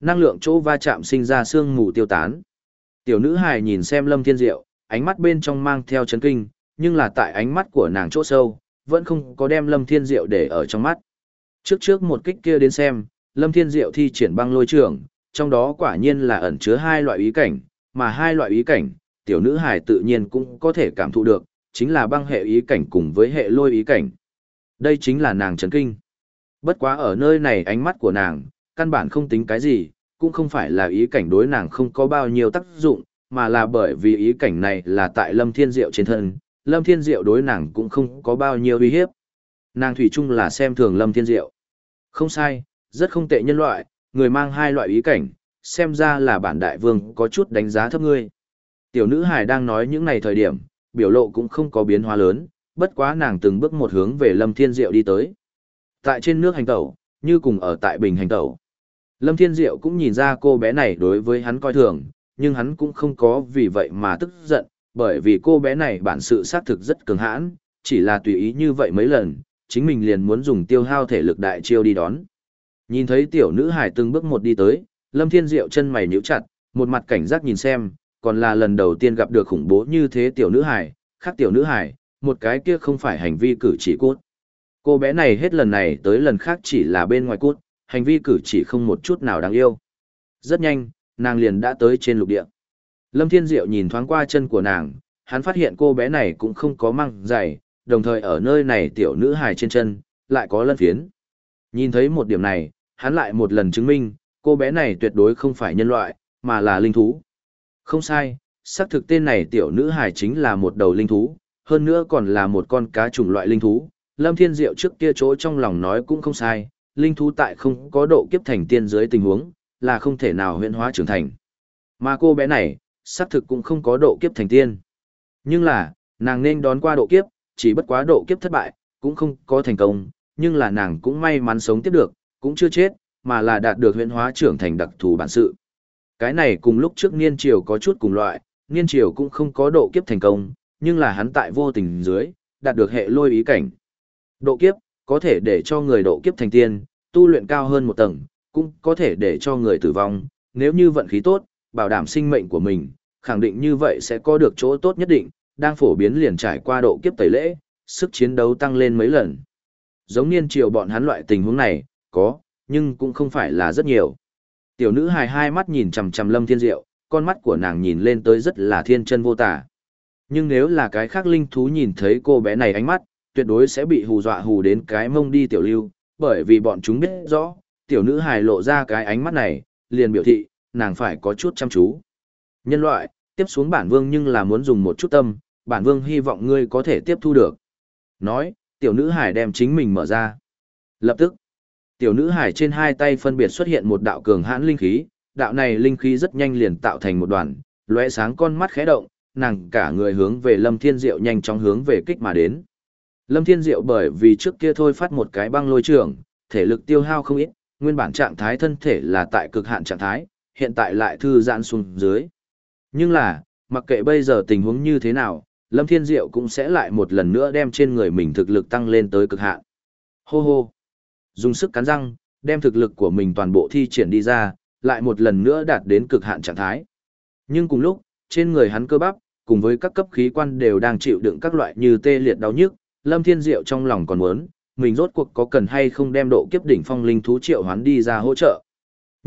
năng lượng chỗ va chạm sinh ra sương mù tiêu tán. Tiểu nữ hài nhìn xem Lâm Thiên Diệu, ánh mắt bên trong mang theo chấn kinh, nhưng là tại ánh mắt của nàng chỗ sâu, vẫn không có đem Lâm Thiên Diệu để ở trong mắt. Trước trước một kích kia đến xem, Lâm Thiên Diệu thi triển băng lôi trường, trong đó quả nhiên là ẩn chứa hai loại ý cảnh, mà hai loại ý cảnh, tiểu nữ hài tự nhiên cũng có thể cảm thụ được, chính là băng hệ ý cảnh cùng với hệ lôi ý cảnh. Đây chính là nàng chấn kinh. Bất quá ở nơi này ánh mắt của nàng, căn bản không tính cái gì, cũng không phải là ý cảnh đối nàng không có bao nhiêu tác dụng, mà là bởi vì ý cảnh này là tại Lâm Thiên Diệu trên thân, Lâm Thiên Diệu đối nàng cũng không có bao nhiêu uy hiếp. Nàng thủy chung là xem thường Lâm Thiên Diệu. Không sai, rất không tệ nhân loại, người mang hai loại ý cảnh, xem ra là bản đại vương có chút đánh giá thấp ngươi. Tiểu nữ hài đang nói những này thời điểm, biểu lộ cũng không có biến hóa lớn, bất quá nàng từng bước một hướng về Lâm Thiên Diệu đi tới. Tại trên nước hành tẩu, như cùng ở tại bình hành tẩu. Lâm Thiên Diệu cũng nhìn ra cô bé này đối với hắn coi thường, nhưng hắn cũng không có vì vậy mà tức giận, bởi vì cô bé này bản sự xác thực rất cường hãn, chỉ là tùy ý như vậy mấy lần, chính mình liền muốn dùng tiêu hao thể lực đại chiêu đi đón. Nhìn thấy tiểu nữ hải từng bước một đi tới, Lâm Thiên Diệu chân mày nhíu chặt, một mặt cảnh giác nhìn xem, còn là lần đầu tiên gặp được khủng bố như thế tiểu nữ hải, khác tiểu nữ hải, một cái kia không phải hành vi cử chỉ cốt. Cô bé này hết lần này tới lần khác chỉ là bên ngoài cốt, hành vi cử chỉ không một chút nào đáng yêu. Rất nhanh, nàng liền đã tới trên lục địa. Lâm Thiên Diệu nhìn thoáng qua chân của nàng, hắn phát hiện cô bé này cũng không có măng giày, đồng thời ở nơi này tiểu nữ hài trên chân, lại có lân phiến. Nhìn thấy một điểm này, hắn lại một lần chứng minh, cô bé này tuyệt đối không phải nhân loại, mà là linh thú. Không sai, xác thực tên này tiểu nữ hài chính là một đầu linh thú, hơn nữa còn là một con cá chủng loại linh thú. Lâm Thiên Diệu trước kia chỗ trong lòng nói cũng không sai, linh thú tại không có độ kiếp thành tiên dưới tình huống, là không thể nào huyện hóa trưởng thành. Mà cô bé này, xác thực cũng không có độ kiếp thành tiên. Nhưng là, nàng nên đón qua độ kiếp, chỉ bất quá độ kiếp thất bại, cũng không có thành công, nhưng là nàng cũng may mắn sống tiếp được, cũng chưa chết, mà là đạt được huyện hóa trưởng thành đặc thù bản sự. Cái này cùng lúc trước niên triều có chút cùng loại, niên triều cũng không có độ kiếp thành công, nhưng là hắn tại vô tình dưới, đạt được hệ lôi ý cảnh. Độ kiếp, có thể để cho người độ kiếp thành tiên, tu luyện cao hơn một tầng, cũng có thể để cho người tử vong, nếu như vận khí tốt, bảo đảm sinh mệnh của mình, khẳng định như vậy sẽ có được chỗ tốt nhất định, đang phổ biến liền trải qua độ kiếp tẩy lễ, sức chiến đấu tăng lên mấy lần. Giống niên triều bọn hắn loại tình huống này, có, nhưng cũng không phải là rất nhiều. Tiểu nữ hài hai mắt nhìn chằm chằm Lâm Thiên Diệu, con mắt của nàng nhìn lên tới rất là thiên chân vô tả. Nhưng nếu là cái khác linh thú nhìn thấy cô bé này ánh mắt, tuyệt đối sẽ bị hù dọa hù đến cái mông đi tiểu lưu, bởi vì bọn chúng biết rõ, tiểu nữ hài lộ ra cái ánh mắt này, liền biểu thị, nàng phải có chút chăm chú. Nhân loại, tiếp xuống bản vương nhưng là muốn dùng một chút tâm, bản vương hy vọng ngươi có thể tiếp thu được. Nói, tiểu nữ hải đem chính mình mở ra. Lập tức, tiểu nữ hải trên hai tay phân biệt xuất hiện một đạo cường hãn linh khí, đạo này linh khí rất nhanh liền tạo thành một đoàn, lóe sáng con mắt khẽ động, nàng cả người hướng về Lâm Thiên Diệu nhanh chóng hướng về kích mà đến. Lâm Thiên Diệu bởi vì trước kia thôi phát một cái băng lôi trường, thể lực tiêu hao không ít, nguyên bản trạng thái thân thể là tại cực hạn trạng thái, hiện tại lại thư giãn xuống dưới. Nhưng là, mặc kệ bây giờ tình huống như thế nào, Lâm Thiên Diệu cũng sẽ lại một lần nữa đem trên người mình thực lực tăng lên tới cực hạn. Hô hô! Dùng sức cắn răng, đem thực lực của mình toàn bộ thi triển đi ra, lại một lần nữa đạt đến cực hạn trạng thái. Nhưng cùng lúc, trên người hắn cơ bắp, cùng với các cấp khí quan đều đang chịu đựng các loại như tê liệt đau nhức, Lâm Thiên Diệu trong lòng còn muốn, mình rốt cuộc có cần hay không đem độ kiếp đỉnh phong linh thú triệu hoán đi ra hỗ trợ.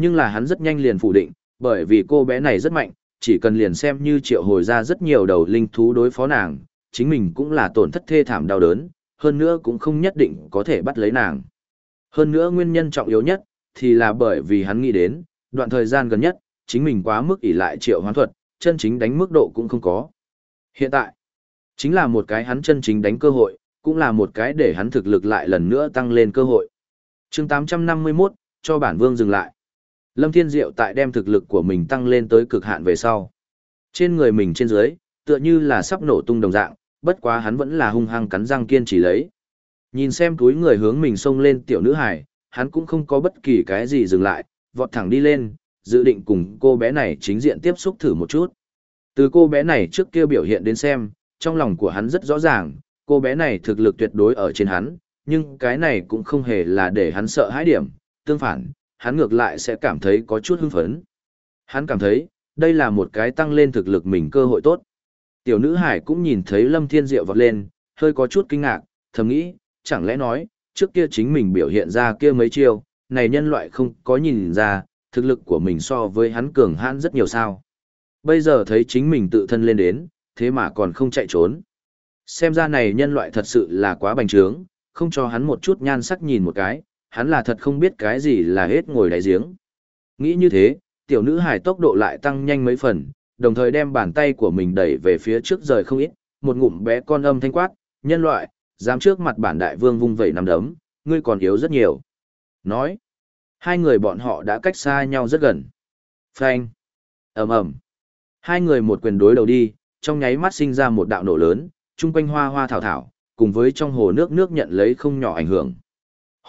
Nhưng là hắn rất nhanh liền phủ định, bởi vì cô bé này rất mạnh, chỉ cần liền xem như triệu hồi ra rất nhiều đầu linh thú đối phó nàng, chính mình cũng là tổn thất thê thảm đau đớn, hơn nữa cũng không nhất định có thể bắt lấy nàng. Hơn nữa nguyên nhân trọng yếu nhất, thì là bởi vì hắn nghĩ đến, đoạn thời gian gần nhất, chính mình quá mức ỷ lại triệu hoán thuật, chân chính đánh mức độ cũng không có. Hiện tại, chính là một cái hắn chân chính đánh cơ hội, cũng là một cái để hắn thực lực lại lần nữa tăng lên cơ hội. chương 851, cho bản vương dừng lại. Lâm Thiên Diệu tại đem thực lực của mình tăng lên tới cực hạn về sau. Trên người mình trên dưới, tựa như là sắp nổ tung đồng dạng, bất quá hắn vẫn là hung hăng cắn răng kiên trì lấy. Nhìn xem túi người hướng mình xông lên tiểu nữ hải, hắn cũng không có bất kỳ cái gì dừng lại, vọt thẳng đi lên, dự định cùng cô bé này chính diện tiếp xúc thử một chút. Từ cô bé này trước kia biểu hiện đến xem, trong lòng của hắn rất rõ ràng, cô bé này thực lực tuyệt đối ở trên hắn, nhưng cái này cũng không hề là để hắn sợ hãi điểm, tương phản, hắn ngược lại sẽ cảm thấy có chút hưng phấn. Hắn cảm thấy, đây là một cái tăng lên thực lực mình cơ hội tốt. Tiểu nữ hải cũng nhìn thấy Lâm Thiên Diệu vọt lên, hơi có chút kinh ngạc, thầm nghĩ, chẳng lẽ nói, trước kia chính mình biểu hiện ra kia mấy chiêu, này nhân loại không có nhìn ra, thực lực của mình so với hắn cường hãn rất nhiều sao. Bây giờ thấy chính mình tự thân lên đến, thế mà còn không chạy trốn. Xem ra này nhân loại thật sự là quá bành trướng, không cho hắn một chút nhan sắc nhìn một cái, hắn là thật không biết cái gì là hết ngồi đáy giếng. Nghĩ như thế, tiểu nữ hải tốc độ lại tăng nhanh mấy phần, đồng thời đem bàn tay của mình đẩy về phía trước rời không ít, một ngụm bé con âm thanh quát, nhân loại, dám trước mặt bản đại vương vung vẩy nằm đấm, ngươi còn yếu rất nhiều. Nói, hai người bọn họ đã cách xa nhau rất gần. Phanh, ầm ầm, hai người một quyền đối đầu đi, trong nháy mắt sinh ra một đạo nổ lớn, chung quanh hoa hoa thảo thảo, cùng với trong hồ nước nước nhận lấy không nhỏ ảnh hưởng.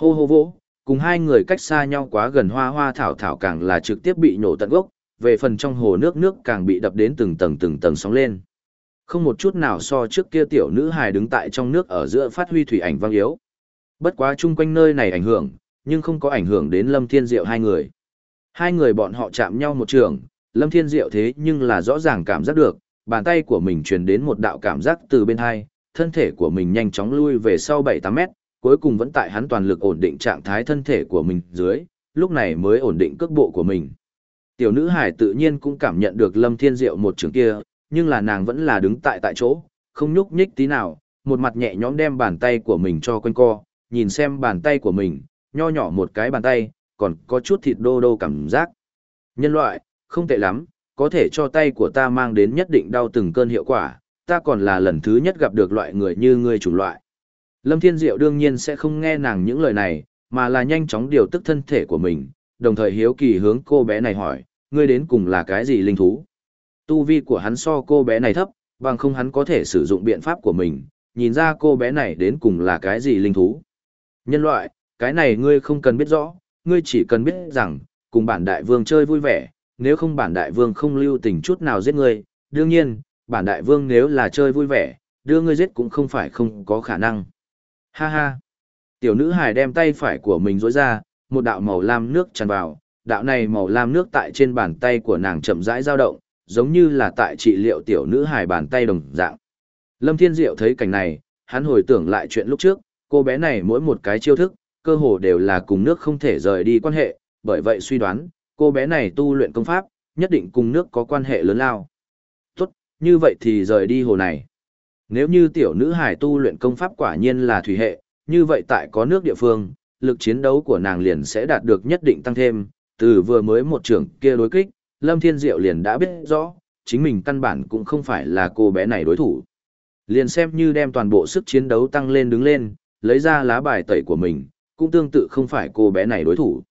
Hô hô vỗ, cùng hai người cách xa nhau quá gần hoa hoa thảo thảo càng là trực tiếp bị nổ tận gốc, về phần trong hồ nước nước càng bị đập đến từng tầng từng tầng sóng lên. Không một chút nào so trước kia tiểu nữ hài đứng tại trong nước ở giữa phát huy thủy ảnh vang yếu. Bất quá chung quanh nơi này ảnh hưởng, nhưng không có ảnh hưởng đến Lâm Thiên Diệu hai người. Hai người bọn họ chạm nhau một trường, Lâm Thiên Diệu thế nhưng là rõ ràng cảm giác được, bàn tay của mình truyền đến một đạo cảm giác từ bên hai, thân thể của mình nhanh chóng lui về sau 7-8 mét, cuối cùng vẫn tại hắn toàn lực ổn định trạng thái thân thể của mình dưới, lúc này mới ổn định cước bộ của mình. Tiểu nữ hải tự nhiên cũng cảm nhận được Lâm Thiên Diệu một trường kia, nhưng là nàng vẫn là đứng tại tại chỗ, không nhúc nhích tí nào, một mặt nhẹ nhõm đem bàn tay của mình cho quanh co, nhìn xem bàn tay của mình, nho nhỏ một cái bàn tay, còn có chút thịt đô đô cảm giác. Nhân loại, không tệ lắm, có thể cho tay của ta mang đến nhất định đau từng cơn hiệu quả, ta còn là lần thứ nhất gặp được loại người như ngươi chủng loại. Lâm Thiên Diệu đương nhiên sẽ không nghe nàng những lời này, mà là nhanh chóng điều tức thân thể của mình, đồng thời hiếu kỳ hướng cô bé này hỏi, ngươi đến cùng là cái gì linh thú? Tu vi của hắn so cô bé này thấp, bằng không hắn có thể sử dụng biện pháp của mình, nhìn ra cô bé này đến cùng là cái gì linh thú. Nhân loại, cái này ngươi không cần biết rõ, ngươi chỉ cần biết rằng, cùng bản đại vương chơi vui vẻ, nếu không bản đại vương không lưu tình chút nào giết ngươi, đương nhiên, bản đại vương nếu là chơi vui vẻ, đưa ngươi giết cũng không phải không có khả năng. Ha ha. Tiểu nữ hài đem tay phải của mình rối ra, một đạo màu lam nước tràn vào, đạo này màu lam nước tại trên bàn tay của nàng chậm rãi dao động, giống như là tại trị liệu tiểu nữ hài bàn tay đồng dạng. Lâm Thiên Diệu thấy cảnh này, hắn hồi tưởng lại chuyện lúc trước, cô bé này mỗi một cái chiêu thức, cơ hồ đều là cùng nước không thể rời đi quan hệ, bởi vậy suy đoán, cô bé này tu luyện công pháp, nhất định cùng nước có quan hệ lớn lao. Tốt, như vậy thì rời đi hồ này. Nếu như tiểu nữ hải tu luyện công pháp quả nhiên là thủy hệ, như vậy tại có nước địa phương, lực chiến đấu của nàng liền sẽ đạt được nhất định tăng thêm, từ vừa mới một trưởng kia đối kích, Lâm Thiên Diệu liền đã biết rõ, chính mình căn bản cũng không phải là cô bé này đối thủ. Liền xem như đem toàn bộ sức chiến đấu tăng lên đứng lên, lấy ra lá bài tẩy của mình, cũng tương tự không phải cô bé này đối thủ.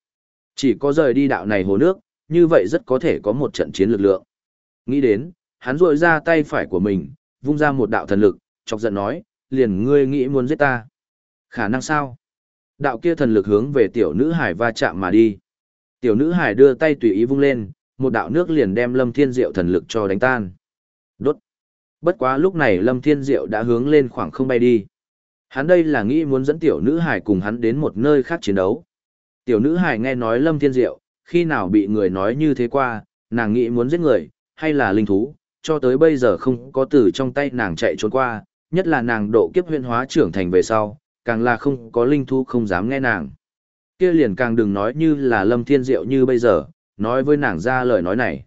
Chỉ có rời đi đạo này hồ nước, như vậy rất có thể có một trận chiến lực lượng. Nghĩ đến, hắn rội ra tay phải của mình, vung ra một đạo thần lực, chọc giận nói, liền ngươi nghĩ muốn giết ta. Khả năng sao? Đạo kia thần lực hướng về tiểu nữ hải va chạm mà đi. Tiểu nữ hải đưa tay tùy ý vung lên, một đạo nước liền đem Lâm Thiên Diệu thần lực cho đánh tan. Đốt. Bất quá lúc này Lâm Thiên Diệu đã hướng lên khoảng không bay đi. Hắn đây là nghĩ muốn dẫn tiểu nữ hải cùng hắn đến một nơi khác chiến đấu. Tiểu nữ hải nghe nói Lâm Thiên Diệu, khi nào bị người nói như thế qua, nàng nghĩ muốn giết người, hay là linh thú, cho tới bây giờ không có từ trong tay nàng chạy trốn qua, nhất là nàng độ kiếp huyện hóa trưởng thành về sau, càng là không có linh thú không dám nghe nàng. Kia liền càng đừng nói như là Lâm Thiên Diệu như bây giờ, nói với nàng ra lời nói này.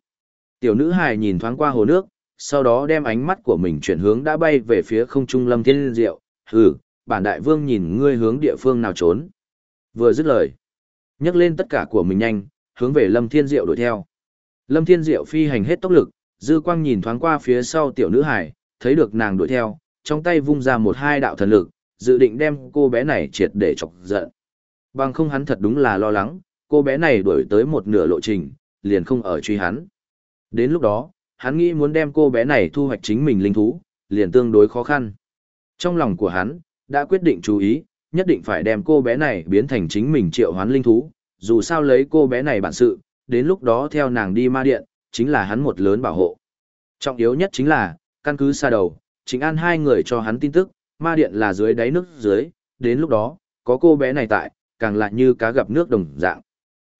Tiểu nữ hài nhìn thoáng qua hồ nước, sau đó đem ánh mắt của mình chuyển hướng đã bay về phía không trung Lâm Thiên Diệu, hừ, bản đại vương nhìn ngươi hướng địa phương nào trốn. Vừa dứt lời, nhấc lên tất cả của mình nhanh, hướng về Lâm Thiên Diệu đuổi theo. Lâm Thiên Diệu phi hành hết tốc lực, dư quang nhìn thoáng qua phía sau tiểu nữ hải, thấy được nàng đuổi theo, trong tay vung ra một hai đạo thần lực, dự định đem cô bé này triệt để chọc giận. Bằng không hắn thật đúng là lo lắng, cô bé này đuổi tới một nửa lộ trình, liền không ở truy hắn. Đến lúc đó, hắn nghĩ muốn đem cô bé này thu hoạch chính mình linh thú, liền tương đối khó khăn. Trong lòng của hắn, đã quyết định chú ý, nhất định phải đem cô bé này biến thành chính mình triệu hoán linh thú, dù sao lấy cô bé này bản sự, đến lúc đó theo nàng đi ma điện, chính là hắn một lớn bảo hộ. Trọng yếu nhất chính là, căn cứ xa đầu, chính an hai người cho hắn tin tức, ma điện là dưới đáy nước dưới, đến lúc đó, có cô bé này tại, càng lại như cá gặp nước đồng dạng.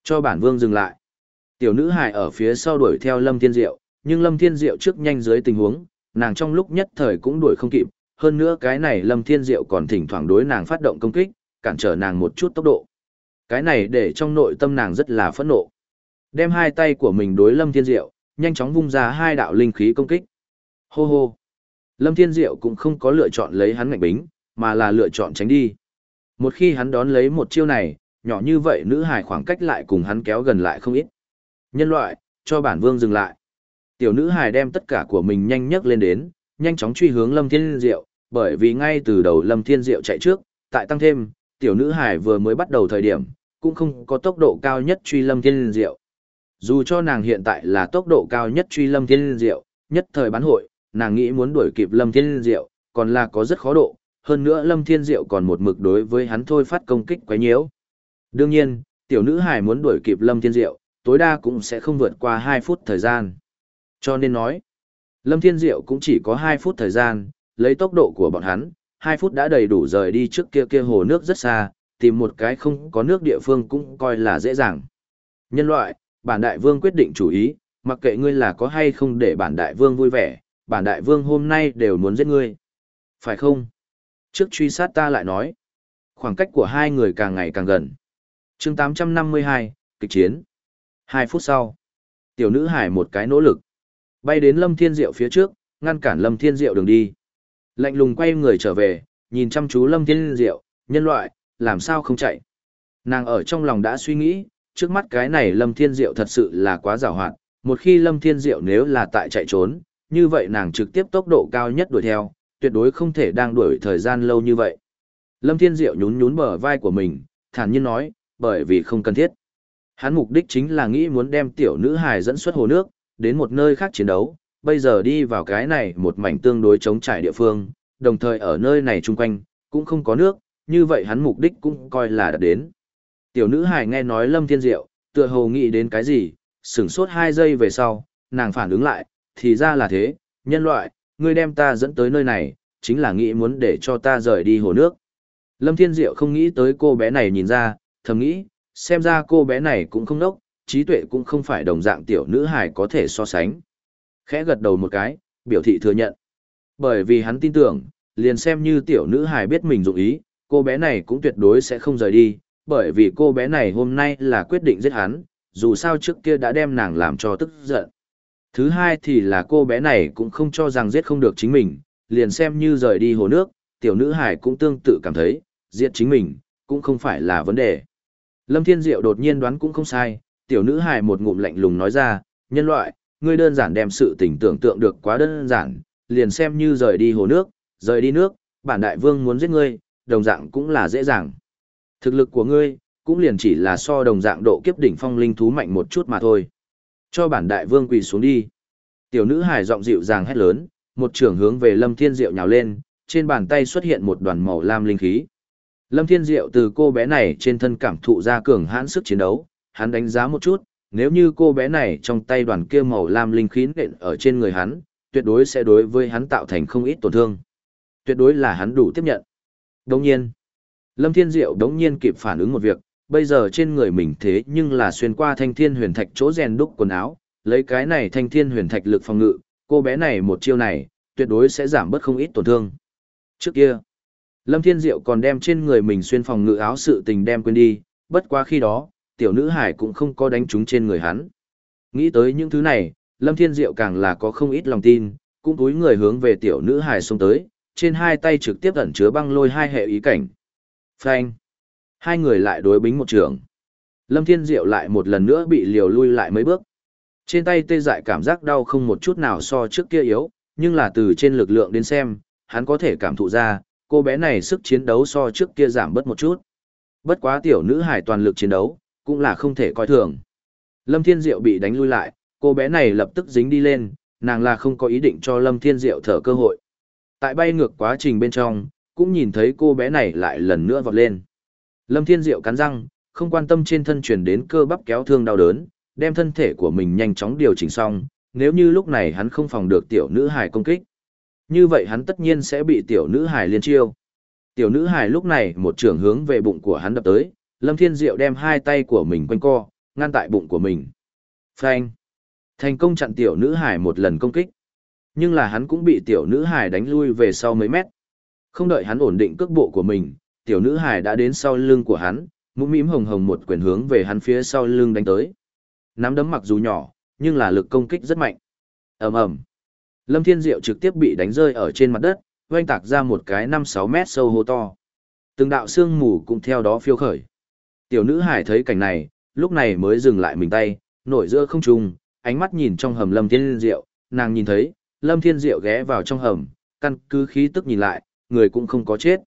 Cho bản vương dừng lại. Tiểu nữ hài ở phía sau đuổi theo Lâm Thiên Diệu, nhưng Lâm Thiên Diệu trước nhanh dưới tình huống, nàng trong lúc nhất thời cũng đuổi không kịp, hơn nữa cái này Lâm Thiên Diệu còn thỉnh thoảng đối nàng phát động công kích, cản trở nàng một chút tốc độ. Cái này để trong nội tâm nàng rất là phẫn nộ. Đem hai tay của mình đối Lâm Thiên Diệu, nhanh chóng vung ra hai đạo linh khí công kích. Hô hô. Lâm Thiên Diệu cũng không có lựa chọn lấy hắn ngạnh bính, mà là lựa chọn tránh đi. Một khi hắn đón lấy một chiêu này, nhỏ như vậy nữ hải khoảng cách lại cùng hắn kéo gần lại không ít. Nhân loại, cho bản vương dừng lại. Tiểu nữ hải đem tất cả của mình nhanh nhất lên đến, nhanh chóng truy hướng Lâm Thiên Diệu, bởi vì ngay từ đầu Lâm Thiên Diệu chạy trước, tại tăng thêm, tiểu nữ hải vừa mới bắt đầu thời điểm, cũng không có tốc độ cao nhất truy Lâm Thiên Diệu. Dù cho nàng hiện tại là tốc độ cao nhất truy Lâm Thiên Diệu, nhất thời bán hội, nàng nghĩ muốn đuổi kịp Lâm Thiên Diệu, còn là có rất khó độ, hơn nữa Lâm Thiên Diệu còn một mực đối với hắn thôi phát công kích quấy nhiễu. Đương nhiên, tiểu nữ hải muốn đuổi kịp Lâm Thiên Diệu, tối đa cũng sẽ không vượt qua 2 phút thời gian. Cho nên nói, Lâm Thiên Diệu cũng chỉ có 2 phút thời gian, lấy tốc độ của bọn hắn, 2 phút đã đầy đủ rời đi trước kia kia hồ nước rất xa, tìm một cái không có nước địa phương cũng coi là dễ dàng. Nhân loại, bản đại vương quyết định chủ ý, mặc kệ ngươi là có hay không để bản đại vương vui vẻ, bản đại vương hôm nay đều muốn giết ngươi. Phải không? Trước truy sát ta lại nói. Khoảng cách của hai người càng ngày càng gần. chương 852, kịch chiến. Hai phút sau. Tiểu nữ hải một cái nỗ lực. Bay đến Lâm Thiên Diệu phía trước, ngăn cản Lâm Thiên Diệu đường đi. Lạnh lùng quay người trở về, nhìn chăm chú Lâm Thiên Diệu, nhân loại, làm sao không chạy. Nàng ở trong lòng đã suy nghĩ, trước mắt cái này Lâm Thiên Diệu thật sự là quá giàu hoạt. Một khi Lâm Thiên Diệu nếu là tại chạy trốn, như vậy nàng trực tiếp tốc độ cao nhất đuổi theo, tuyệt đối không thể đang đuổi thời gian lâu như vậy. Lâm Thiên Diệu nhún nhún bờ vai của mình, thản nhiên nói, bởi vì không cần thiết. Hắn mục đích chính là nghĩ muốn đem tiểu nữ hài dẫn xuất hồ nước, đến một nơi khác chiến đấu, bây giờ đi vào cái này một mảnh tương đối chống trải địa phương, đồng thời ở nơi này chung quanh, cũng không có nước, như vậy hắn mục đích cũng coi là đã đến. Tiểu nữ hải nghe nói Lâm Thiên Diệu, tựa hồ nghĩ đến cái gì, sửng sốt hai giây về sau, nàng phản ứng lại, thì ra là thế, nhân loại, ngươi đem ta dẫn tới nơi này, chính là nghĩ muốn để cho ta rời đi hồ nước. Lâm Thiên Diệu không nghĩ tới cô bé này nhìn ra, thầm nghĩ, xem ra cô bé này cũng không nốc, trí tuệ cũng không phải đồng dạng tiểu nữ hài có thể so sánh. Khẽ gật đầu một cái, biểu thị thừa nhận. Bởi vì hắn tin tưởng, liền xem như tiểu nữ hài biết mình dụng ý, cô bé này cũng tuyệt đối sẽ không rời đi, bởi vì cô bé này hôm nay là quyết định giết hắn, dù sao trước kia đã đem nàng làm cho tức giận. Thứ hai thì là cô bé này cũng không cho rằng giết không được chính mình, liền xem như rời đi hồ nước, tiểu nữ hải cũng tương tự cảm thấy, giết chính mình, cũng không phải là vấn đề. Lâm Thiên Diệu đột nhiên đoán cũng không sai, tiểu nữ hải một ngụm lạnh lùng nói ra, nhân loại, ngươi đơn giản đem sự tình tưởng tượng được quá đơn giản, liền xem như rời đi hồ nước, rời đi nước, bản đại vương muốn giết ngươi, đồng dạng cũng là dễ dàng. Thực lực của ngươi, cũng liền chỉ là so đồng dạng độ kiếp đỉnh phong linh thú mạnh một chút mà thôi. Cho bản đại vương quỳ xuống đi. Tiểu nữ hải giọng dịu dàng hét lớn, một trường hướng về Lâm Thiên Diệu nhào lên, trên bàn tay xuất hiện một đoàn màu lam linh khí. Lâm Thiên Diệu từ cô bé này trên thân cảm thụ ra cường hãn sức chiến đấu, hắn đánh giá một chút, nếu như cô bé này trong tay đoàn kia màu lam linh khí nện ở trên người hắn, tuyệt đối sẽ đối với hắn tạo thành không ít tổn thương. Tuyệt đối là hắn đủ tiếp nhận. Đồng nhiên, Lâm Thiên Diệu đống nhiên kịp phản ứng một việc, bây giờ trên người mình thế nhưng là xuyên qua thanh thiên huyền thạch chỗ rèn đúc quần áo, lấy cái này thanh thiên huyền thạch lực phòng ngự, cô bé này một chiêu này, tuyệt đối sẽ giảm bớt không ít tổn thương. Trước kia, Lâm Thiên Diệu còn đem trên người mình xuyên phòng ngự áo sự tình đem quên đi, bất quá khi đó, tiểu nữ hải cũng không có đánh trúng trên người hắn. Nghĩ tới những thứ này, Lâm Thiên Diệu càng là có không ít lòng tin, cũng túi người hướng về tiểu nữ hải xông tới, trên hai tay trực tiếp ẩn chứa băng lôi hai hệ ý cảnh. Phanh. Hai người lại đối bính một trường. Lâm Thiên Diệu lại một lần nữa bị liều lui lại mấy bước. Trên tay tê dại cảm giác đau không một chút nào so trước kia yếu, nhưng là từ trên lực lượng đến xem, hắn có thể cảm thụ ra, cô bé này sức chiến đấu so trước kia giảm bớt một chút. Bất quá tiểu nữ hải toàn lực chiến đấu, cũng là không thể coi thường. Lâm Thiên Diệu bị đánh lui lại, cô bé này lập tức dính đi lên, nàng là không có ý định cho Lâm Thiên Diệu thở cơ hội. Tại bay ngược quá trình bên trong, cũng nhìn thấy cô bé này lại lần nữa vọt lên. Lâm Thiên Diệu cắn răng, không quan tâm trên thân truyền đến cơ bắp kéo thương đau đớn, đem thân thể của mình nhanh chóng điều chỉnh xong, nếu như lúc này hắn không phòng được tiểu nữ hài công kích. Như vậy hắn tất nhiên sẽ bị tiểu nữ hài liên chiêu. Tiểu nữ hài lúc này một trường hướng về bụng của hắn đập tới, Lâm Thiên Diệu đem hai tay của mình quanh co, ngăn tại bụng của mình. Phanh! Thành công chặn tiểu nữ hài một lần công kích. Nhưng là hắn cũng bị tiểu nữ hài đánh lui về sau mấy mét. Không đợi hắn ổn định cước bộ của mình, tiểu nữ hài đã đến sau lưng của hắn, mũm mĩm hồng hồng một quyền hướng về hắn phía sau lưng đánh tới. Nắm đấm mặc dù nhỏ, nhưng là lực công kích rất mạnh. ầm ầm, Lâm Thiên Diệu trực tiếp bị đánh rơi ở trên mặt đất, oanh tạc ra một cái 5-6 mét sâu hô to. Từng đạo xương mù cũng theo đó phiêu khởi. Tiểu nữ hải thấy cảnh này, lúc này mới dừng lại mình tay, nổi giữa không trung, ánh mắt nhìn trong hầm Lâm Thiên Diệu, nàng nhìn thấy, Lâm Thiên Diệu ghé vào trong hầm, căn cứ khí tức nhìn lại, người cũng không có chết.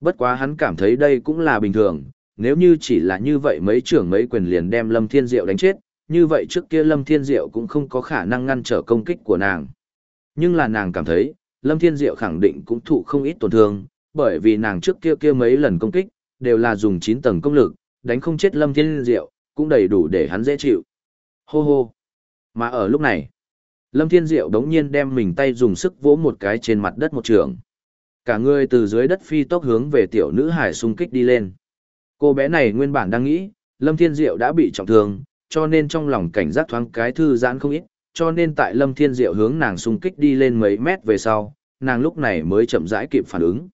Bất quá hắn cảm thấy đây cũng là bình thường, nếu như chỉ là như vậy mấy trưởng mấy quyền liền đem Lâm Thiên Diệu đánh chết, như vậy trước kia Lâm Thiên Diệu cũng không có khả năng ngăn trở công kích của nàng. Nhưng là nàng cảm thấy, Lâm Thiên Diệu khẳng định cũng thụ không ít tổn thương, bởi vì nàng trước kia kia mấy lần công kích, đều là dùng 9 tầng công lực, đánh không chết Lâm Thiên Diệu, cũng đầy đủ để hắn dễ chịu. Hô hô. Mà ở lúc này, Lâm Thiên Diệu đống nhiên đem mình tay dùng sức vỗ một cái trên mặt đất một trường. Cả người từ dưới đất phi tốc hướng về tiểu nữ hải xung kích đi lên. Cô bé này nguyên bản đang nghĩ, Lâm Thiên Diệu đã bị trọng thương, cho nên trong lòng cảnh giác thoáng cái thư giãn không ít, cho nên tại Lâm Thiên Diệu hướng nàng xung kích đi lên mấy mét về sau, nàng lúc này mới chậm rãi kịp phản ứng.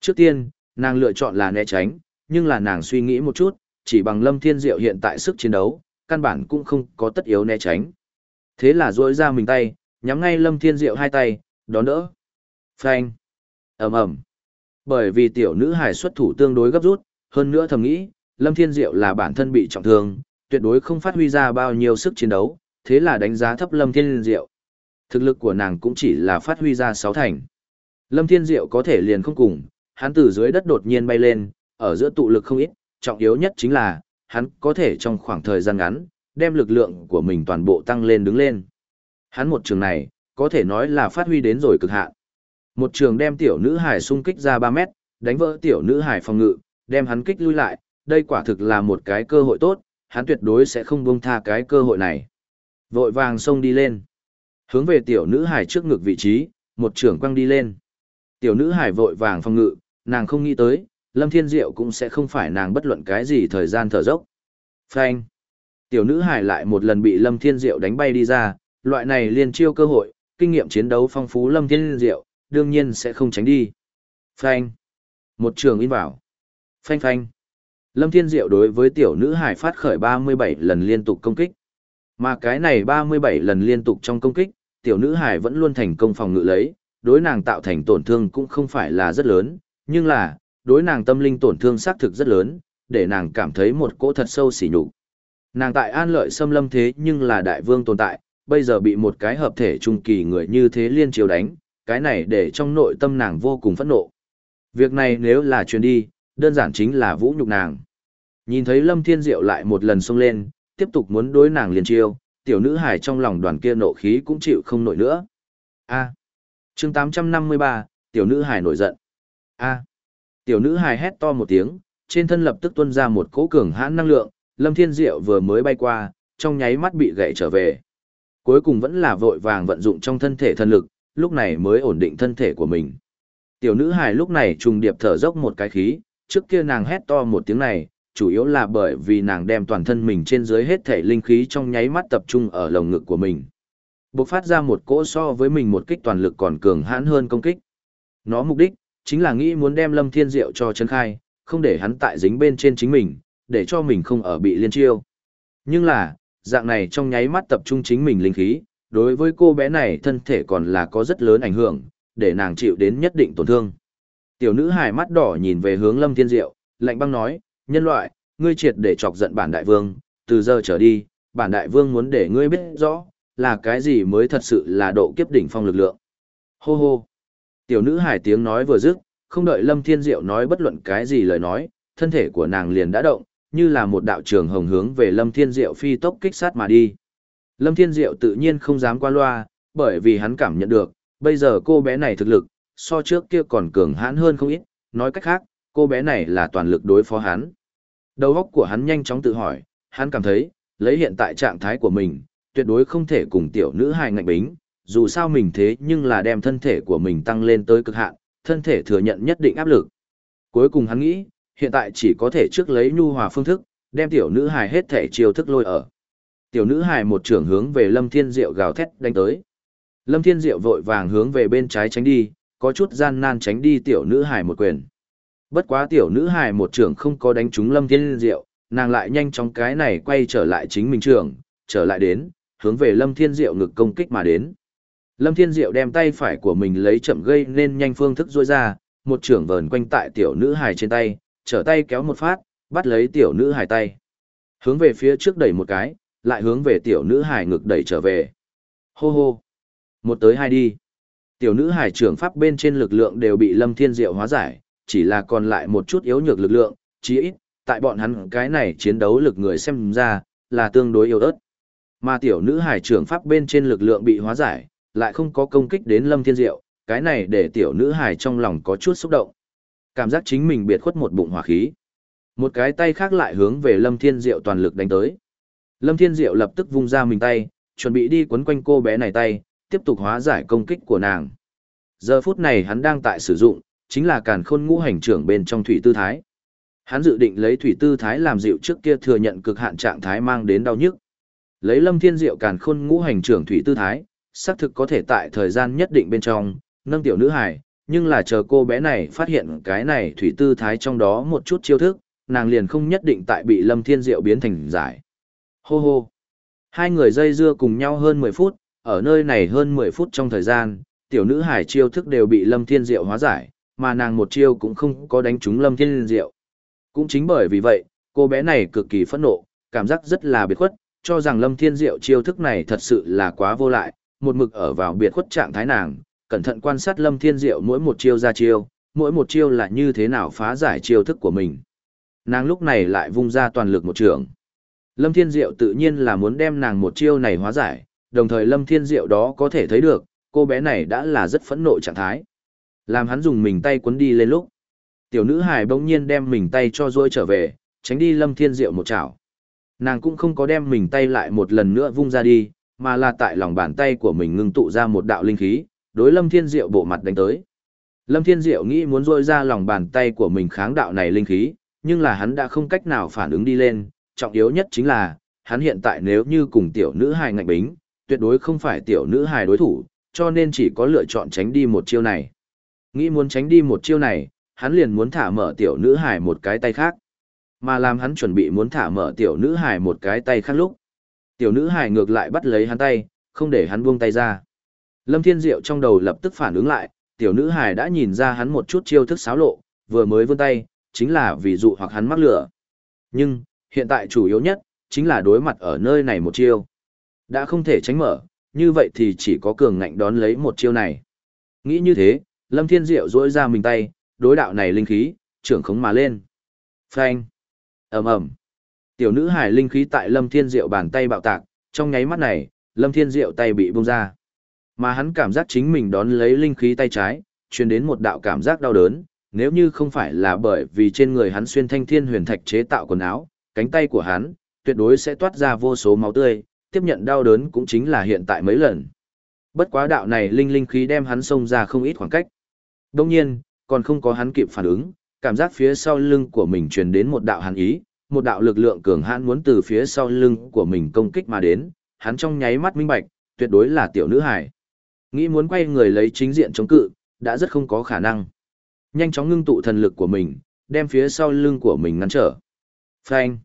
Trước tiên, nàng lựa chọn là né tránh, nhưng là nàng suy nghĩ một chút, chỉ bằng Lâm Thiên Diệu hiện tại sức chiến đấu, căn bản cũng không có tất yếu né tránh. Thế là duỗi ra mình tay, nhắm ngay Lâm Thiên Diệu hai tay, đón đỡ. Phanh ầm ầm. Bởi vì tiểu nữ hải xuất thủ tương đối gấp rút, hơn nữa thầm nghĩ, Lâm Thiên Diệu là bản thân bị trọng thương, tuyệt đối không phát huy ra bao nhiêu sức chiến đấu, thế là đánh giá thấp Lâm Thiên Diệu. Thực lực của nàng cũng chỉ là phát huy ra sáu thành. Lâm Thiên Diệu có thể liền không cùng, hắn từ dưới đất đột nhiên bay lên, ở giữa tụ lực không ít, trọng yếu nhất chính là, hắn có thể trong khoảng thời gian ngắn, đem lực lượng của mình toàn bộ tăng lên đứng lên. Hắn một trường này, có thể nói là phát huy đến rồi cực hạn. Một trường đem tiểu nữ hải xung kích ra 3 mét, đánh vỡ tiểu nữ hải phòng ngự, đem hắn kích lui lại, đây quả thực là một cái cơ hội tốt, hắn tuyệt đối sẽ không buông tha cái cơ hội này. Vội vàng xông đi lên. Hướng về tiểu nữ hải trước ngực vị trí, một trưởng quăng đi lên. Tiểu nữ hải vội vàng phòng ngự, nàng không nghĩ tới, Lâm Thiên Diệu cũng sẽ không phải nàng bất luận cái gì thời gian thở dốc. Phanh. Tiểu nữ hải lại một lần bị Lâm Thiên Diệu đánh bay đi ra, loại này liền chiêu cơ hội, kinh nghiệm chiến đấu phong phú Lâm Thiên Diệu, đương nhiên sẽ không tránh đi. Phanh. Một trường in vào. Phanh phanh. Lâm Thiên Diệu đối với tiểu nữ hải phát khởi 37 lần liên tục công kích. Mà cái này 37 lần liên tục trong công kích, tiểu nữ hải vẫn luôn thành công phòng ngự lấy, đối nàng tạo thành tổn thương cũng không phải là rất lớn, nhưng là, đối nàng tâm linh tổn thương xác thực rất lớn, để nàng cảm thấy một cỗ thật sâu xỉ nhục. Nàng tại an lợi xâm lâm thế nhưng là đại vương tồn tại, bây giờ bị một cái hợp thể trung kỳ người như thế liên chiếu đánh, cái này để trong nội tâm nàng vô cùng phẫn nộ. Việc này nếu là truyền đi, đơn giản chính là vũ nhục nàng. Nhìn thấy Lâm Thiên Diệu lại một lần xông lên, tiếp tục muốn đối nàng liền chiêu, tiểu nữ hài trong lòng đoàn kia nộ khí cũng chịu không nổi nữa. A. chương 853, Tiểu nữ hài nổi giận. A. Tiểu nữ hài hét to một tiếng, trên thân lập tức tuôn ra một cỗ cường hãn năng lượng, Lâm Thiên Diệu vừa mới bay qua, trong nháy mắt bị gãy trở về. Cuối cùng vẫn là vội vàng vận dụng trong thân thể thân lực, lúc này mới ổn định thân thể của mình. Tiểu nữ hài lúc này trùng điệp thở dốc một cái khí, trước kia nàng hét to một tiếng này, chủ yếu là bởi vì nàng đem toàn thân mình trên dưới hết thể linh khí trong nháy mắt tập trung ở lồng ngực của mình. Bộc phát ra một cỗ so với mình một kích toàn lực còn cường hãn hơn công kích. Nó mục đích, chính là nghĩ muốn đem Lâm Thiên Diệu cho chân khai, không để hắn tại dính bên trên chính mình, để cho mình không ở bị liên chiêu. Nhưng là, dạng này trong nháy mắt tập trung chính mình linh khí, đối với cô bé này thân thể còn là có rất lớn ảnh hưởng, để nàng chịu đến nhất định tổn thương. Tiểu nữ hài mắt đỏ nhìn về hướng Lâm Thiên Diệu, lạnh băng nói, nhân loại, ngươi triệt để chọc giận bản đại vương, từ giờ trở đi, bản đại vương muốn để ngươi biết rõ, là cái gì mới thật sự là độ kiếp đỉnh phong lực lượng. Hô hô. Tiểu nữ hài tiếng nói vừa dứt, không đợi Lâm Thiên Diệu nói bất luận cái gì lời nói, thân thể của nàng liền đã động, như là một đạo trường hồng hướng về Lâm Thiên Diệu phi tốc kích sát mà đi. Lâm Thiên Diệu tự nhiên không dám qua loa, bởi vì hắn cảm nhận được, bây giờ cô bé này thực lực, so trước kia còn cường hãn hơn không ít, nói cách khác, cô bé này là toàn lực đối phó hắn. Đầu óc của hắn nhanh chóng tự hỏi, hắn cảm thấy, lấy hiện tại trạng thái của mình, tuyệt đối không thể cùng tiểu nữ hài ngạnh bính, dù sao mình thế nhưng là đem thân thể của mình tăng lên tới cực hạn, thân thể thừa nhận nhất định áp lực. Cuối cùng hắn nghĩ, hiện tại chỉ có thể trước lấy nhu hòa phương thức, đem tiểu nữ hài hết thể chiêu thức lôi ở. Tiểu nữ hài một trưởng hướng về Lâm Thiên Diệu gào thét đánh tới. Lâm Thiên Diệu vội vàng hướng về bên trái tránh đi, có chút gian nan tránh đi tiểu nữ hài một quyền. Bất quá tiểu nữ hài một trưởng không có đánh trúng Lâm Thiên Diệu, nàng lại nhanh chóng cái này quay trở lại chính mình trưởng, trở lại đến, hướng về Lâm Thiên Diệu ngực công kích mà đến. Lâm Thiên Diệu đem tay phải của mình lấy chậm gây nên nhanh phương thức duỗi ra, một trưởng vờn quanh tại tiểu nữ hài trên tay, trở tay kéo một phát, bắt lấy tiểu nữ hài tay. Hướng về phía trước đẩy một cái, lại hướng về tiểu nữ hải ngực đẩy trở về. Hô hô. Một tới hai đi. Tiểu nữ hải trưởng pháp bên trên lực lượng đều bị Lâm Thiên Diệu hóa giải, chỉ là còn lại một chút yếu nhược lực lượng, chí ít, tại bọn hắn cái này chiến đấu lực người xem ra, là tương đối yếu ớt. Mà tiểu nữ hải trưởng pháp bên trên lực lượng bị hóa giải, lại không có công kích đến Lâm Thiên Diệu, cái này để tiểu nữ hải trong lòng có chút xúc động. Cảm giác chính mình biệt khuất một bụng hỏa khí. Một cái tay khác lại hướng về Lâm Thiên Diệu toàn lực đánh tới. Lâm Thiên Diệu lập tức vung ra mình tay, chuẩn bị đi quấn quanh cô bé này tay, tiếp tục hóa giải công kích của nàng. Giờ phút này hắn đang tại sử dụng, chính là càn khôn ngũ hành trưởng bên trong thủy tư thái. Hắn dự định lấy thủy tư thái làm dịu trước kia thừa nhận cực hạn trạng thái mang đến đau nhức. Lấy Lâm Thiên Diệu càn khôn ngũ hành trưởng thủy tư thái, xác thực có thể tại thời gian nhất định bên trong, nâng tiểu nữ hải, nhưng là chờ cô bé này phát hiện cái này thủy tư thái trong đó một chút chiêu thức, nàng liền không nhất định tại bị Lâm Thiên Diệu biến thành giải. Hô hô. Hai người dây dưa cùng nhau hơn 10 phút, ở nơi này hơn 10 phút trong thời gian, tiểu nữ hải chiêu thức đều bị Lâm Thiên Diệu hóa giải, mà nàng một chiêu cũng không có đánh trúng Lâm Thiên Diệu. Cũng chính bởi vì vậy, cô bé này cực kỳ phẫn nộ, cảm giác rất là biệt khuất, cho rằng Lâm Thiên Diệu chiêu thức này thật sự là quá vô lại, một mực ở vào biệt khuất trạng thái nàng, cẩn thận quan sát Lâm Thiên Diệu mỗi một chiêu ra chiêu, mỗi một chiêu là như thế nào phá giải chiêu thức của mình. Nàng lúc này lại vung ra toàn lực một trường. Lâm Thiên Diệu tự nhiên là muốn đem nàng một chiêu này hóa giải, đồng thời Lâm Thiên Diệu đó có thể thấy được, cô bé này đã là rất phẫn nộ trạng thái. Làm hắn dùng mình tay cuốn đi lên lúc. Tiểu nữ hài bỗng nhiên đem mình tay cho rôi trở về, tránh đi Lâm Thiên Diệu một chảo. Nàng cũng không có đem mình tay lại một lần nữa vung ra đi, mà là tại lòng bàn tay của mình ngưng tụ ra một đạo linh khí, đối Lâm Thiên Diệu bộ mặt đánh tới. Lâm Thiên Diệu nghĩ muốn rôi ra lòng bàn tay của mình kháng đạo này linh khí, nhưng là hắn đã không cách nào phản ứng đi lên, trọng yếu nhất chính là, hắn hiện tại nếu như cùng tiểu nữ hài ngạnh bính, tuyệt đối không phải tiểu nữ hài đối thủ, cho nên chỉ có lựa chọn tránh đi một chiêu này. Nghĩ muốn tránh đi một chiêu này, hắn liền muốn thả mở tiểu nữ hài một cái tay khác. Mà làm hắn chuẩn bị muốn thả mở tiểu nữ hài một cái tay khác lúc. Tiểu nữ hài ngược lại bắt lấy hắn tay, không để hắn buông tay ra. Lâm Thiên Diệu trong đầu lập tức phản ứng lại, tiểu nữ hài đã nhìn ra hắn một chút chiêu thức xáo lộ, vừa mới vươn tay, chính là vì dụ hoặc hắn mắc lửa. Nhưng, hiện tại chủ yếu nhất, chính là đối mặt ở nơi này một chiêu. Đã không thể tránh mở, như vậy thì chỉ có cường ngạnh đón lấy một chiêu này. Nghĩ như thế, Lâm Thiên Diệu duỗi ra mình tay, đối đạo này linh khí, trưởng khống mà lên. Phanh. ầm ầm. Tiểu nữ hải linh khí tại Lâm Thiên Diệu bàn tay bạo tạc, trong nháy mắt này, Lâm Thiên Diệu tay bị bung ra. Mà hắn cảm giác chính mình đón lấy linh khí tay trái, truyền đến một đạo cảm giác đau đớn, nếu như không phải là bởi vì trên người hắn xuyên thanh thiên huyền thạch chế tạo quần áo, cánh tay của hắn tuyệt đối sẽ toát ra vô số máu tươi, tiếp nhận đau đớn cũng chính là hiện tại mấy lần. Bất quá đạo này linh linh khí đem hắn xông ra không ít khoảng cách. Đông nhiên, còn không có hắn kịp phản ứng, cảm giác phía sau lưng của mình truyền đến một đạo hàn ý, một đạo lực lượng cường hãn muốn từ phía sau lưng của mình công kích mà đến, hắn trong nháy mắt minh bạch, tuyệt đối là tiểu nữ hải. Nghĩ muốn quay người lấy chính diện chống cự, đã rất không có khả năng. Nhanh chóng ngưng tụ thần lực của mình, đem phía sau lưng của mình ngăn trở. Phanh.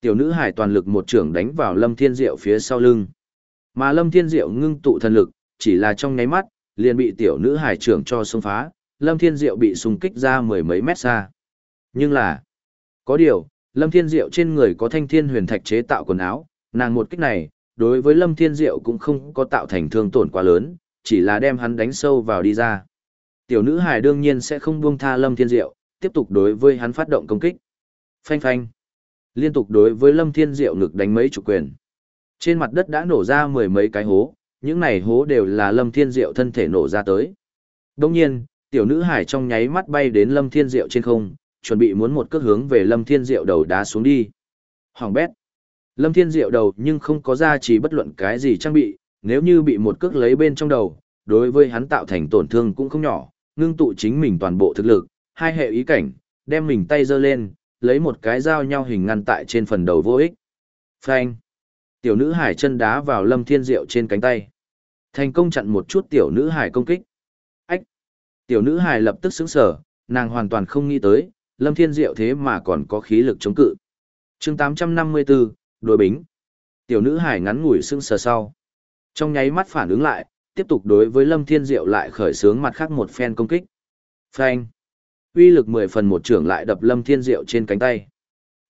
Tiểu nữ hải toàn lực một trưởng đánh vào Lâm Thiên Diệu phía sau lưng. Mà Lâm Thiên Diệu ngưng tụ thần lực, chỉ là trong nháy mắt, liền bị tiểu nữ hải trưởng cho xông phá, Lâm Thiên Diệu bị xung kích ra mười mấy mét xa. Nhưng là, có điều, Lâm Thiên Diệu trên người có thanh thiên huyền thạch chế tạo quần áo, nàng một kích này, đối với Lâm Thiên Diệu cũng không có tạo thành thương tổn quá lớn, chỉ là đem hắn đánh sâu vào đi ra. Tiểu nữ hải đương nhiên sẽ không buông tha Lâm Thiên Diệu, tiếp tục đối với hắn phát động công kích. Phanh phanh. Liên tục đối với Lâm Thiên Diệu ngực đánh mấy chục quyền. Trên mặt đất đã nổ ra mười mấy cái hố, những này hố đều là Lâm Thiên Diệu thân thể nổ ra tới. Đồng nhiên, tiểu nữ hải trong nháy mắt bay đến Lâm Thiên Diệu trên không, chuẩn bị muốn một cước hướng về Lâm Thiên Diệu đầu đá xuống đi. Hoàng bét. Lâm Thiên Diệu đầu nhưng không có ra chỉ bất luận cái gì trang bị, nếu như bị một cước lấy bên trong đầu, đối với hắn tạo thành tổn thương cũng không nhỏ, ngưng tụ chính mình toàn bộ thực lực, hai hệ ý cảnh, đem mình tay giơ lên, lấy một cái dao nhau hình ngăn tại trên phần đầu vô ích. Phanh. Tiểu nữ hải chân đá vào Lâm Thiên Diệu trên cánh tay. Thành công chặn một chút tiểu nữ hải công kích. Ách. Tiểu nữ hải lập tức sững sờ, nàng hoàn toàn không nghĩ tới, Lâm Thiên Diệu thế mà còn có khí lực chống cự. chương 854, đối bính. Tiểu nữ hải ngắn ngủi sững sờ sau. Trong nháy mắt phản ứng lại, tiếp tục đối với Lâm Thiên Diệu lại khởi sướng mặt khác một phen công kích. Phanh. Uy lực 10 phần một trưởng lại đập Lâm Thiên Diệu trên cánh tay.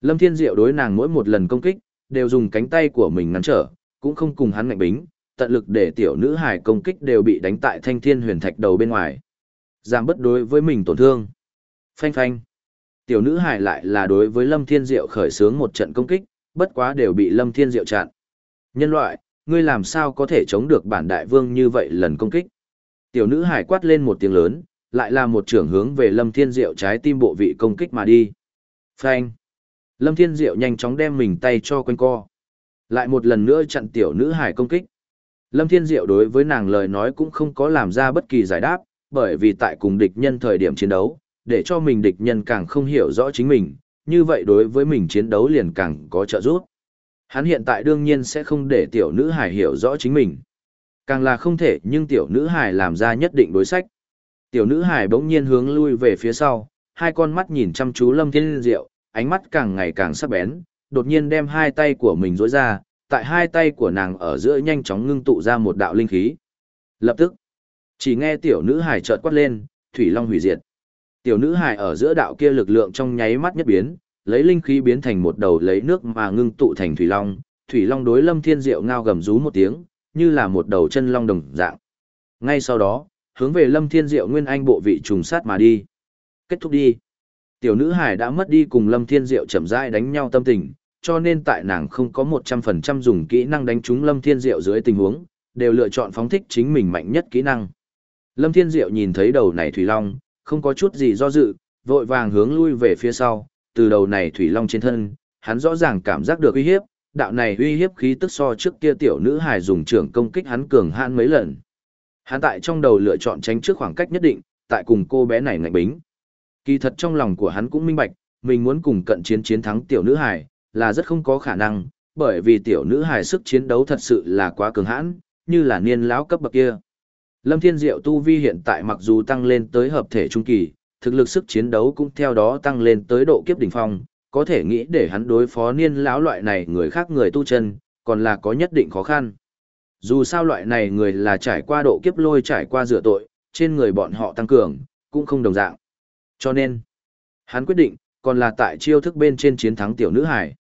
Lâm Thiên Diệu đối nàng mỗi một lần công kích, đều dùng cánh tay của mình ngăn trở, cũng không cùng hắn ngạnh bính, tận lực để tiểu nữ hải công kích đều bị đánh tại thanh thiên huyền thạch đầu bên ngoài. Giảm bất đối với mình tổn thương. Phanh phanh. Tiểu nữ hải lại là đối với Lâm Thiên Diệu khởi xướng một trận công kích, bất quá đều bị Lâm Thiên Diệu chặn. Nhân loại, ngươi làm sao có thể chống được bản đại vương như vậy lần công kích? Tiểu nữ hải quát lên một tiếng lớn, lại là một trưởng hướng về Lâm Thiên Diệu trái tim bộ vị công kích mà đi. Phanh. Lâm Thiên Diệu nhanh chóng đem mình tay cho quanh co. Lại một lần nữa chặn tiểu nữ hải công kích. Lâm Thiên Diệu đối với nàng lời nói cũng không có làm ra bất kỳ giải đáp, bởi vì tại cùng địch nhân thời điểm chiến đấu, để cho mình địch nhân càng không hiểu rõ chính mình, như vậy đối với mình chiến đấu liền càng có trợ giúp. Hắn hiện tại đương nhiên sẽ không để tiểu nữ hải hiểu rõ chính mình. Càng là không thể nhưng tiểu nữ hải làm ra nhất định đối sách. Tiểu nữ hải bỗng nhiên hướng lui về phía sau, hai con mắt nhìn chăm chú Lâm Thiên Diệu, ánh mắt càng ngày càng sắc bén, đột nhiên đem hai tay của mình rối ra, tại hai tay của nàng ở giữa nhanh chóng ngưng tụ ra một đạo linh khí. Lập tức, chỉ nghe tiểu nữ hải chợt quát lên, thủy long hủy diệt. Tiểu nữ hải ở giữa đạo kia lực lượng trong nháy mắt nhất biến, lấy linh khí biến thành một đầu lấy nước mà ngưng tụ thành thủy long, thủy long đối Lâm Thiên Diệu ngao gầm rú một tiếng, như là một đầu chân long đồng dạng. Ngay sau đó, hướng về Lâm Thiên Diệu nguyên anh bộ vị trùng sát mà đi. Kết thúc đi. Tiểu nữ hải đã mất đi cùng Lâm Thiên Diệu chậm rãi đánh nhau tâm tình, cho nên tại nàng không có 100% dùng kỹ năng đánh trúng Lâm Thiên Diệu dưới tình huống, đều lựa chọn phóng thích chính mình mạnh nhất kỹ năng. Lâm Thiên Diệu nhìn thấy đầu này Thủy Long, không có chút gì do dự, vội vàng hướng lui về phía sau, từ đầu này Thủy Long trên thân, hắn rõ ràng cảm giác được uy hiếp, đạo này uy hiếp khí tức so trước kia tiểu nữ hài dùng trưởng công kích hắn cường hãn mấy lần. Hắn tại trong đầu lựa chọn tránh trước khoảng cách nhất định, tại cùng cô bé này ngạnh bính. Kỳ thật trong lòng của hắn cũng minh bạch, mình muốn cùng cận chiến chiến thắng tiểu nữ hài, là rất không có khả năng, bởi vì tiểu nữ hài sức chiến đấu thật sự là quá cường hãn, như là niên lão cấp bậc kia. Lâm Thiên Diệu tu vi hiện tại mặc dù tăng lên tới hợp thể trung kỳ, thực lực sức chiến đấu cũng theo đó tăng lên tới độ kiếp đỉnh phong, có thể nghĩ để hắn đối phó niên lão loại này người khác người tu chân, còn là có nhất định khó khăn. Dù sao loại này người là trải qua độ kiếp lôi trải qua rửa tội, trên người bọn họ tăng cường, cũng không đồng dạng. Cho nên, hắn quyết định, còn là tại chiêu thức bên trên chiến thắng tiểu nữ hải.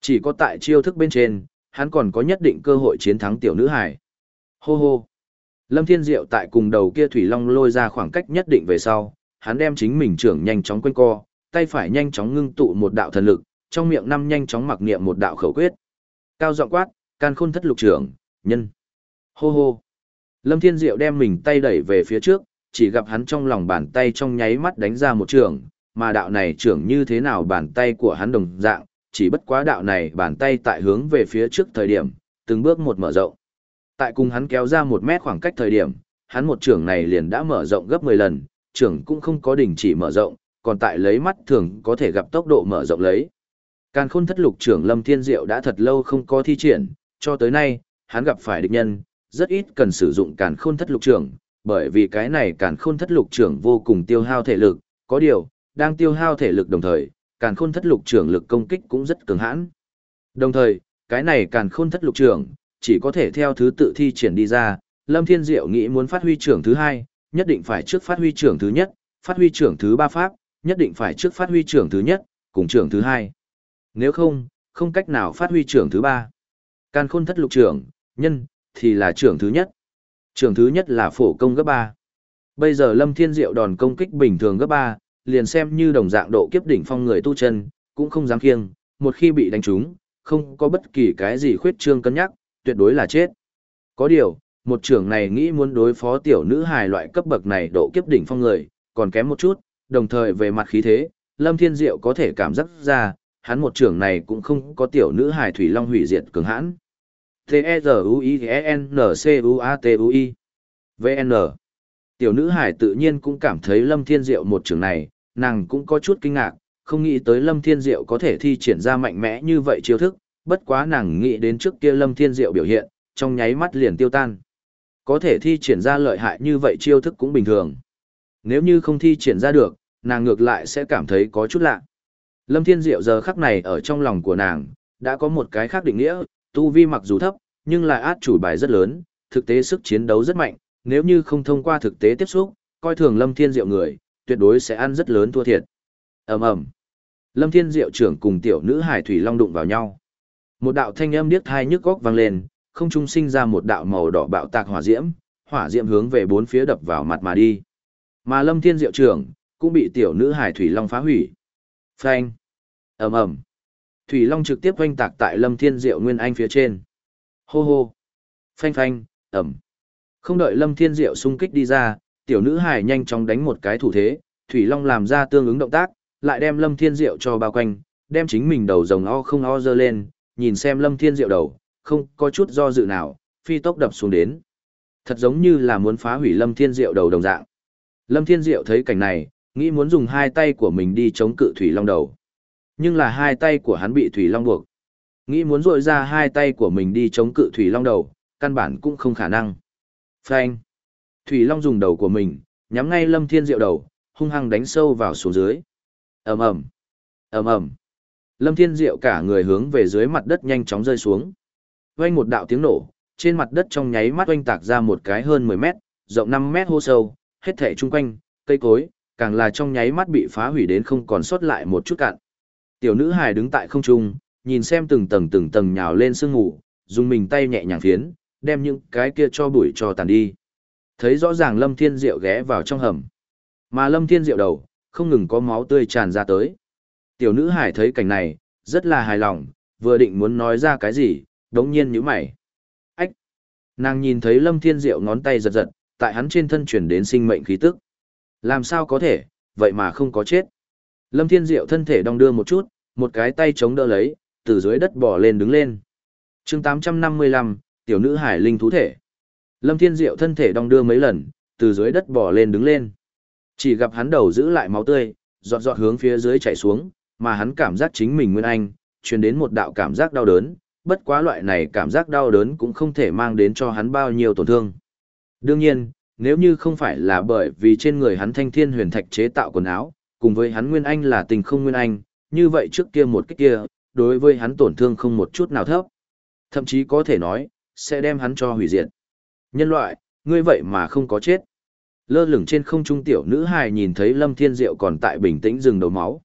Chỉ có tại chiêu thức bên trên, hắn còn có nhất định cơ hội chiến thắng tiểu nữ hải. Hô hô. Lâm Thiên Diệu tại cùng đầu kia Thủy Long lôi ra khoảng cách nhất định về sau, hắn đem chính mình trưởng nhanh chóng quanh co, tay phải nhanh chóng ngưng tụ một đạo thần lực, trong miệng năm nhanh chóng mặc niệm một đạo khẩu quyết. Cao giọng quát, can khôn thất lục trưởng, nhân. Hô hô. Lâm Thiên Diệu đem mình tay đẩy về phía trước, chỉ gặp hắn trong lòng bàn tay trong nháy mắt đánh ra một trường, mà đạo này trưởng như thế nào bàn tay của hắn đồng dạng, chỉ bất quá đạo này bàn tay tại hướng về phía trước thời điểm, từng bước một mở rộng. Tại cùng hắn kéo ra một mét khoảng cách thời điểm, hắn một trưởng này liền đã mở rộng gấp 10 lần, trưởng cũng không có đình chỉ mở rộng, còn tại lấy mắt thường có thể gặp tốc độ mở rộng lấy. Càn khôn thất lục trưởng Lâm Thiên Diệu đã thật lâu không có thi triển, cho tới nay, hắn gặp phải địch nhân, rất ít cần sử dụng càn khôn thất lục trưởng, bởi vì cái này càn khôn thất lục trưởng vô cùng tiêu hao thể lực, có điều, đang tiêu hao thể lực đồng thời, càn khôn thất lục trưởng lực công kích cũng rất cường hãn. Đồng thời, cái này càn khôn thất lục trưởng, chỉ có thể theo thứ tự thi triển đi ra, Lâm Thiên Diệu nghĩ muốn phát huy trưởng thứ hai, nhất định phải trước phát huy trưởng thứ nhất, phát huy trưởng thứ ba pháp, nhất định phải trước phát huy trưởng thứ nhất, cùng trưởng thứ hai. Nếu không, không cách nào phát huy trưởng thứ ba. Càn khôn thất lục trưởng, nhân, thì là trưởng thứ nhất. Trưởng thứ nhất là phổ công gấp ba. Bây giờ Lâm Thiên Diệu đòn công kích bình thường gấp ba, liền xem như đồng dạng độ kiếp đỉnh phong người tu chân, cũng không dám kiêng, một khi bị đánh trúng, không có bất kỳ cái gì khuyết trương cân nhắc, tuyệt đối là chết. Có điều, một trưởng này nghĩ muốn đối phó tiểu nữ hài loại cấp bậc này độ kiếp đỉnh phong người, còn kém một chút, đồng thời về mặt khí thế, Lâm Thiên Diệu có thể cảm giác ra, hắn một trưởng này cũng không có tiểu nữ hài thủy long hủy diệt cường hãn. T-E-Z-U-I-N-C-U-A-T-U-I V-N Tiểu nữ hải tự nhiên cũng cảm thấy Lâm Thiên Diệu một trường này, nàng cũng có chút kinh ngạc, không nghĩ tới Lâm Thiên Diệu có thể thi triển ra mạnh mẽ như vậy chiêu thức, bất quá nàng nghĩ đến trước kia Lâm Thiên Diệu biểu hiện, trong nháy mắt liền tiêu tan. Có thể thi triển ra lợi hại như vậy chiêu thức cũng bình thường. Nếu như không thi triển ra được, nàng ngược lại sẽ cảm thấy có chút lạ. Lâm Thiên Diệu giờ khắc này ở trong lòng của nàng, đã có một cái khác định nghĩa, tu vi mặc dù thấp, nhưng lại át chủ bài rất lớn, thực tế sức chiến đấu rất mạnh, nếu như không thông qua thực tế tiếp xúc, coi thường Lâm Thiên Diệu người, tuyệt đối sẽ ăn rất lớn thua thiệt. Ầm ầm. Lâm Thiên Diệu trưởng cùng tiểu nữ Hải Thủy Long đụng vào nhau. Một đạo thanh âm điếc tai nhức góc vang lên, không trung sinh ra một đạo màu đỏ bạo tạc hỏa diễm, hỏa diễm hướng về bốn phía đập vào mặt mà đi. Mà Lâm Thiên Diệu trưởng cũng bị tiểu nữ Hải Thủy Long phá hủy. Phanh. Ầm ầm. Thủy Long trực tiếp oanh tạc tại Lâm Thiên Diệu Nguyên Anh phía trên. Hô hô. Phanh phanh, ầm. Không đợi Lâm Thiên Diệu xung kích đi ra, tiểu nữ hải nhanh chóng đánh một cái thủ thế, Thủy Long làm ra tương ứng động tác, lại đem Lâm Thiên Diệu cho bao quanh, đem chính mình đầu rồng o không o dơ lên, nhìn xem Lâm Thiên Diệu đầu, không có chút do dự nào, phi tốc đập xuống đến. Thật giống như là muốn phá hủy Lâm Thiên Diệu đầu đồng dạng. Lâm Thiên Diệu thấy cảnh này, nghĩ muốn dùng hai tay của mình đi chống cự Thủy Long đầu. Nhưng là hai tay của hắn bị Thủy Long buộc. Nghĩ muốn rội ra hai tay của mình đi chống cự Thủy Long đầu, căn bản cũng không khả năng. Phanh. Thủy Long dùng đầu của mình, nhắm ngay Lâm Thiên Diệu đầu, hung hăng đánh sâu vào xuống dưới. ầm ầm, ầm ầm. Lâm Thiên Diệu cả người hướng về dưới mặt đất nhanh chóng rơi xuống. Vang một đạo tiếng nổ, trên mặt đất trong nháy mắt oanh tạc ra một cái hơn 10 mét, rộng 5 mét hô sâu, hết thảy chung quanh, cây cối, càng là trong nháy mắt bị phá hủy đến không còn sót lại một chút cạn. Tiểu nữ hài đứng tại không trung, nhìn xem từng tầng từng tầng nhào lên sương ngủ, dùng mình tay nhẹ nhàng phiến, đem những cái kia cho bụi cho tàn đi. Thấy rõ ràng Lâm Thiên Diệu ghé vào trong hầm. Mà Lâm Thiên Diệu đầu, không ngừng có máu tươi tràn ra tới. Tiểu nữ hải thấy cảnh này, rất là hài lòng, vừa định muốn nói ra cái gì, đống nhiên nhíu mày. Ách! Nàng nhìn thấy Lâm Thiên Diệu ngón tay giật giật, tại hắn trên thân chuyển đến sinh mệnh khí tức. Làm sao có thể, vậy mà không có chết. Lâm Thiên Diệu thân thể đong đưa một chút, một cái tay chống đỡ lấy, từ dưới đất bò lên đứng lên. chương 855, tiểu nữ hải linh thú thể. Lâm Thiên Diệu thân thể đong đưa mấy lần, từ dưới đất bò lên đứng lên. Chỉ gặp hắn đầu giữ lại máu tươi, giọt giọt hướng phía dưới chảy xuống, mà hắn cảm giác chính mình nguyên anh, truyền đến một đạo cảm giác đau đớn, bất quá loại này cảm giác đau đớn cũng không thể mang đến cho hắn bao nhiêu tổn thương. Đương nhiên, nếu như không phải là bởi vì trên người hắn thanh thiên huyền thạch chế tạo quần áo, cùng với hắn nguyên anh là tình không nguyên anh, như vậy trước kia một cái kia, đối với hắn tổn thương không một chút nào thấp. Thậm chí có thể nói, sẽ đem hắn cho hủy diệt. Nhân loại, ngươi vậy mà không có chết. Lơ lửng trên không trung tiểu nữ hài nhìn thấy Lâm Thiên Diệu còn tại bình tĩnh dừng đầu máu.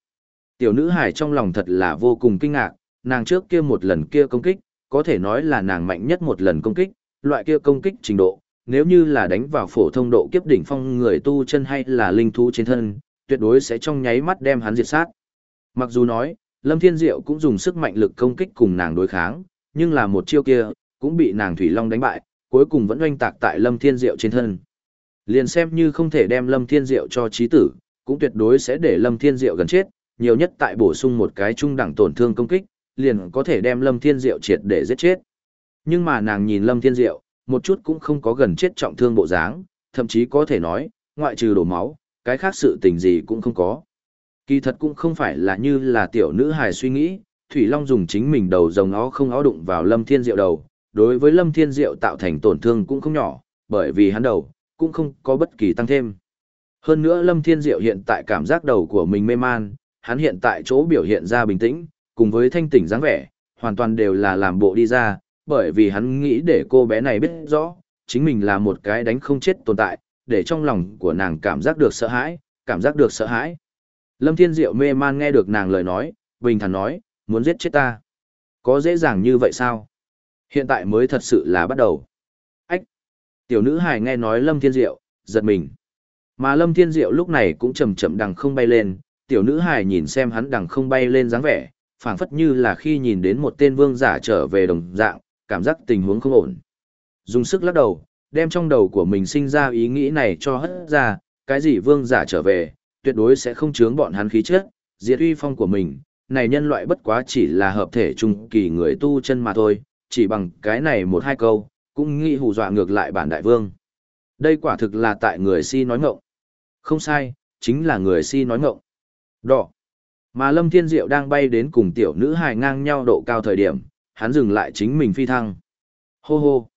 Tiểu nữ hài trong lòng thật là vô cùng kinh ngạc, nàng trước kia một lần kia công kích, có thể nói là nàng mạnh nhất một lần công kích, loại kia công kích trình độ, nếu như là đánh vào phổ thông độ kiếp đỉnh phong người tu chân hay là linh thú trên thân, tuyệt đối sẽ trong nháy mắt đem hắn diệt sát. Mặc dù nói, Lâm Thiên Diệu cũng dùng sức mạnh lực công kích cùng nàng đối kháng, nhưng là một chiêu kia, cũng bị nàng Thủy Long đánh bại, cuối cùng vẫn oanh tạc tại Lâm Thiên Diệu trên thân. Liền xem như không thể đem Lâm Thiên Diệu cho trí tử, cũng tuyệt đối sẽ để Lâm Thiên Diệu gần chết, nhiều nhất tại bổ sung một cái trung đẳng tổn thương công kích, liền có thể đem Lâm Thiên Diệu triệt để giết chết. Nhưng mà nàng nhìn Lâm Thiên Diệu, một chút cũng không có gần chết trọng thương bộ dáng, thậm chí có thể nói, ngoại trừ đổ máu, cái khác sự tình gì cũng không có. Kỳ thật cũng không phải là như là tiểu nữ hài suy nghĩ, Thủy Long dùng chính mình đầu rồng ó không ó đụng vào Lâm Thiên Diệu đầu, đối với Lâm Thiên Diệu tạo thành tổn thương cũng không nhỏ, bởi vì hắn đầu, cũng không có bất kỳ tăng thêm. Hơn nữa Lâm Thiên Diệu hiện tại cảm giác đầu của mình mê man, hắn hiện tại chỗ biểu hiện ra bình tĩnh, cùng với thanh tỉnh dáng vẻ, hoàn toàn đều là làm bộ đi ra, bởi vì hắn nghĩ để cô bé này biết rõ, chính mình là một cái đánh không chết tồn tại, để trong lòng của nàng cảm giác được sợ hãi, cảm giác được sợ hãi. Lâm Thiên Diệu mê man nghe được nàng lời nói, bình thản nói, muốn giết chết ta. Có dễ dàng như vậy sao? Hiện tại mới thật sự là bắt đầu. Ách! Tiểu nữ hài nghe nói Lâm Thiên Diệu, giật mình. Mà Lâm Thiên Diệu lúc này cũng chậm chậm đằng không bay lên, tiểu nữ hài nhìn xem hắn đằng không bay lên dáng vẻ, phảng phất như là khi nhìn đến một tên vương giả trở về đồng dạng, cảm giác tình huống không ổn. Dùng sức lắc đầu, đem trong đầu của mình sinh ra ý nghĩ này cho hất ra, cái gì vương giả trở về, tuyệt đối sẽ không chướng bọn hắn khí chất, diệt uy phong của mình, này nhân loại bất quá chỉ là hợp thể trung kỳ người tu chân mà thôi, chỉ bằng cái này một hai câu, cũng nghĩ hù dọa ngược lại bản đại vương. Đây quả thực là tại người si nói ngộng. Không sai, chính là người si nói ngộng. Đỏ. Mà Lâm Thiên Diệu đang bay đến cùng tiểu nữ hài ngang nhau độ cao thời điểm, hắn dừng lại chính mình phi thăng. Hô hô.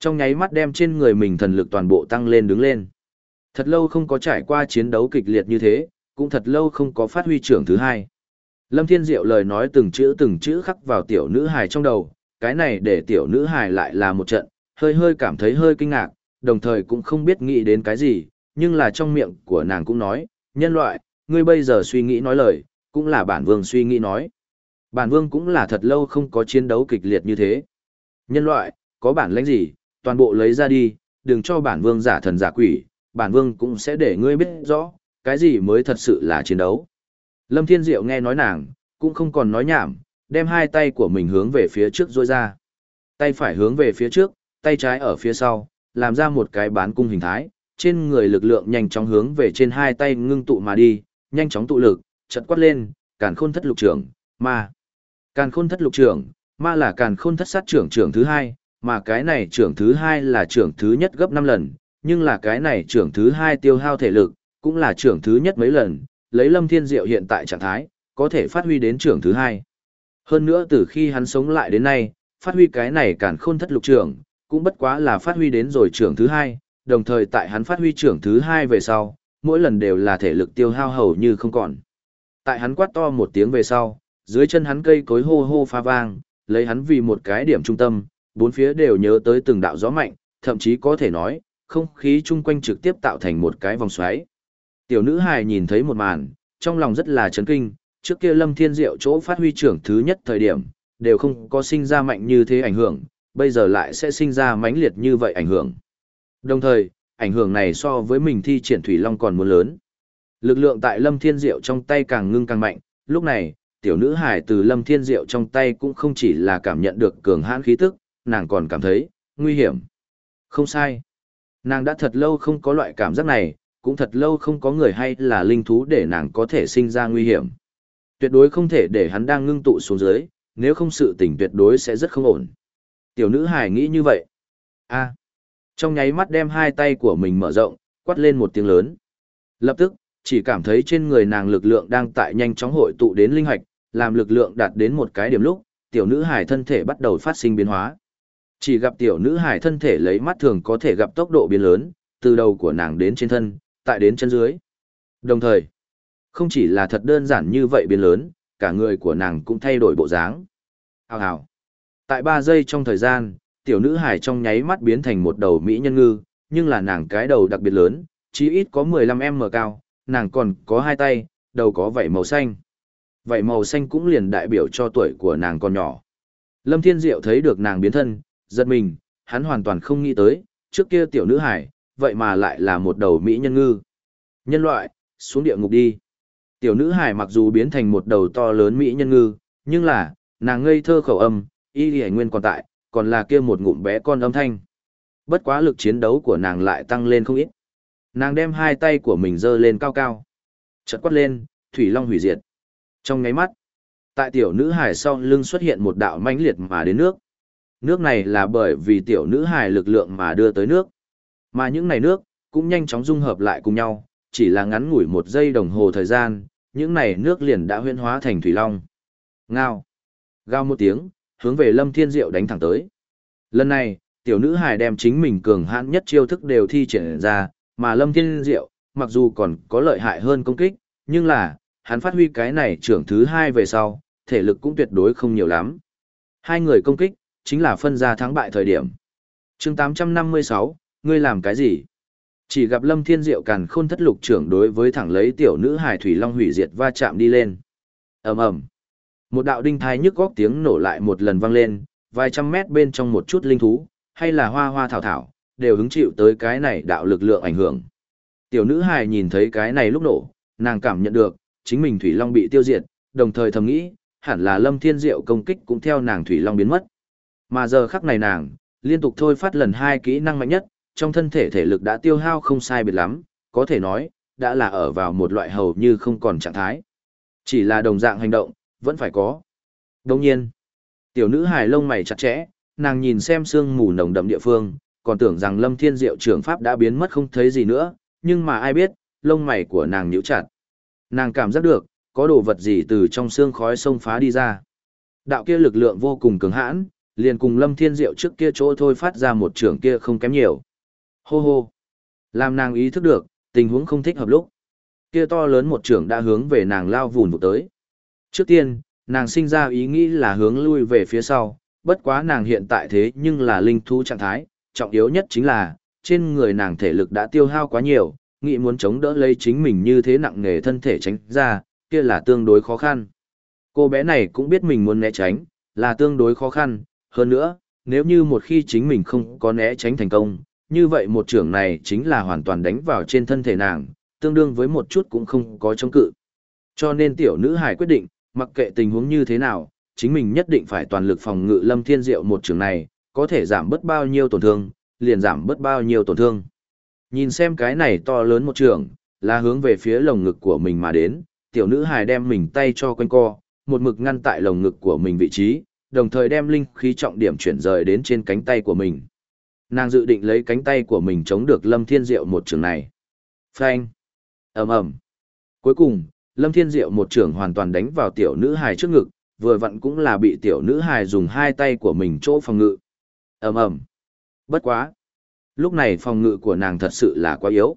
Trong nháy mắt đem trên người mình thần lực toàn bộ tăng lên đứng lên. Thật lâu không có trải qua chiến đấu kịch liệt như thế, cũng thật lâu không có phát huy trưởng thứ hai. Lâm Thiên Diệu lời nói từng chữ từng chữ khắc vào tiểu nữ hài trong đầu, cái này để tiểu nữ hài lại là một trận, hơi hơi cảm thấy hơi kinh ngạc, đồng thời cũng không biết nghĩ đến cái gì, nhưng là trong miệng của nàng cũng nói, nhân loại, ngươi bây giờ suy nghĩ nói lời, cũng là bản vương suy nghĩ nói. Bản vương cũng là thật lâu không có chiến đấu kịch liệt như thế. Nhân loại, có bản lãnh gì, toàn bộ lấy ra đi, đừng cho bản vương giả thần giả quỷ, bản vương cũng sẽ để ngươi biết rõ, cái gì mới thật sự là chiến đấu. Lâm Thiên Diệu nghe nói nàng, cũng không còn nói nhảm, đem hai tay của mình hướng về phía trước rôi ra. Tay phải hướng về phía trước, tay trái ở phía sau, làm ra một cái bán cung hình thái, trên người lực lượng nhanh chóng hướng về trên hai tay ngưng tụ mà đi, nhanh chóng tụ lực, chật quát lên, càn khôn thất lục trưởng, ma. Càn khôn thất lục trưởng, ma là càn khôn thất sát trưởng trưởng thứ hai, mà cái này trưởng thứ hai là trưởng thứ nhất gấp 5 lần, nhưng là cái này trưởng thứ hai tiêu hao thể lực, cũng là trưởng thứ nhất mấy lần, lấy lâm thiên diệu hiện tại trạng thái, có thể phát huy đến trưởng thứ hai. Hơn nữa từ khi hắn sống lại đến nay, phát huy cái này cản khôn thất lục trưởng, cũng bất quá là phát huy đến rồi trưởng thứ hai, đồng thời tại hắn phát huy trưởng thứ hai về sau, mỗi lần đều là thể lực tiêu hao hầu như không còn. Tại hắn quát to một tiếng về sau, dưới chân hắn cây cối hô hô pha vang, lấy hắn vì một cái điểm trung tâm, bốn phía đều nhớ tới từng đạo gió mạnh, thậm chí có thể nói, không khí chung quanh trực tiếp tạo thành một cái vòng xoáy. Tiểu nữ hài nhìn thấy một màn, trong lòng rất là chấn kinh, trước kia Lâm Thiên Diệu chỗ phát huy trưởng thứ nhất thời điểm, đều không có sinh ra mạnh như thế ảnh hưởng, bây giờ lại sẽ sinh ra mãnh liệt như vậy ảnh hưởng. Đồng thời, ảnh hưởng này so với mình thi triển Thủy Long còn muốn lớn. Lực lượng tại Lâm Thiên Diệu trong tay càng ngưng càng mạnh, lúc này, tiểu nữ hải từ Lâm Thiên Diệu trong tay cũng không chỉ là cảm nhận được cường hãn khí tức, nàng còn cảm thấy, nguy hiểm. Không sai. Nàng đã thật lâu không có loại cảm giác này, cũng thật lâu không có người hay là linh thú để nàng có thể sinh ra nguy hiểm. Tuyệt đối không thể để hắn đang ngưng tụ xuống dưới, nếu không sự tình tuyệt đối sẽ rất không ổn. Tiểu nữ hải nghĩ như vậy. a trong nháy mắt đem hai tay của mình mở rộng, quát lên một tiếng lớn. Lập tức, chỉ cảm thấy trên người nàng lực lượng đang tại nhanh chóng hội tụ đến linh hạch, làm lực lượng đạt đến một cái điểm lúc, tiểu nữ hải thân thể bắt đầu phát sinh biến hóa. Chỉ gặp tiểu nữ hải thân thể lấy mắt thường có thể gặp tốc độ biến lớn, từ đầu của nàng đến trên thân, tại đến chân dưới. Đồng thời, không chỉ là thật đơn giản như vậy biến lớn, cả người của nàng cũng thay đổi bộ dáng. Hào hào. Tại 3 giây trong thời gian, tiểu nữ hải trong nháy mắt biến thành một đầu mỹ nhân ngư, nhưng là nàng cái đầu đặc biệt lớn, chí ít có 15m cao, nàng còn có hai tay, đầu có vảy màu xanh. Vảy màu xanh cũng liền đại biểu cho tuổi của nàng còn nhỏ. Lâm Thiên Diệu thấy được nàng biến thân, giật mình, hắn hoàn toàn không nghĩ tới, trước kia tiểu nữ hải, vậy mà lại là một đầu mỹ nhân ngư. Nhân loại, xuống địa ngục đi. Tiểu nữ hải mặc dù biến thành một đầu to lớn mỹ nhân ngư, nhưng là, nàng ngây thơ khẩu âm, y lì nguyên còn tại, còn là kia một ngụm bé con âm thanh. Bất quá lực chiến đấu của nàng lại tăng lên không ít. Nàng đem hai tay của mình giơ lên cao cao. Chợt quát lên, Thủy Long hủy diệt. Trong ngáy mắt, tại tiểu nữ hải sau lưng xuất hiện một đạo mãnh liệt mà đến nước. Nước này là bởi vì tiểu nữ hải lực lượng mà đưa tới nước. Mà những này nước, cũng nhanh chóng dung hợp lại cùng nhau, chỉ là ngắn ngủi một giây đồng hồ thời gian, những này nước liền đã huyễn hóa thành thủy long. Ngao. Gao một tiếng, hướng về Lâm Thiên Diệu đánh thẳng tới. Lần này, tiểu nữ hài đem chính mình cường hãn nhất chiêu thức đều thi triển ra, mà Lâm Thiên Diệu, mặc dù còn có lợi hại hơn công kích, nhưng là, hắn phát huy cái này trưởng thứ hai về sau, thể lực cũng tuyệt đối không nhiều lắm. Hai người công kích, chính là phân ra thắng bại thời điểm. chương 856, ngươi làm cái gì? Chỉ gặp Lâm Thiên Diệu càn khôn thất lục trưởng đối với thẳng lấy tiểu nữ hải thủy long hủy diệt va chạm đi lên. ầm ầm, một đạo đinh thai nhức góc tiếng nổ lại một lần vang lên, vài trăm mét bên trong một chút linh thú, hay là hoa hoa thảo thảo, đều hứng chịu tới cái này đạo lực lượng ảnh hưởng. Tiểu nữ hài nhìn thấy cái này lúc nổ, nàng cảm nhận được, chính mình thủy long bị tiêu diệt, đồng thời thầm nghĩ, hẳn là Lâm Thiên Diệu công kích cũng theo nàng thủy long biến mất. Mà giờ khắc này nàng, liên tục thôi phát lần hai kỹ năng mạnh nhất, trong thân thể thể lực đã tiêu hao không sai biệt lắm, có thể nói, đã là ở vào một loại hầu như không còn trạng thái. Chỉ là đồng dạng hành động, vẫn phải có. Đồng nhiên, tiểu nữ hài lông mày chặt chẽ, nàng nhìn xem sương mù nồng đậm địa phương, còn tưởng rằng Lâm Thiên Diệu trưởng pháp đã biến mất không thấy gì nữa, nhưng mà ai biết, lông mày của nàng nhíu chặt. Nàng cảm giác được, có đồ vật gì từ trong xương khói sông phá đi ra. Đạo kia lực lượng vô cùng cứng hãn, liền cùng Lâm Thiên Diệu trước kia chỗ thôi phát ra một trưởng kia không kém nhiều. Hô hô. Làm nàng ý thức được, tình huống không thích hợp lúc. Kia to lớn một trưởng đã hướng về nàng lao vùn vụt tới. Trước tiên, nàng sinh ra ý nghĩ là hướng lui về phía sau, bất quá nàng hiện tại thế nhưng là linh thú trạng thái, trọng yếu nhất chính là, trên người nàng thể lực đã tiêu hao quá nhiều, nghĩ muốn chống đỡ lấy chính mình như thế nặng nghề thân thể tránh ra, kia là tương đối khó khăn. Cô bé này cũng biết mình muốn né tránh, là tương đối khó khăn, hơn nữa, nếu như một khi chính mình không có né tránh thành công, như vậy một trưởng này chính là hoàn toàn đánh vào trên thân thể nàng, tương đương với một chút cũng không có chống cự. Cho nên tiểu nữ hải quyết định, mặc kệ tình huống như thế nào, chính mình nhất định phải toàn lực phòng ngự lâm thiên diệu một trường này, có thể giảm bớt bao nhiêu tổn thương, liền giảm bớt bao nhiêu tổn thương. Nhìn xem cái này to lớn một trường, là hướng về phía lồng ngực của mình mà đến, tiểu nữ hài đem mình tay cho quanh co, một mực ngăn tại lồng ngực của mình vị trí, đồng thời đem linh khí trọng điểm chuyển rời đến trên cánh tay của mình. Nàng dự định lấy cánh tay của mình chống được Lâm Thiên Diệu một trường này. Phanh! ầm ầm. Cuối cùng, Lâm Thiên Diệu một trường hoàn toàn đánh vào tiểu nữ hài trước ngực, vừa vặn cũng là bị tiểu nữ hài dùng hai tay của mình chỗ phòng ngự. ầm ầm. Bất quá. Lúc này phòng ngự của nàng thật sự là quá yếu.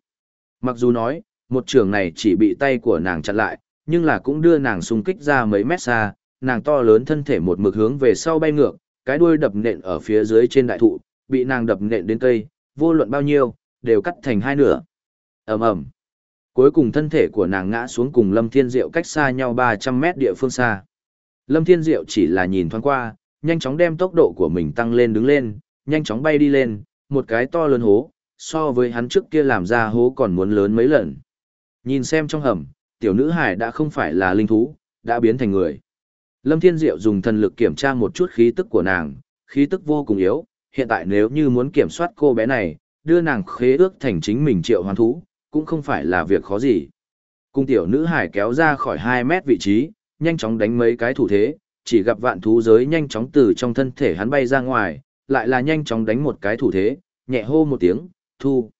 Mặc dù nói, một trường này chỉ bị tay của nàng chặn lại, nhưng là cũng đưa nàng xung kích ra mấy mét xa, nàng to lớn thân thể một mực hướng về sau bay ngược, cái đuôi đập nện ở phía dưới trên đại thụ, bị nàng đập nện đến cây, vô luận bao nhiêu, đều cắt thành hai nửa. ầm ầm. Cuối cùng thân thể của nàng ngã xuống cùng Lâm Thiên Diệu cách xa nhau 300 mét địa phương xa. Lâm Thiên Diệu chỉ là nhìn thoáng qua, nhanh chóng đem tốc độ của mình tăng lên đứng lên, nhanh chóng bay đi lên, một cái to lớn hố, so với hắn trước kia làm ra hố còn muốn lớn mấy lần. Nhìn xem trong hầm, tiểu nữ hải đã không phải là linh thú, đã biến thành người. Lâm Thiên Diệu dùng thần lực kiểm tra một chút khí tức của nàng, khí tức vô cùng yếu, hiện tại nếu như muốn kiểm soát cô bé này, đưa nàng khế ước thành chính mình triệu hoán thú, cũng không phải là việc khó gì. Cung tiểu nữ hải kéo ra khỏi 2 mét vị trí, nhanh chóng đánh mấy cái thủ thế, chỉ gặp vạn thú giới nhanh chóng từ trong thân thể hắn bay ra ngoài, lại là nhanh chóng đánh một cái thủ thế, nhẹ hô một tiếng, thu.